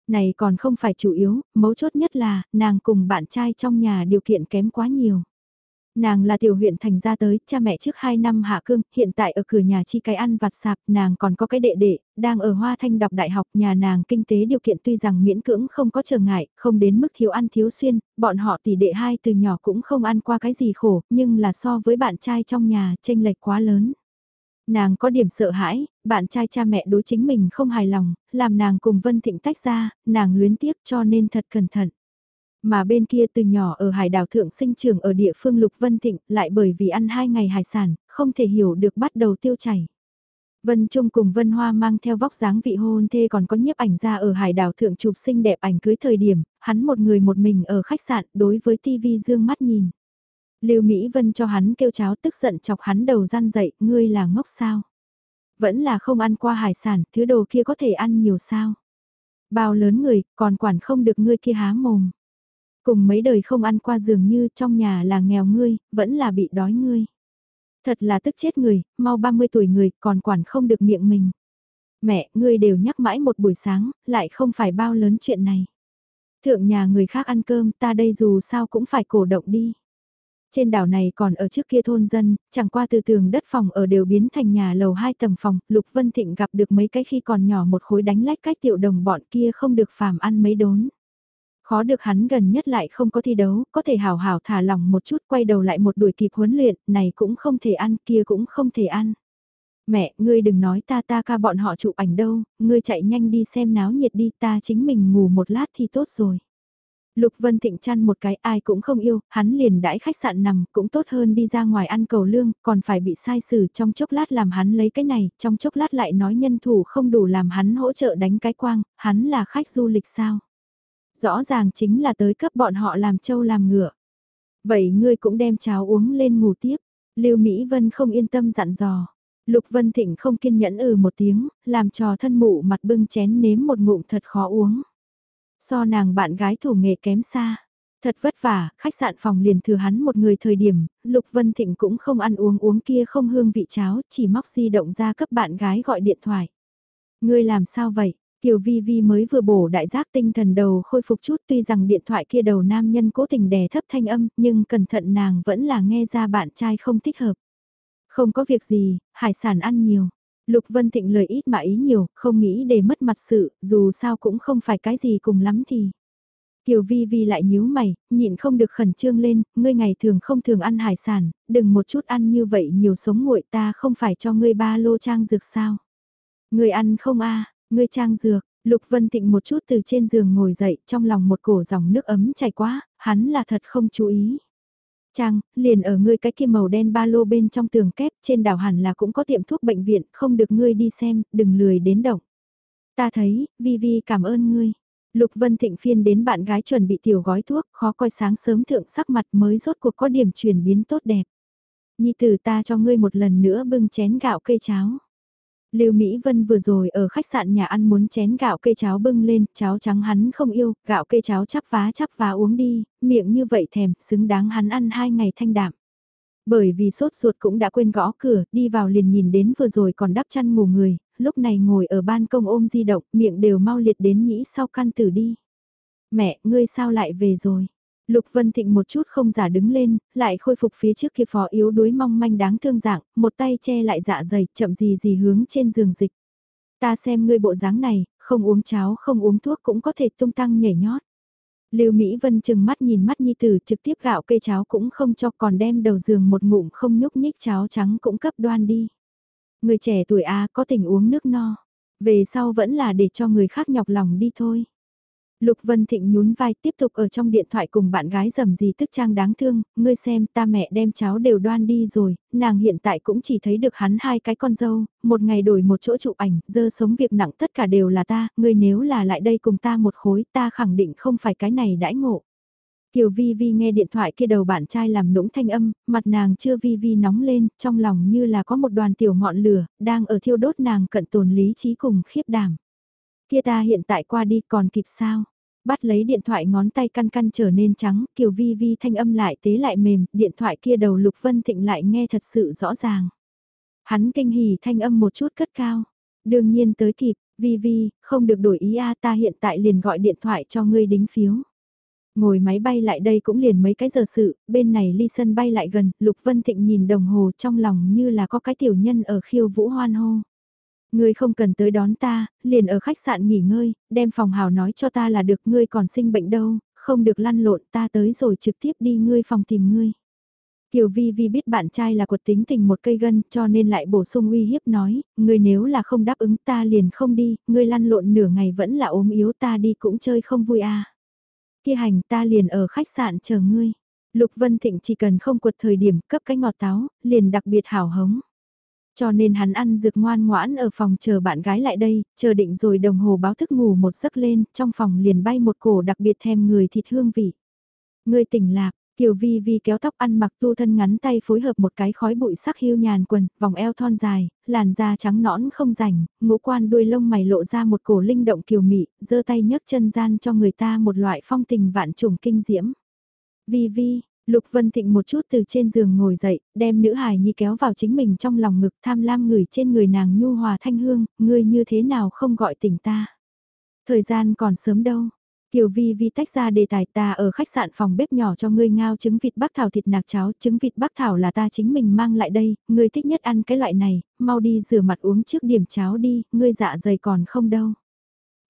Này còn không phải chủ yếu, mấu chốt nhất là, nàng cùng bạn trai trong nhà điều kiện kém quá nhiều. Nàng là tiểu huyện thành ra tới, cha mẹ trước 2 năm hạ cương, hiện tại ở cửa nhà chi cái ăn vặt sạp, nàng còn có cái đệ đệ, đang ở Hoa Thanh đọc đại học, nhà nàng kinh tế điều kiện tuy rằng miễn cưỡng không có trở ngại, không đến mức thiếu ăn thiếu xuyên, bọn họ tỷ đệ hai từ nhỏ cũng không ăn qua cái gì khổ, nhưng là so với bạn trai trong nhà, tranh lệch quá lớn. Nàng có điểm sợ hãi, bạn trai cha mẹ đối chính mình không hài lòng, làm nàng cùng Vân Thịnh tách ra, nàng luyến tiếc cho nên thật cẩn thận. Mà bên kia từ nhỏ ở hải đảo thượng sinh trường ở địa phương Lục Vân Thịnh lại bởi vì ăn hai ngày hải sản, không thể hiểu được bắt đầu tiêu chảy. Vân Trung cùng Vân Hoa mang theo vóc dáng vị hôn thê còn có nhiếp ảnh ra ở hải đảo thượng chụp xinh đẹp ảnh cưới thời điểm, hắn một người một mình ở khách sạn đối với tivi dương mắt nhìn. Lưu Mỹ Vân cho hắn kêu cháo tức giận chọc hắn đầu răn dậy, ngươi là ngốc sao? Vẫn là không ăn qua hải sản, thứ đồ kia có thể ăn nhiều sao? Bao lớn người, còn quản không được ngươi kia há mồm. Cùng mấy đời không ăn qua dường như trong nhà là nghèo ngươi, vẫn là bị đói ngươi. Thật là tức chết người, mau 30 tuổi người còn quản không được miệng mình. Mẹ, ngươi đều nhắc mãi một buổi sáng, lại không phải bao lớn chuyện này. Thượng nhà người khác ăn cơm, ta đây dù sao cũng phải cổ động đi. Trên đảo này còn ở trước kia thôn dân, chẳng qua từ tường đất phòng ở đều biến thành nhà lầu hai tầng phòng, Lục Vân Thịnh gặp được mấy cái khi còn nhỏ một khối đánh lách cách tiểu đồng bọn kia không được phàm ăn mấy đốn. Khó được hắn gần nhất lại không có thi đấu, có thể hào hào thả lỏng một chút quay đầu lại một đuổi kịp huấn luyện, này cũng không thể ăn, kia cũng không thể ăn. Mẹ, ngươi đừng nói ta ta ca bọn họ chụp ảnh đâu, ngươi chạy nhanh đi xem náo nhiệt đi, ta chính mình ngủ một lát thì tốt rồi. Lục Vân Thịnh chăn một cái ai cũng không yêu, hắn liền đãi khách sạn nằm cũng tốt hơn đi ra ngoài ăn cầu lương, còn phải bị sai xử trong chốc lát làm hắn lấy cái này, trong chốc lát lại nói nhân thủ không đủ làm hắn hỗ trợ đánh cái quang, hắn là khách du lịch sao. Rõ ràng chính là tới cấp bọn họ làm trâu làm ngựa. Vậy ngươi cũng đem cháo uống lên ngủ tiếp. Lưu Mỹ Vân không yên tâm dặn dò. Lục Vân Thịnh không kiên nhẫn ừ một tiếng, làm trò thân mụ mặt bưng chén nếm một ngụm thật khó uống. So nàng bạn gái thủ nghề kém xa. Thật vất vả, khách sạn phòng liền thừa hắn một người thời điểm, Lục Vân Thịnh cũng không ăn uống uống kia không hương vị cháo, chỉ móc di động ra cấp bạn gái gọi điện thoại. Ngươi làm sao vậy? Kiều Vi Vi mới vừa bổ đại giác tinh thần đầu khôi phục chút tuy rằng điện thoại kia đầu nam nhân cố tình đè thấp thanh âm nhưng cẩn thận nàng vẫn là nghe ra bạn trai không thích hợp. Không có việc gì, hải sản ăn nhiều. Lục Vân Thịnh lời ít mà ý nhiều, không nghĩ để mất mặt sự, dù sao cũng không phải cái gì cùng lắm thì. Kiều Vi Vi lại nhíu mày, nhịn không được khẩn trương lên, ngươi ngày thường không thường ăn hải sản, đừng một chút ăn như vậy nhiều sống nguội ta không phải cho ngươi ba lô trang dược sao. Ngươi ăn không a Ngươi trang dược, Lục Vân Thịnh một chút từ trên giường ngồi dậy, trong lòng một cổ dòng nước ấm chảy quá, hắn là thật không chú ý. Trang, liền ở ngươi cái kia màu đen ba lô bên trong tường kép, trên đảo hẳn là cũng có tiệm thuốc bệnh viện, không được ngươi đi xem, đừng lười đến động. Ta thấy, Vi Vi cảm ơn ngươi. Lục Vân Thịnh phiên đến bạn gái chuẩn bị tiểu gói thuốc, khó coi sáng sớm thượng sắc mặt mới rốt cuộc có điểm chuyển biến tốt đẹp. Nhi tử ta cho ngươi một lần nữa bưng chén gạo cây cháo. Lưu Mỹ Vân vừa rồi ở khách sạn nhà ăn muốn chén gạo cây cháo bưng lên, cháo trắng hắn không yêu, gạo cây cháo chắp vá chắp vá uống đi, miệng như vậy thèm, xứng đáng hắn ăn hai ngày thanh đạm. Bởi vì sốt ruột cũng đã quên gõ cửa, đi vào liền nhìn đến vừa rồi còn đắp chăn ngủ người, lúc này ngồi ở ban công ôm di động, miệng đều mau liệt đến nhĩ sau căn tử đi. Mẹ, ngươi sao lại về rồi? Lục Vân Thịnh một chút không giả đứng lên, lại khôi phục phía trước kia phó yếu đuối mong manh đáng thương dạng, một tay che lại dạ dày, chậm gì gì hướng trên giường dịch. Ta xem ngươi bộ dáng này, không uống cháo không uống thuốc cũng có thể tung tăng nhảy nhót. Lưu Mỹ Vân chừng mắt nhìn mắt Nhi Tử trực tiếp gạo cây cháo cũng không cho còn đem đầu giường một ngụm không nhúc nhích cháo trắng cũng cấp đoan đi. Người trẻ tuổi A có tình uống nước no, về sau vẫn là để cho người khác nhọc lòng đi thôi. Lục Vân Thịnh nhún vai tiếp tục ở trong điện thoại cùng bạn gái dầm gì tức trang đáng thương, ngươi xem ta mẹ đem cháu đều đoan đi rồi, nàng hiện tại cũng chỉ thấy được hắn hai cái con dâu, một ngày đổi một chỗ chụp ảnh, dơ sống việc nặng tất cả đều là ta, ngươi nếu là lại đây cùng ta một khối ta khẳng định không phải cái này đãi ngộ. Kiều Vi Vi nghe điện thoại kia đầu bạn trai làm nũng thanh âm, mặt nàng chưa Vi Vi nóng lên, trong lòng như là có một đoàn tiểu ngọn lửa, đang ở thiêu đốt nàng cận tồn lý trí cùng khiếp đảm. Kia ta hiện tại qua đi còn kịp sao? Bắt lấy điện thoại ngón tay căn căn trở nên trắng, Kiều Vi Vi thanh âm lại tế lại mềm, điện thoại kia đầu Lục Vân Thịnh lại nghe thật sự rõ ràng. Hắn kinh hỉ thanh âm một chút cất cao. Đương nhiên tới kịp, Vi Vi, không được đổi ý a ta hiện tại liền gọi điện thoại cho ngươi đính phiếu. Ngồi máy bay lại đây cũng liền mấy cái giờ sự, bên này ly sân bay lại gần, Lục Vân Thịnh nhìn đồng hồ trong lòng như là có cái tiểu nhân ở khiêu vũ hoan hô. Ngươi không cần tới đón ta, liền ở khách sạn nghỉ ngơi, đem phòng hào nói cho ta là được ngươi còn sinh bệnh đâu, không được lăn lộn ta tới rồi trực tiếp đi ngươi phòng tìm ngươi. Kiều Vi Vi biết bạn trai là cuộc tính tình một cây gân cho nên lại bổ sung uy hiếp nói, ngươi nếu là không đáp ứng ta liền không đi, ngươi lăn lộn nửa ngày vẫn là ốm yếu ta đi cũng chơi không vui à. Kia hành ta liền ở khách sạn chờ ngươi. Lục Vân Thịnh chỉ cần không quật thời điểm cấp cái ngọt táo, liền đặc biệt hảo hống. Cho nên hắn ăn dược ngoan ngoãn ở phòng chờ bạn gái lại đây, chờ định rồi đồng hồ báo thức ngủ một giấc lên, trong phòng liền bay một cổ đặc biệt thèm người thịt hương vị. Người tỉnh lạc, Kiều Vi Vi kéo tóc ăn mặc tu thân ngắn tay phối hợp một cái khói bụi sắc hiu nhàn quần, vòng eo thon dài, làn da trắng nõn không rảnh, ngũ quan đuôi lông mày lộ ra một cổ linh động kiều mị, giơ tay nhấc chân gian cho người ta một loại phong tình vạn trùng kinh diễm. Vi Vi, Lục Vân Thịnh một chút từ trên giường ngồi dậy, đem nữ hài nhi kéo vào chính mình trong lòng ngực tham lam người trên người nàng nhu hòa thanh hương, ngươi như thế nào không gọi tỉnh ta. Thời gian còn sớm đâu. Kiều Vi Vi tách ra đề tài ta ở khách sạn phòng bếp nhỏ cho ngươi ngao trứng vịt bắc thảo thịt nạc cháo, trứng vịt bắc thảo là ta chính mình mang lại đây, ngươi thích nhất ăn cái loại này, mau đi rửa mặt uống trước điểm cháo đi, ngươi dạ dày còn không đâu.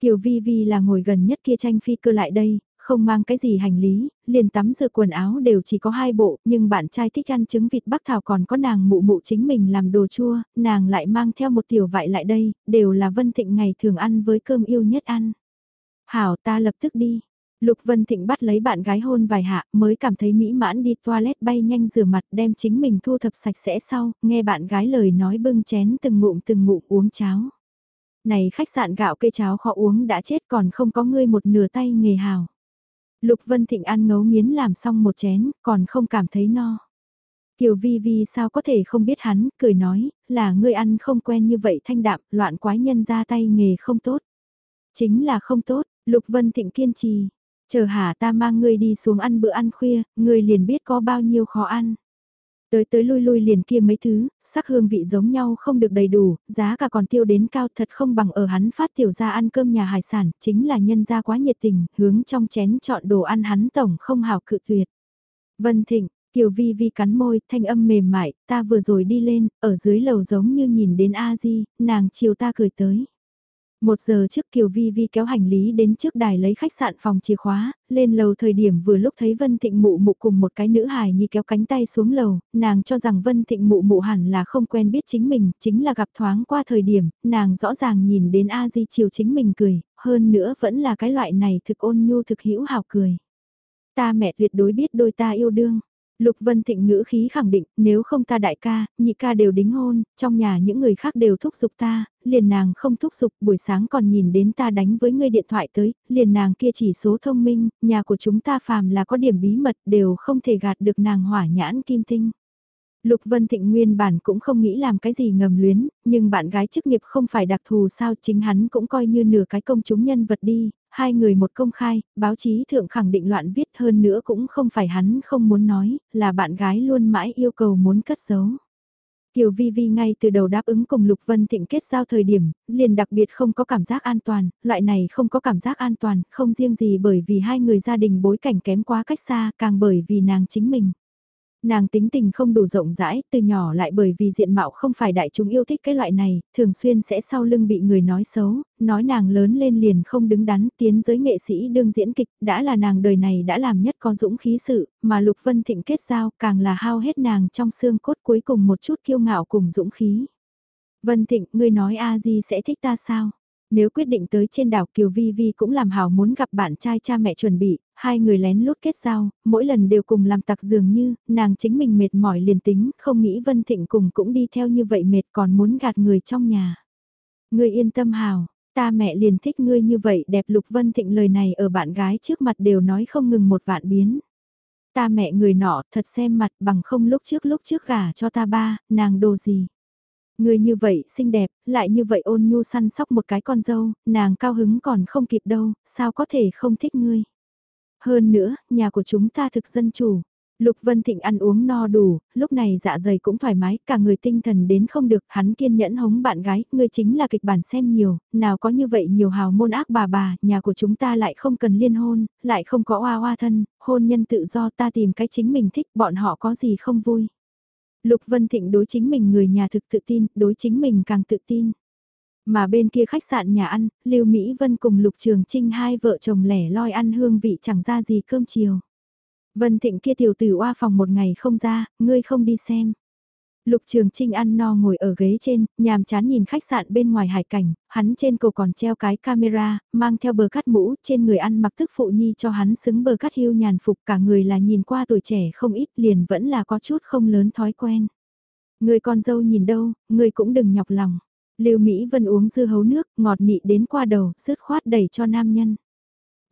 Kiều Vi Vi là ngồi gần nhất kia tranh phi cơ lại đây, không mang cái gì hành lý, liền tắm rửa quần áo đều chỉ có hai bộ, nhưng bạn trai thích ăn trứng vịt bắc thảo còn có nàng mụ mụ chính mình làm đồ chua, nàng lại mang theo một tiểu vại lại đây, đều là Vân Thịnh ngày thường ăn với cơm yêu nhất ăn. Hảo ta lập tức đi. Lục Vân Thịnh bắt lấy bạn gái hôn vài hạ mới cảm thấy mỹ mãn đi toilet bay nhanh rửa mặt đem chính mình thu thập sạch sẽ sau, nghe bạn gái lời nói bưng chén từng ngụm từng ngụm uống cháo. Này khách sạn gạo cây cháo khó uống đã chết còn không có ngươi một nửa tay nghề hào. Lục Vân Thịnh ăn ngấu nghiến làm xong một chén, còn không cảm thấy no. Kiều Vi Vi sao có thể không biết hắn, cười nói, là ngươi ăn không quen như vậy thanh đạm, loạn quái nhân ra tay nghề không tốt. Chính là không tốt, Lục Vân Thịnh kiên trì, chờ hả ta mang ngươi đi xuống ăn bữa ăn khuya, ngươi liền biết có bao nhiêu khó ăn. Tới tới lui lui liền kia mấy thứ, sắc hương vị giống nhau không được đầy đủ, giá cả còn tiêu đến cao thật không bằng ở hắn phát tiểu ra ăn cơm nhà hải sản, chính là nhân ra quá nhiệt tình, hướng trong chén chọn đồ ăn hắn tổng không hào cự tuyệt. Vân Thịnh, Kiều Vi Vi cắn môi, thanh âm mềm mại, ta vừa rồi đi lên, ở dưới lầu giống như nhìn đến A-di, nàng chiều ta cười tới. Một giờ trước Kiều Vi Vi kéo hành lý đến trước đài lấy khách sạn phòng chìa khóa, lên lầu thời điểm vừa lúc thấy Vân Thịnh mụ mụ cùng một cái nữ hài nhi kéo cánh tay xuống lầu, nàng cho rằng Vân Thịnh mụ mụ hẳn là không quen biết chính mình, chính là gặp thoáng qua thời điểm, nàng rõ ràng nhìn đến A Di chiều chính mình cười, hơn nữa vẫn là cái loại này thực ôn nhu thực hữu hào cười. Ta mẹ tuyệt đối biết đôi ta yêu đương. Lục Vân Thịnh ngữ khí khẳng định, nếu không ta đại ca, nhị ca đều đính hôn, trong nhà những người khác đều thúc giục ta, liền nàng không thúc giục, buổi sáng còn nhìn đến ta đánh với ngươi điện thoại tới, liền nàng kia chỉ số thông minh, nhà của chúng ta phàm là có điểm bí mật đều không thể gạt được nàng hỏa nhãn kim tinh. Lục Vân Thịnh nguyên bản cũng không nghĩ làm cái gì ngầm luyến, nhưng bạn gái chức nghiệp không phải đặc thù sao chính hắn cũng coi như nửa cái công chúng nhân vật đi, hai người một công khai, báo chí thượng khẳng định loạn viết hơn nữa cũng không phải hắn không muốn nói, là bạn gái luôn mãi yêu cầu muốn cất giấu. Kiều Vi Vi ngay từ đầu đáp ứng cùng Lục Vân Thịnh kết giao thời điểm, liền đặc biệt không có cảm giác an toàn, loại này không có cảm giác an toàn, không riêng gì bởi vì hai người gia đình bối cảnh kém quá cách xa, càng bởi vì nàng chính mình. Nàng tính tình không đủ rộng rãi, từ nhỏ lại bởi vì diện mạo không phải đại chúng yêu thích cái loại này, thường xuyên sẽ sau lưng bị người nói xấu, nói nàng lớn lên liền không đứng đắn, tiến giới nghệ sĩ đương diễn kịch, đã là nàng đời này đã làm nhất có dũng khí sự, mà Lục Vân Thịnh kết giao càng là hao hết nàng trong xương cốt cuối cùng một chút kiêu ngạo cùng dũng khí. Vân Thịnh, ngươi nói a di sẽ thích ta sao? Nếu quyết định tới trên đảo Kiều Vi Vi cũng làm hảo muốn gặp bạn trai cha mẹ chuẩn bị, hai người lén lút kết giao, mỗi lần đều cùng làm tặc dường như, nàng chính mình mệt mỏi liền tính, không nghĩ Vân Thịnh cùng cũng đi theo như vậy mệt còn muốn gạt người trong nhà. Ngươi yên tâm hào, ta mẹ liền thích ngươi như vậy đẹp Lục Vân Thịnh lời này ở bạn gái trước mặt đều nói không ngừng một vạn biến. Ta mẹ người nọ thật xem mặt bằng không lúc trước lúc trước gả cho ta ba, nàng đồ gì. Người như vậy xinh đẹp, lại như vậy ôn nhu săn sóc một cái con dâu, nàng cao hứng còn không kịp đâu, sao có thể không thích ngươi. Hơn nữa, nhà của chúng ta thực dân chủ. Lục Vân Thịnh ăn uống no đủ, lúc này dạ dày cũng thoải mái, cả người tinh thần đến không được, hắn kiên nhẫn hống bạn gái, ngươi chính là kịch bản xem nhiều, nào có như vậy nhiều hào môn ác bà bà, nhà của chúng ta lại không cần liên hôn, lại không có oa oa thân, hôn nhân tự do ta tìm cái chính mình thích, bọn họ có gì không vui. Lục Vân Thịnh đối chính mình người nhà thực tự tin, đối chính mình càng tự tin. Mà bên kia khách sạn nhà ăn, Lưu Mỹ Vân cùng Lục Trường Trinh hai vợ chồng lẻ loi ăn hương vị chẳng ra gì cơm chiều. Vân Thịnh kia tiểu tử oa phòng một ngày không ra, ngươi không đi xem. Lục Trường Trinh ăn no ngồi ở ghế trên, nhàm chán nhìn khách sạn bên ngoài hải cảnh, hắn trên cổ còn treo cái camera, mang theo bờ cắt mũ, trên người ăn mặc thức phụ nhi cho hắn xứng bờ cắt hưu nhàn phục cả người là nhìn qua tuổi trẻ không ít liền vẫn là có chút không lớn thói quen. Người con dâu nhìn đâu, người cũng đừng nhọc lòng. Lưu Mỹ Vân uống dưa hấu nước, ngọt nị đến qua đầu, rứt khoát đẩy cho nam nhân.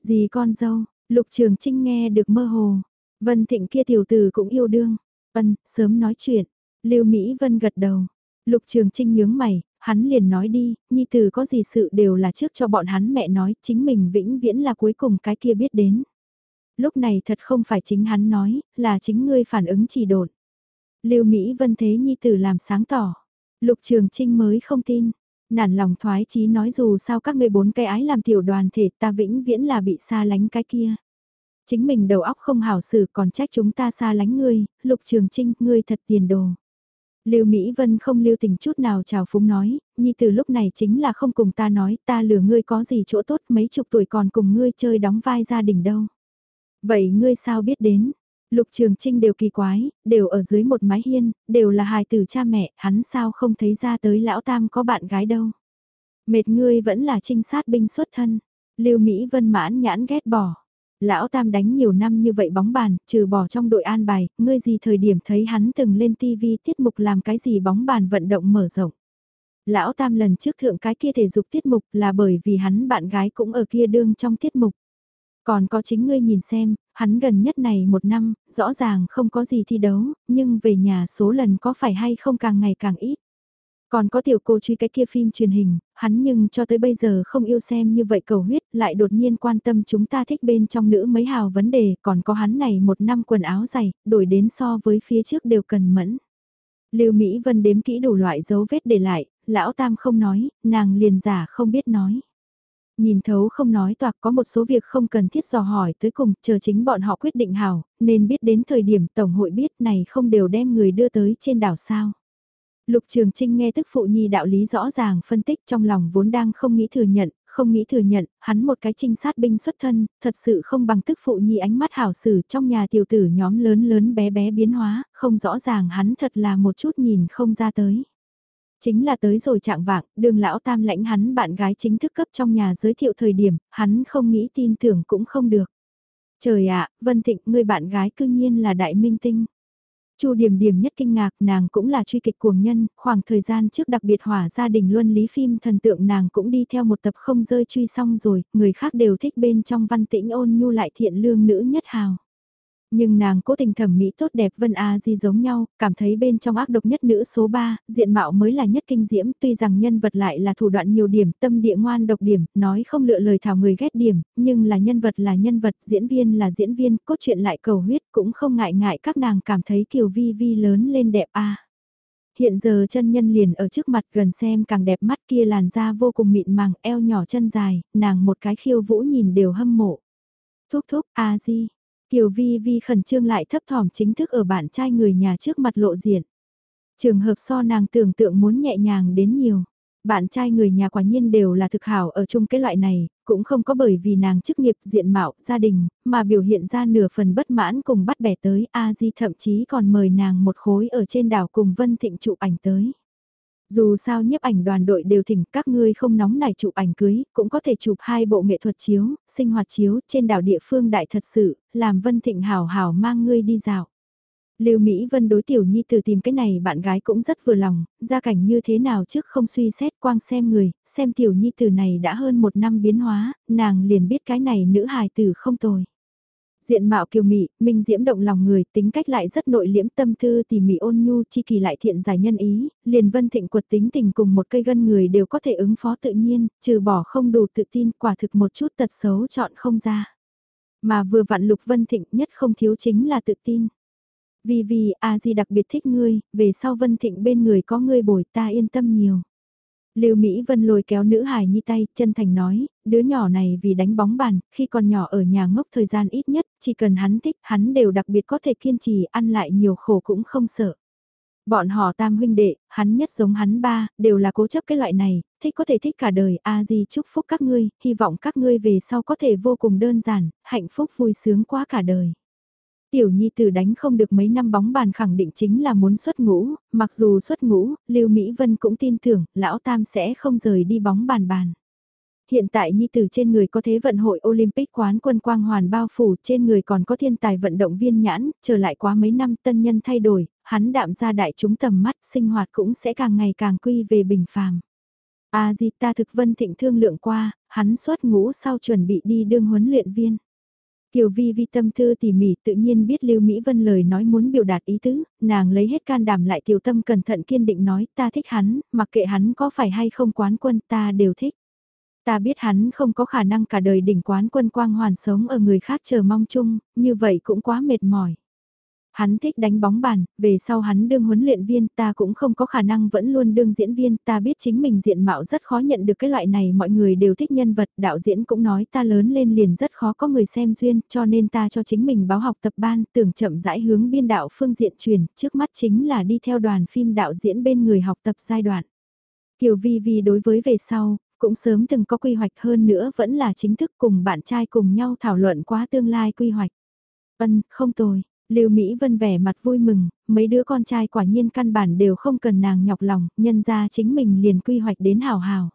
Gì con dâu, Lục Trường Trinh nghe được mơ hồ. Vân Thịnh kia tiểu tử cũng yêu đương. Vân, sớm nói chuyện. Lưu Mỹ Vân gật đầu. Lục Trường Trinh nhướng mày, hắn liền nói đi, nhi tử có gì sự đều là trước cho bọn hắn mẹ nói, chính mình vĩnh viễn là cuối cùng cái kia biết đến. Lúc này thật không phải chính hắn nói, là chính ngươi phản ứng chỉ đột. Lưu Mỹ Vân thế nhi tử làm sáng tỏ. Lục Trường Trinh mới không tin. Nản lòng thoái chí nói dù sao các ngươi bốn cái ái làm tiểu đoàn thể ta vĩnh viễn là bị xa lánh cái kia. Chính mình đầu óc không hảo xử còn trách chúng ta xa lánh ngươi, Lục Trường Trinh, ngươi thật tiền đồ. Lưu Mỹ Vân không lưu tình chút nào chào phúng nói, nhi từ lúc này chính là không cùng ta nói, ta lừa ngươi có gì chỗ tốt mấy chục tuổi còn cùng ngươi chơi đóng vai gia đình đâu. Vậy ngươi sao biết đến? Lục Trường Trinh đều kỳ quái, đều ở dưới một mái hiên, đều là hài tử cha mẹ, hắn sao không thấy ra tới lão tam có bạn gái đâu. Mệt ngươi vẫn là trinh sát binh xuất thân. Lưu Mỹ Vân mãn nhãn ghét bỏ. Lão Tam đánh nhiều năm như vậy bóng bàn, trừ bỏ trong đội an bài, ngươi gì thời điểm thấy hắn từng lên TV tiết mục làm cái gì bóng bàn vận động mở rộng. Lão Tam lần trước thượng cái kia thể dục tiết mục là bởi vì hắn bạn gái cũng ở kia đương trong tiết mục. Còn có chính ngươi nhìn xem, hắn gần nhất này một năm, rõ ràng không có gì thi đấu, nhưng về nhà số lần có phải hay không càng ngày càng ít. Còn có tiểu cô truy cái kia phim truyền hình, hắn nhưng cho tới bây giờ không yêu xem như vậy cầu huyết, lại đột nhiên quan tâm chúng ta thích bên trong nữ mấy hào vấn đề, còn có hắn này một năm quần áo dày, đổi đến so với phía trước đều cần mẫn. Lưu Mỹ Vân đếm kỹ đủ loại dấu vết để lại, lão tam không nói, nàng liền giả không biết nói. Nhìn thấu không nói toạc có một số việc không cần thiết dò hỏi tới cùng, chờ chính bọn họ quyết định hảo, nên biết đến thời điểm Tổng hội biết này không đều đem người đưa tới trên đảo sao. Lục Trường Trinh nghe tức phụ nhi đạo lý rõ ràng phân tích trong lòng vốn đang không nghĩ thừa nhận, không nghĩ thừa nhận, hắn một cái trinh sát binh xuất thân, thật sự không bằng tức phụ nhi ánh mắt hảo xử trong nhà tiểu tử nhóm lớn lớn bé bé biến hóa, không rõ ràng hắn thật là một chút nhìn không ra tới. Chính là tới rồi trạng vạng, đường lão tam lãnh hắn bạn gái chính thức cấp trong nhà giới thiệu thời điểm, hắn không nghĩ tin tưởng cũng không được. Trời ạ, Vân Thịnh, người bạn gái cư nhiên là đại minh tinh. Chu Điểm Điểm nhất kinh ngạc, nàng cũng là truy kịch cuồng nhân, khoảng thời gian trước đặc biệt hỏa gia đình luân lý phim thần tượng nàng cũng đi theo một tập không rơi truy xong rồi, người khác đều thích bên trong văn tĩnh ôn nhu lại thiện lương nữ nhất hào. Nhưng nàng cố tình thẩm mỹ tốt đẹp Vân A Di giống nhau, cảm thấy bên trong ác độc nhất nữ số 3, diện mạo mới là nhất kinh diễm, tuy rằng nhân vật lại là thủ đoạn nhiều điểm, tâm địa ngoan độc điểm, nói không lựa lời thảo người ghét điểm, nhưng là nhân vật là nhân vật, diễn viên là diễn viên, cốt truyện lại cầu huyết, cũng không ngại ngại các nàng cảm thấy kiều vi vi lớn lên đẹp a. Hiện giờ chân nhân liền ở trước mặt gần xem càng đẹp mắt kia làn da vô cùng mịn màng, eo nhỏ chân dài, nàng một cái khiêu vũ nhìn đều hâm mộ. Thúc thúc, A Di, Kiều Vi Vi khẩn trương lại thấp thỏm chính thức ở bạn trai người nhà trước mặt lộ diện. Trường hợp so nàng tưởng tượng muốn nhẹ nhàng đến nhiều. Bạn trai người nhà quả nhiên đều là thực hảo ở chung cái loại này, cũng không có bởi vì nàng chức nghiệp diện mạo, gia đình, mà biểu hiện ra nửa phần bất mãn cùng bắt bẻ tới A Di thậm chí còn mời nàng một khối ở trên đảo cùng Vân Thịnh chụp ảnh tới. Dù sao nhiếp ảnh đoàn đội đều thỉnh các ngươi không nóng nảy chụp ảnh cưới, cũng có thể chụp hai bộ nghệ thuật chiếu, sinh hoạt chiếu trên đảo địa phương đại thật sự, làm Vân Thịnh hào hào mang ngươi đi dạo. Lưu Mỹ Vân đối tiểu nhi từ tìm cái này bạn gái cũng rất vừa lòng, gia cảnh như thế nào trước không suy xét quang xem người, xem tiểu nhi từ này đã hơn một năm biến hóa, nàng liền biết cái này nữ hài tử không tồi. Diện mạo kiều mị, minh diễm động lòng người, tính cách lại rất nội liễm tâm tư tỉ mỉ ôn nhu chi kỳ lại thiện giải nhân ý, liền vân thịnh quật tính tình cùng một cây gân người đều có thể ứng phó tự nhiên, trừ bỏ không đủ tự tin quả thực một chút tật xấu chọn không ra. Mà vừa vặn lục vân thịnh nhất không thiếu chính là tự tin. Vì vì a di đặc biệt thích ngươi, về sau vân thịnh bên người có ngươi bồi ta yên tâm nhiều. Lưu Mỹ Vân lôi kéo nữ hài nhi tay, chân thành nói, đứa nhỏ này vì đánh bóng bàn, khi còn nhỏ ở nhà ngốc thời gian ít nhất, chỉ cần hắn thích, hắn đều đặc biệt có thể kiên trì, ăn lại nhiều khổ cũng không sợ. Bọn họ tam huynh đệ, hắn nhất giống hắn ba, đều là cố chấp cái loại này, thích có thể thích cả đời, a di chúc phúc các ngươi, hy vọng các ngươi về sau có thể vô cùng đơn giản, hạnh phúc vui sướng quá cả đời. Tiểu nhi tử đánh không được mấy năm bóng bàn khẳng định chính là muốn xuất ngũ, mặc dù xuất ngũ, Lưu Mỹ Vân cũng tin tưởng, lão tam sẽ không rời đi bóng bàn bàn. Hiện tại nhi tử trên người có thế vận hội Olympic quán quân quang hoàn bao phủ, trên người còn có thiên tài vận động viên nhãn, trở lại quá mấy năm tân nhân thay đổi, hắn đạm ra đại chúng tầm mắt, sinh hoạt cũng sẽ càng ngày càng quy về bình phàm. A Di ta thực vân thịnh thương lượng qua, hắn xuất ngũ sau chuẩn bị đi đương huấn luyện viên. Kiều Vi Vi tâm thư tỉ mỉ tự nhiên biết Lưu Mỹ Vân lời nói muốn biểu đạt ý tứ, nàng lấy hết can đảm lại tiểu tâm cẩn thận kiên định nói ta thích hắn, mặc kệ hắn có phải hay không quán quân ta đều thích. Ta biết hắn không có khả năng cả đời đỉnh quán quân quang hoàn sống ở người khác chờ mong chung, như vậy cũng quá mệt mỏi. Hắn thích đánh bóng bàn, về sau hắn đương huấn luyện viên ta cũng không có khả năng vẫn luôn đương diễn viên, ta biết chính mình diện mạo rất khó nhận được cái loại này mọi người đều thích nhân vật, đạo diễn cũng nói ta lớn lên liền rất khó có người xem duyên, cho nên ta cho chính mình báo học tập ban, tưởng chậm rãi hướng biên đạo phương diện truyền, trước mắt chính là đi theo đoàn phim đạo diễn bên người học tập giai đoạn. Kiều Vi Vi đối với về sau, cũng sớm từng có quy hoạch hơn nữa vẫn là chính thức cùng bạn trai cùng nhau thảo luận quá tương lai quy hoạch. Ân, không tồi. Lưu Mỹ Vân vẻ mặt vui mừng, mấy đứa con trai quả nhiên căn bản đều không cần nàng nhọc lòng, nhân ra chính mình liền quy hoạch đến hào hào.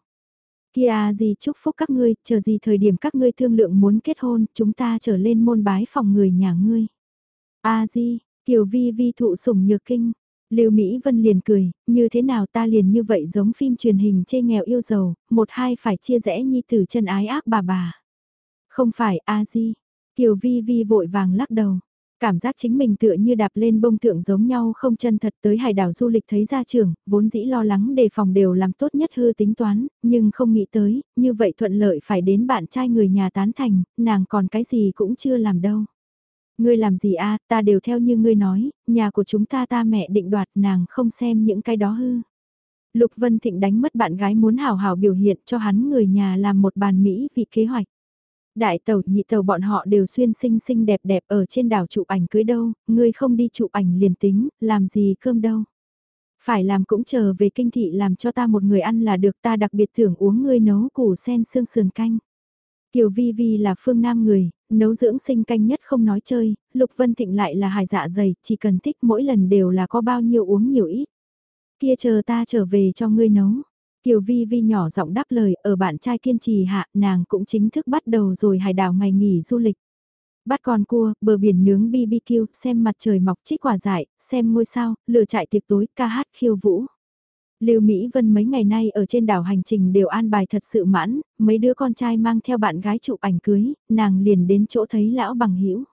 Kia gì chúc phúc các ngươi, chờ gì thời điểm các ngươi thương lượng muốn kết hôn, chúng ta trở lên môn bái phòng người nhà ngươi. A di, Kiều Vi Vi thụ sủng nhược kinh. Lưu Mỹ Vân liền cười, như thế nào ta liền như vậy giống phim truyền hình chê nghèo yêu giàu, một hai phải chia rẽ nhi tử chân ái ác bà bà. Không phải A di, Kiều Vi Vi vội vàng lắc đầu. Cảm giác chính mình tựa như đạp lên bông thượng giống nhau không chân thật tới hải đảo du lịch thấy ra trường, vốn dĩ lo lắng đề phòng đều làm tốt nhất hư tính toán, nhưng không nghĩ tới, như vậy thuận lợi phải đến bạn trai người nhà tán thành, nàng còn cái gì cũng chưa làm đâu. Ngươi làm gì a ta đều theo như ngươi nói, nhà của chúng ta ta mẹ định đoạt nàng không xem những cái đó hư. Lục Vân Thịnh đánh mất bạn gái muốn hào hào biểu hiện cho hắn người nhà làm một bàn Mỹ vì kế hoạch. Đại tàu nhị tàu bọn họ đều xuyên xinh xinh đẹp đẹp ở trên đảo chụp ảnh cưới đâu, ngươi không đi chụp ảnh liền tính, làm gì cơm đâu. Phải làm cũng chờ về kinh thị làm cho ta một người ăn là được ta đặc biệt thưởng uống ngươi nấu củ sen xương sườn canh. Kiều Vi Vi là phương nam người, nấu dưỡng sinh canh nhất không nói chơi, Lục Vân Thịnh lại là hài dạ dày, chỉ cần thích mỗi lần đều là có bao nhiêu uống nhiều ít. Kia chờ ta trở về cho ngươi nấu. Kiều Vi Vi nhỏ giọng đáp lời, ở bạn trai kiên trì hạ, nàng cũng chính thức bắt đầu rồi hải đảo ngày nghỉ du lịch. Bắt con cua, bờ biển nướng BBQ, xem mặt trời mọc trích quả dại, xem ngôi sao, lửa chạy tiệc tối, ca hát khiêu vũ. Lưu Mỹ Vân mấy ngày nay ở trên đảo hành trình đều an bài thật sự mãn, mấy đứa con trai mang theo bạn gái chụp ảnh cưới, nàng liền đến chỗ thấy lão bằng hữu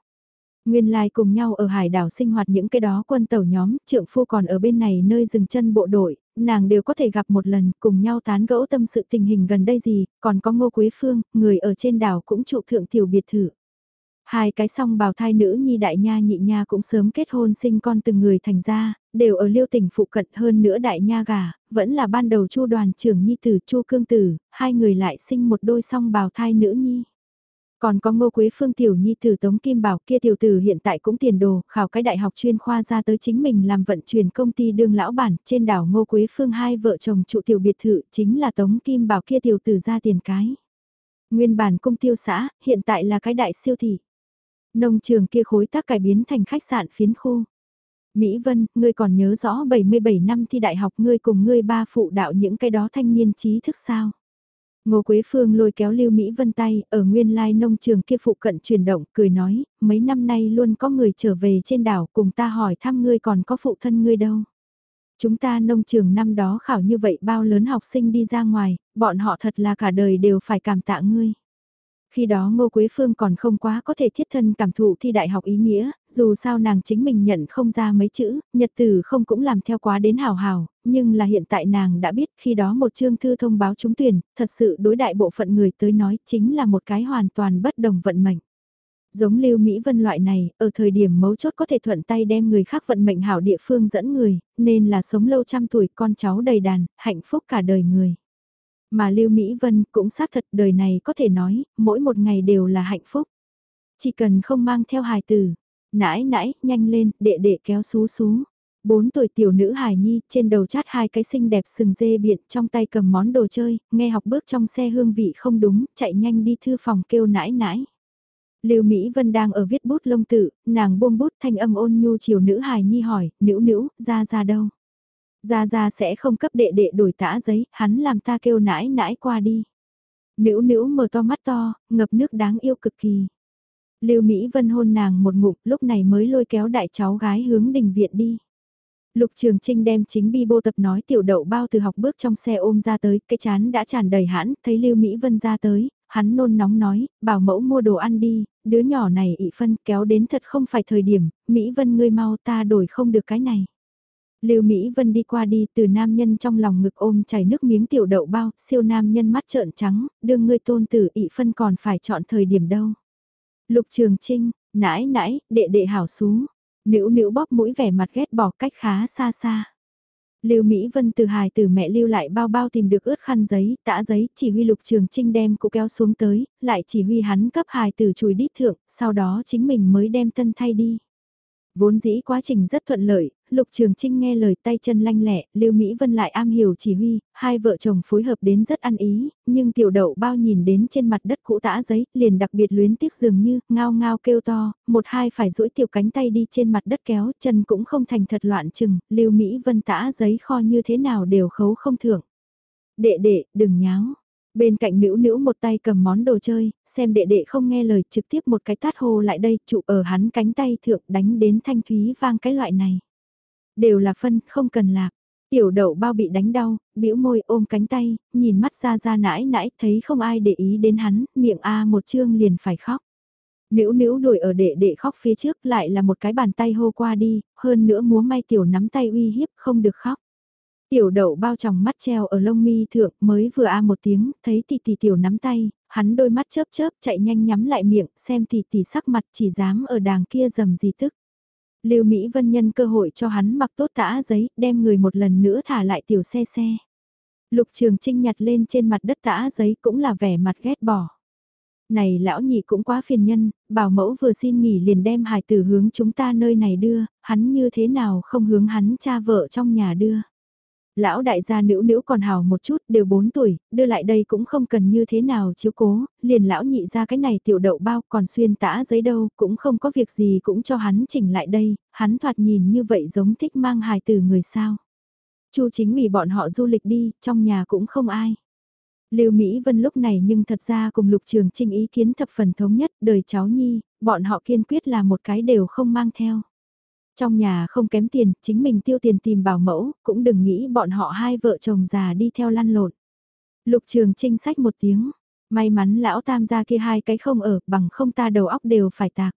Nguyên lai cùng nhau ở hải đảo sinh hoạt những cái đó quân tàu nhóm, trượng phu còn ở bên này nơi dừng chân bộ đội, nàng đều có thể gặp một lần, cùng nhau tán gẫu tâm sự tình hình gần đây gì, còn có Ngô Quế Phương, người ở trên đảo cũng trụ thượng tiểu biệt thự. Hai cái song bào thai nữ nhi đại nha nhị nha cũng sớm kết hôn sinh con từng người thành ra, đều ở liêu tỉnh phụ cận hơn nữa đại nha gà, vẫn là ban đầu chu đoàn trưởng nhi tử chu cương tử, hai người lại sinh một đôi song bào thai nữ nhi. Còn có Ngô Quế Phương tiểu nhi tử Tống Kim Bảo kia tiểu tử hiện tại cũng tiền đồ, khảo cái đại học chuyên khoa ra tới chính mình làm vận chuyển công ty đương lão bản, trên đảo Ngô Quế Phương hai vợ chồng trụ tiểu biệt thự chính là Tống Kim Bảo kia tiểu tử ra tiền cái. Nguyên bản công tiêu xã, hiện tại là cái đại siêu thị. Nông trường kia khối tác cải biến thành khách sạn phiến khu. Mỹ Vân, ngươi còn nhớ rõ 77 năm thi đại học ngươi cùng ngươi ba phụ đạo những cái đó thanh niên trí thức sao? Ngô Quế Phương lôi kéo Lưu Mỹ Vân tay, ở nguyên lai nông trường kia phụ cận chuyển động, cười nói, mấy năm nay luôn có người trở về trên đảo cùng ta hỏi thăm ngươi còn có phụ thân ngươi đâu. Chúng ta nông trường năm đó khảo như vậy bao lớn học sinh đi ra ngoài, bọn họ thật là cả đời đều phải cảm tạ ngươi. Khi đó Ngô Quế Phương còn không quá có thể thiết thân cảm thụ thi đại học ý nghĩa, dù sao nàng chính mình nhận không ra mấy chữ, nhật tử không cũng làm theo quá đến hào hào, nhưng là hiện tại nàng đã biết khi đó một chương thư thông báo trúng tuyển, thật sự đối đại bộ phận người tới nói chính là một cái hoàn toàn bất đồng vận mệnh. Giống Lưu Mỹ Vân loại này, ở thời điểm mấu chốt có thể thuận tay đem người khác vận mệnh hảo địa phương dẫn người, nên là sống lâu trăm tuổi con cháu đầy đàn, hạnh phúc cả đời người. Mà Lưu Mỹ Vân cũng xác thật đời này có thể nói, mỗi một ngày đều là hạnh phúc. Chỉ cần không mang theo hài tử, nãi nãi, nhanh lên, đệ đệ kéo xú xú. Bốn tuổi tiểu nữ hài nhi, trên đầu chát hai cái xinh đẹp sừng dê biện, trong tay cầm món đồ chơi, nghe học bước trong xe hương vị không đúng, chạy nhanh đi thư phòng kêu nãi nãi. Lưu Mỹ Vân đang ở viết bút lông tự, nàng buông bút thanh âm ôn nhu chiều nữ hài nhi hỏi, nữ nữ, ra ra đâu? Gia gia sẽ không cấp đệ đệ đổi tã giấy, hắn làm ta kêu nãi nãi qua đi. Nữ nữ mở to mắt to, ngập nước đáng yêu cực kỳ. Lưu Mỹ Vân hôn nàng một ngụm, lúc này mới lôi kéo đại cháu gái hướng đình viện đi. Lục Trường Trinh đem chính bi bô tập nói tiểu đậu bao từ học bước trong xe ôm ra tới, cái chán đã tràn đầy hãn, thấy Lưu Mỹ Vân ra tới, hắn nôn nóng nói, bảo mẫu mua đồ ăn đi, đứa nhỏ này ị phân kéo đến thật không phải thời điểm, Mỹ Vân ngươi mau ta đổi không được cái này. Lưu Mỹ Vân đi qua đi từ nam nhân trong lòng ngực ôm chảy nước miếng tiểu đậu bao, siêu nam nhân mắt trợn trắng, đương ngươi tôn tử ị phân còn phải chọn thời điểm đâu. Lục Trường Trinh, nãi nãi, đệ đệ hảo xuống nữ nữ bóp mũi vẻ mặt ghét bỏ cách khá xa xa. Lưu Mỹ Vân từ hài từ mẹ lưu lại bao bao tìm được ướt khăn giấy, tã giấy, chỉ huy Lục Trường Trinh đem cụ kéo xuống tới, lại chỉ huy hắn cấp hài từ chùi đít thượng, sau đó chính mình mới đem tân thay đi. Vốn dĩ quá trình rất thuận lợi, Lục Trường Trinh nghe lời tay chân lanh lẹ, Lưu Mỹ Vân lại am hiểu chỉ huy, hai vợ chồng phối hợp đến rất ăn ý, nhưng tiểu đậu bao nhìn đến trên mặt đất cũ tã giấy, liền đặc biệt luyến tiếc dường như, ngao ngao kêu to, một hai phải duỗi tiểu cánh tay đi trên mặt đất kéo, chân cũng không thành thật loạn chừng, Lưu Mỹ Vân tã giấy kho như thế nào đều khấu không thưởng. Đệ đệ, đừng nháo. Bên cạnh nữ nữ một tay cầm món đồ chơi, xem đệ đệ không nghe lời trực tiếp một cái tát hồ lại đây, trụ ở hắn cánh tay thượng đánh đến thanh thúy vang cái loại này. Đều là phân, không cần lạc. Tiểu đậu bao bị đánh đau, bĩu môi ôm cánh tay, nhìn mắt ra ra nãi nãi, thấy không ai để ý đến hắn, miệng A một chương liền phải khóc. Nữ nữ đuổi ở đệ đệ khóc phía trước lại là một cái bàn tay hô qua đi, hơn nữa múa may tiểu nắm tay uy hiếp không được khóc. Tiểu đậu bao tròng mắt treo ở lông mi thượng mới vừa a một tiếng, thấy tỷ tỷ tiểu nắm tay, hắn đôi mắt chớp chớp chạy nhanh nhắm lại miệng, xem tỷ tỷ sắc mặt chỉ dám ở đàng kia dầm gì tức. Lưu Mỹ Vân nhân cơ hội cho hắn mặc tốt tã giấy, đem người một lần nữa thả lại tiểu xe xe. Lục Trường Trinh nhặt lên trên mặt đất tã giấy cũng là vẻ mặt ghét bỏ. Này lão nhị cũng quá phiền nhân, bảo mẫu vừa xin nghỉ liền đem hài tử hướng chúng ta nơi này đưa, hắn như thế nào không hướng hắn cha vợ trong nhà đưa. Lão đại gia nữ nữ còn hào một chút, đều 4 tuổi, đưa lại đây cũng không cần như thế nào chiếu cố, liền lão nhị ra cái này tiểu đậu bao còn xuyên tã giấy đâu, cũng không có việc gì cũng cho hắn chỉnh lại đây, hắn thoạt nhìn như vậy giống thích mang hài từ người sao. Chu chính vì bọn họ du lịch đi, trong nhà cũng không ai. Lưu Mỹ Vân lúc này nhưng thật ra cùng Lục Trường Trinh ý kiến thập phần thống nhất, đời cháu nhi, bọn họ kiên quyết là một cái đều không mang theo. Trong nhà không kém tiền, chính mình tiêu tiền tìm bảo mẫu, cũng đừng nghĩ bọn họ hai vợ chồng già đi theo lăn lộn. Lục trường trinh sách một tiếng, may mắn lão tam gia kia hai cái không ở, bằng không ta đầu óc đều phải tạc.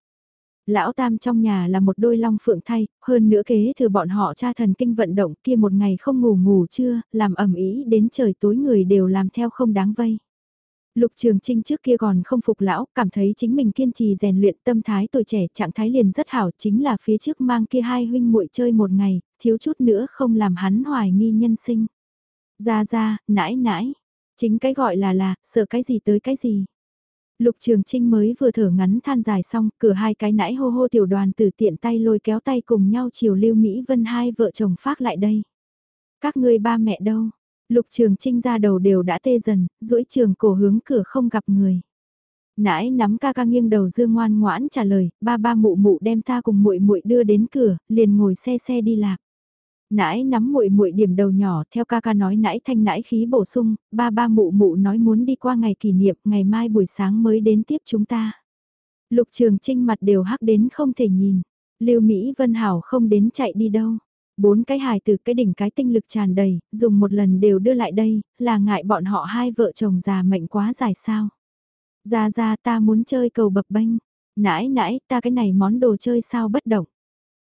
Lão tam trong nhà là một đôi long phượng thay, hơn nữa kế thừa bọn họ cha thần kinh vận động kia một ngày không ngủ ngủ trưa, làm ẩm ý đến trời tối người đều làm theo không đáng vây. Lục Trường Trinh trước kia còn không phục lão, cảm thấy chính mình kiên trì rèn luyện tâm thái tuổi trẻ trạng thái liền rất hảo chính là phía trước mang kia hai huynh muội chơi một ngày, thiếu chút nữa không làm hắn hoài nghi nhân sinh. Ra ra, nãi nãi, chính cái gọi là là, sợ cái gì tới cái gì. Lục Trường Trinh mới vừa thở ngắn than dài xong, cửa hai cái nãi hô hô tiểu đoàn từ tiện tay lôi kéo tay cùng nhau chiều Lưu Mỹ Vân hai vợ chồng phát lại đây. Các ngươi ba mẹ đâu? Lục Trường Trinh ra đầu đều đã tê dần, duỗi trường cổ hướng cửa không gặp người. Nãi nắm ca ca nghiêng đầu dương ngoan ngoãn trả lời, ba ba mụ mụ đem ta cùng muội muội đưa đến cửa, liền ngồi xe xe đi lạc. Nãi nắm muội muội điểm đầu nhỏ theo ca ca nói nãi thanh nãi khí bổ sung, ba ba mụ mụ nói muốn đi qua ngày kỷ niệm, ngày mai buổi sáng mới đến tiếp chúng ta. Lục Trường Trinh mặt đều hắc đến không thể nhìn. Lưu Mỹ Vân Hảo không đến chạy đi đâu bốn cái hài từ cái đỉnh cái tinh lực tràn đầy, dùng một lần đều đưa lại đây, là ngại bọn họ hai vợ chồng già mệnh quá dài sao. Ra ra ta muốn chơi cầu bập bênh. Nãi nãi ta cái này món đồ chơi sao bất động.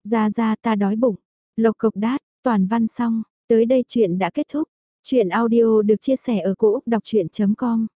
Ra ra ta đói bụng. Lộc cộc đát, toàn văn xong. Tới đây chuyện đã kết thúc. Chuyện audio được chia sẻ ở cỗ đọc chuyện.com